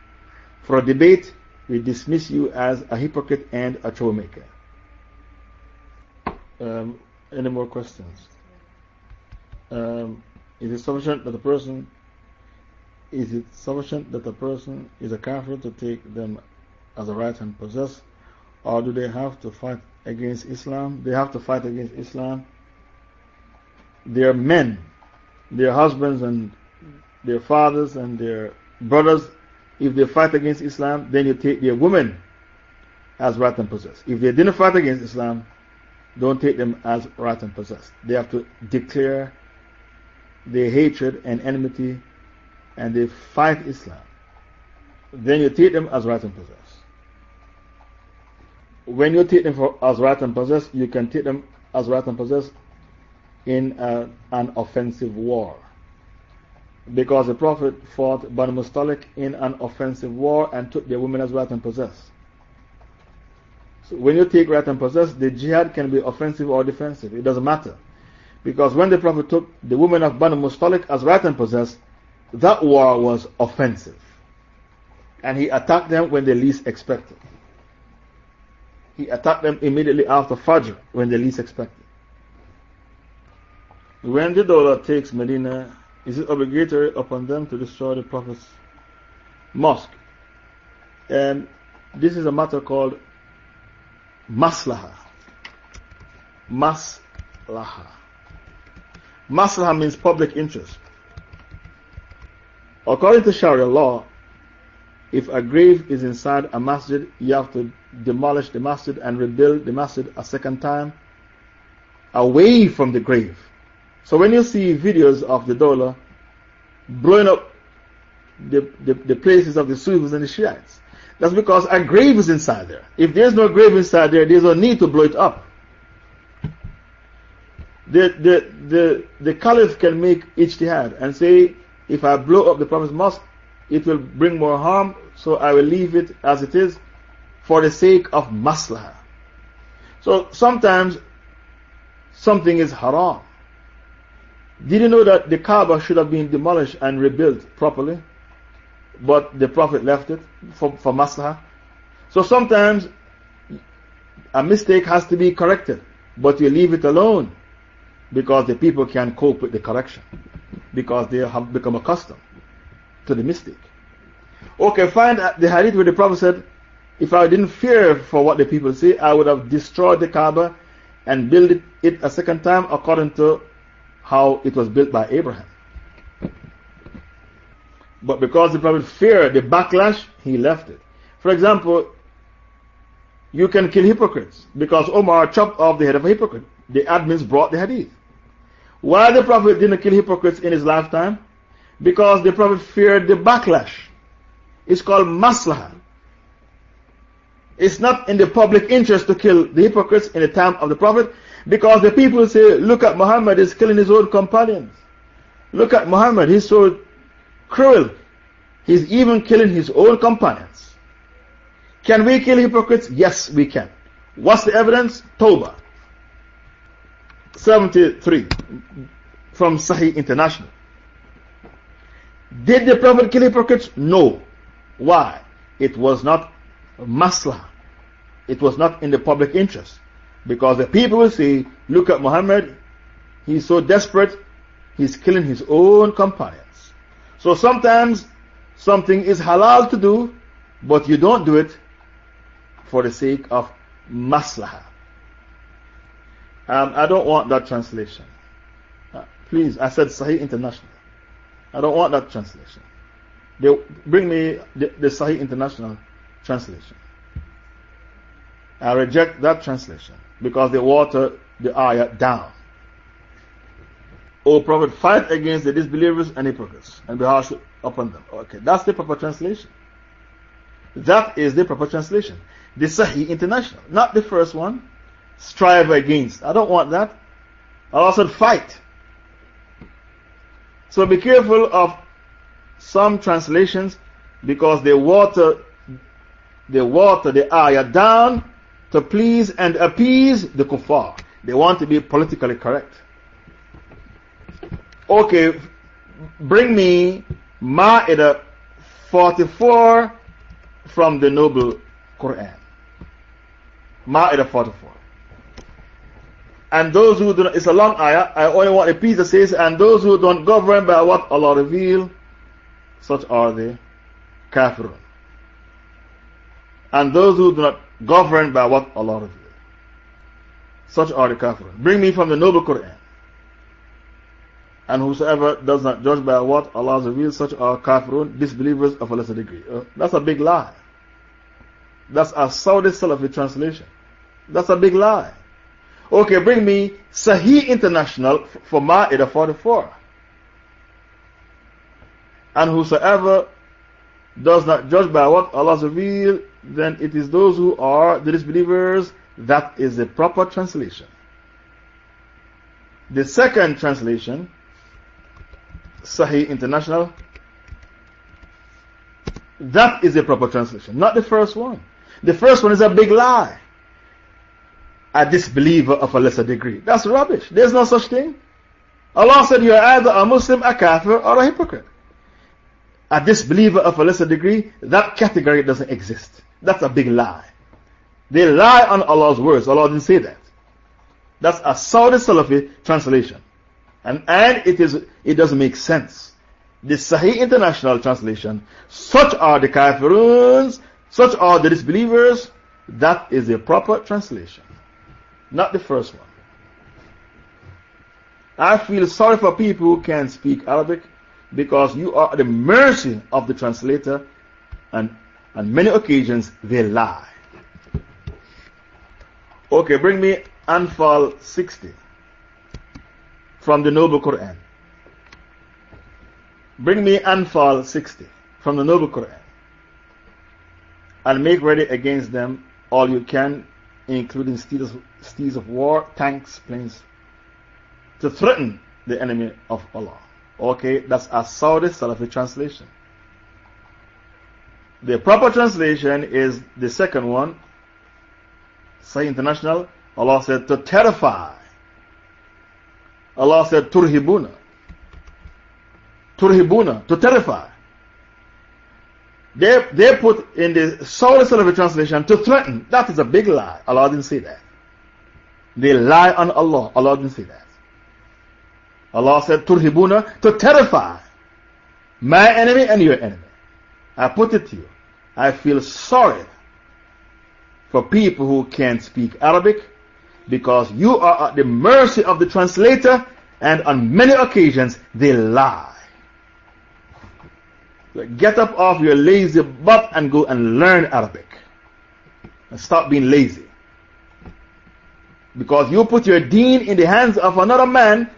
for a debate, we dismiss you as a hypocrite and a troublemaker. Um, any more questions? Um, is it sufficient that a person is it sufficient that a person is a kafir to take them as a right and possess, or do they have to fight against Islam? They have to fight against Islam. Their men, their husbands and their fathers and their brothers, if they fight against Islam, then you take their women as right and possess. If they didn't fight against Islam, don't take them as right and possess. They have to declare their hatred and enmity and they fight Islam. Then you take them as right and possess. When you take them for, as right and possess, you can take them as right and possess in a, an offensive war because the Prophet fought Banu Mustalik in an offensive war and took their women as right and possess. So when you take right and possess, the jihad can be offensive or defensive. It doesn't matter. Because when the Prophet took the women of Banu Mustalik as right and possess, that war was offensive. And he attacked them when they least expected. He attacked them immediately after Fajr when they least expected. When the dawla takes Medina is it obligatory upon them to destroy the Prophet's mosque? And this is a matter called maslaha. Maslaha. Maslaha means public interest. According to Sharia law, if a grave is inside a masjid, you have to demolish the masjid and rebuild the masjid a second time away from the grave. So when you see videos of the Dawla blowing up the, the, the places of the Sufis and the Shiites, that's because a grave is inside there. If there's no grave inside there, there's no need to blow it up. The, the, the, the Caliph can make ijtihad and say, if I blow up the Prophet's mosque, it will bring more harm, so I will leave it as it is for the sake of maslahah. So sometimes something is haram. Did you know that the Kaaba should have been demolished and rebuilt properly? But the Prophet left it for, for maslahah. So sometimes a mistake has to be corrected, but you leave it alone because the people can cope with the correction because they have become accustomed to the mystic. Okay, find the hadith where the Prophet said, If I didn't fear for what the people say, I would have destroyed the Kaaba and built it, a second time according to how it was built by Abraham. But because the Prophet feared the backlash, he left it. For example, you can kill hypocrites because Omar chopped off the head of a hypocrite. The admins brought the hadith. Why the Prophet didn't kill hypocrites in his lifetime? Because the Prophet feared the backlash. It's called maslahah. It's not in the public interest to kill the hypocrites in the time of the Prophet because the people say, look at Muhammad, he's killing his own companions. Look at Muhammad, he's so cruel. He's even killing his own companions. Can we kill hypocrites? Yes, we can. What's the evidence? Tawbah. 73 from Sahih International. Did the Prophet kill hypocrites? No. Why? It was not maslah. It was not in the public interest. Because the people will say, look at Muhammad, he's so desperate, he's killing his own companions. So sometimes something is halal to do, but you don't do it for the sake of maslahah. Um, I don't want that translation. Uh, please, I said Sahih International. I don't want that translation. They bring me the, the Sahih International translation. I reject that translation because they water the ayah down. O Prophet, fight against the disbelievers and hypocrites and be harsh upon them. Okay, that's the proper translation. That is the proper translation. The Sahih International, not the first one. Strive against. I don't want that. I also fight. So be careful of some translations because they water, they water the ayah down to please and appease the kuffar. They want to be politically correct. Okay, bring me Ma'idah 44 from the Noble Quran. Ma'idah 44. And those who do not, it's a long ayah, I only want a piece that says, and those who don't govern by what Allah reveal, such are the kafirun. And those who do not govern by what Allah reveal, such are the kafirun. Bring me from the Noble Quran. And whosoever does not judge by what Allah reveals, such are kafirun, disbelievers of a lesser degree. Uh, that's a big lie. That's a Saudi Salafi translation. That's a big lie. Okay, bring me Sahih International for Ma'idah 44. And whosoever does not judge by what Allah has revealed, then it is those who are the disbelievers. That is the proper translation. The second translation Sahih International. That is a proper translation, not the first one. The first one is a big lie. A disbeliever of a lesser degree. That's rubbish. There's no such thing. Allah said you are either a Muslim, a kafir, or a hypocrite. A disbeliever of a lesser degree, that category doesn't exist. That's a big lie. They lie on Allah's words. Allah didn't say that. That's a Saudi Salafi translation. And, and it, is, it doesn't make sense. The Sahih International Translation, such are the kafiruns, such are the disbelievers, that is a proper translation. Not the first one. I feel sorry for people who can't speak Arabic because you are at the mercy of the translator and on many occasions they lie. Okay, bring me Anfal 60 from the Noble Quran. Bring me Anfal 60 from the Noble Quran. And make ready against them all you can, including steeds, steeds of war, tanks, planes, to threaten the enemy of Allah. Okay, that's a Saudi Salafi translation. The proper translation is the second one, Sahih International. Allah said to terrify Allah said, Turhibuna. Turhibuna, to terrify. They, they put in the Saudi Salafi translation to threaten. That is a big lie. Allah didn't say that. They lie on Allah. Allah didn't say that. Allah said, Turhibuna, to terrify my enemy and your enemy. I put it to you. I feel sorry for people who can't speak Arabic because you are at the mercy of the translator, and on many occasions they lie. Get up off your lazy butt and go and learn Arabic. And stop being lazy. Because you put your deen in the hands of another man,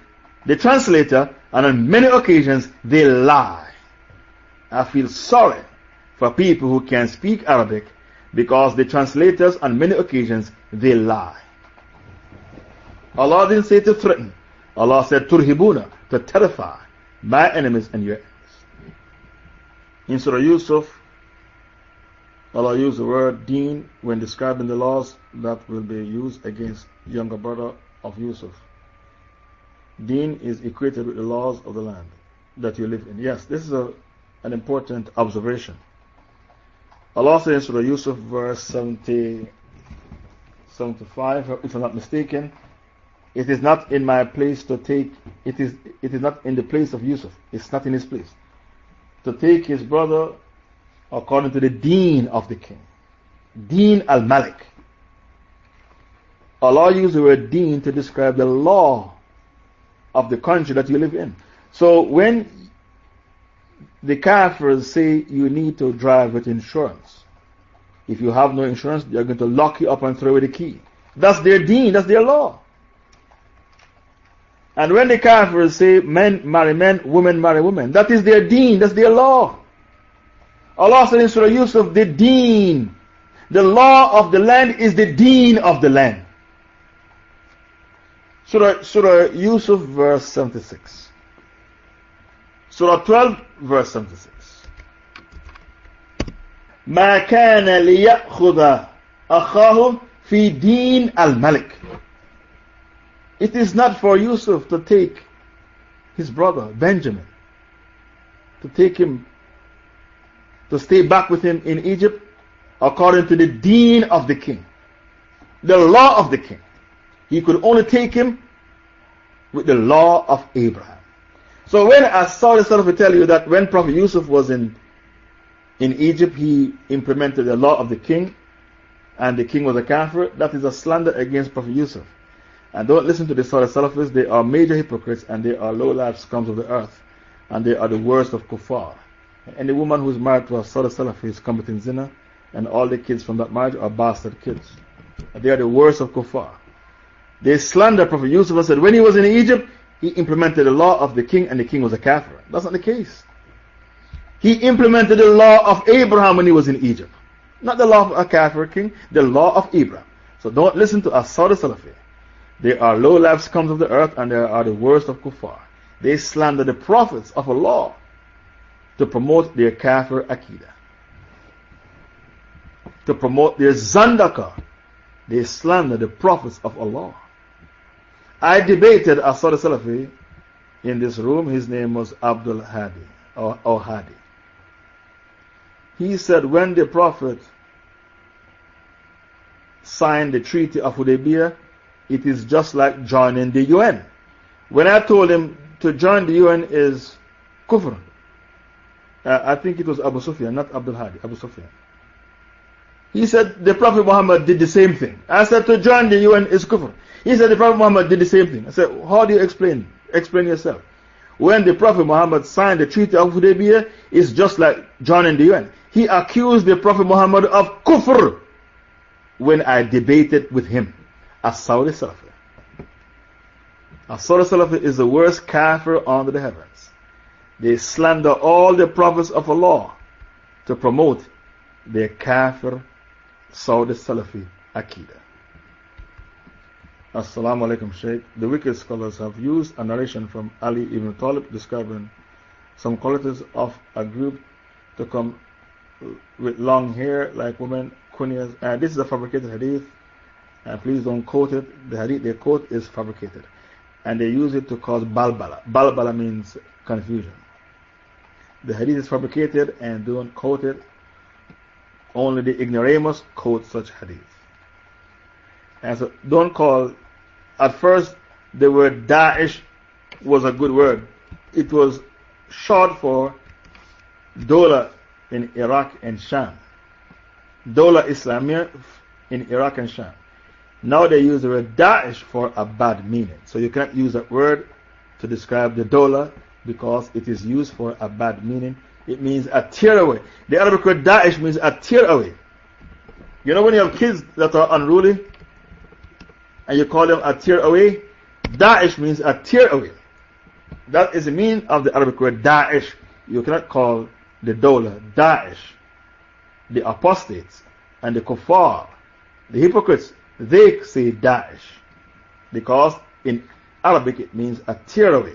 the translator, and on many occasions they lie. I feel sorry for people who can speak Arabic because the translators on many occasions they lie. Allah didn't say to threaten. Allah said turhibuna, to terrify my enemies and your. In Surah Yusuf, Allah used the word deen when describing the laws that will be used against younger brother of Yusuf. Deen is equated with the laws of the land that you live in. Yes, this is a, an important observation. Allah says in Surah Yusuf, verse 70, 75, if I'm not mistaken, it is not in my place to take, it is, it is not in the place of Yusuf. It's not in his place. To take his brother according to the deen of the king. Deen al Malik. Allah used the word deen to describe the law of the country that you live in. So when the kafirs say you need to drive with insurance, if you have no insurance, they're going to lock you up and throw away the key. That's their deen, that's their law. And when the Kafirs say men marry men, women marry women, that is their deen, that's their law. Allah said in Surah Yusuf, the deen. The law of the land is the deen of the land. Surah, Surah Yusuf, verse 76. Surah 12, verse 76. ما كان ليأخذ أخاه في دين الملك it is not for Yusuf to take his brother Benjamin, to take him, to stay back with him in Egypt according to the deen of the king, the law of the king. He could only take him with the law of Abraham. So when I saw this I tell you that when Prophet Yusuf was in, in Egypt, he implemented the law of the king, and the king was a kafir, that is a slander against Prophet Yusuf. And don't listen to the Saudi Salafists, they are major hypocrites and they are low life scums of the earth, and they are the worst of kuffar. Any woman who is married to a Saudi Salafi is committing zina, and all the kids from that marriage are bastard kids. They are the worst of kuffar. They slander Prophet Yusuf said when he was in Egypt, he implemented the law of the king and the king was a kafir. That's not the case. He implemented the law of Abraham when he was in Egypt. Not the law of a kafir king, the law of Abraham. So don't listen to a Saudi Salafi. They are low life scums of the earth and they are the worst of kuffar. They slander the prophets of Allah to promote their kafir akidah. To promote their zandaqa. They slander the prophets of Allah. I debated Asad Salafi in this room. His name was Abdul Hadi or, or Hadi. He said when the Prophet signed the Treaty of Hudaybiyah, it is just like joining the UN. When I told him to join the UN is kufr, uh, I think it was Abu Sufyan, not Abdul Hadi, Abu Sufyan. He said the Prophet Muhammad did the same thing. I said to join the UN is kufr. He said the Prophet Muhammad did the same thing. I said, how do you explain? Explain yourself. When the Prophet Muhammad signed the Treaty of Hudaybiyah, it's just like joining the UN. He accused the Prophet Muhammad of kufr when I debated with him. As Saudi Salafi. As Saudi Salafi is the worst kafir under the heavens. They slander all the prophets of Allah to promote their kafir Saudi Salafi Aqidah. Assalamu alaikum Shaykh. The wicked scholars have used a narration from Ali ibn Talib describing some qualities of a group to come with long hair like women, kunyas. And uh, this is a fabricated hadith. And please don't quote it. The hadith they quote is fabricated. And they use it to cause balbala. Balbala means confusion. The hadith is fabricated and don't quote it. Only the ignoramus quote such hadith. And so don't call at first, the word Daesh was a good word. It was short for Dawla in Iraq and Sham. Dawla Islamia in Iraq and Sham. Now they use the word Daesh for a bad meaning. So you cannot use that word to describe the Dawla because it is used for a bad meaning. It means a tear away. The Arabic word Daesh means a tear away. You know when you have kids that are unruly, and you call them a tear away, Daesh means a tear away. That is the meaning of the Arabic word Daesh. You cannot call the Dawla Daesh. The apostates and the kuffar, the hypocrites, they say Daesh. Because in Arabic it means a tear away.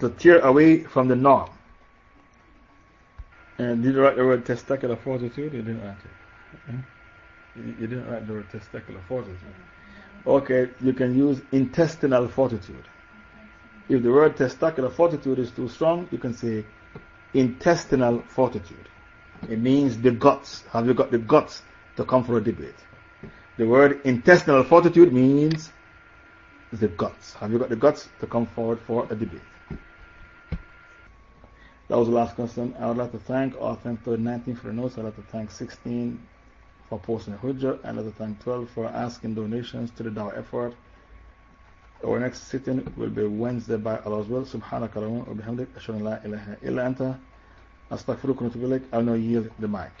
To tear away from the norm. And did you write the word testicular fortitude? You didn't write it. Hmm? You didn't write the word testicular fortitude. Okay, you can use intestinal fortitude. If the word testicular fortitude is too strong, you can say intestinal fortitude. It means the guts. Have you got the guts to come for a debate? The word intestinal fortitude means the guts. Have you got the guts to come forward for a debate? That was the last question. I would like to thank Author 19 for the notes. I'd like to thank 16 for posting a hujjah and at thank 12 for asking donations to the Dawah effort. Our next sitting will be Wednesday by Allah's will. Subhanaka wa bihamdik. Ashhadu la ilaha illa anta. Astaghfiruka wa I'll now yield the mic.